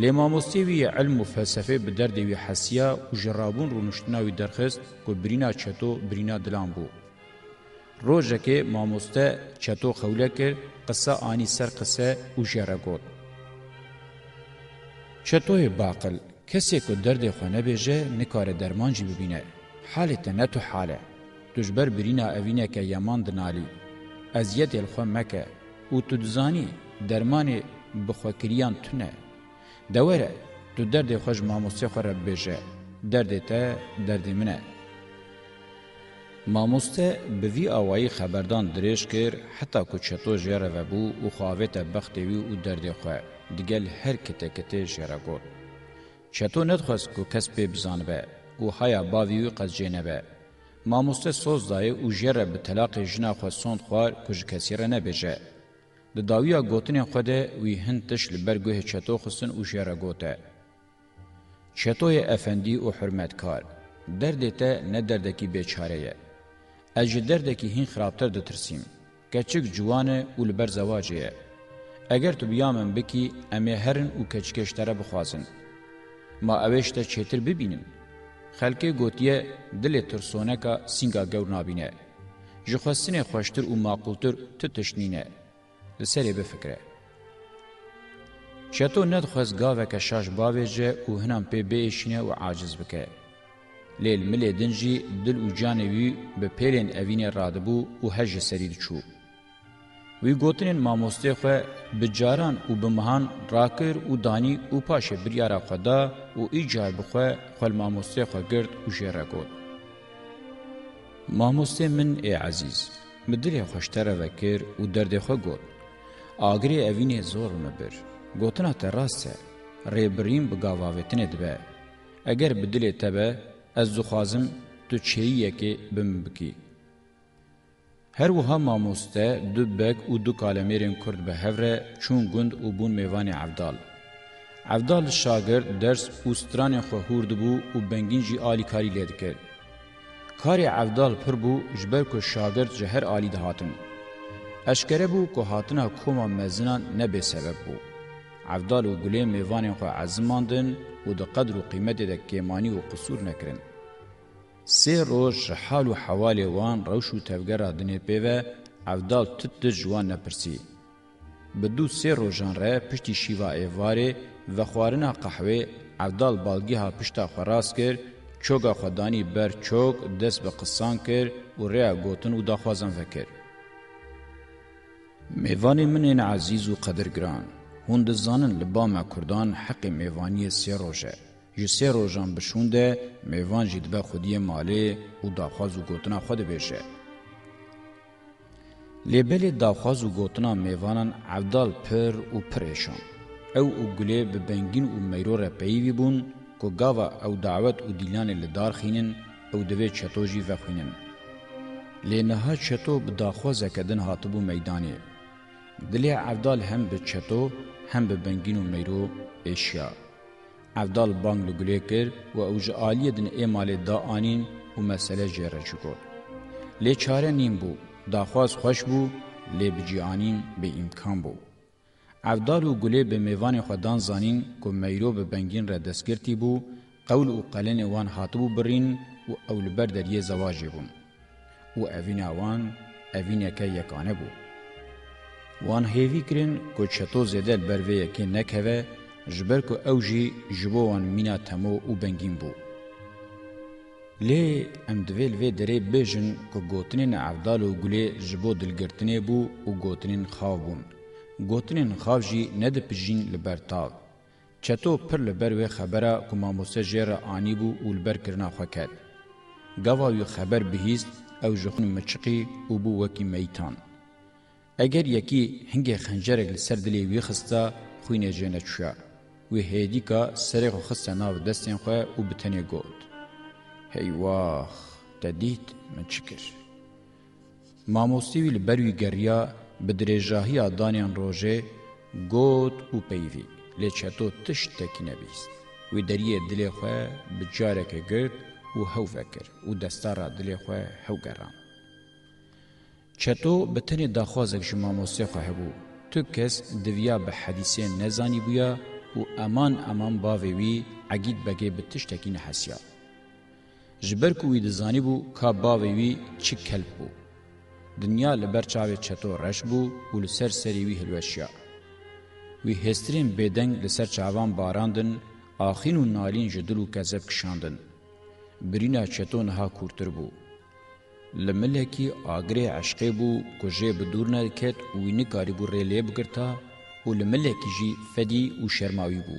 لی ماموستی وی علم و فلسفه بدرد وی حسیا و جرابون رو نشتنا وی درخست که برینا چطو برینا دلان بو. روژه که ماموسته چطو خوله کر قصه آنی سر قصه و جرگوت. چطوی باقل کسی که درد خو نبیجه نکار درمانجی ببینه. حالی ته نه تو حاله دجبر برینا اوینه که یمان دنالی ازیت الخو مکه او تو دزانی درمان بخوکریان تونه دوره تو درد خوش ماموسی خو رب بجه درد ته درد منه ماموسته به وی اوایی خبردان دریش کر حتی کو چتو جره و بو او خواوته بخت وی او درد خو دګل هر کته کته جره ګوت چتو ندخواست کو کس به بزانبه او هيا باویو قزجنبه ماموسته سوز دای او جره به طلاق جنا خو سوند خو کج کثیره نه بجه د داویا گوتنه خو ده وی هندش لبرګو چتو خصن او جره گوته چتو افندی او حرمت کار دردته نه دردکی بیچاره ی اج دردکی هین خرابتر د ترسیم کچک جوانه او لبر زواجه اگر تو بیامن بکی امی هرن او کچکشتره بخوازن ما اوشته چتر ببینم خلکه گوتیه دل ترسونکا سینگا گور نابینه جخواستنه خوشتر و معقولتر تو تشنینه لسره بفکره شتو ند خوز گاوک شاش باویجه و هنم پی بیشنه و عاجز بکه لیل ملی دنجی دل و جانوی به پیلین اوین رادبو و هج سرید چوب وی گوتنین ماموسته خو به جاران او به مهان راکر او دانی او پاش بریارا خدا او ایجاب خو خو ماموسته خو گرد او جره گوت ماموسته من ای عزیز مدری خوشتره وکر او درد خو گوت آگری اوین زور مبر گوتنا تراسه ریبرین بگاواوتنه دبه اگر بدلی تبه از زخازم تو چهیه که بمبکی هر وها ماموسته دو بک و دو کالمیرین کرد به هفره چون گند و بون میوان عبدال. عبدال شاگرد درس و ستران خو هورد بو و بنگین جی آلی کاری لید کرد. کاری عبدال پر بو جبر که شاگرد جهر آلی ده هاتن. اشکره بو که هاتنا کوما مزنان نبه سبب بو. عبدال و گلی میوان خو عزماندن و ده قدر و قیمت ده کیمانی و قصور نکرند. سێ ڕۆژ حال و حوالی وان ڕەوش و تەوگەرا دنێ پێوە ئەوداڵ تت دژوان نەپرسی بە دوو سێ ڕۆژان ڕێ پشتی شیوا ئێوارێ وە خواردنا قەحوێ ئەوداڵ باڵگی ها پشتا خەڕاست کرد چۆگا خەدانی بەر چۆک دەست بە قسان کرد و ڕێیا گوتن و داخوازان فەکرد میوانی منێن عزیز و قەدرگران هون دەزانن لە بامە کوردان حەقی میوانیە سێ ڕۆژە ji sê rojan bişûn de mêvan jî dibe xwediyê malê û daxwaz û gotina xwe dibêje. Lêbelê daxwaz û gotina mêvanan evdal pir û pirêşan. Ew û gulê bi bengîn û meyro re peyivî bûn ku gava ew dawet û dîlanê li darxînin ew divê çeto jî vexwînin. Lê niha çeto bi daxwazeke din hatibû meydanê. Dilê evdal hem bi çeto hem bi bengîn û meyro êşiya. افدال بانگ لگلی کر و اوج آلیه دن ایمال دا آنین و مسئله جره چکو. لی چاره نیم بو، داخواز خوش بو، لی بجیانین به امکان بو. افدال و گلی به میوان خودان زانین که میرو به بنگین را دستگرتی بو، قول و قلن وان حاطبو برین و اول بر دریه زواجی بون. و اوین اوان، اوین که یکانه بو. وان هیوی کرن که چطو زیدل بروی یکی نکهوه جبر کو او جی جبوان مینا تمو او بنگین بو لێ ئەم دوێ لێ دەرێ بێژن کە گوتنین ئەفدال و گولێ ji بۆ دلگرتنێ بوو و گوتنین خاو بوون گوتنین خاوژی نەدەپژین li ber تاو چەتۆ پڕ li ber wê xebera ku mamۆسە jêra anî bû û li berkirina xweket gava wî xeber bihîst ew ji xun miçiqî û bû wekî meytan eger yekî hingê xencerek li ser dilê wî xista xwînê jêne çûya و هیدیکا سره خو خستنا و دستین خو او بتنی گود هیواخ تدید من چکر ماموستی ویل بروی گریا به درجاهی آدانیان روژه گود و پیوی لچتو تشت تکی نبیست و دریه دلی خو بجارک گرد و هو فکر و دستارا دلی خو هو گران چتو بتنی داخوازک جماموستی خو هبو تو کس دویا به حدیثه نزانی بویا و امان امان باوی وی عگید بگه به تشتکی نحسیا. جبر کوی دزانی بو که باوی وی چی کلب بو. دنیا لبر چاوی چطو رش بو و لسر سری وی هلوشیا. وی هسترین بدنگ لسر چاوان باراندن آخین و نالین جدل و کذب کشاندن. برینا چطو نها کورتر بو. لملکی آگره عشقه بو کجه بدور نکت و وینی کاری بو ریلیه بگرتا و لملکی جی فدی و شرماوی بو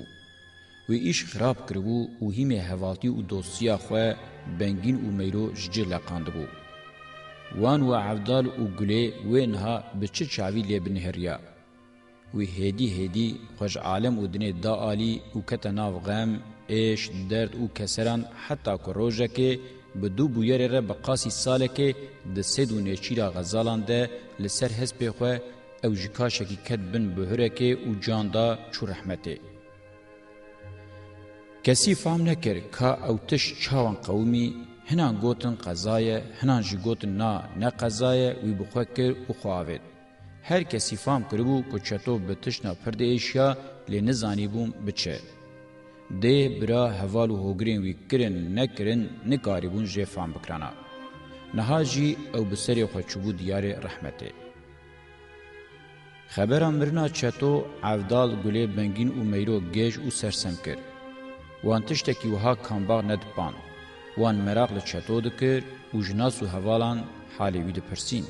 و ایش خراب کربو و هیم هواتی و دوسیا خو بنگین و میرو ججر لقاند بو وان و عبدال و گله وینها بچه چاوی لبن هریا و هدی هدی خوش عالم و دنه دا آلی و کتناو غم ایش درد و کسران حتی که روژه که بدو بویر را بقاسی ساله که ده سدونه چیرا غزالان ده لسر حسب خواه او جکاشکی کد بن بهرکه او جاندا چو رحمته کسی فهم نکر که او تش چاوان قومی هنان گوتن قضایه هنان جی گوتن نا نه قضایه وی بخوا کر و خواهوید هر کسی فهم کربو که چطو به تشنا پرده ایشیا لی نزانی بوم بچه ده برا هوال و هوگرین وی کرن نکرن نکاری بون جی فهم بکرانا نها جی او بسری خوچبو دیار رحمته خبر مرنا چتو عودال گلی بنگین او میرو گیج او سرسم کر وان تشتکی وها کامبا ندپان وان مراق له چتو دکر او جناس او حوالان حالی وی دپرسین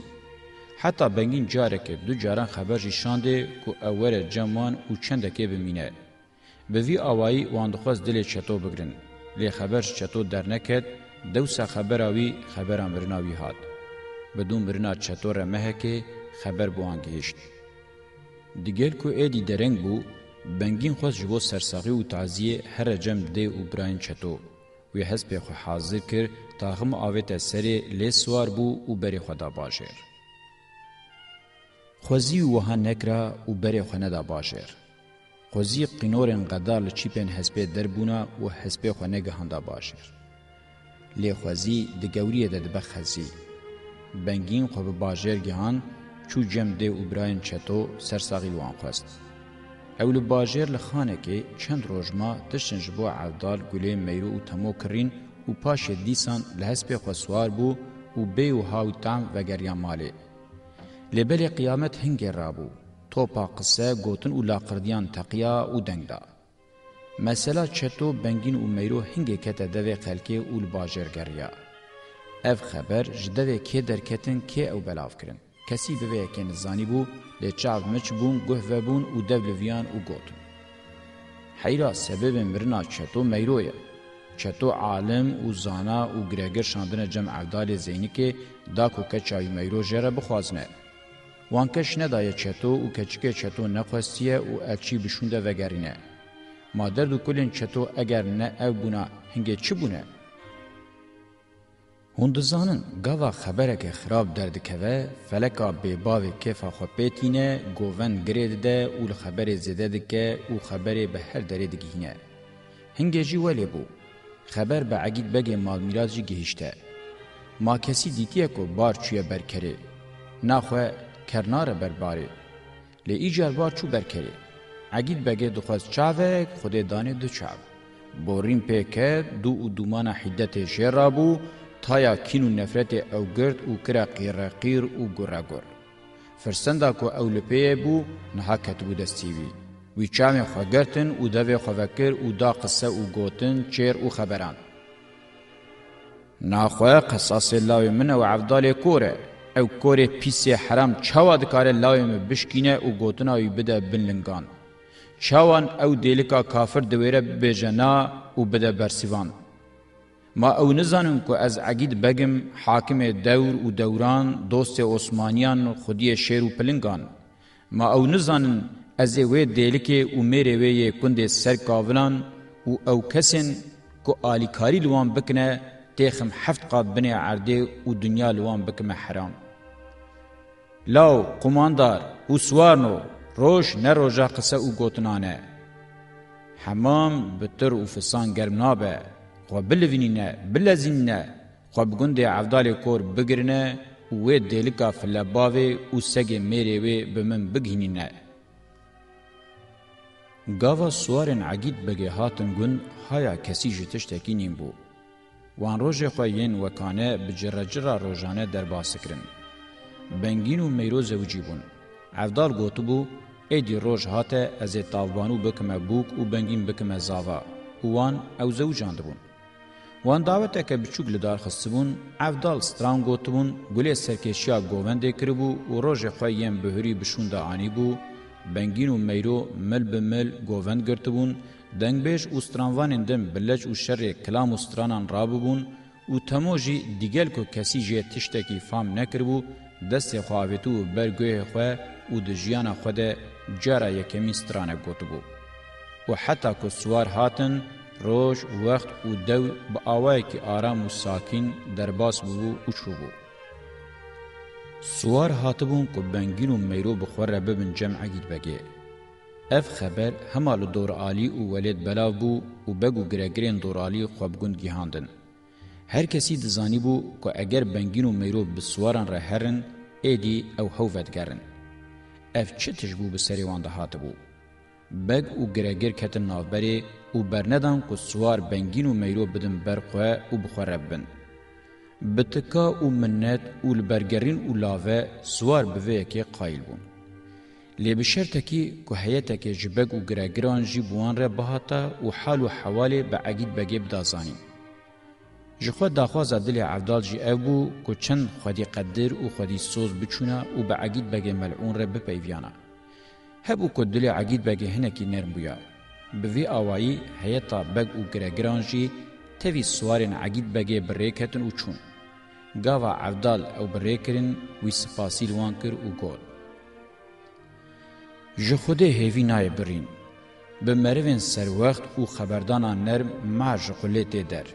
حتی بنگین جارک دو جاران خبر شانده کو اول جموان او چندکه بمینه به وی اوایی وان دخواست دل چتو بگرن لی خبر چتو در نکد دوسه خبراوی خبران برناوی هات بدون برنا چتو رمه که خبر بوانگیشت دیگر کو ایدی درنگ بو بنگین خوز جبو سرساغی و تعزیه هر جم دی و براین چتو وی حسب خو حاضر کر تاغم آویت سری لی سوار بو و بری خدا باجر خوزی وها نکرا و بری خونه دا باجر خوزی قینورن قدار لچیپن حسب دربونا و حسب خونه گهاندا باجر لی خوزی دگوریه ددبخ خزی بنگین خو به باجر گهان چو جەم دێ و برایەن چەتۆ سەرساغی وان خواست ئەو لە باژێر لە خانێکێ چەند ڕۆژما تشن ji بۆ عەودال گولێ مەیرو و تەمۆ کڕین و پاشێ دیسان لە هەسپێ خۆسوار بوو و بێ و هاوتام وەگەریان مالێ لێبەلێ قیامەت هەنگێ ڕابوو تۆپا قسە گوتن و لاقردیان تەقیا و دەنگدا مەسەلا چەتۆ بەنگین و مەیرۆ هەنگێ کەتە دەوێ خەلکێ و لە باژێر گەڕیا ئەف خەبەر ji دەوێ کێ دەرکەتن کێ ئەو بەلاوکردن کسی به وی کن زانی بو لی چاو مچ بون گوه و بون و دولویان و گوتون. حیرا سبب مرنا چتو میرویه. چتو عالم و زانا و گرگر شاندن جمع عبدال زینی که دا کوکه چای میرو جره بخوازنه. وانکش ندایه چتو و کچکه چتو نخواستیه و الچی بشونده وگرینه. مادر دو کلین چتو اگر نه او بونا هنگه چی بونه؟ Hundizanin gava xebereke xirab derdikeve, feleka bêbavê kêfa xwe pêtîne, govend girê dide û li xeberê zêde dike û xeberê bi her derê digihîne. Hingê jî welê bû. Xeber bi egîd begê malmîrat jî gihîşte. Ma kesî dîtiye ku bar çûye berkerê. Naxwe kernare berbarê. Lê îcar bar çû berkerê. Egîd begê dixwaz çavek, xwedê danê du çav. Borîn pêke du û dumana hiddetê jê rabû, تایا کین و نفرت او گرد او کرا قیر قیر او گورا گور. فرسنده که او لپیه بو نها کتبو دستیوی. وی چامی خواه گرتن او دوی خواه وکر او دا قصه او گوتن چیر او خبران. ناخواه قصاص لاوی من و عبدال کوره. او کوره پیسی حرام چاوا دکاره لاوی من بشکینه او گوتن آوی بده بنلنگان. چاوان او دیلکا کافر دویره بجنا او بده برسیوان. ما او نزانم که از عقید بگم حاکم دور و دوران دوست عثمانیان خودی شیر و پلنگان ما او نزانن از اوی دیلک و میره وی کند سر کاولان و او کسین که آلیکاری لوان بکنه تیخم هفت قاب بنه عرده و دنیا لوان بکمه حرام لاو قماندار و سوارنو روش نه روژا قصه و گوتنانه حمام بتر و فسان گرم نابه خو بلوینینه بلزینه خو بګوندې عبدال کور بګرنه و دلیکا فلباوی او سګه میری و بمن بګینینه گاوا سوارن عگید بگه هاتن گون هایا کسی جتش تکینیم بو. وان روژ خواه ین وکانه بجرجر روژانه درباس کرن. بنگین و میروز وجی بون. عفدال گوتو بو ایدی روژ هاته از تاوبانو بکمه بوک و بنگین بکمه زاوا. وان او زوجاند بون. وان دعوت که بچوک لدار خستبون افدال ستران گوتبون گلی سرکشیا گوونده کربو و روژ خوییم بهری بشونده آنی بو بنگین و میرو مل بمل گووند گرتبون دنگبیش و سترانوانین دم بلج و شر کلام و سترانان راببون و تموجی دیگل که کسی جه تشتکی فام نکربو دست خواهویتو برگوه خواه و دجیان خواه جارا یکمی سترانه گوتبو و حتی که سوار هاتن روش وقت او دو به آوایکی آرام و ساکین درباس بو او چوبو. سوار هاتبون قبنگین و میرو بخور ربه بن جمع گید بگه. اف خبر همال دور آلی او ولید بلاو بو او بگو گرگرین دور آلی خوابگون گیهاندن. هر کسی دزانی بو که اگر بنگین و میرو بسواران را هرن ایدی او حوفت گرن. اف چه تشبو بسری وانده هاتبو. بگ او گرگر کتن نافبری او برندان کو سوار بنگین او میرو بدن برخوا او بخوربن بتکا او منت او البرگرین او لاوه سوار بوی کی قایل بون لی بشرط کی کو حیات کی جبگ او گراگران جی بوان ر بهاتا او حال او حواله به عقید بگیب دازانی جخوا داخواز دل عبدال جی ابو کو چن خودی قدر او خودی سوز بچونه او به عقید بگی ملعون ر بپیویانا هبو کو دل عقید بگی هنکی نرم بویا به وی آوایی هیتا بگ و گرگران جی تەوی سوارێن عگید بەگێ بڕێکەتن و چوون. گاوا عەودال ئەو بڕێکردن وی سپاسی لوان کرد و گۆت. ji xudê hêvî nayê birîn. Bi merivên serwext û xeberdana nerm mar ji xulê tê der.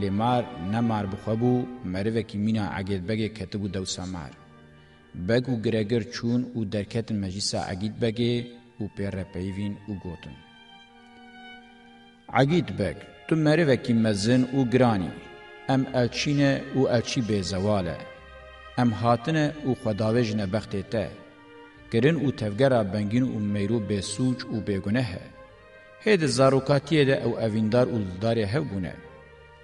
Lêmar nemar bixwebû merivekî mîna egêdbegê ketibû dewsa mar. Beg û giregir çûn û derketin meclisa egîdbegê û pêrepeyvîn û gotin. Egîd bek, tu merivekî mezin û giranî, em elçîne û elçî bêzewal e. Em hatine û xwedavê ji nebextê te. Kirin û tevgera bengîn û meyrû bêsûc û bêguneh e. Hêdî zarokatiyê de ew evîndar û dildarê hevbûne.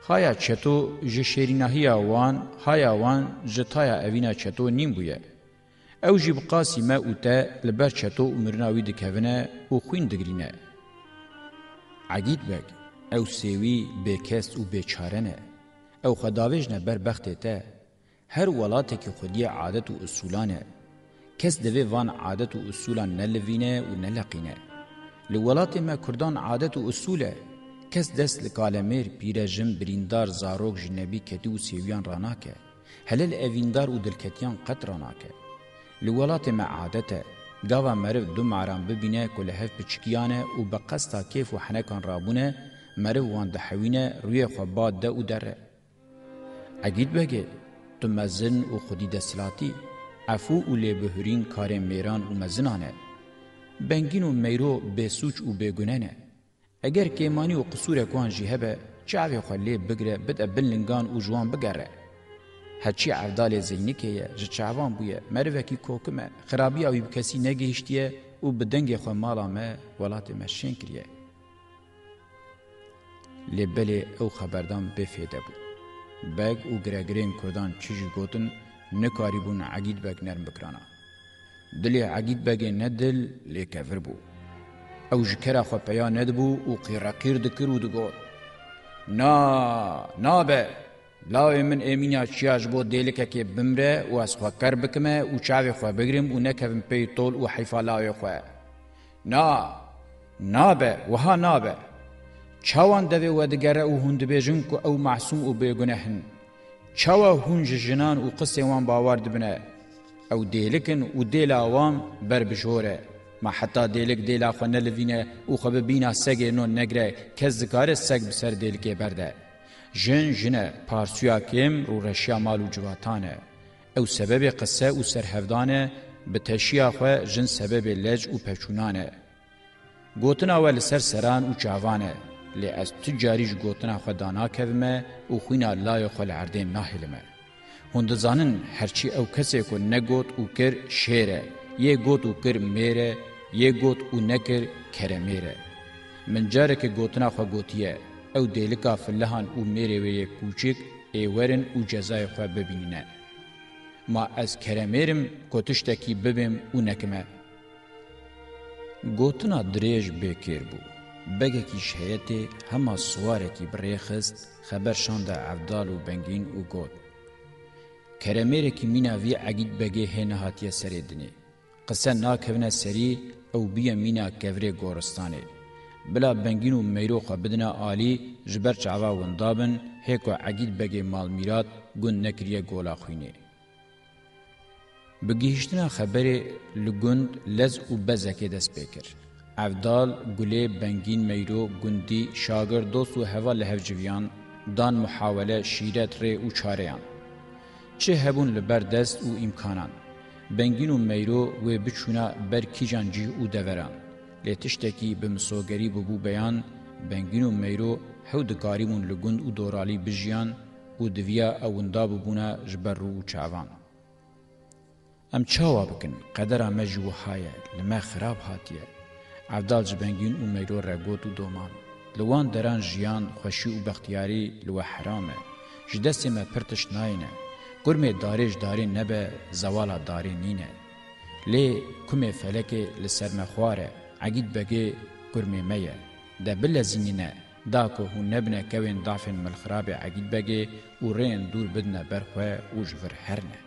Haya çeto ji şêrînahiya wan, haya wan ji taya evîna çeto nîm bûye. او جی بقاسی ما اوتا لبر چطو امرناوی دکوونه او خوین دگرینه. عدید بگ او سیوی بیکست و بیچارنه او خداویج نبر بخته ته هر ولاته که خودی عادت و اصولانه کس دوی وان عادت و اصولان نلوینه و نلقینه. لولاته ما کردان عادت و اصوله کس دست لکالمیر پیرجم بریندار زاروک جنبی کتی و سیویان راناکه. هلل اویندار و دلکتیان قط راناکه. لولات ما عادته گاوا مرو دو معران ببینه که لحف پچکیانه و بقصتا کیف و حنکان رابونه مرو وان دحوینه روی خوباد ده و دره. اگید بگه تو مزن و خودی دسلاتی عفو و لبهرین کار میران و مزنانه. بنگین و میرو بسوچ و بگننه. اگر کیمانی و قصور کوان جیهبه چاوی خلی بگره بده بلنگان و جوان بگره. هچی عبدال زینی که جه چعوان بویه مروکی کوکمه خرابی اوی بکسی نگهشتیه او بدنگ خو مالا ما ولات ما شین کریه لبلی او خبردان بفیده بود بگ او گرگرین کردان چجی گوتن نکاری بون عقید بگ نرم بکرانا دلی عقید بگ ندل لی کفر بو او جکره خو پیا ندبو او قیرقیر دکر و دگوت نا نا به لاوی من امینیا چیاش بو دیلکه که بمره و از خواه کر بکمه و چاوی خواه بگرم و نکویم پی طول و حیفا لاوی خواه. نا، نابه، وها نابه. چاوان دوی و دگره و هند بیجن که او معصوم و بیگنهن. چاوا هونج جنان و قصه وان باور دبنه. او دیلکن و دیل آوام بر بجوره. ما حتا دیلک دیلا خو نه لوینه او خو ببینا سګې نو نګره کز کار سګ بسر دیلکې برده جن جنه پارسیاکیم رو رشیا مالو جواتانه او سبب قصه او سرهفدانه به تشیا خو جن سبب لج او پچونانه گوتن اول سر سران او چاوانه لی از تجاریش گوتن خو دانا کومه او خوینا لای خو العردین ناهلمه هندزانن هرچی او کسی کو نگوت او کر شیره یه گوت او کر میره یه گوت او نکر کرمیره من جاره که گوتنا خو گوتیه او دیلکا فلهان او میروی کوچک ایورن او جزای خو ببینینه ما از کرمرم کوتشتکی ببم او نکمه گوتنا دریج بکیر بو بگکی شهیت هما سوارکی بریخست خبر شانده عبدال و بنگین او گوت کرمرکی میناوی عگید بگه هنه هاتیه سریدنی قسن ناکونه سری او بیا مینا کفره گورستانه بلا بنگین و میروخ بدنا آلی جبر چعوا وندابن هیکو عقید بگی مال میرات گون نکریه گولا خوینه. بگیشتنا خبری لگند لز و بزکی دست بکر. افدال گله بنگین میرو گندی شاگر دوست و هوا لحوجویان دان محاوله شیرت ری و چاریان. چه هبون لبر دست و امکانان. بنگین و میرو و بچونا بر کیجان جی و دوران. لی تشتکی بمسوگری ببو بیان بنگین و میرو حو دکاریمون لگند و دورالی بجیان و دویا اوندا ببونا جبر رو چاوان. ام چاوا بکن قدر مجو هایه لما خراب هاتیه. عبدال جبنگین و میرو رگوت و دومان. لوان دران جیان خوشی و بختیاری لو حرامه. جدستی ما پرتش ناینه. گرمه داریش داری نبه زوالا داری نینه. لی کمه فلکه لسرمخواره. عقيد بقي كرمي ميا دا بلا زينينا داكو هو نبنا كوين ضعفن من الخراب عقيد بقي ورين دور بدنا برخوا وجفر هرنا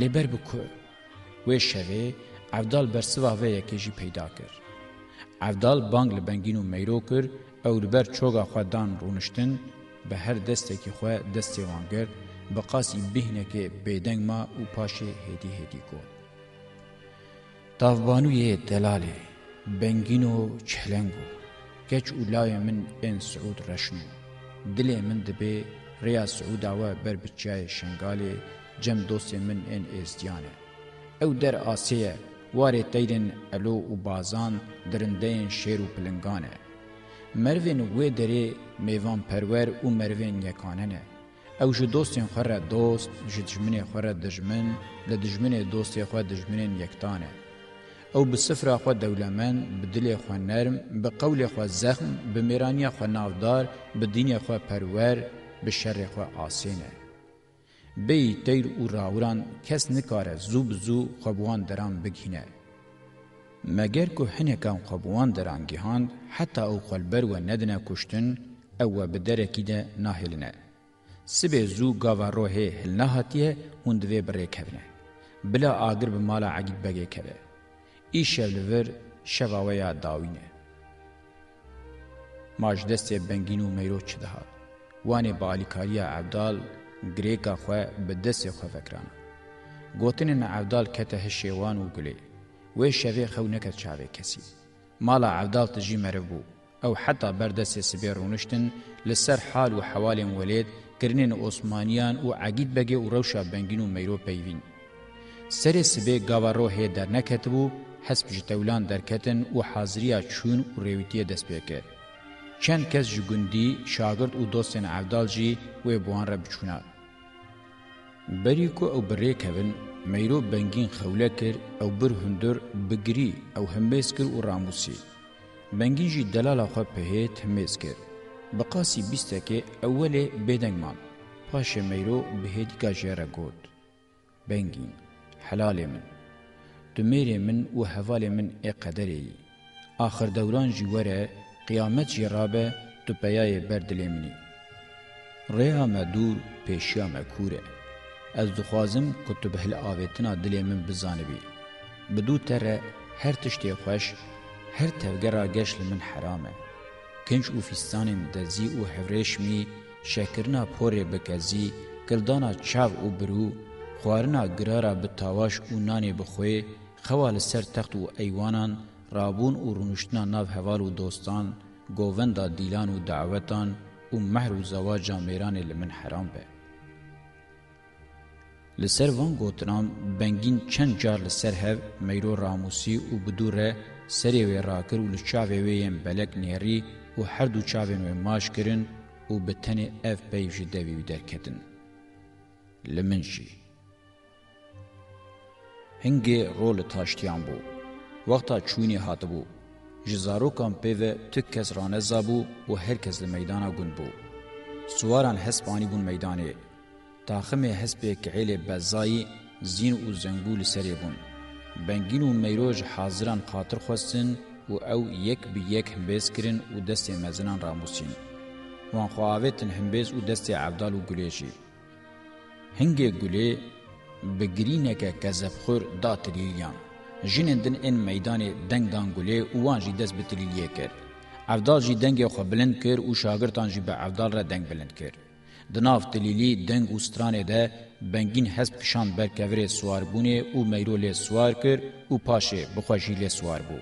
لبر بكو وشوي عبدال برسوا ويا كيجي پیدا کر عبدال بانگ لبنگینو میرو کر او لبر چوغا خدان رونشتن به هر دسته کی خو دسته وانگر بقاسی بهنه کې بيدنګ ما او پاشه هدي هدي کو تاوانوی دلاله بنگین و چهلنگ و گچ اولای من این سعود رشنو دل من دبه ریا سعود و بر بچای شنگاله جم دوست من این ازدیانه او در آسیه واره تیرین الو و بازان درندین شیر و پلنگانه مروین وی دره میوان پرور و مروین یکاننه او جو دوستین خره دوست جو دجمن خره دجمن لدجمن دوستی خره دجمن یکتانه او بسفر خو دولمن بدل خو نرم بقول خو زخم بمیرانی خو نافدار بدین خو پرور به شر خو آسینه بی تیر او راوران کس نکاره زوب زو خبوان دران بگینه مگر که هنکان خبوان دران گیهاند حتی او خلبر و ندنه کشتن او بدرکی ده ناهلنه سبه زو گاوا روحه هلنه هاتیه هندوه بره کونه بلا آگر بمالا عگیب بگه کونه îşevlivir şevaweya dawîne. Maj destê bengîn û meyro çi dihat. Wanê bi alîkariya evdal girêka xwe bi destê xwe vekirana. Gotinên evdal kete hişê wan û gulê. Wê şevê xew neket çavê kesî. Mala evdal tu jî meriv bû. Ew heta berdestê sibê rûniştin li ser hal û hewalên welêt kirinên Osmaniyan û egîdbegê û rewşa bengîn û meyro peyvîn. Serê sibê gava rohê derneketibû حسب جتولان درکتن و حاضریا چون و رویتی دست بیکه. چند کس جگوندی شاگرد و دوستین عبدال جی و بوان را بچونا. بری کو او بری کبن میرو بنگین خوله کر او بر هندر بگری او همیز کر و راموسی. بنگین جی دلال خواه پهیت همیز کر. بقاسی بیسته که اوله بدنگ من. پاش میرو بهیدی که جره گود. بنگین. حلال من. دمیر من و حوال من ای قدری آخر دوران جوره قیامت جرابه تو پیای بردلی منی ریا ما دور پیشیا ما کوره از دخوازم کتو بهل آویتنا دلی من بزانبی بدو تره هر تشتی خوش هر تفگرا گشل من حرامه کنج او فستانم دزی او هفریش می شکرنا پوره بکزی کردانا چاو او برو خوارنا گرارا بتاواش او نانی بخوی خوا لسر تخت و ایوانان رابون و رونشتنا ناو هوال و دوستان گووندا دیلان و دعوتان و مهر و زواج میران لمن حرام به لسر وان گوتنام بنگین چند جار لسر هف میرو راموسی و بدوره سری و راکر و لچاوی ویم بلک نیری و هر دو چاوین و ماش کرن و بتنی اف پیوش دوی درکتن لمن شی هنگه رول تاشتیان بو. وقتا چوینی هات بو. جزاروکان پیوه تک کس رانه زابو و هر کس لمیدانا گون بو. سواران حسبانی بون میدانه. تاخم حسب کعیل بزایی زین و زنگول سری بون. بنگین و میروج حاضران خاطر خواستن و او یک به یک همبیز کرن و دست مزنان راموسین. وان خواهویتن همبیز و دست عبدال و گلیشی. هنگه گلی بگرینکه کذبخور دا تلیلیان. جنن دن این میدان دنگ دانگوله اوان جی دست بتلیلیه کرد. عبدال جی دنگ خو بلند کرد و شاگرتان جی به عبدال را دنگ بلند کرد. دناف دلیلی دنگ استرانه ده بنگین حسب کشان بر کوره سوار بونه او میرو لی سوار کرد او پاشه بخوشی لی سوار بو.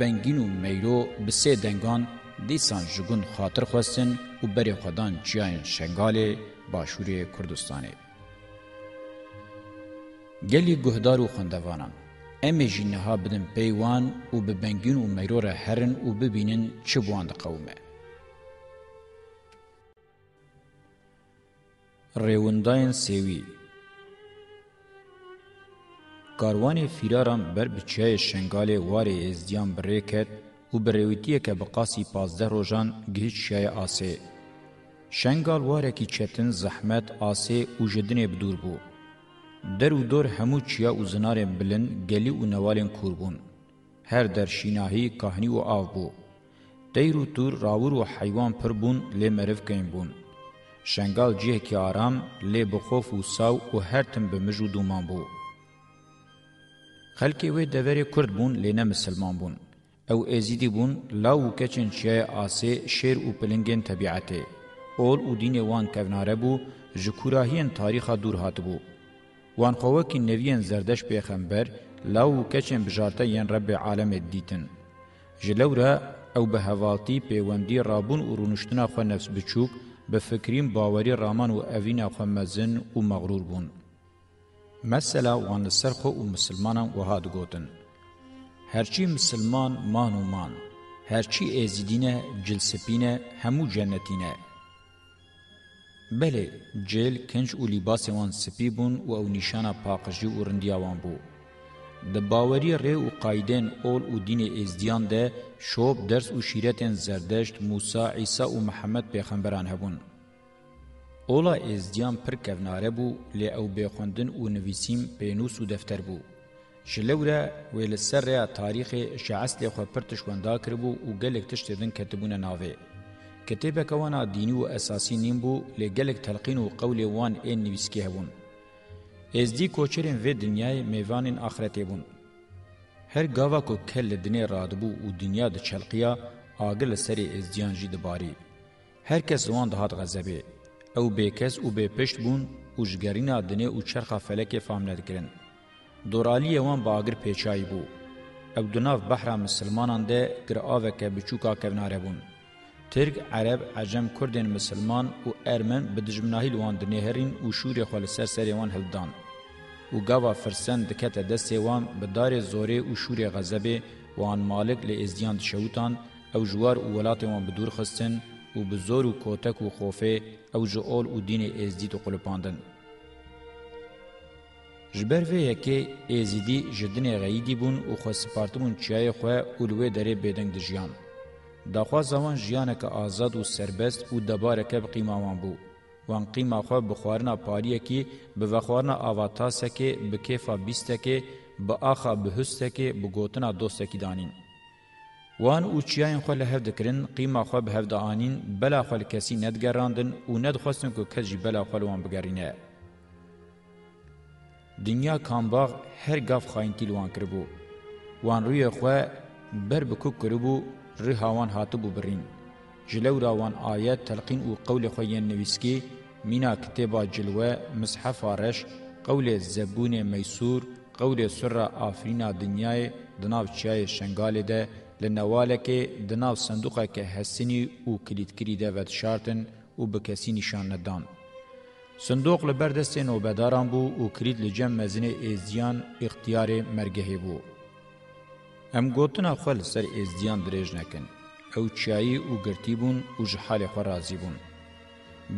بنگین و میرو بسه دنگان دیسان جگون خاطر خواستن و بری خودان چیان شنگال باشور کردستانه. گلی گهدار و خوندوانان ام جنها بدن پیوان و ببنگین و میرور هرن و ببینن چه بواند قومه. ریونداین سیوی کاروان فیراران بر بچه شنگال واری ازدیان بره کد و برویتیه که بقاسی پازده روژان گهیت شیع آسه. شنگال واره که چتن زحمت آسه و جدنه بدور بود. در و دور همو چیا و زنار بلن گلی و نوالین کوربون هر در شیناهی کهنی و آو بو دیر و تور راور و حیوان پر بون لی مرف کین بون شنگال جیه کی آرام لی بخوف و ساو و هر تم بمجو دومان بو خلکی وی دوری کرد بون لی نه مسلمان بون او ازیدی بون لاو کچن چیه آسه شیر و پلنگین طبیعته اول او دین وان کوناره بو جکوراهین تاریخ دور هات بو وان خوکی نوین زردش پیغمبر لاو کچن بجارتا ین رب عالم دیتن. جلورا او به هواتی پیوندی رابون و رونشتنا خو نفس بچوک به فکرین باوری رامان و اوین خو مزن و مغرور بون. مثلا وان لسر خو و مسلمانان وها دگوتن. هرچی مسلمان مان و مان، هرچی ازیدینه جلسپینه همو جنتینه بله جیل کنج و لیباس وان سپی بون و او نشانا پاقجی و رندیاوان بو. د باوری ری و قایدین اول و دین ازدیان ده شوب درس و شیرتین زردشت موسی عیسی و محمد پیغمبران هبون. اولا ازدیان پر کوناره بو لی او بخوندن و نویسیم پینوس و دفتر بو. شلوره ویل سر تاریخ شعس لی خو پرتش وندا کربو و گلک تشتیدن کتبونه ناوه. کتیبه کوانا دینی و اساسی نیم بو لگلک تلقین و قول وان این نویسکی هبون. از دی کوچرین و دنیای میوانین آخرتی بون. هر گاوا کو کل دنی رادبو و دنیا د چلقیا آگل سری از دیان جی دباری. هر کس وان دهات غزبه. او بیکس او بیپشت بون او جگرینا دنی او چرخا فلک فاملد کرن. دورالی وان باگر پیچای بو. او دناف بحر مسلمانان ده گر آوکه بچوکا کوناره بون. ترک عرب عجم کردن مسلمان او ارمن به دجمناهی لوان دنهرین او شور خال سر سر وان هلدان او گاوا فرسن دکت دست وان به دار زوره او شور غضب وان مالک ل ازدیان شوتان او جوار او ولات وان بدور خستن او بزور او کوتک او خوفه او جول او دین ازدی تو قلپاندن جبر و یکی ازیدی جدن غیدی بون او خو سپارتمون چای خو اولوی دره بدنگ دجیان داخوا زمان جیانک آزاد و سربست و دبارک بقیماوان بو وان قیما خو بخوارنا پاریه کی به وخوارنا آواتاسه کی به کیفا بیسته کی به آخا بهسته کی به گوتنا دوسته کی دانین وان او چیاین خو له هفت کرن قیما خو به هفت آنین بلا خو کسی ندګراندن او ندخواستن کو کجی بلا خو لوان بګرینه دنیا کامباغ هر گاف خاین کیلوان کربو وان روی خو بر بکو کربو رهاوان هاتبو برین جلو راوان آیت تلقین او قول خوین نویسکی مینا کتبا جلوه مصحف آرش قول زبون میسور قول سر آفرینا دنیای دناو چای شنگاله ده لنواله که دناو صندوقه که حسینی او کلید کریده ود شارتن او بکسی نشان ندان. صندوق لبردست نوبداران بو او کرید لجم مزین ازیان اختیار مرگهی بو. ام گوتنا خپل سر ازدیان درېژ نکن او چایي او ګرتیبون او جحال خو راضی بون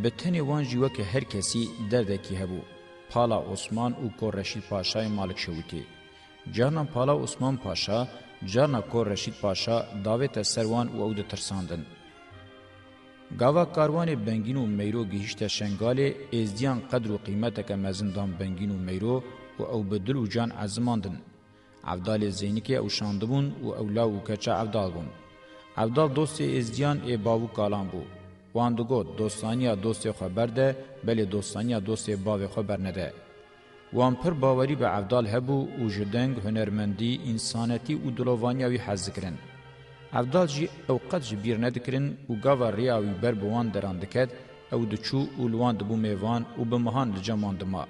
بتنی وان جیوه که هر کسی درده کی هبو پالا عثمان او کور رشید پاشای مالک شوتی جانا پالا عثمان پاشا جانا کور رشید پاشا داوت سروان او او د ترساندن گاوا کاروان بنگین و میرو گیشت شنگال ازدیان قدر و قیمت که مزندان بنگین و میرو و او بدل و جان عزماندن عبدال زینکی او شاندبون او اولا و کچا عبدال بون عبدال دوست ازدیان ای باو کالان بو وان دو دوستانیا دوست خبر ده بلی دوستانیا دوست باو خبر نده وان پر باوری به عبدال هبو او جدنگ هنرمندی انسانتی او دلووانیا وی حز کرن عبدال جی اوقات جی بیر ندکرن او گاوا ریاوی بر بوان دران دکد او دچو اولوان دبو میوان او بمهان لجمان دما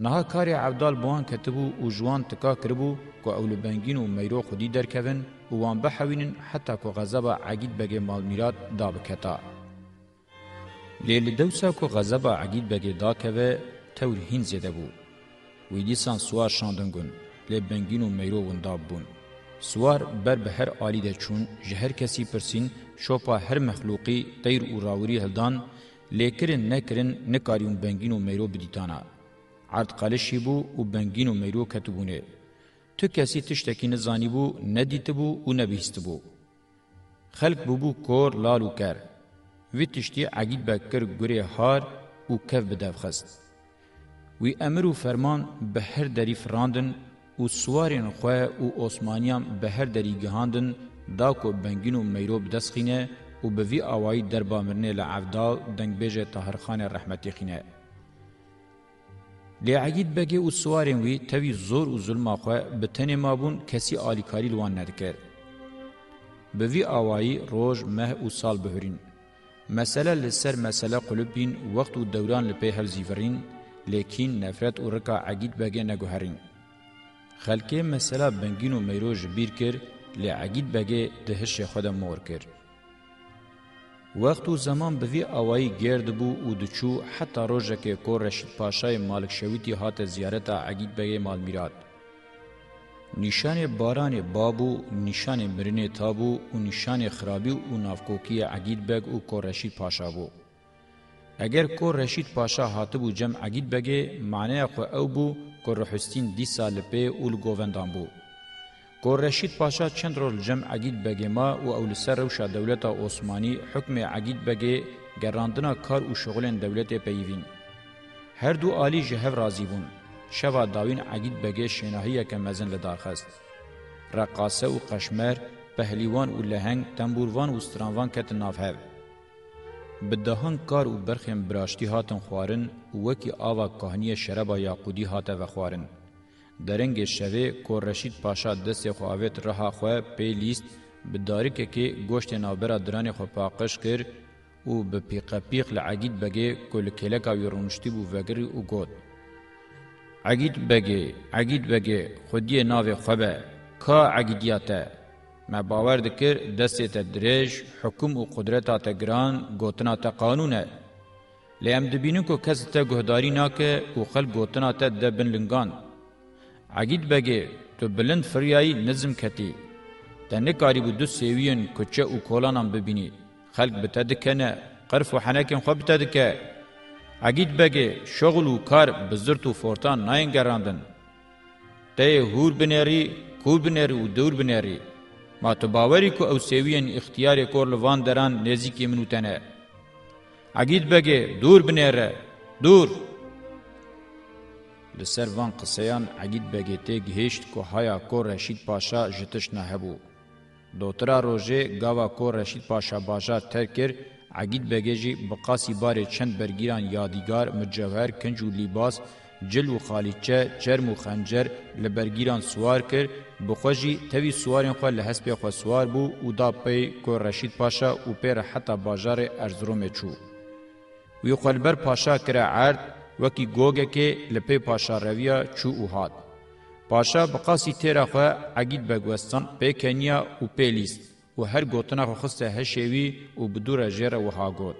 نها کاری عبدال بوان کتبو او جوان تکا کربو کو اول بنگین و میرو خودی درکوین و وان بحوینن حتی کو غذاب عگید بگه مال میرات دا بکتا. لیل دوسا کو غذاب عگید بگه دا کوه تور هین زیده بو. ویدیسان سوار شاندنگون لی بنگین و میرو ونداب بون. سوار بر به هر آلی ده چون جهر کسی پرسین شوپا هر مخلوقی تیر و راوری هلدان لیکرن نکرن نکاریون بنگین و میرو بدیتانا. عرضقلشی بو و بنگین و میرو کتبونه. تو کسی تشتکی نزانی بو ندیت بو و نبیست بو. خلق بو بو کور لالو کر. وی تشتی عگید بکر گره هار و کف بدف خست. وی امر و فرمان به هر دری فراندن و سوارین خواه و عثمانیان به هر دری گهاندن داکو بنگین و میرو بدسخینه و به وی آوائی دربامرنه لعفدا دنگ بیجه تاهرخان رحمتی خینه. لعید بگی او سوارن وی توی زور و ظلم خو به تن مابون کسی آلیکاری لوان ندکر به وی آوایی روز مه او سال بهرین مسله لسر مسله قلوبین وقت و دوران لپی هفزیورین لیکن نفرت او رکا عقید بگی نگوهرین خلکه مسله بنگین و میروج بیر کر لعقید بگی دهش خود مور کرد وقت و زمان به وی اوای گرد بو او دچو حتی روزه که کور رشید پاشای مالک شویتی هات زیارت عقید به مال میراد نشان باران بابو نشان مرین تابو و نشان خرابی و نافکوکی عقید بگ و کور رشید پاشا بو اگر کور رشید پاشا هاتبو جمع عقید بگه معنی خو او بو کور حسین دی سال په اول گووندان بو گور رشید پاشا چند رول جم عگید بگه ما و اولسر روشا دولتا عثمانی حکم عگید بگه گراندنا کار و شغلن دولت پیوین. هر دو آلی جهو رازی بون. شوا داوین عگید بگه شناهیه که مزن لدارخست. رقاسه و قشمر، پهلیوان و لهنگ، تنبوروان و سترانوان کت نافهو. بدهان کار و برخیم براشتی هاتن خوارن و وکی آوا کهانی شربا یاقودی هاته و خوارن. درنګ شوه کو رشید پاشا د سه خو اوت رها خو په لیست بداریک کې گوشت نابرا دران خو پاقش کر او به پیقه پیق لعگید بگه کل کلک او یرونشتی بو وگری او گود عگید بگه عگید بگه خودی ناوی خوبه که عگیدیاته ما باور دکر دسته تدریج حکم او قدرت تا گران گوتنا تا قانونه لیم دبینو کو کس ته گهداری ناکه او خلق گوتنا ته دبن لنگان Agit bege tu bilind firyayı nizm keti. Te nekari bu du seviyen koçe u kolanan bibini. Xelk bitedikene, qirf u henekin xwe bitedike. Agit bege şoğul u kar bizdirt u fortan nayin gerandin. Te hur bineri, kur bineri u dur bineri. Ma tu baweri ku ew seviyen ixtiyarê kor li van deran nêzîkê min û tene. Agit bege dûr binêre, dûr! لسر وان قصیان عگید بگیتی گهشت که هایا کو رشید پاشا جتش نهبو. دوترا روژه گاوا کو رشید پاشا باجا ترکر عگید بگیجی بقاسی بار چند برگیران یادیگار مجوهر کنج و لیباس جل و خالیچه چرم و خنجر لبرگیران سوار کر بخوجی توی سوارین خواه لحسبی خواه سوار بو و دا پی که رشید پاشا و پیر حتا باجار ارزروم چو. وی خلبر پاشا کرا عرد وکی گوگه که لپی پاشا رویا چو اوهاد. پاشا بقاسی تیرا خواه عگید بگوستان پی کنیا و پی لیست و هر گوتنا خوخسته هشوی و بدور جیر وها گوت.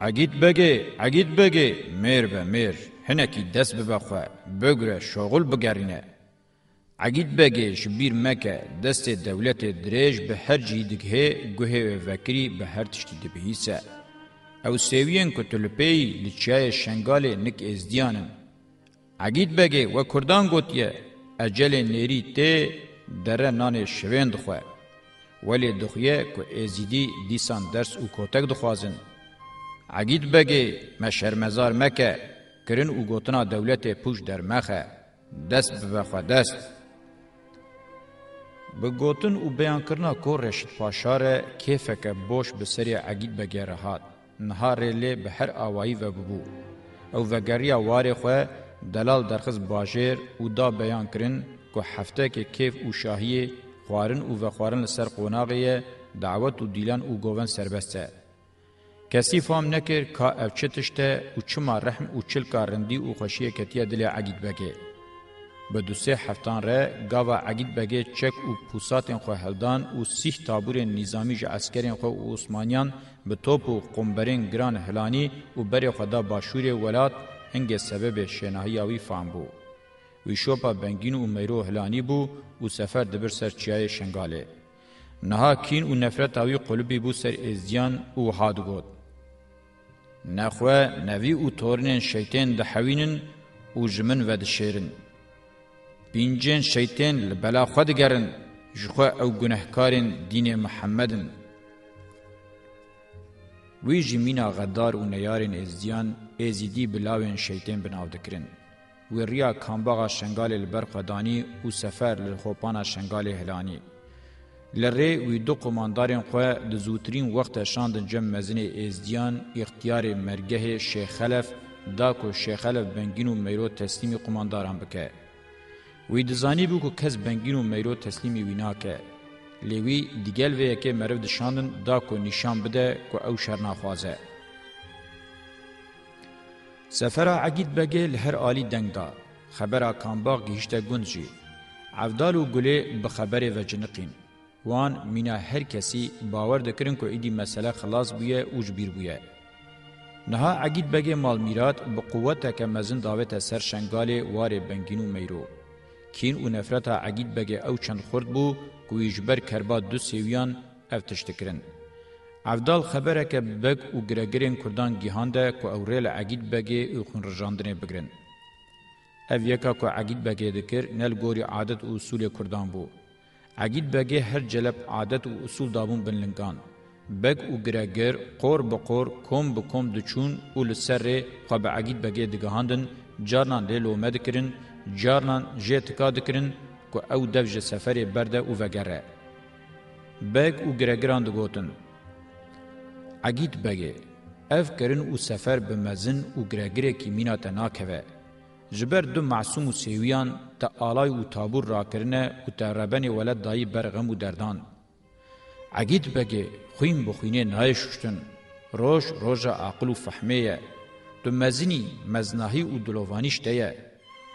عگید بگه، عگید بگه، میر به میر، هنکی دست ببخواه، بگره شغل بگرینه. عقید بگیش بیر مکه دست دولت دریج به هر جیدگه گوه وکری به هر تشتی دبهیسه. او سیوین کتلپی لچای شنگال نک ازدیانن. عگید بگه و کردان گوتیه اجل نیری تی دره نان شوین دخواه. ولی دخویه که ازیدی دیسان درس او کتک دخوازن. عگید بگه مشرمزار مکه کرن او گوتنا دولت پوش در مخه دست ببخواه دست. به گوتن او بیان کرنا که رشد پاشاره کیفه که بوش به سری عگید بگه رهات. نهارê lê bi her awayî vebûbû. Ew vegeriya warê xwe delal derxiz bajêr û da beyan kirin ku hefteke kêf û şahiyê xwarin û vexwarin li ser qonaxê ye dawet û dîlan û govên serbest e. Kesî fam nekir ka ev çi tişt e û çima rehm û çilka rindî û xweşiyê ketiye dilê egîdbekê. به دو سه هفتان ره گاوا عقید بگه چک و پوساتن خو هلدان و سیح تابور نظامی ج عسکرین خو عثمانیان به توپ و قنبرین گران هلانی و بری خدا باشور ولات هنگ سبب شناهی اوی فهم بو. وی شوپا بنگین و میرو هلانی بو و سفر دبر سر چیای شنگاله. نها کین و نفرت اوی قلوبی بو سر ازیان و هادگود. نخوه نوی و تورنین شیطین دحوینن و جمن و دشیرن. بینجن شیطان لبلا خود گرن جخوا او گناهکارن دین محمدن وی جمینا غدار و نیارن ازدیان ازیدی بلاوین شیطان بناو دکرن و ریا کامباغا شنگال البرقدانی و سفر لخوپانا شنگال هلانی لره وی دو قماندارین خواه د زوترین وقت شاندن جم مزن ازدیان اختیار مرگه شیخ خلف دا کو شیخ خلف بنگین و میرو تسلیم قمانداران بکه وی دزانی بو کو کس بنگین و میرو تسلیمی ویناکه لوی دیگل وی که مرو دشاندن دا کو نشان بده کو او شر ناخوازه سفر عقید بگل هر عالی دنگ دا خبره کانباغ گیشته گونجی عبدال و گله به خبره و جنقین وان مینا هر کسی باور دکرن کو ایدی مسئله خلاص بویه اوج بیر بویه نها عقید بگه مال میرات به قوت که مزن داوت سر شنگال وار بنگین و میرو کین و نفرتا عقید بگه او چند خورد بو گویجبر کربا دو سیویان او تشتکرن. افدال خبره که بگ و گرگرین کردان گیهانده که او ریل عقید بگه او خون رجاندنه بگرن. او یکا که عقید بگه دکر نل گوری عادت و اصول کردان بو. عقید بگه هر جلب عادت و اصول دابون بنلنگان. بگ و گرگر قور بقور کم بکم دچون و لسر خواب عقید بگه دگهاندن جارنان لیلو مدکرن جارنان جه تکا دکرن که او دفج سفر برده او وگره. بگ او گرگران دگوتن. عگیت بگه. اف کرن او سفر بمزن او گرگره کی مینا تناکوه. جبر دو معصوم و سیویان تا آلای و تابور را کرنه و تا ربن ولد دایی برغم و دردان. عگیت بگه خویم بخوینه نای ششتن. روش روژا عقل و فحمه دو مزنی مزناهی و دلوانیش دیه.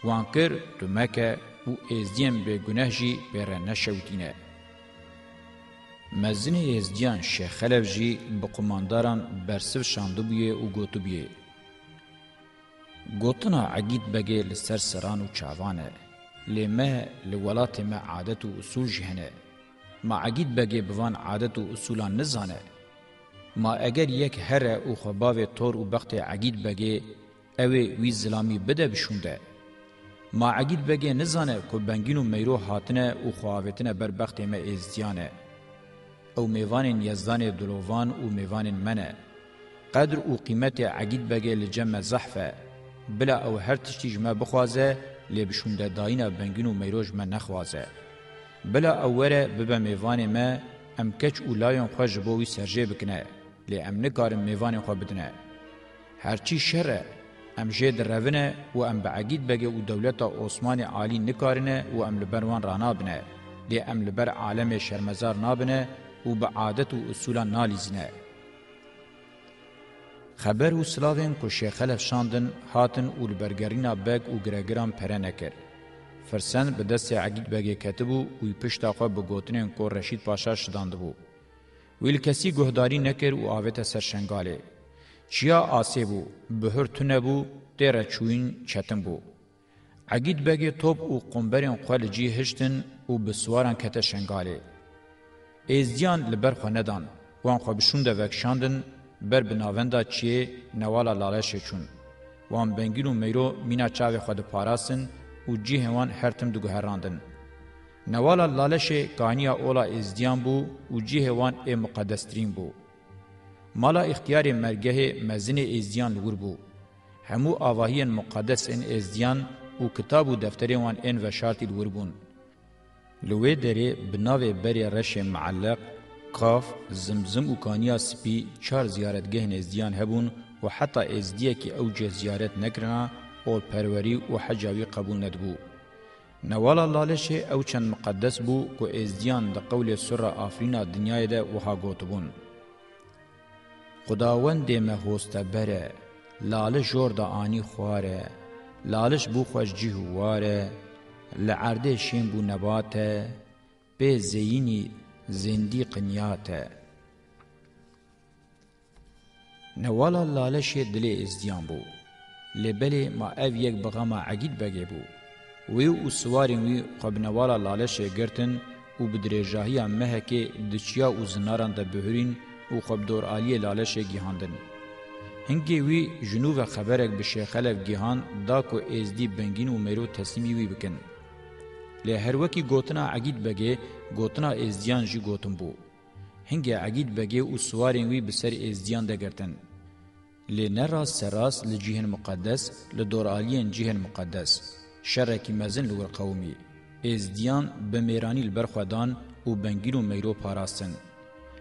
وانکر دمکه و ازدیم به گناه جی بره نشوتینه. مزنه ازدیان شیخ خلف جی بقمانداران برسف شاندو بیه و گوتو بیه. گوتنا عقید بگه لسر سران و چاوانه. لمه لولات ما عادت و اصول جهنه. ما عقید بگه بوان عادت و اصولان نزانه. ما اگر یک هره او خباوه طور و بخت عقید بگه اوه وی ظلامی بده بشونده. ما عقید بگه نزانه که بنگین و میرو هاتنه و خواهوتنه بربخت ما ازدیانه او میوان یزدان دلووان و میوان منه قدر و قیمت عقید بگه لجم زحفه بلا او هر تشتی جمع بخوازه لی بشونده داینا بنگین و میرو جمع نخوازه بلا اوره ببه میوان ما ام کچ و لایون خواه جبوی سرجه بکنه لی ام نکارم میوان خواه بدنه هرچی شره ام جه درونه و ام بعقید بگه و دولت عثمان عالی نکارنه و ام لبروان رانا بنه لی ام لبر عالم شرمزار نابنه و به عادت و اصولا نالیزنه خبر و سلاوین کو شیخ خلف شاندن هاتن و لبرگرینا بگ و گرگران پره نکر فرسن به دست عقید بگه کتبو و پشتا خواه به گوتنین کو رشید پاشا شدانده بو ویل کسی گهداری نکر و آویت سر شنگاله چیا آسیبو بهرتنبو دره چوین چتن بو عقید بگی توب او قنبرین خوال جی هشتن او بسواران کت شنگالی ایزیان لبر خو ندان وان خو بشون ده وکشاندن بر بناوندا چی نوالا لالش چون وان بنگیلو میرو مینا چاوی خود پاراسن او جی هوان هرتم دو گهراندن نوالا لالش کانیا اولا ایزدیان بو او جی هوان ای مقدسترین بو مالا اختیار مرگه مزن ازدیان لور بو. همو آواهین مقدس ان ازدیان و کتاب و دفتر وان ان وشارتی لور بون. لوی دره بناو بری رش معلق، قاف، زمزم و کانیا سپی چار زیارتگه نزدیان هبون و حتی ازدیه که اوجه زیارت نکرنا اول پروری و حجاوی قبول ندبو. نوالا لالش او چند مقدس بو که ازدیان د قول سر آفرینا دنیای ده وها گوتبون. خداوندې مهوسته بره لاله جور د آنی خواره لالش بو خوش جیهواره لعرده شین بو نباته به زینی زندی قنیاته نوالا لالش دلی ازدیان بو لبلی ما او یک بغما عگید بگه بو وی او سوارین وی قب نوالا لالش گرتن او بدریجاهی مهکی دچیا او زناران ده بهرین û xwebdor aliyê Laleşê gîhandin. Hingê wî jinû ve xeberek bi Şêxelev gîhan da ku êzdî bengîn û mêro teslimî wî bikin. Lê her wekî gotina Egîd Begê gotina êzdiyan jî gotin bû. Hingê Egîd Begê û siwarên wî bi ser êzdiyan degirtin. Lê neras seras li cihên miqedes li doraliyên cihên miqedes. Şerekî mezin li wir qewmî. Êzdiyan bi mêranî li ber xwedan û bengîn û mêro parastin.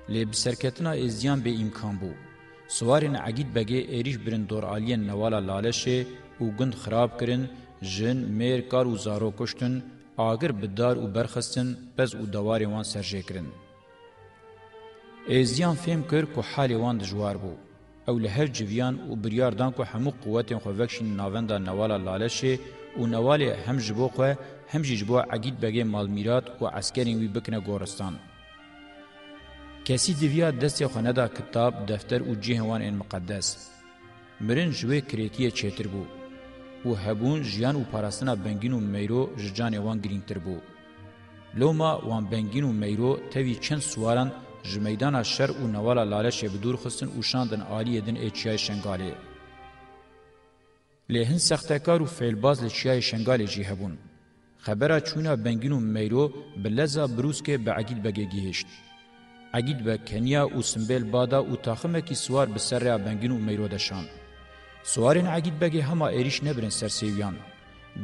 لی بسرکتنا ازیان به امکان بو. سوارین عقید بگه ایریش برن دور آلین نوالا لالشه او گند خراب کرن جن میر کار و زارو کشتن آگر بدار و برخستن پز او دواری وان سرجه کرن. ازیان فهم کر که حالی وان دجوار بو. او له هر جویان او بریاردان کو همو قوت خو وکشین ناوندا نوالا لالشه او نواله هم جبو خو هم جبو عقید بگه مال میرات او عسکرین وی بکنه گورستان. کسی دیویا دستی خانده کتاب دفتر و جهوان این مقدس مرن جوه کریتی چیتر بو و هبون جیان و پاراستنا بنگین و میرو ججان وان گرینگتر بو لوما وان بنگین و میرو تاوی چند سواران جمیدان شر و نوالا لالش بدور خستن و شاندن آلی دن ایچیای شنگاله لهن سختکار و فیلباز لچیای شنگاله جی هبون خبره چونه بنگین و میرو بلزا بروسکه بعقید بگه گیهشت اگید به کنیا او سمبل بادا او تاخمه کی سوار به سر بنگین او میرودشان سوارن اگید بگی هما ایریش نبرن سرسیویان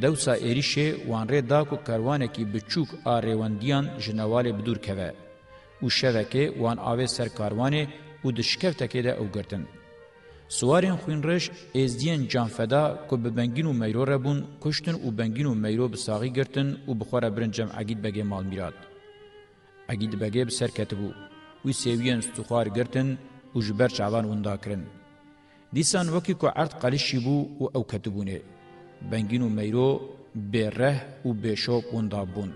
دوسا ایریشه وان ری داکو کروانه کی بچوک آریواندیان جنوال بدور کوه او شوکه وان آوه سر کاروانه او دشکفته که ده او گرتن سوارین خوین رش ازدین جانفدا کو به بنگین و میرو ربون کشتن او بنگین و میرو بساغی گرتن او بخوره برن جمع اگید بگی مال میراد اگید بگی بسر کتبو وی سیویان استخوار گرتن و جبر چاوان وندا کرن. دیسان وکی که عرض قلشی بو و او کتبونه. بنگین و میرو بره و بشوق وندا بون.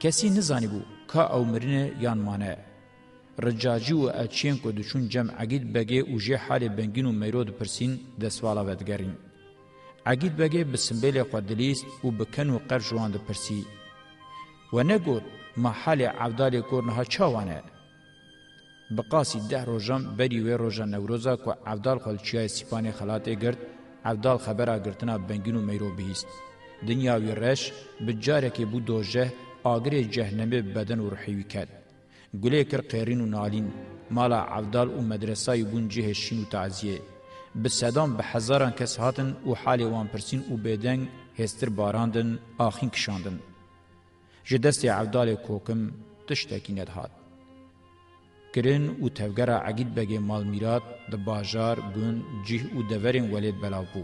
کسی نزانی بو که او مرینه یان مانه. رجاجی و اچین که دچون جمع عقید بگه و جه حال بنگین و میرو دپرسین دسوالا ودگرین. عقید بگه بسنبیل قدلیست و بکن و قر جوان دپرسی. و نگود محل عبدال کورنها چاوانه؟ بقاسی ده روژان بری وی روژا نوروزا که عبدال خلچیه سیپان خلاته گرد عبدال خبره گرتنا بنگین و میرو بهیست. دنیاوی رش بجاره که بو دوجه آگر جهنمه بدن و روحیوی کد. گله کر قیرین و نالین مالا عبدال و مدرسای بون جه شین و تعزیه. بسدان به هزاران کس هاتن و حال وان پرسین و بدنگ هستر باراندن آخین کشاندن. جدست عبدال کوکم تشتکی ندهات. کرن او تفګرا عقید بګې مال میرات د بازار ګون جه او دورین ولید بلاو بو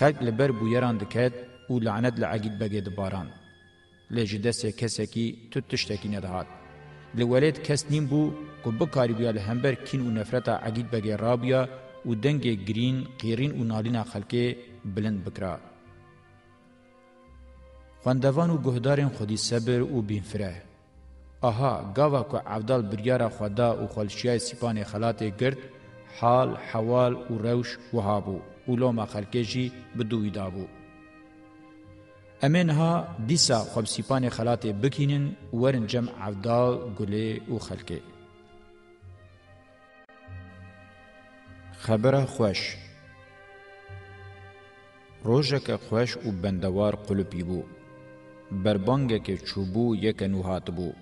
خلق لبر بو یران دکت او لعنت لعقید بګې د باران لجدس کسکی تو تشتکی نه دهات لولید کس نیم بو کو به کاریبیا له همبر کین او نفرت عقید بګې رابیا او دنګ گرین قیرین او نالینا خلکې بلند بکرا خواندوان و گهدارین خودی صبر و بینفره آها گاوا کو عبدال بریار خدا او خلشیای سیپان خلات گرد حال حوال او روش وهابو اولوما خلکجی بدوی دابو امن ها دیسا خوب سیپان خلات بکینن ورن جمع عبدال گلی او خلکه خبره خوش روژک خوش او بندوار قلوبی بو بربانگه که چوبو یک نوحات بو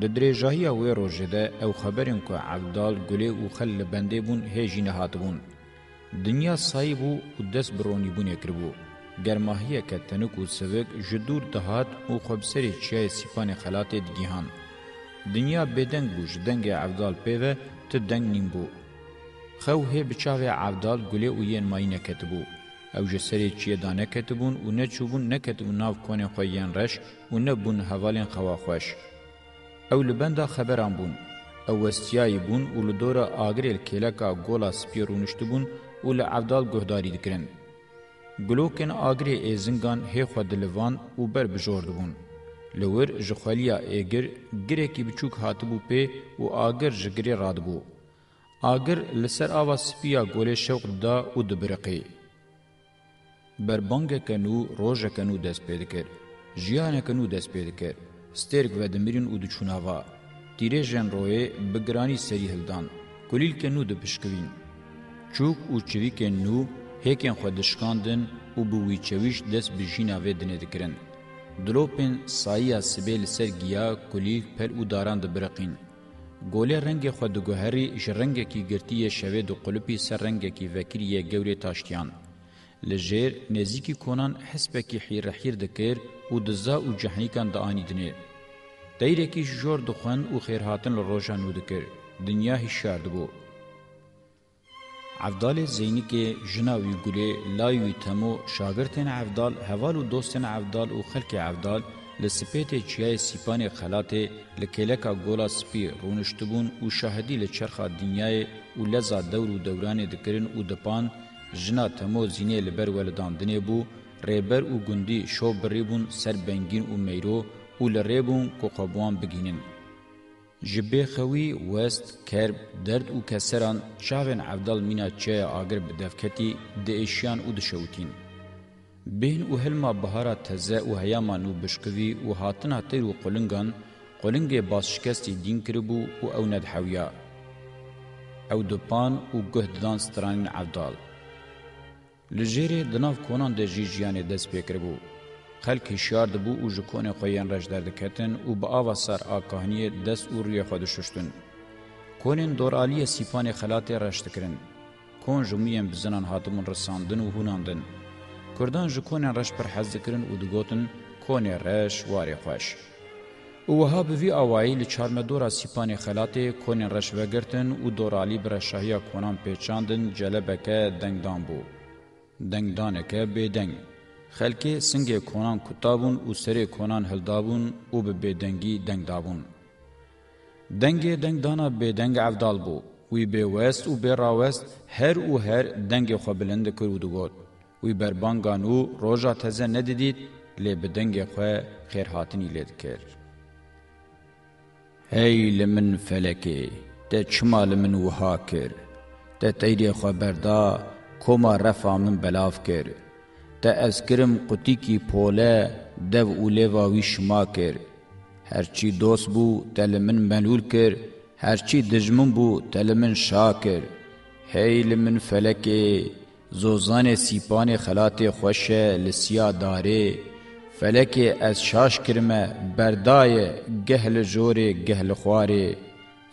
د درېژاهی او روزه ده او خبرن کو عبدال ګلې او خل بندې بون هېجینه هاتبون دنیا صایبو او دس برونی بون کړبو گرماهیه که تنکو سوک جدور دهات او خبسری چای سیپان خلات دگیهان دنیا بدنگ بو جدنگ عبدال پیوه تدنگ نیم بو خو هی بچاوه عبدال گلی او یین ماینه کتبو او جسری چی دانه کتبون او نه چوبون نه کتبون ناو کونه خو یین رش او نه بون حوالین خوا خوش او لبندا خبران بون او وستیای بون او لدورا آگریل کلکا گولا سپی رونشتو بون او لعبدال گهداری دکرن. گلوکن آگری ایزنگان هی خود لوان او بر بجورد بون. لور جخولیا ایگر گره کی بچوک هاتبو پی او آگر جگری رادبو. آگر لسر آوا سپیا گوله شوق دا او دبرقی. بربانگ کنو روژ کنو دست پیدکر. جیان کنو دست پیدکر. سترګ و دمیرین او د چوناوا تیرې جن روې بګرانی سری هلدان ګلیل کې نو د پشکوین چوک او چوی کې نو هکن خودشکاندن او بو وی چویش دس بجینا و دنه دکرن دلوپن سایا سبیل سرگیا کلیل پر او داران د برقین ګولې رنگ خو د ګهري ژرنګ کې ګرتیه شوه د قلبي سرنګ کې وکریه ګوري تاشتیان لجیر نزیکی کنان حسبکی حیر حیر دکر و دزا و جهنی کان دانی دنه. دیره کی جور دخوان و خیرهاتن لروجان و دکر. دنیا هشار دبو. عفدال زینی که جناوی گلی لایوی تمو شاگرتن عفدال هوال و دوستن عفدال و خلک عفدال لسپیت چیای سیپان خلاته لکلکا گولا سپی رونشتبون و شاهدی لچرخا دنیای و لزا دور و دوران دکرن و دپان jina temo zînê li ber weladandinê bû rêber û gundî şo birîbûn ser bengîn û meyro û li rêbûn ku qebûan bigînin ji bêxewî west kerb derd û keseran çavên evdal mîna çeya agir bi devketî diêşiyan û dişewitîn bêhn û hilma bihara teze û heyama nû bişkivî û hatina têr û qulingan qulingê bazşikestî dîn kiribû û ew nedhewiya ew dipan û guh didan stranên evdal لجیره دناف کنان ده جی جیانه دست پیکر بو. خلک هشیار دبو او جکون خویان رج دردکتن و با آوا سر آکاهنی دست او روی خود ششتن. کنین دورالی سیپان خلات رشت کرن. کون جمعیم بزنان هاتمون رساندن و هوناندن. کردان جکون رش پر حز کرن و دگوتن کون رش واری خوش. او وها به وی اوایی لچارم دورا سیپان خلات کون رش وگرتن و دورالی برشاهی کنان پیچاندن جلبکه دنگدان بو. دنگ دانکه بدنگ خلکی سنگ کنان کتابون او سری کنان هلدابون او به بدنگی دنگ دابون دنگ دنگ دانا بدنگ عفدال بو وی به وست او به راوست هر او هر دنگ خو بلند کرو دوگوت وی بربانگانو روژا تزه ندیدید لی بدنگ خو خیرهاتنی لید کرد هی لمن فلکی ته چما لمن وها کر ته تیری خبردا کما رفا من بلاف کر تا از کرم قطی کی پوله دو اوله واوی شما کر هرچی دوست بو تل من ملول کر هرچی دجمن بو تل من شا کر هیل من فلکی زوزان سیپان خلات خوش لسیا داره فلکی از شاش کرمه بردای گهل جوره گهل خواره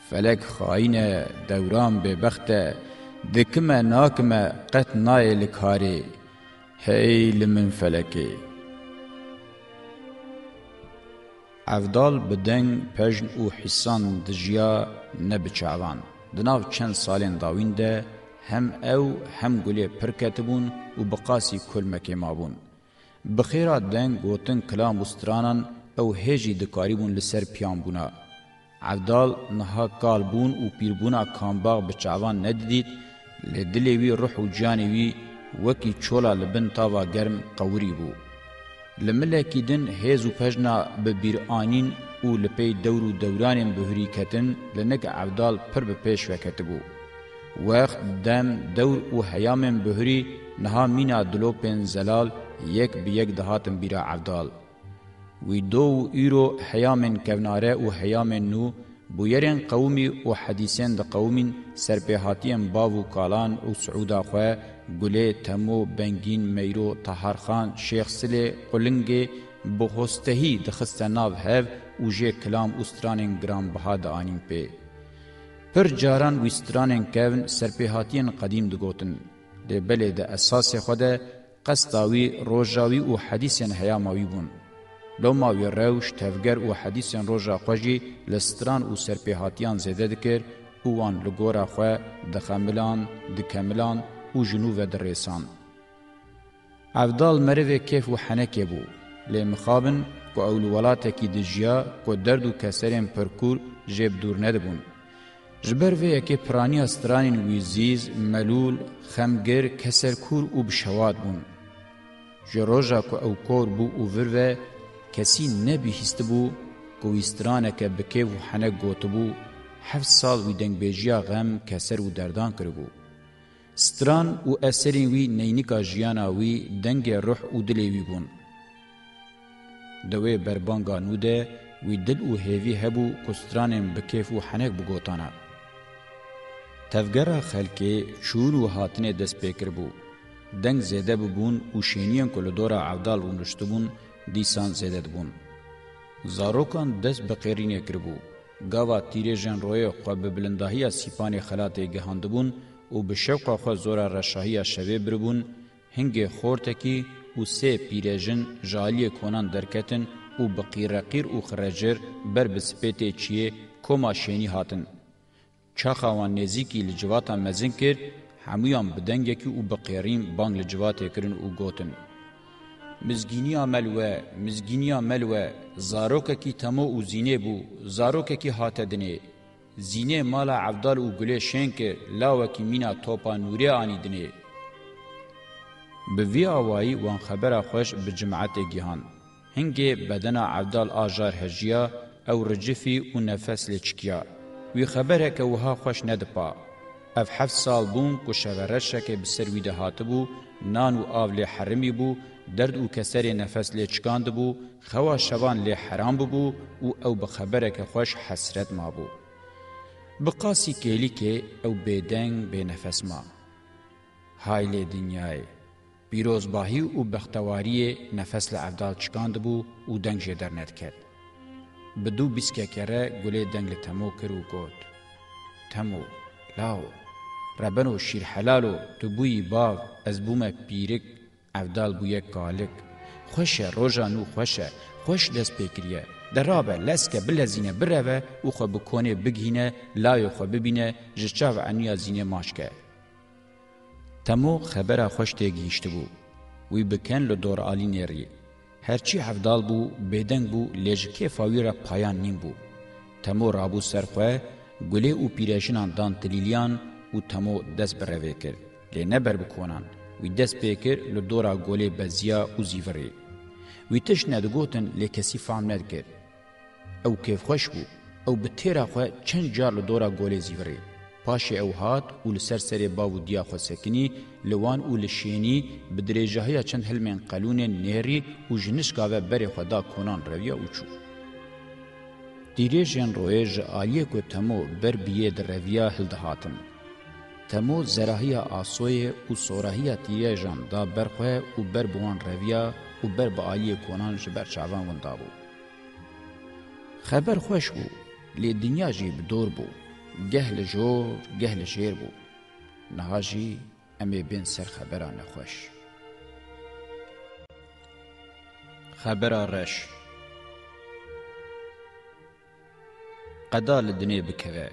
فلک خاینه دوران به بخته دکمه ناکمه قط نای لکاری هی لمن فلکی افدال بدنگ پجن او حسان دجیا نبچاوان دناو چند سالین داوین ده هم او هم گلی پرکتبون و بقاسی کلمکی مابون بخیرا دنگ گوتن کلام بسترانان او هجی دکاریبون لسر پیان بونا عبدال نها کالبون و پیربونا کامباغ بچاوان ندیدید لدلی وی روح و جانی وی وکی چولا لبن تاوا گرم قوری بو لملکی دن هیز و پجنا ببیر آنین او لپی دور و دورانین بهری کتن لنگ عبدال پر بپیش وکت بو وقت دم دور و حیامین بهری نها مینا دلوپین زلال یک بیک دهاتن بیرا عبدال وی دو ایرو حیامین کوناره و حیامین نو Bu yerên qewmî û hedîsên di qewmîn serpêhatiyên bav û kalan û Suûda xwe Gulê, Temo, Bengîn, Meyro, Taharxan, Şêx Silê, Qulingê bi hostehî dixiste nav hev û jê kilam û stranên giranbiha de anîn pê. Pir caran wî stranên kevin serpêhatiyên qedîm digotin. Lê belê de esasê xwe de qesta wî, rojawî û hedîsên heyama wî bûn. لوما وی روش تفگر و حدیثن روژا خوشی لستران و سرپیهاتیان زده دکر اوان لگورا خو دخملان دکملان او جنو و درسان عبدال مروه کیف و حنکه بو لی مخابن کو اول ولاته کی دجیا کو درد و کسرین پرکور جیب دور ندبون جبر و یکی پرانی استرانین ویزیز ملول خمگر کسر کور او بشواد بون جروجا کو او کور بو او ور و کسی نبیهست بو گویسترانکه بکیو حنه گوتبو هفت سال وی دنگ بیجیا غم کسر و دردان کربو. ستران و اثرین وی نینکا جیانا وی دنگ روح و دلی وی بون. دوی بربانگا نوده وی دل و هیوی هبو کسترانیم بکیف و حنک بگوتانا. تفگره خلکه چور و حاطنه دست پیکر بو. دنگ زیده ببون و شینین کلدورا عودال رونشتبون بون دیسان زدد بون. زاروکان دست به قیرینه کربو. گاوا تیره جن روی خو به بلندهی سیپان خلاته گهاندبون او به شوق خو زوره رشاهی شوی بربون هنگ خورتکی او سه پیرژن جالی کنان درکتن او بقیر قیر او خرجر بر بسپیت چیه کما شینی هاتن چاخوان نزیکی لجواتا مزن کرد همیان بدنگکی او بقیرین بانگ لجواتا کرن او گوتن مزگینیا ملوه مزگینیا ملوه زاروکه کی تمو او زینه بو زاروکه کی هاته دنه زینه مالا عبدال او گله شنک لاوه کی مینا توپا نوری آنی دنه به وی آوائی وان خبر خوش به جمعت گیهان هنگی بدن عبدال آجار هجیا او رجفی او نفس لچکیا وی خبره که وها خوش ندپا اف حفت سال بون که شورشک بسروی ده هاتبو نان و آول حرمی بو درد او کسر نفس لی چکاند بو خوا شوان لی حرام بو او او بخبره که خوش حسرت ما بو بقاسی کلی که او بیدنگ بی نفس ما هایل دنیای بیروزباهی او بختواری نفس لی افدال چکاند بو او دنگ جدر ند کرد بدو بیسکه کره گلی دنگ لی تمو کرو گود تمو لاو ربنو شیر حلالو تو بوی باو از بوم پیرک افدال بویه کالک خوشه روژانو خوشه خوش دست پیکریه درابه لسکه بلزینه بروه او خو بکونه بگینه لای خو ببینه جچاو انیا زینه ماشکه تمو خبره خوش تگیشته بو وی بکن له دور علی نری هرچی هفدال بو بدنگ بو لژکی فاویرا پایان نیم بو تمو رابو سرخه گله او پیرشنان دان تلیلیان او تمو دست بروه کرد لی نبر بکنان وی دەست پێکرد لە دۆرا گۆلێ بەزیە و زیڤڕێ وی تش نەدەگوتن لێ کەسی فام نەدکرد ئەو کێفخۆش بوو ئەو بە تێراخوا چەند جار لە دۆرا گۆلێ زیڤڕێ پاشێ ئەو هات و لەسەر سەرێ باو و دیا خۆسەکنی لەوان و لە شێنی بە درێژەهەیە چەند هەلمێن قەلوونێن نێری و ژنشکاوە بەرێ خۆدا کۆنان ڕەویە وچوو دیرێژێن ڕۆێژە ئالیەک و تەمۆ بەر بیێ دڕەویە هەلدەهاتن تمو زراحیا آسوی او سوراحیا تیری جان دا برخوه او بر بوان رویا او بر با آلی کنان جبر چاوان وندا بو. خبر خوش بو لی دنیا جی بدور بو گه لجور گه لشیر بو نها جی امی بین سر خبران خوش. خبر رش قدا لدنی بکوه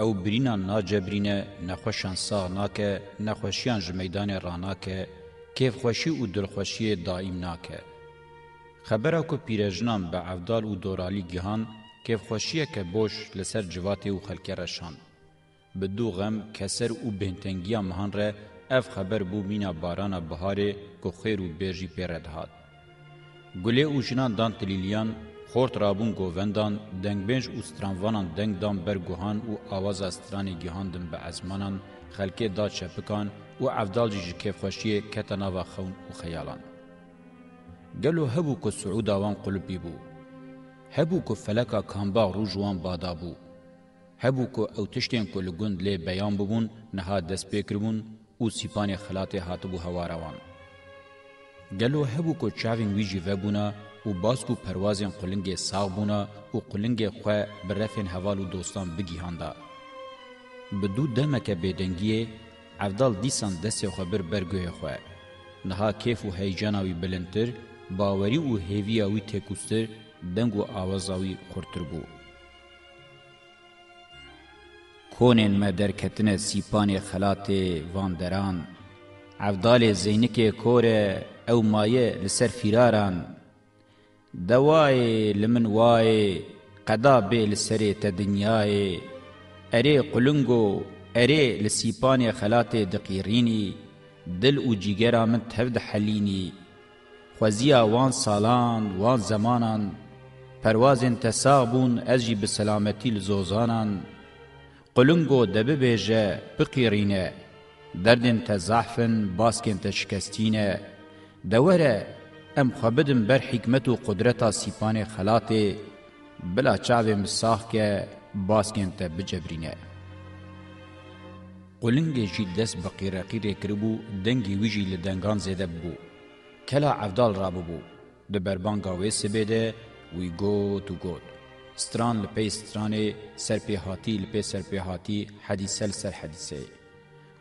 او برینا ناجبرینه نخوشان ساغ ناکه نخوشیان جمیدان راناکه کیف خوشی او دلخوشی دائم ناکه خبره کو پیرجنان به عفدال او دورالی گهان کیف خوشیه که بوش لسر جواته او خلکه رشان به دو غم کسر او بنتنگیا مهان ره اف خبر بو مینا بارانا بهاره کو خیر او بیرجی پیرد هات گله او جنان دان تلیلیان خورت رابون گووندان دنگبینج و سترانوانان دنگدان برگوهان و آواز استرانی گیهاندن به ازمانان خلکه داد شپکان و عفدال جی کفخشی کتناوا خون و خیالان. گلو هبو که سعوداوان قلبی بو. هبو که فلکا کانبا روجوان بادا بو. هبو که او تشتین که لگند لی بیان ببون نها دست بکرمون و سیپان خلات حاتبو هواروان. گلو هبو که چاوین ویجی وبونا و باس و پروازین قلنگی ساغ بونا و قلنگی خواه برفین هوال و دوستان بگیهانده. بدو دمک بیدنگیه عفدال دیسان دستی خبر برگوی خواه. نها کیف و هیجاناوی بلندتر، باوری و هیویاوی تکوستر، دنگ و آوازاوی خورتر بو. کونین ما درکتن سیپان خلات واندران، عفدال زینک کور او مایه لسر فراران، دوای لمن وای قدا بیل سری ته دنیای اری قلنگو اری لسیپان خلات دقیرینی دل او جیگرا من تهد حلینی خوزیا وان سالان وان زمانان پروازن تسابون از جی بسلامتی لزوزانان قلنگو دبه بیجه بقیرینه دردن تزحفن باسکن تشکستینه دوره ام خبدم بر حکمت و قدرتا سیپان خلاته بلا چاوه مساخ که باسکن ته بجبرینه قلنگ جی دست بقیرقی رکربو دنگی ویجی لدنگان زیده بو کلا عفدال رابو بو د بربانگا وی سبیده وی گوت و گوت ستران لپی سترانه سرپیهاتی لپی سرپیهاتی حدیثه لسر حدیثه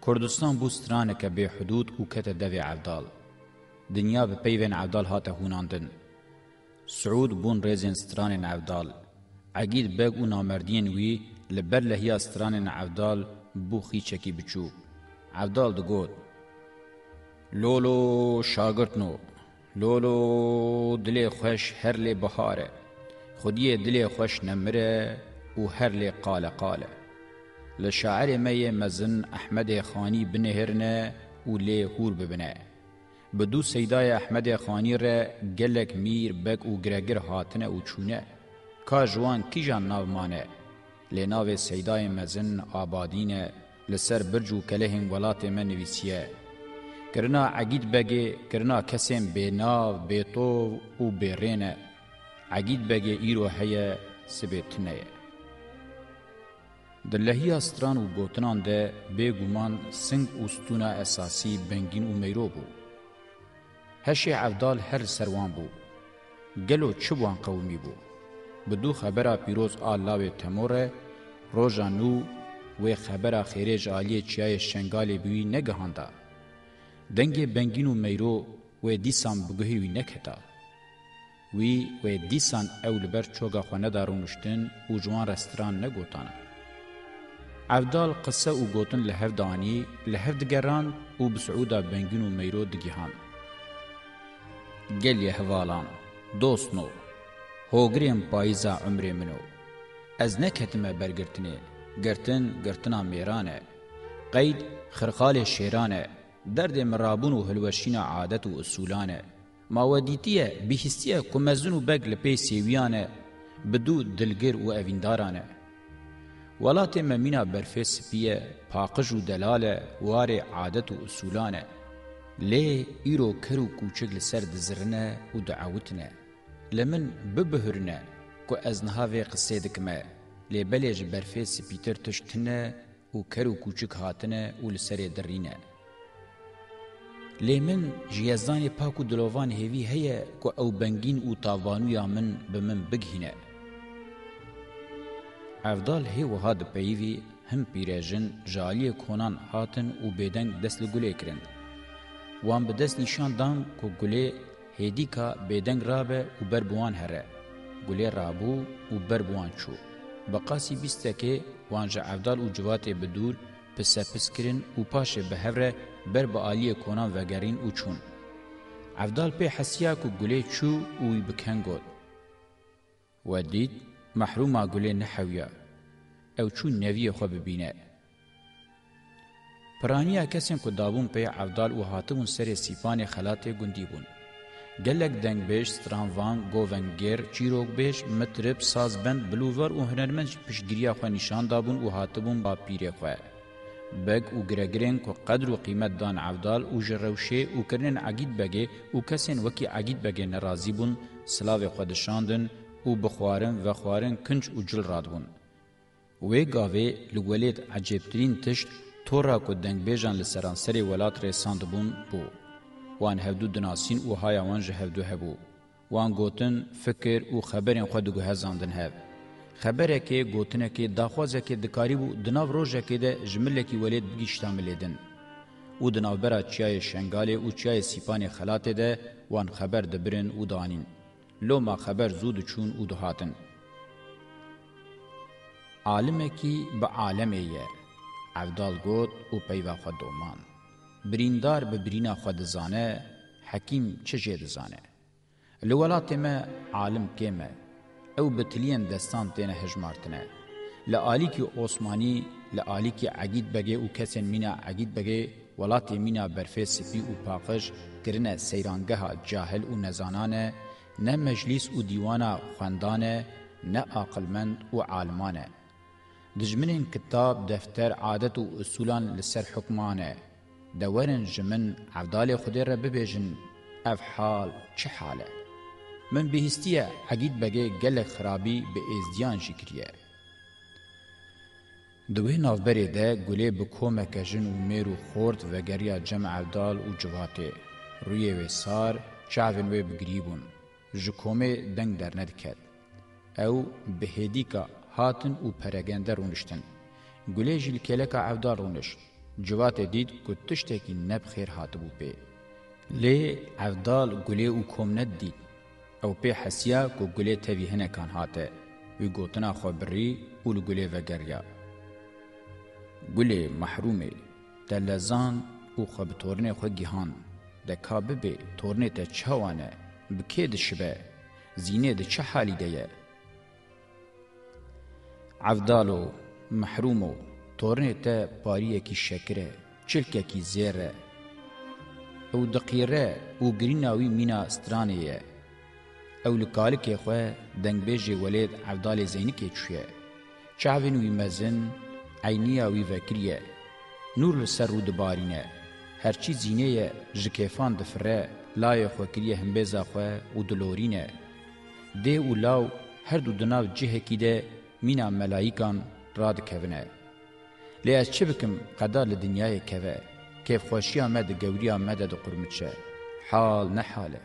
کردستان بو سترانه که به حدود و کت دوی عفدال دنیا به پیوین عبدال هاته هوناندن. سعود بون ریزین سترانین عبدال. عگید بگ و نامردین وی لبر لحیا سترانین عبدال بو خیچکی بچو. عبدال دگود. لولو شاگرتنو. لولو دلی خوش هر لی بهاره. خودی دلی خوش نمره و هر لی قاله قاله. لشاعر می مزن احمد خانی بنهرنه و لی هور ببنه. بدو سیدای احمد خانی ره گلک میر بک و گرگر هاتنه او چونه کا جوان کی جان ناو مانه لناو سیدای مزن آبادینه لسر برجو کلهن ولات من نویسیه کرنا عقید بگه کرنا کسیم به ناو به تو و به رینه عقید بگه ایرو هیه سبتنه د لهیا ستران و ګوتنان ده به ګومان سنگ اوستونه اساسی بنګین او میرو بو هشی عفدال هر سروان بو گلو چبوان قومی بو بدو خبره پیروز آلاوی تموره روژا نو و خبره خیریج آلی چیای شنگال بوی نگهانده دنگ بنگین و میرو و دیسان بگهی وی نکتا وی و دیسان اول بر چوگا خونه دارونشتن و جوان رستران نگوتانه عبدال قصه او گوتن لهف دانی لهف دگران او بسعودا بنگین و میرو دگیهانه گەلیە هەواڵان دۆستن و هۆگرێم پاییزا عمرێ من و ئەز نەکەتمە بەرگرتنێ گرتن گرتنا مێرانە قەید خرقالێ شێرانە دەردێ مرابوون و هەلوەشینە عادەت و ئوسولانە ماوەدیتیە بهستیە کومەزن و بەگ لە پێی سێویانە بدوو دلگر و ئەڤیندارانە وڵاتێ مەمینا بەرفێ سپیە پاقژ و دەلالە وارێ عادەت و ئوسولانە لێ ئیرۆ کەر و کوچک لەسەر دزرنە و دعاوتنە لە من ببهرنە کو ئەز نهاوێ قسێ دکمە لێ بەلێژ بەرفێ سپیتر تشتنە و کەر و کوچک هاتنە و لەسەرێ دڕینە لێ من ژیەزانی پاک و دلۆوان هێوی هەیە کو ئەو بەنگین و تاوانویا من بە من بگهینە ئەفدال هێوەها دپەیوی هەم پیرێژن ژالیە کۆنان هاتن و بێدەنگ دەست لە گولێ کرن وان بدست نشان دان کو گله هدیکا بدنگ رابه و بربوان هره گله رابو و بربوان چو بقاسی بیستکه وانجا عبدال و جوات بدور پسه پسکرین و پاشه به هفره بر با آلی کنان وگرین و چون. عبدال پی حسیا کو گله چو اوی بکنگود. و دید محروم گله نحویا. او چون نوی خواب ببینه. پرانیا کسین کو دابون پی عبدال و هاتون سر سیفان خلات گندی بون. گلک دنگ بیش سترانوان، گوونگیر، چیروک بیش، مطرب، سازبند، بلوور و هنرمند پشگیریا خواه نشان دابون و هاتبون با پیره خواه. بگ و گرگرین کو قدر و قیمت دان عبدال و جروشه و کرنین عگید بگه و کسین وکی عگید بگه نرازی بون سلاو خودشاندن و بخوارن و خوارن کنج و جل راد بون. وی گاوه لگولیت عجبترین تشت تورا کو دنگبیجان لسران سری ولات رساندبون بو. وان هفدو دناسین او هایا وان جه هفدو هبو. وان گوتن فکر او خبرین خود گو هزاندن هف. خبره کې گوتنه کې داخوازه کې دکاری بو دناو روژه کې ده جمله کې ولید بگیشتاملیدن. او دناو برا چیای شنگالی او چیای سیپان خلاته ده وان خبر دبرن او دانین. لو ما خبر زود چون او دهاتن. عالمه کی به عالمه یه. عبدال گوت او پیوا خو دومان بریندار به برینا خو دزانه حکیم چه جه دزانه لولات ما عالم کمه او بتلین دستان تنه هجمارتنه لعالی کی عثمانی لعالی کی عقید بگه او کسن مینا عقید بگه ولات مینا برفه سپی او پاقش کرنه سیرانگه جاهل او نزانانه نه مجلس او دیوانا خواندانه نه عقلمند او عالمانه دجمنین کتاب دفتر عادت و اصولان لسر حکمانه دورن جمن عبدال خودی را ببیجن اف حال چه حاله من بهستیه عقید بگه گل خرابی به ازدیان جکریه دوی نافبری ده گلی بکومه کجن و میرو خورد و گریا جمع عبدال و جواته روی و سار چاوین و بگریبون جکومه دنگ در ندکد او بهدی که هاتن و پرگنده رونشتن. گله جل کلکا عودار رونشت. جوات دید که تشتکی نب خیر هاتبو پی. لی عودال گله و کمند دید. او پی حسیا که گله تاوی هنکان هاته. وی گوتنا خوبری و لگله وگریا. گله محرومه دلزان و خوب تورنه خو گیهان. دکابه به تورنه تا چوانه بکی دشبه زینه د چه حالی ده عفدالو محرومو تورنه ته پاریه کی شکره چلکه کی زیره او دقیره او گریناوی مینا سترانیه او لکالک خو دنګ بیجی ولید عبدال زینی کی چویه چاوین وی مزن عینیا وی وکریه نور لسر و دبارینه هرچی زینه جکیفان دفره لای خو کریه هم بیزا خو او دلورینه دی او لاو هر دو دناو جهه کی ده مینا ملائکان را دکوینه لی از چه بکم قدا لدنیای کوه کیف خوشی آمد گوری آمد ده قرمت شه حال نه حاله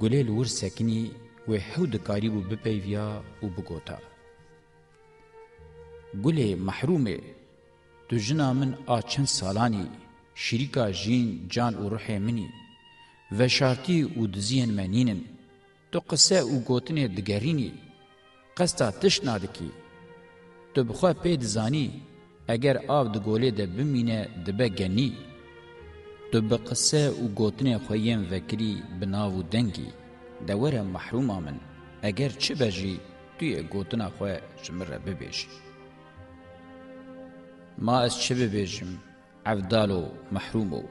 گلی لور سکنی و حود کاری بو بپیویا و بگوتا گلی محرومه تو جنا من آچن سالانی شریکا جین جان و روح منی و شارتی و دزین منینن تو قصه و گوتنه دگرینی قستا تشنا دکی تو بخوا پی دزانی اگر آب د ګولې د بمینه د بګنی تو بقصه او ګوتنه خویم وکری بناو دنګي د وره محروم امن اگر چه بجی توی گوتنا خواه شمره ببیش ما از چه ببیجم عفدالو محرومو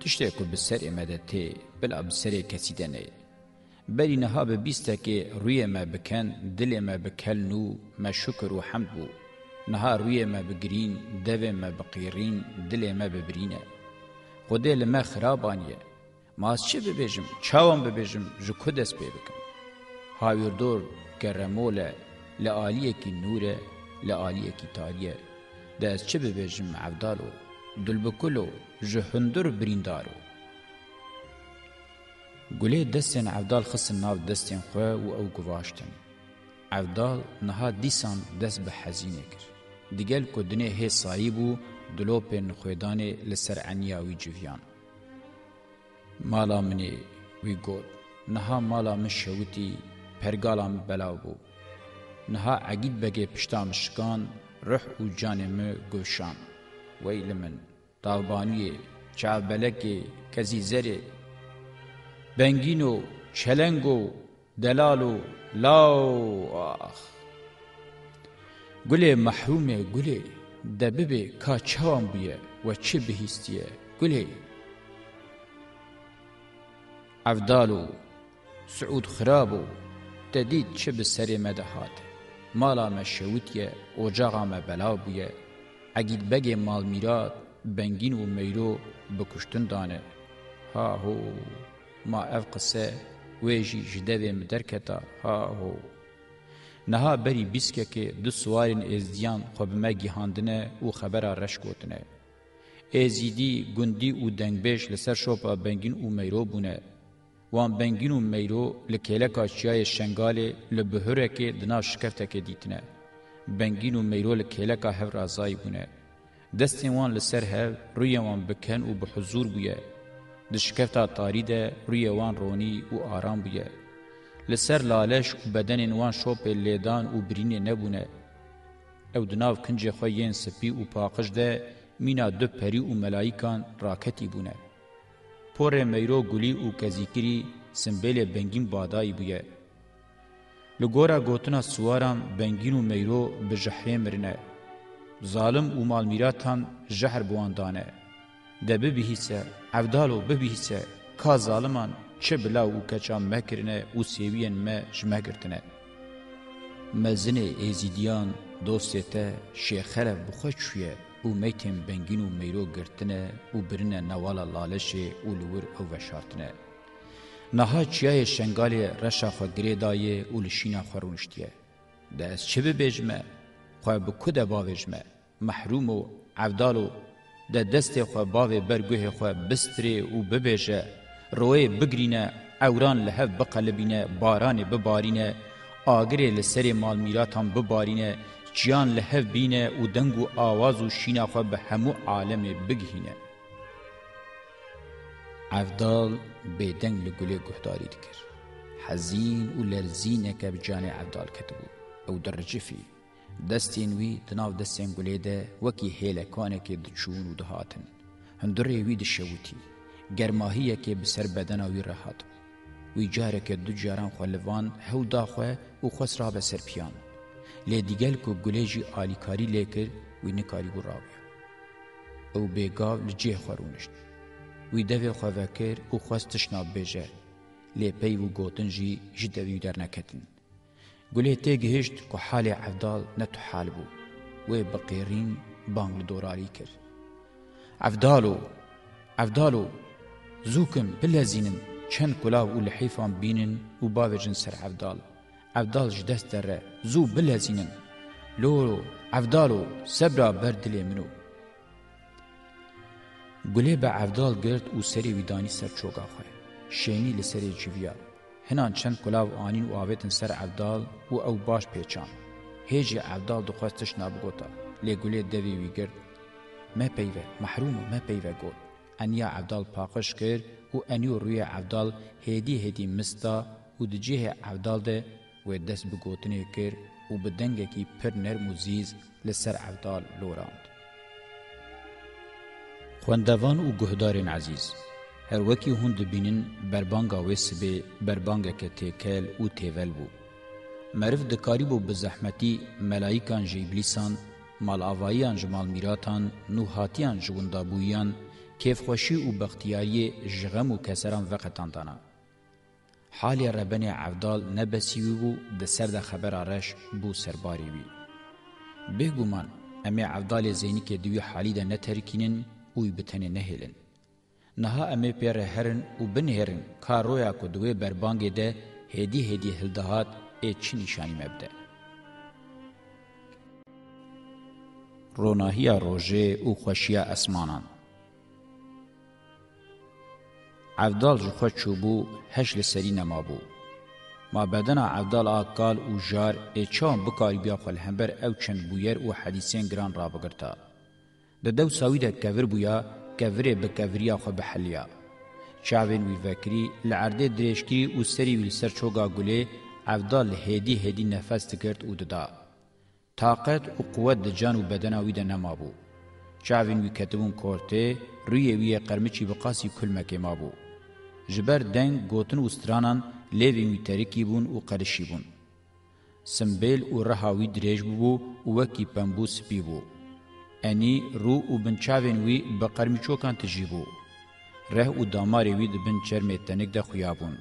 تشتی که بسر امده تی بلا بسر کسی دنه بری نها به بیسته که روی ما بکن دل ما بکلن و ما شکر و حمد بو نها روی ما بگرین دو ما بقیرین دل ما ببرینه خودی لما خرابانیه ماز چه ببیجم چاوان ببیجم جو کدس ببکم هاویر دور گرموله لعالیه کی نوره لعالیه کی تاریه دست چه ببیجم عبدالو دل بکلو جو هندر بریندارو گله دستین عبدال خصن ناو دستین خواه و او گواشتن. عبدال نها دیسان دست به حزینه کر. دیگل کدنه هی سایبو دلوپن خویدانه لسر عنیاوی جویان. مالا منی وی گود. نها مالا من شوتی پرگالا من بلاو بو. نها عگید بگه پشتام شکان روح و جانم گوشان. وی لمن. دالبانوی چاو بلکی کزی زره بنگین و چلنگ و دلال و لاو آخ گله محرومه گله دببه کا چوان بویه و چه بهیستیه گله عفدال و سعود خراب و ددید چه به سری مده هاته مالا ما شوتیه اوجاغا ما بلا بویه اگید بگه مال میراد بنگین و میرو بکشتن دانه ها هو ما ev qise wê jî ji devê min derketa ha ho Niha berî bîskekê du siwarên êzdiyan xwe bi me gîhandine û xebera reş gotine. Êzîdî, gundî û dengbêj li ser şopa bengîn û meyro bûne. Wan bengîn û meyro li kêleka çiyayê şengalê li bihirekê dina şikeftekê dîtine. Bengîn û meyro li kêleka hev razayî bûne. Destên wan li ser hev, rûyên wan biken û bi huzûr bûye. دشکفتا تاری ده روی وان رونی و آرام بویه. لسر لالش و بدن وان شوپ لیدان و برین نبونه. او دناو کنج خویین سپی و پاقش ده مینا دو پری و ملائکان راکتی بونه. پر میرو گلی و کزیکری سمبل بنگین بادایی بویه. لګورا ګوتنا سوارم بنګینو میرو به جهره مرنه ظالم او مال میراتان جهر بواندانه دبه به هیڅ هفدالو ببیسه کا ظالمان چه بلا و کچا مکرنه او سیوین ما جمگرتنه مزن ایزیدیان دوسته شیخره بخوش شویه او میتیم بنگین و میرو گرتنه او برنه نوالا لالشه او لور او وشارتنه نها چیای شنگالی رشا خو گریدای او لشینا خورونشتیه ده از چه ببیجمه خواه بکو ده باویجمه محروم و عبدالو د دست خو باو برگوه خو بستری او ببیجه روی بگرینه اوران لهف بقلبینه باران ببارینه آگره لسر مال میراتان ببارینه جیان لهف بینه او دنگ و آواز و شینا خو به همو عالم بگهینه عفدال بیدنگ لگوله گهداری دکر حزین و لرزینه که بجان عفدال کتبو او درجه فیه دستین وی تناو دستین گوله ده وکی هیله کانه که دچون و دهاتن. هندره وی دشوتی. گرماهیه که بسر بدن وی رهات. وی جاره که دو جاران خلوان هول داخوه و خس را بسر پیان. لی دیگل که گوله جی آلیکاری لیکر وی نکاری گو راویه. او بیگاو لجه خورونشت. وی دوی خواه وکر و خواست تشناب بیجه. لی پی و گوتن جی جدوی در نکتن. گلێ تێگەهشت کە حالی عەفدال نەتوحال بوو وێ بەقێرین بانگ لە دۆراری کرد عەفدال و عەفدال و زووکم بلەزینن چەند کولااو و لە حیفان بینن و باوێژن سەر عەفدال عەفدال ji dest derre zû bilezînin loro evdalo sebra ber dilê min o Gulê be evdal girt û serê wîdanî ser çoka xwe şênî li serê civiya هنان چند کلاو آنین و آویتن سر عبدال و او باش پیچان. هیجی عبدال دخواستش نابگوتا. لگولی دوی وی گرد. ما پیوه محروم ما پیوه گود. انیا عبدال پاقش کرد و انیو روی عبدال هیدی هیدی مستا و دجیه عبدال ده و دست بگوتنی کرد و بدنگکی پر نرم و زیز لسر عبدال لوراند. خواندوان و گهدارین عزیز هر وکی هون دبینن بربانگا وی سبه بربانگا که تیکل و تیول بو. مرف دکاری بو بزحمتی ملائکان جیبلیسان، مالاوائیان جمال میراتان، نوحاتیان جوندابویان، کیفخوشی و بختیاری جغم و کسران وقتان دانا. حالی ربن عبدال نبسیوی بو ده سرد خبر آرش بو سرباری بی. به گومان، امی عبدال زینی که دوی حالی ده نترکینن اوی بتنه نهیلن. naha emê pêre herin û binêrin ka roya ku di wê berbangê de hêdî hêdî hildihat ê e çi nîşanî me bide ronahiya rojê û xweşiya esmanan Evdal ji xwe çûbû heş li serî nemabû Mabedena evdal a kal û jar ê e çawan bikaribiya xwe li hember ew çend bûyer û hedîsên giran rabigirta di dew sawî de kevir bûya کەورێ بە کەوریا خۆ بەحلیا چاوێن ویڤەکری لە عردێ درێژکی و سەری ویلسەر چۆگا گولێ ئەفدا لە هێدی هێدی نەفەس دکرد و ددا تاقەت و قووەت دە جان و بەدەناوی دە نەما بوو چاوین وی کەتبوون کۆرتێ ڕویە ویە قەرمچی بقاسی کولمەکێ ما بوو جبەر دەنگ گوتن و سترانان لێوین وی تەرکی بوون و قەرشی بوون سمبیل و ڕەهاوی درێژ بوو و وەکی پەمبوو سپی بوو انی رو او بنچاوین وی به قرمچوکان تجیبو ره او داماری وی د بن چرمتنک د خویابون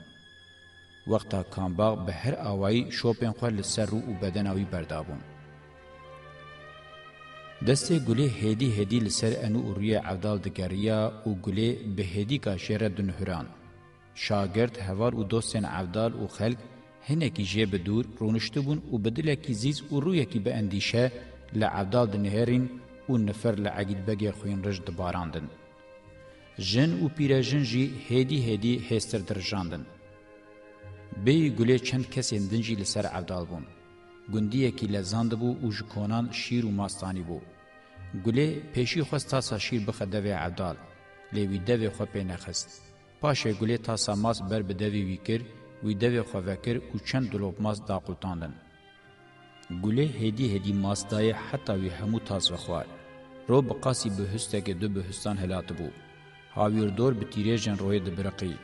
وقتا کانباغ به هر آوایی شوپین خور لسر رو او بدن آوی بردابون دسته گلی هدی هدی لسر انو او روی عبدال دگریا او گلی به هدی کاشیر دنهران شاگرد هوار او دوستین عبدال او خلق هنکی جه بدور رونشتبون او بدلکی زیز او رویکی به اندیشه لعبدال دنهرین و نفر لعقید بگه خوین رج دباراندن. جن و پیرجن جی هدی هدی هستر درجاندن. بی گله چند کس اندنجی لسر عبدال بون. گندیه کی لزاند بو و جکونان شیر و ماستانی بو. گله پیشی خواست تاسا شیر بخده و عبدال. لیوی دوی خو پی نخست. پاشه گله تاسا ماست بر بدوی وی کر وی دوی خو وکر و چند دلوب ماست دا قلتاندن. گوله هدی هدی ماستای حتا وی همو تاز وخوار رو بقاسی به هستک دو بهستان هلات بو هاویر دور به تیره جن روی دبرقی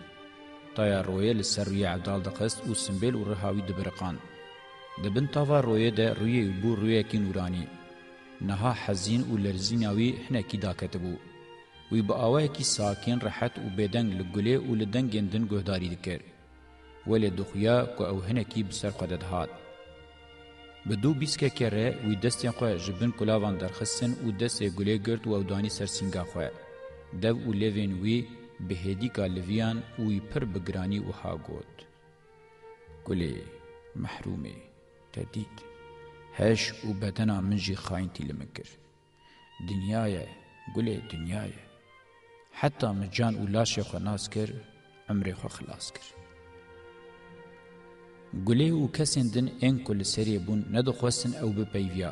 تایا روی لسر روی عبدال دقست و سنبیل و رهاوی دبرقان دبن تاوا روی ده روی بو روی کی نورانی نها حزین و لرزیناوی حنا کی داکت بو وی با آوه کی ساکین رحت و بدنگ لگوله و لدنگ اندن گهداری دکر ولی دخویا که او هنکی بسر قدد هاد. به دو بیسکه کره وی دستین خواه جبن کلاوان درخستن و دست گله گرد و اودانی سرسینگا خواه. دو و لیوین وی به هدیکا لیویان وی پر بگرانی و ها گود. گله محرومه تدید هش و بدنا منجی خاین تیل مکر. دنیای گله دنیای حتی مجان و لاش خو ناس کر عمر خو خلاص کر گلێ و کەسێن دن ئێنکو لە سەرێ بوون نەدەخواستن ئەو بپەیویا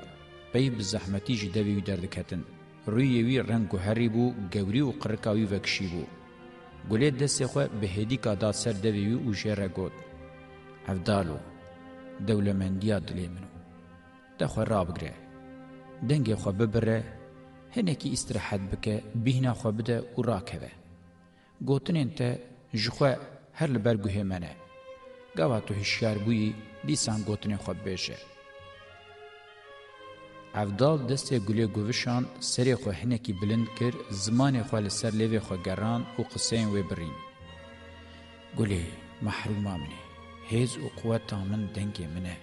پێی بزەحمەتیش دەوی و دەردەکەتن ڕوویەوی ڕنگ و هەری بوو گەوری و قڕکاوی وەکشی بوو گولێ دەستێخوا بەهێدی کادا سەر دەوێوی و ژێرەگوت هەفداڵ و دەولەمەندیا دلێ من و دەخوا ڕابگرێ دەنگێخوا ببرە هەنێکی ئیسراحەت بکە بیهناخوا بدە و ڕاکەوێ گوتنێن تە ژخوا هەر لەبەرگوهێمەنە گاوا تو هشیار بووی دیسان گوتنی خوب بێژێ عەفداڵ دەستێ گولێ گوڤشان سەرێ خۆ هەنێکی بلند کرد زمانێ خوا لەسەر لێوێ خۆ گەڕان و قسەیان وێ بڕین گولێ مەحروما منێ هێز و قوەتا من دەنگێ منە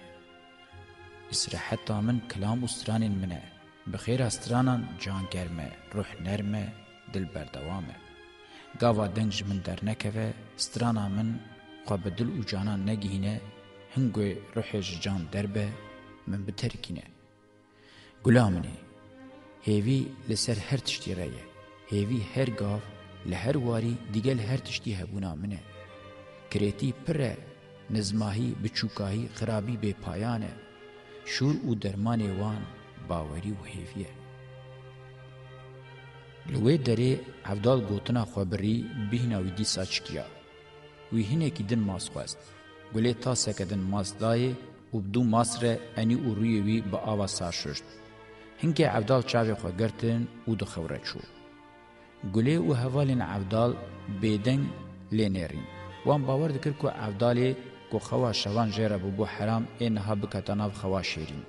ئیسرەحەتا من کلام و سترانین منە بەخێرا سترانان جانگەرمە ڕوح نەرمە دل بەردەوامە گاوا دەنگ من دەرنەکەوێ سترانا من خو بدل او جانان نگهینه هنگوی روحش جان دربه من بترکینه گلامنه هیوی لسر هر تشتی ریه هیوی هر گاف لهر واری دیگل هر تشتی هبونا منه کریتی پره نزماهی بچوکاهی خرابی به پایانه شور او درمان وان باوری و هیویه لوی دره عبدال گوتنا خوبری بهناوی دیسا چکیا وی هینکی دن ماس خوست گله تا سکدن ماس دای او بدو ماس ره انی او روی وی با آوا سار ششت هنگه عبدال چاوی خو گرتن او دو خوره چو گله او هوالین عبدال بیدن لینرین وان باور دکر کو عبدالی کو خوا شوان جره بو بو حرام انها بکتناو خوا شیرین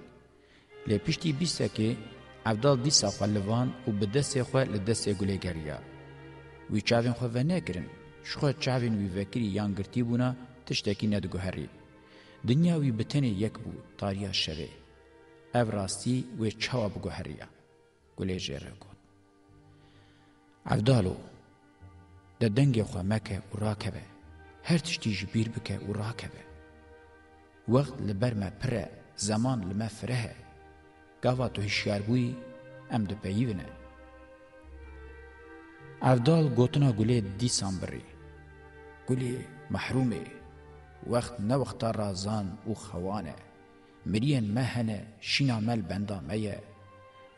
لپشتی بیسته که عبدال دیسا خو لوان او بدسه خو لدسه گله گریا وی چاوین خو و نگرن شخو چاوین وی وکری یان گرتی بونا تشتکی ندگوهری. دنیا وی بتنه یک بو تاریا شوه. او راستی وی چاوا بگوهریا. گلی جره گون. عبدالو ده دنگ خو مکه و راکبه. هر تشتی جبیر بکه و راکبه. وقت لبرمه پره زمان لمه فره. گاوا تو هشیار بوی ام ده پیوینه. Avdal gotuna gule disan birî. گلی محرومه وقت نه وقت رازان او خوانه مریان مهنه شینا مل بندا میه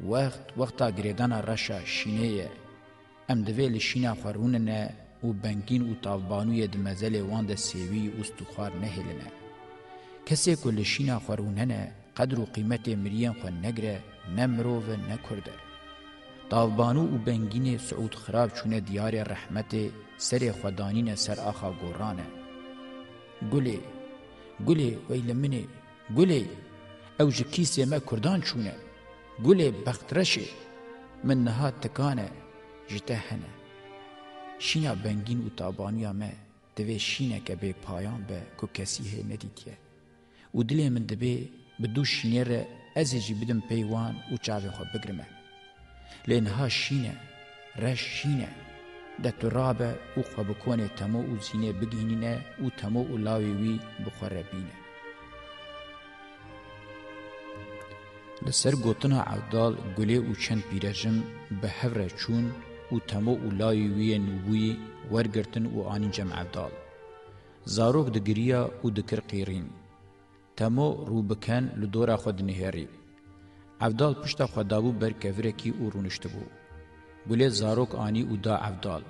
وقت وقتا گریدان رشا شینه ام دویل شینا خورونه نه او بنگین او تاوبانوی دمزل وان د سیوی او استخوار نه هلنه کسی کل شینا خورونه نه قدر و قیمت مریان خو نگره نمرو و نکرده دالبانو و بنگین سعود خراب چونه دیار رحمت سر خدانین سر آخا گورانه گلی گلی ویل منی گلی او جکیسی ما کردان چونه گلی بخترشه من نها تکانه جتهنه شینا بنگین و تابانیا ما دوی شینه که به پایان به که کسی هی ندیدیه و دلی من دبی بدو شینه را ازیجی بدم پیوان و چاوی خواه بگرمه لێنها شینە ڕەش شینە دەتوڕابە و خۆ بکۆنێ تەمە و زینێ بگینینە و تەمە و لاوی وی بخۆرە بینە لەسەر گوتنا عەوداڵ گولێ و چەند پیرەژم بە هەورە چوون و تەمە و لای ویە نوبووی وەرگرتن و ئانی جەم عەوداڵ زارۆک دەگریا و دکر قیرین تەمە ڕوو بکەن لە دۆرا خۆ دنهێری عبدال پشت خو دابو بر کویرکی او رونشته بو بوله زاروک آنی او دا عبدال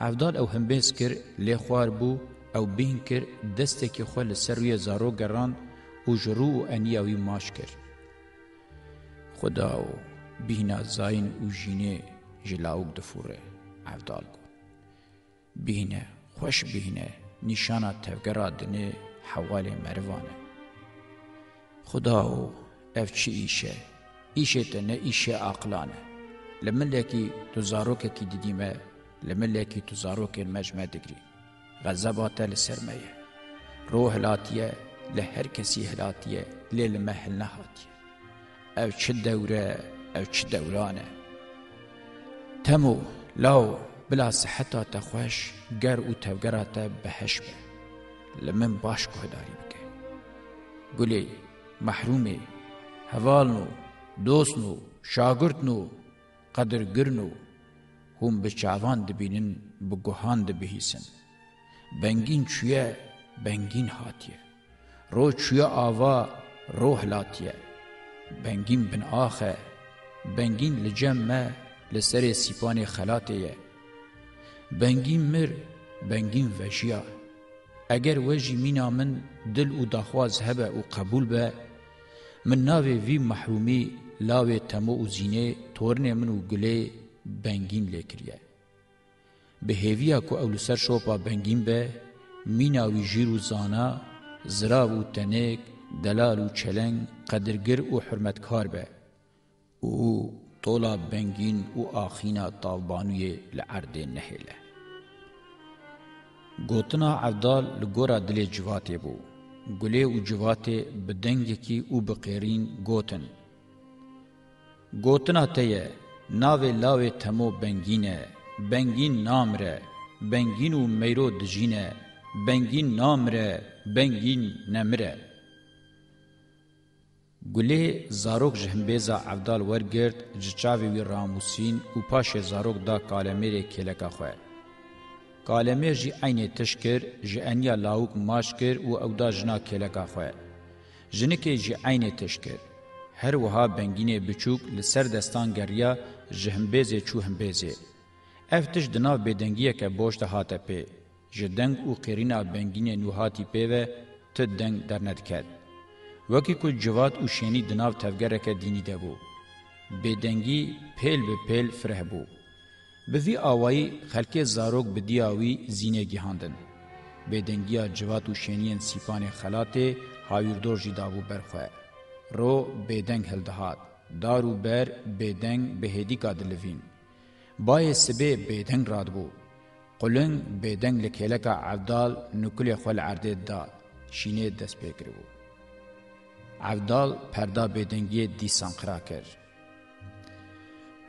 عبدال او هم بیس کر لی خوار بو او بین کر دسته که خو لسروی زاروک گران او جرو انیاوی ماش کر خداو بینا زاین او جینه جلاوک دفوره عبدال گو بینه خوش بینه نشانه تفگرا دنه حوال مروانه خداو اف چی ایشه ئیشێتە نە ئیشە ئاقلانە لە ملێکی توزارۆکێکی دیدیمە لە ملێکی توزارۆکێن مەجمە دەگری غەزەباتە لە سرمەیە ڕۆ روح لاتیه هەر هر کسی لێ لەمە هەل نهاتیه ئەو چه دوره ئەو چه دورانه تمو لاو بلا صحتا تخوش گر او تەوگەراتە بهش به لمن باش که بکە گولێ گلی محرومی هوالنو دوست نو شاگرد نو قدرگر نو هم به چاوان دبینن به گوهان دبهیسن بنگین چویه بنگین هاتیه رو چویه آوا روح لاتیه بنگین بن آخه بنگین لجمه لسر سیپان خلاتیه بنگین مر بنگین وجیه اگر وجی مینا من دل او داخواز هبه او قبول به من ناوی وی محرومی لاوێ تەمە و زینێ تۆرنێ من و گلێ بەنگین لێکرە بەهێویە کو ئەو لەسەر شۆپا بەنگین بە میناوی ژیر و زانا زراو و تەنێک دەلال و چەلەنگ قەدرگر و حرمەتکار بە و تۆلا بەنگین و ئاخینا تاڵبانویێ لە ئەردێ نەهێلە گوتنا عەبدال لە گۆرا دلێ جواتێ بوو گولێ و جواتێ بە دەنگێکی و بەقێرین گوتن گوتنا تیه ناوی لاوی تمو بنگینه بنگین نامره بنگین و میرو دجینه بنگین نامره بنگین نمره گلی زاروک جهنبیزا عبدال ورگرد جچاوی وی راموسین و پاش زاروک دا کالمیر کلکا خواه. کالمیر جی عین تشکر جی انیا لاوک ماشکر و او دا جنا کلکا خواه. جنکی جی عین تشکر. هر وها بنگینه بچوک لسر دستان گریا جهمبیزه چو همبیزه افتش دناو بدنگیه که بوشت هاته پی جدنگ او قرینا بنگینه نو هاتی پی و ته دنگ درند کد وکی کو جواد او شینی دناو تفگره که دینی ده بو بدنگی پیل به پیل فره بو به وی آوائی خلک زاروک بدیاوی زینه گیهاندن بدنگیا جواد او شینین سیپان خلاته هاویردور جی دابو برخواه رو بدنگ هل دهات دارو بر بدنگ بهدی کاد لوین بای سبه بدنگ راد بو قلن بدنگ لکلک عبدال نکل خل عرده دا شینه دست بکر بو عبدال پردا بدنگی دیسان خرا کر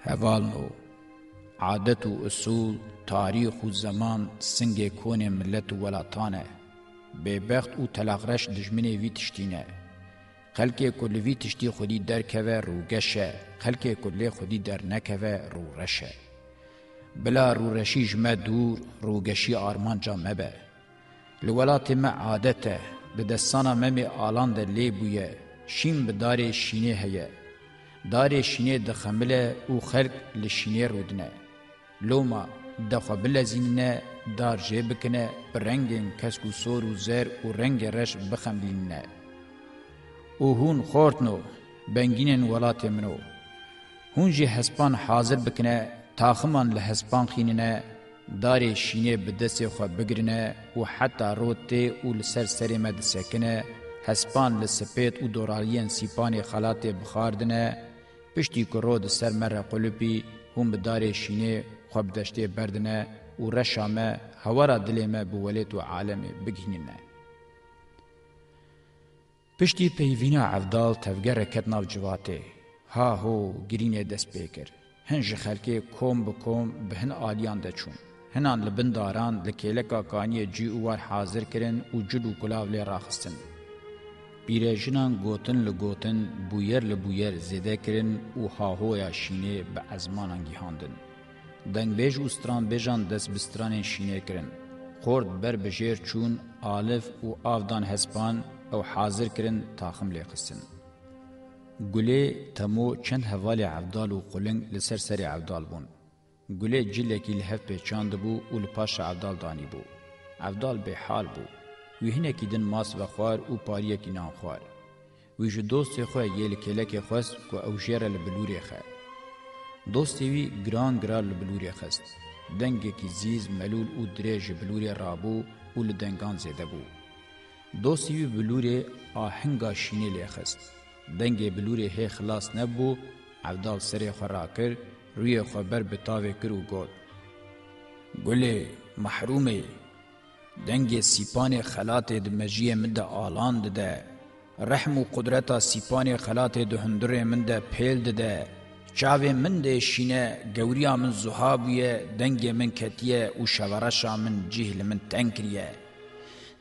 هوال نو عادت و اصول تاریخ و زمان سنگ کون ملت و ولاتانه ببخت و تلاغرش دجمنه وی تشتینه خلکی کلوی تشتی خودی در کوه رو گشه خلکی کلی خودی در نکوه رو رشه بلا رو رشیج ما دور رو گشی آرمان جا مبه لولات ما عادته به دستانا ممی آلان در لی بویه شین به دار شینه هیه دار شینه دخمله او خلق لشینه رودنه لوما دخوا بلزینه دار جه بکنه برنگین کسکو سور و زر و رنگ رش بخملینه او هون خورتنو بنگینن ولات منو هون جی هسپان حاضر بکنه تاخمان له هسپان خیننه داري شينه بدسه خو بگرنه او حتی روته او لسر سر مد سکنه هسپان لسپیت او دورالین سیپان خلات بخاردنه پشتی کرود سر مره قلبی هم بداري شينه خو بدشته بردنه او رشامه هورا دلیمه بولید و عالم بگیننه پشتی پیوینا عفدال تفگر کتناو جواته. ها هو گرینه دست بیکر. هنج خلکی کوم بکوم به هن آلیان ده چون. هنان لبن داران لکیلکا کانی جی اوار حاضر کرن و جلو کلاو لی راخستن. بیرژنان گوتن لگوتن بویر لبویر زیده کرن و هاهویا شینه به ازمان انگیهاندن. دنگبیج و ستران بیجان دست بستران شینه کرن. خورد بر بجیر چون آلف و آفدان هسپان او حاضر کرن تاخم لې قسن ګولې تمو چند حواله عبدال او قلنګ لسر سری عبدال بون ګولې جله کې له په چاند بو او پاش عبدال دانی بو عبدال به حال بو وهنه کې دن ماس و خوار او پاریه کې نان خوار وی جو دوست خو یل کله کې خوست کو او جره لبلوري خه دوست وی ګران ګرال لبلوري خست دنګ کې زیز ملول او درېج بلوري رابو او لدنګان زده بو دوسی وی بلوری آهنگا شینی لیخست. دنگ بلوری هی خلاص نبو، عبدال سری خورا کر، روی خبر بتاوی کر و گود. گلی، محرومی، دنگ سیپان خلات دمجی من ده آلان ده، رحم و قدرت سیپان خلات ده هندر من ده پیل ده، چاوی من ده شینه گوریا من زهابیه، دنگ من کتیه و شورشا من جهل من تنکریه.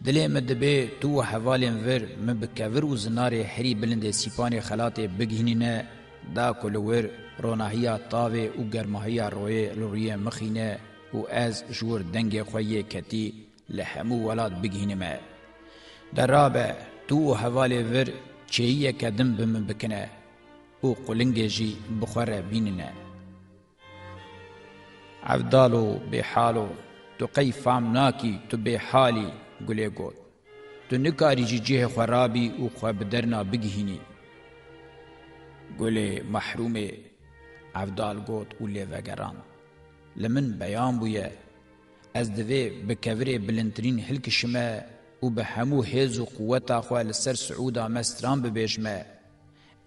دلې مدبه تو حوالین ور مبکور و زنارې هری بلندې سیپانې خلاتې بګینینه دا کولور روناهیا تاوی او گرماهیا روی لوری مخینه او از جور دنګ خوې کتی له همو ولاد بګینمه درابه تو حواله ور چیه کدم بم بکنه او قلنګجی بخره بیننه عبدالو بحالو تو قیفام ناکی تو بحالی گله گوت تو نکاری جی جه خرابی او خو بدرنا بگهینی گله محروم عبدال گوت او لی وگران لمن بیان بویه از دوی بکوری بلندترین هلک شمه او به همو هیز و قوتا خواه لسر سعودا مستران ببیجمه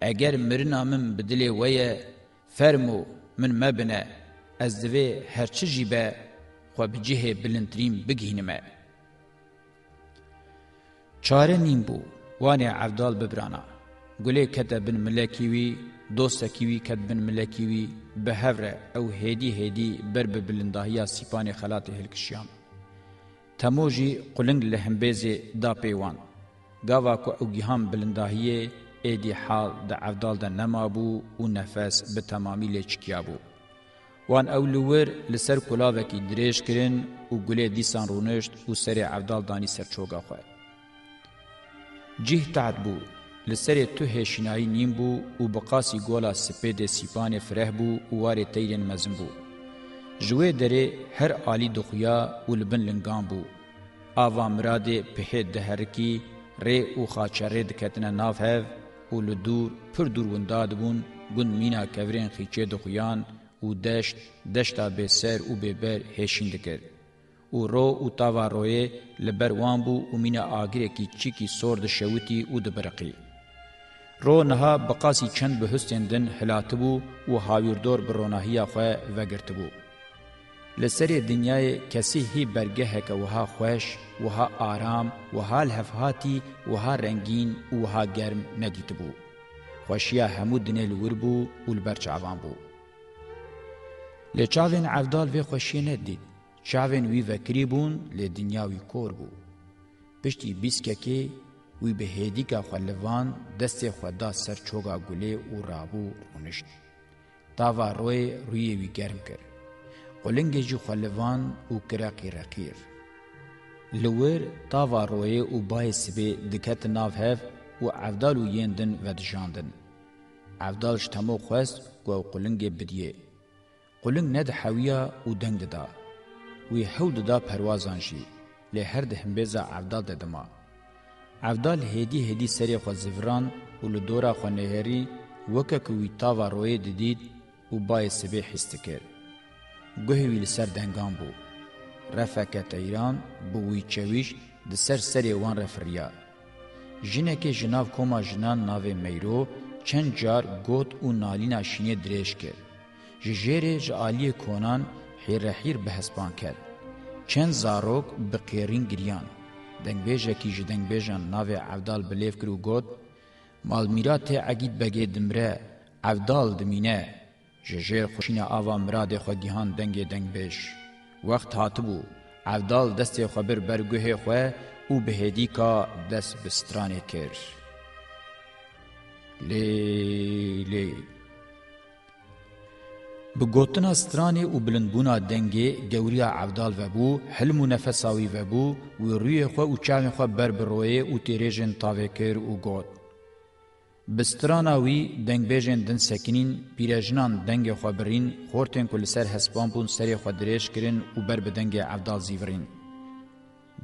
اگر مرنا من بدلی ویه فرمو من مبنه از دوی هرچی جیبه خواه بجه بلندترین بگهینمه چاره نیم بو وانه عبدال ببرانا گله کده بن ملکی وی دوستکی وی کد بن ملکی وی به هوره او هدی هدی بر به بلندهیا سیپان خلات هلکشیان تموجی قلنگ لهمبیزی دا پیوان گاوا کو او گیهام بلندهیه ایدی حال د عبدال د نمابو او نفس به تمامی لچکیابو وان اولور لسر کلاوکی دریش کرن او گله دیسان رونشت او سر عبدال دانی سر چوگا خواه جیه تعد بو لسر تو هشینای نیم بو او بقاسی گولا سپید سیپان فره بو او وار تیرین مزم بو جوه دره هر آلی دخویا او لبن لنگان بو آوا مراد په دهر کی ری او خاچره دکتنه ناف هف او لدور پر دور ونداد بون گون مینا کورین خیچه دخویان او دشت دشتا به سر او به بر هشین دکرد او رو او تاوا روی لبر وان بو او مینا آگیره کی چیکی سور د شوتی او د برقی رو نها بقاسی چند به هستندن هلاتبو و هاویردور بروناهیا خو وگرتبو لسری دنیای کسی هی برگه هک وها خوش وها آرام وها لهفهاتی وها رنگین وها گرم ندیتبو خوشیا همو دنه لوربو و البرچ عوان بو لچاوین عفدال وی خوشی ندید شاوین وی وکری بون لی دنیاوی کور بو. پشتی بیسککی وی به هیدیکا خلوان دست خدا سر چوگا گلی و رابو رونشت. تاوا روی روی وی گرم کر. قلنگ جی خلوان و کراقی رقیر. لور تاوا روی و بای سبی دکت ناف هف و عفدال و یندن و دجاندن. عفدال شتمو خوست گو قلنگ بدیه. قلنگ ند حویا و دنگ ده. وی هود دا پروازان جی له هر دهم بزا عبدال ددما عبدال هدی هدی سری خو زفران ول دورا خو نهری وکه کوی تا و روی ددید او بای سبه استکر گوه ویل سر دنگان بو رفکت ایران بو وی چویش د سر سری وان رفریا جنکه جناو کوما جنان ناوه میرو چند جار گوت او نالینا شینه درش کرد ججره جعالی کنان هیره هیر به هسپان کرد چند زاروک به قیرین گریان دنگ بیجه کی جدنگ بیجان ناوی عبدال بلیف کرو گود مالمیرا تی عگید بگی دمره عبدال دمینه ججه خوشین آوا مراد خوگیهان دنگ دنگ بیش وقت هاتبو عبدال دست خبر برگوه خواه او بهدی کا دست بسترانه کرد لی لی بگوتنا سترانی و بلندبونا دنگی گوریا عبدال و بو حلم و نفساوی و بو و روی خو و چاوی خو بر بروی و تیریجن تاوکر و گوت. بستراناوی دنگ بیجن دن سکینین پیرجنان دنگ خو برین خورتن کل سر هسپان بون سری خو دریش کرن و بر بدنگ عبدال زیورین.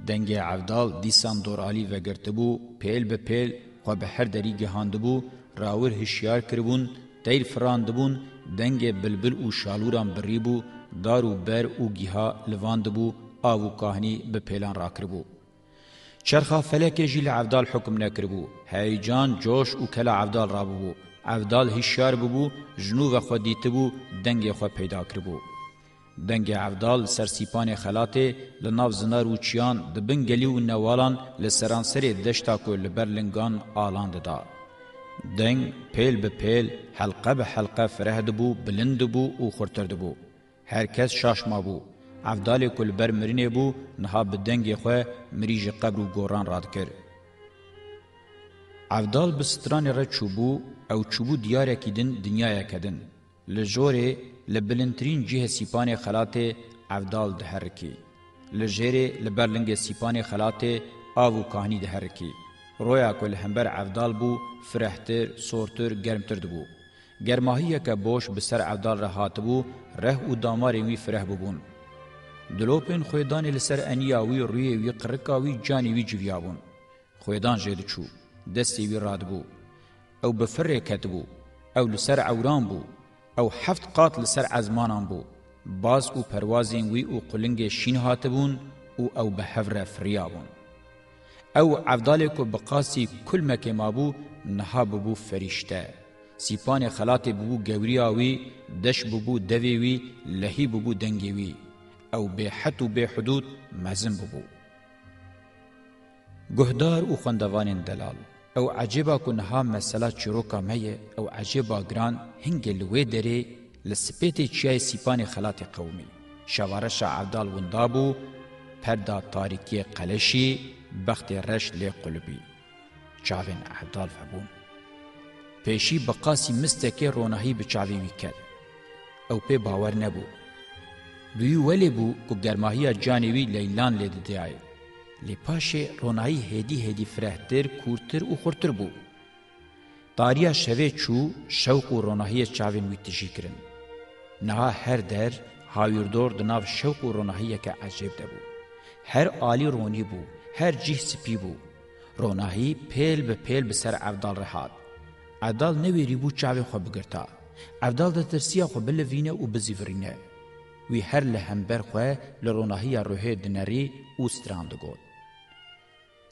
دنگ عبدال دیسان دور علی و گرتبو پیل به پیل خو به هر دری گهاندبو راور هشیار کربون دیر فراندبون دنګ بلبل او شالوران بریبو دارو بر او گیها لواندبو او کاهنی به پیلان راکربو چرخه فلک جیل عبدال حکم نکربو هیجان جوش او کلا عبدال رابو عبدال هشیار بو جنو و خو دیتبو دنګ خو پیدا کربو دنګ عبدال سرسیپان خلاته لناو زنار او چیان د بنګلی او نوالان لسرانسری دشتا کو لبرلنګان آلاند ده دنگ پیل به پیل حلقه به حلقه فرهد بو بلند بو او خورترد بو هر کس شاشما بو افدال کلبر مرینه بو نها به دنگ خو مریج قبر و گوران راد کر افدال به ستران را چوبو او چوبو دیار کیدن دنیا کدن لجوره لبلنترین جهه سیپان خلات افدال دهرکی لجره لبرلنگ سیپان خلات آو کهانی دهرکی رویا کل همبر عفدال بو فرحتر سورتر گرمتر دبو گرماهیه که بوش بسر عفدال را هاتبو ره و داماری وی فره ببون دلوپن خویدان لسر انیاوی روی وی قرکاوی جانی وی جویابون خویدان جید چو دستی وی راد بو او بفره کت بو او لسر عوران بو او حفت قات لسر عزمانان بو باز او پروازین وی او قلنگ شین هاتبون او او بهفره فریابون او عفداله کو بقاسی کل مکه مابو نها بو فرشته سیپان خلات بو گوریاوی دش بو دویوی لهی بو دنگیوی او به حد و به حدود مزن بو گهدار او خواندوان دلال او عجبا کنها مسلا چروکا مه او عجبا گران هنگ لوی دره لسپیت چیای سیپان خلات قومی شوارش عبدال وندابو پردا تاریکی قلشی بەختی ڕەش لێ قلبی چاوێن عەبدال هەبوون پێشی بە قاسی مستێکێ ڕۆناهی بە چاویوی کرد ئەو پێ باوەەر نەبوو دوی وەلێ بوو کو گەرماهیە جانێوی لەیلان لێ دەدایە لێ پاشێ ڕۆناایی هێدی هێدی فرەهتر کورتتر و خورتتر بوو داریا شەوێ چوو شەوق و ڕۆناهیە چاوین وی تژی کرن نەها هەر دەر هاویردۆر دناو شەوق و ڕۆناهیەکە عجێب دەبوو هەر عالی ڕۆنی بوو هر جیه سپی بو روناهی پیل به پیل به سر عبدال رهاد عبدال نویری بو چاوی خو بگرتا عبدال د ترسیا خو بل وینه او بزیورینه وی هر له همبر خو له روناهی روحه دنری او ستراند گوت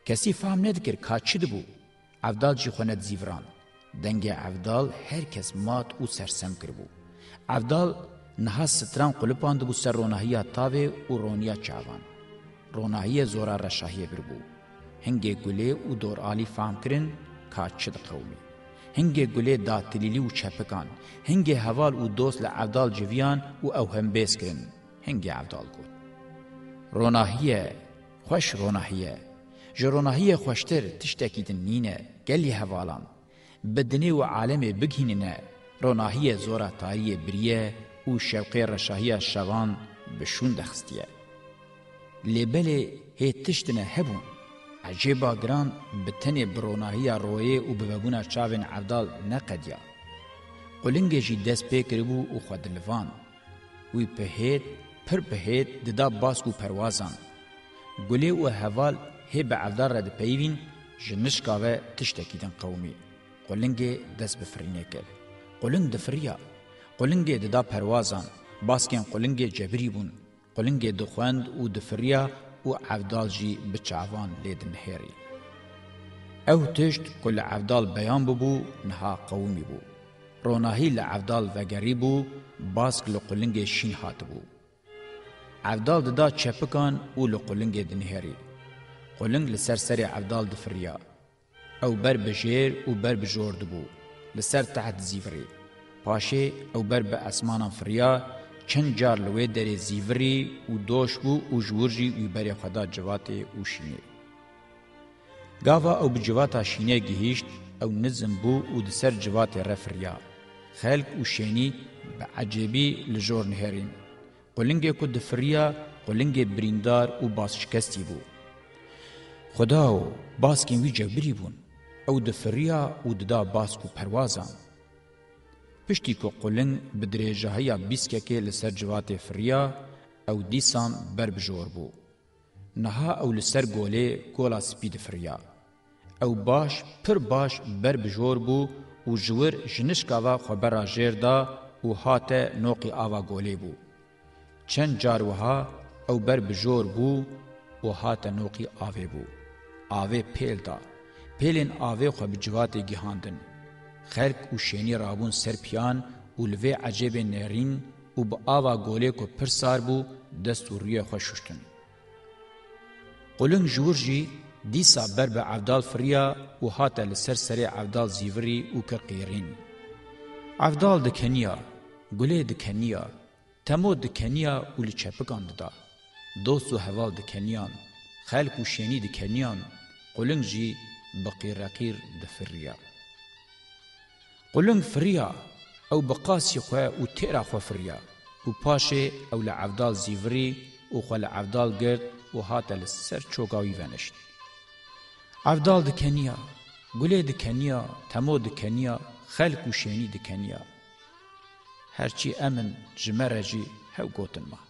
کسی فهم ندکر کاچی بو عبدال جی خو ند زیوران دنګ عبدال هر کس مات او سرسم کربو عبدال نها ستران قلپاند بو سر روناهی تاوی او رونیا چاوان روناهی زورا رشاهی بربو هنگه گله او دور آلی فهم کرن کاچه ده قومی هنگه گله دا تلیلی و چپکان هنگه هوال او دوست لعبدال جویان و او هم بیس کرن هنگه عبدال گود روناهیه خوش روناهیه جروناهیه خوشتر تشتکیدن نینه گلی هوالان بدنی و عالمه بگیننه روناهیه زورا تاریه بریه او شوقی رشاهیه شوان بشون دخستیه لبله هیتشتنه هبون عجیبا گران بتنی بروناهی رویه و ببگونا چاوین عبدال نقدیا قلنگه جی دست پیکر بو و خودلوان وی پهید پر پهید ددا باسکو پروازان گلی و هوال هب عبدال رد پیوین جنشکاوه تشتکیدن قومی قلنگه دست بفرینه کل قلنگ دفریا قلنگه ددا پروازان باسکین قلنگه جبری بون قلنگه دخوند و دفریا و عفدال جی بچعوان لیدن هیری. او تشت کل عفدال بیان ببو نها قومی بو. روناهی لعفدال وگری بو باسک لقلنگه شین هات بو. عفدال ددا چپکان و لقلنگه دنهری. قلنگ لسرسری عفدال دفریا. او بر بجیر و بر بجورد بو. لسر تحت زیفری. پاشه او بر به اسمانان فریا چنجار لوی دری زیوری او دوش بو او جورجی او بری خدا جوات او شینه گاوا او بجواتا شینه گهیشت او نزم بو او دسر جوات رفریا خلق او شینی بعجبی لجور نهرین قلنگه کو دفریا قلنگه بریندار او باس شکستی بو خداو باس کین وی جبری بون او دفریا او ددا باس کو پروازان پشتی کو قلن بدریجه هیا بیسکه که لسر جوات فریا او دیسان بر بجور بو. نها او لسر گوله گولا سپید فریا. او باش پر باش بر بجور بو و جور جنشکاوا خبر آجیر دا و هات نوقی آوا گوله بو. چند جاروها او بر بجور بو و هات نوقی آوه بو. آوه پیل دا. پیلین آوه خو بجوات گیهاندن. خلق و شینی رابون سرپیان و لوی عجب نرین و با آوا گوله که پرسار بو دست و روی خوش ششتن. قلنگ جورجی دیسا بر به عبدال فریا و هاتا لسر سری عبدال زیوری و کرقیرین. عبدال دکنیا، گله دکنیا، تمو دکنیا و لچپکان ددا. دوست و حوال دکنیان، خلق و شینی دکنیان، قلنگ جی بقیرقیر دفریا. قلنگ فریا او بقاسی خو او تیرا خو فریا او پاشه او لعبدال زیوری او خو لعبدال گرد و هات لسر چوگاوی ونشت عبدال دکنیا گله دکنیا تمو دکنیا خلق و شینی دکنیا هرچی امن جمرجی هاو گوتن ما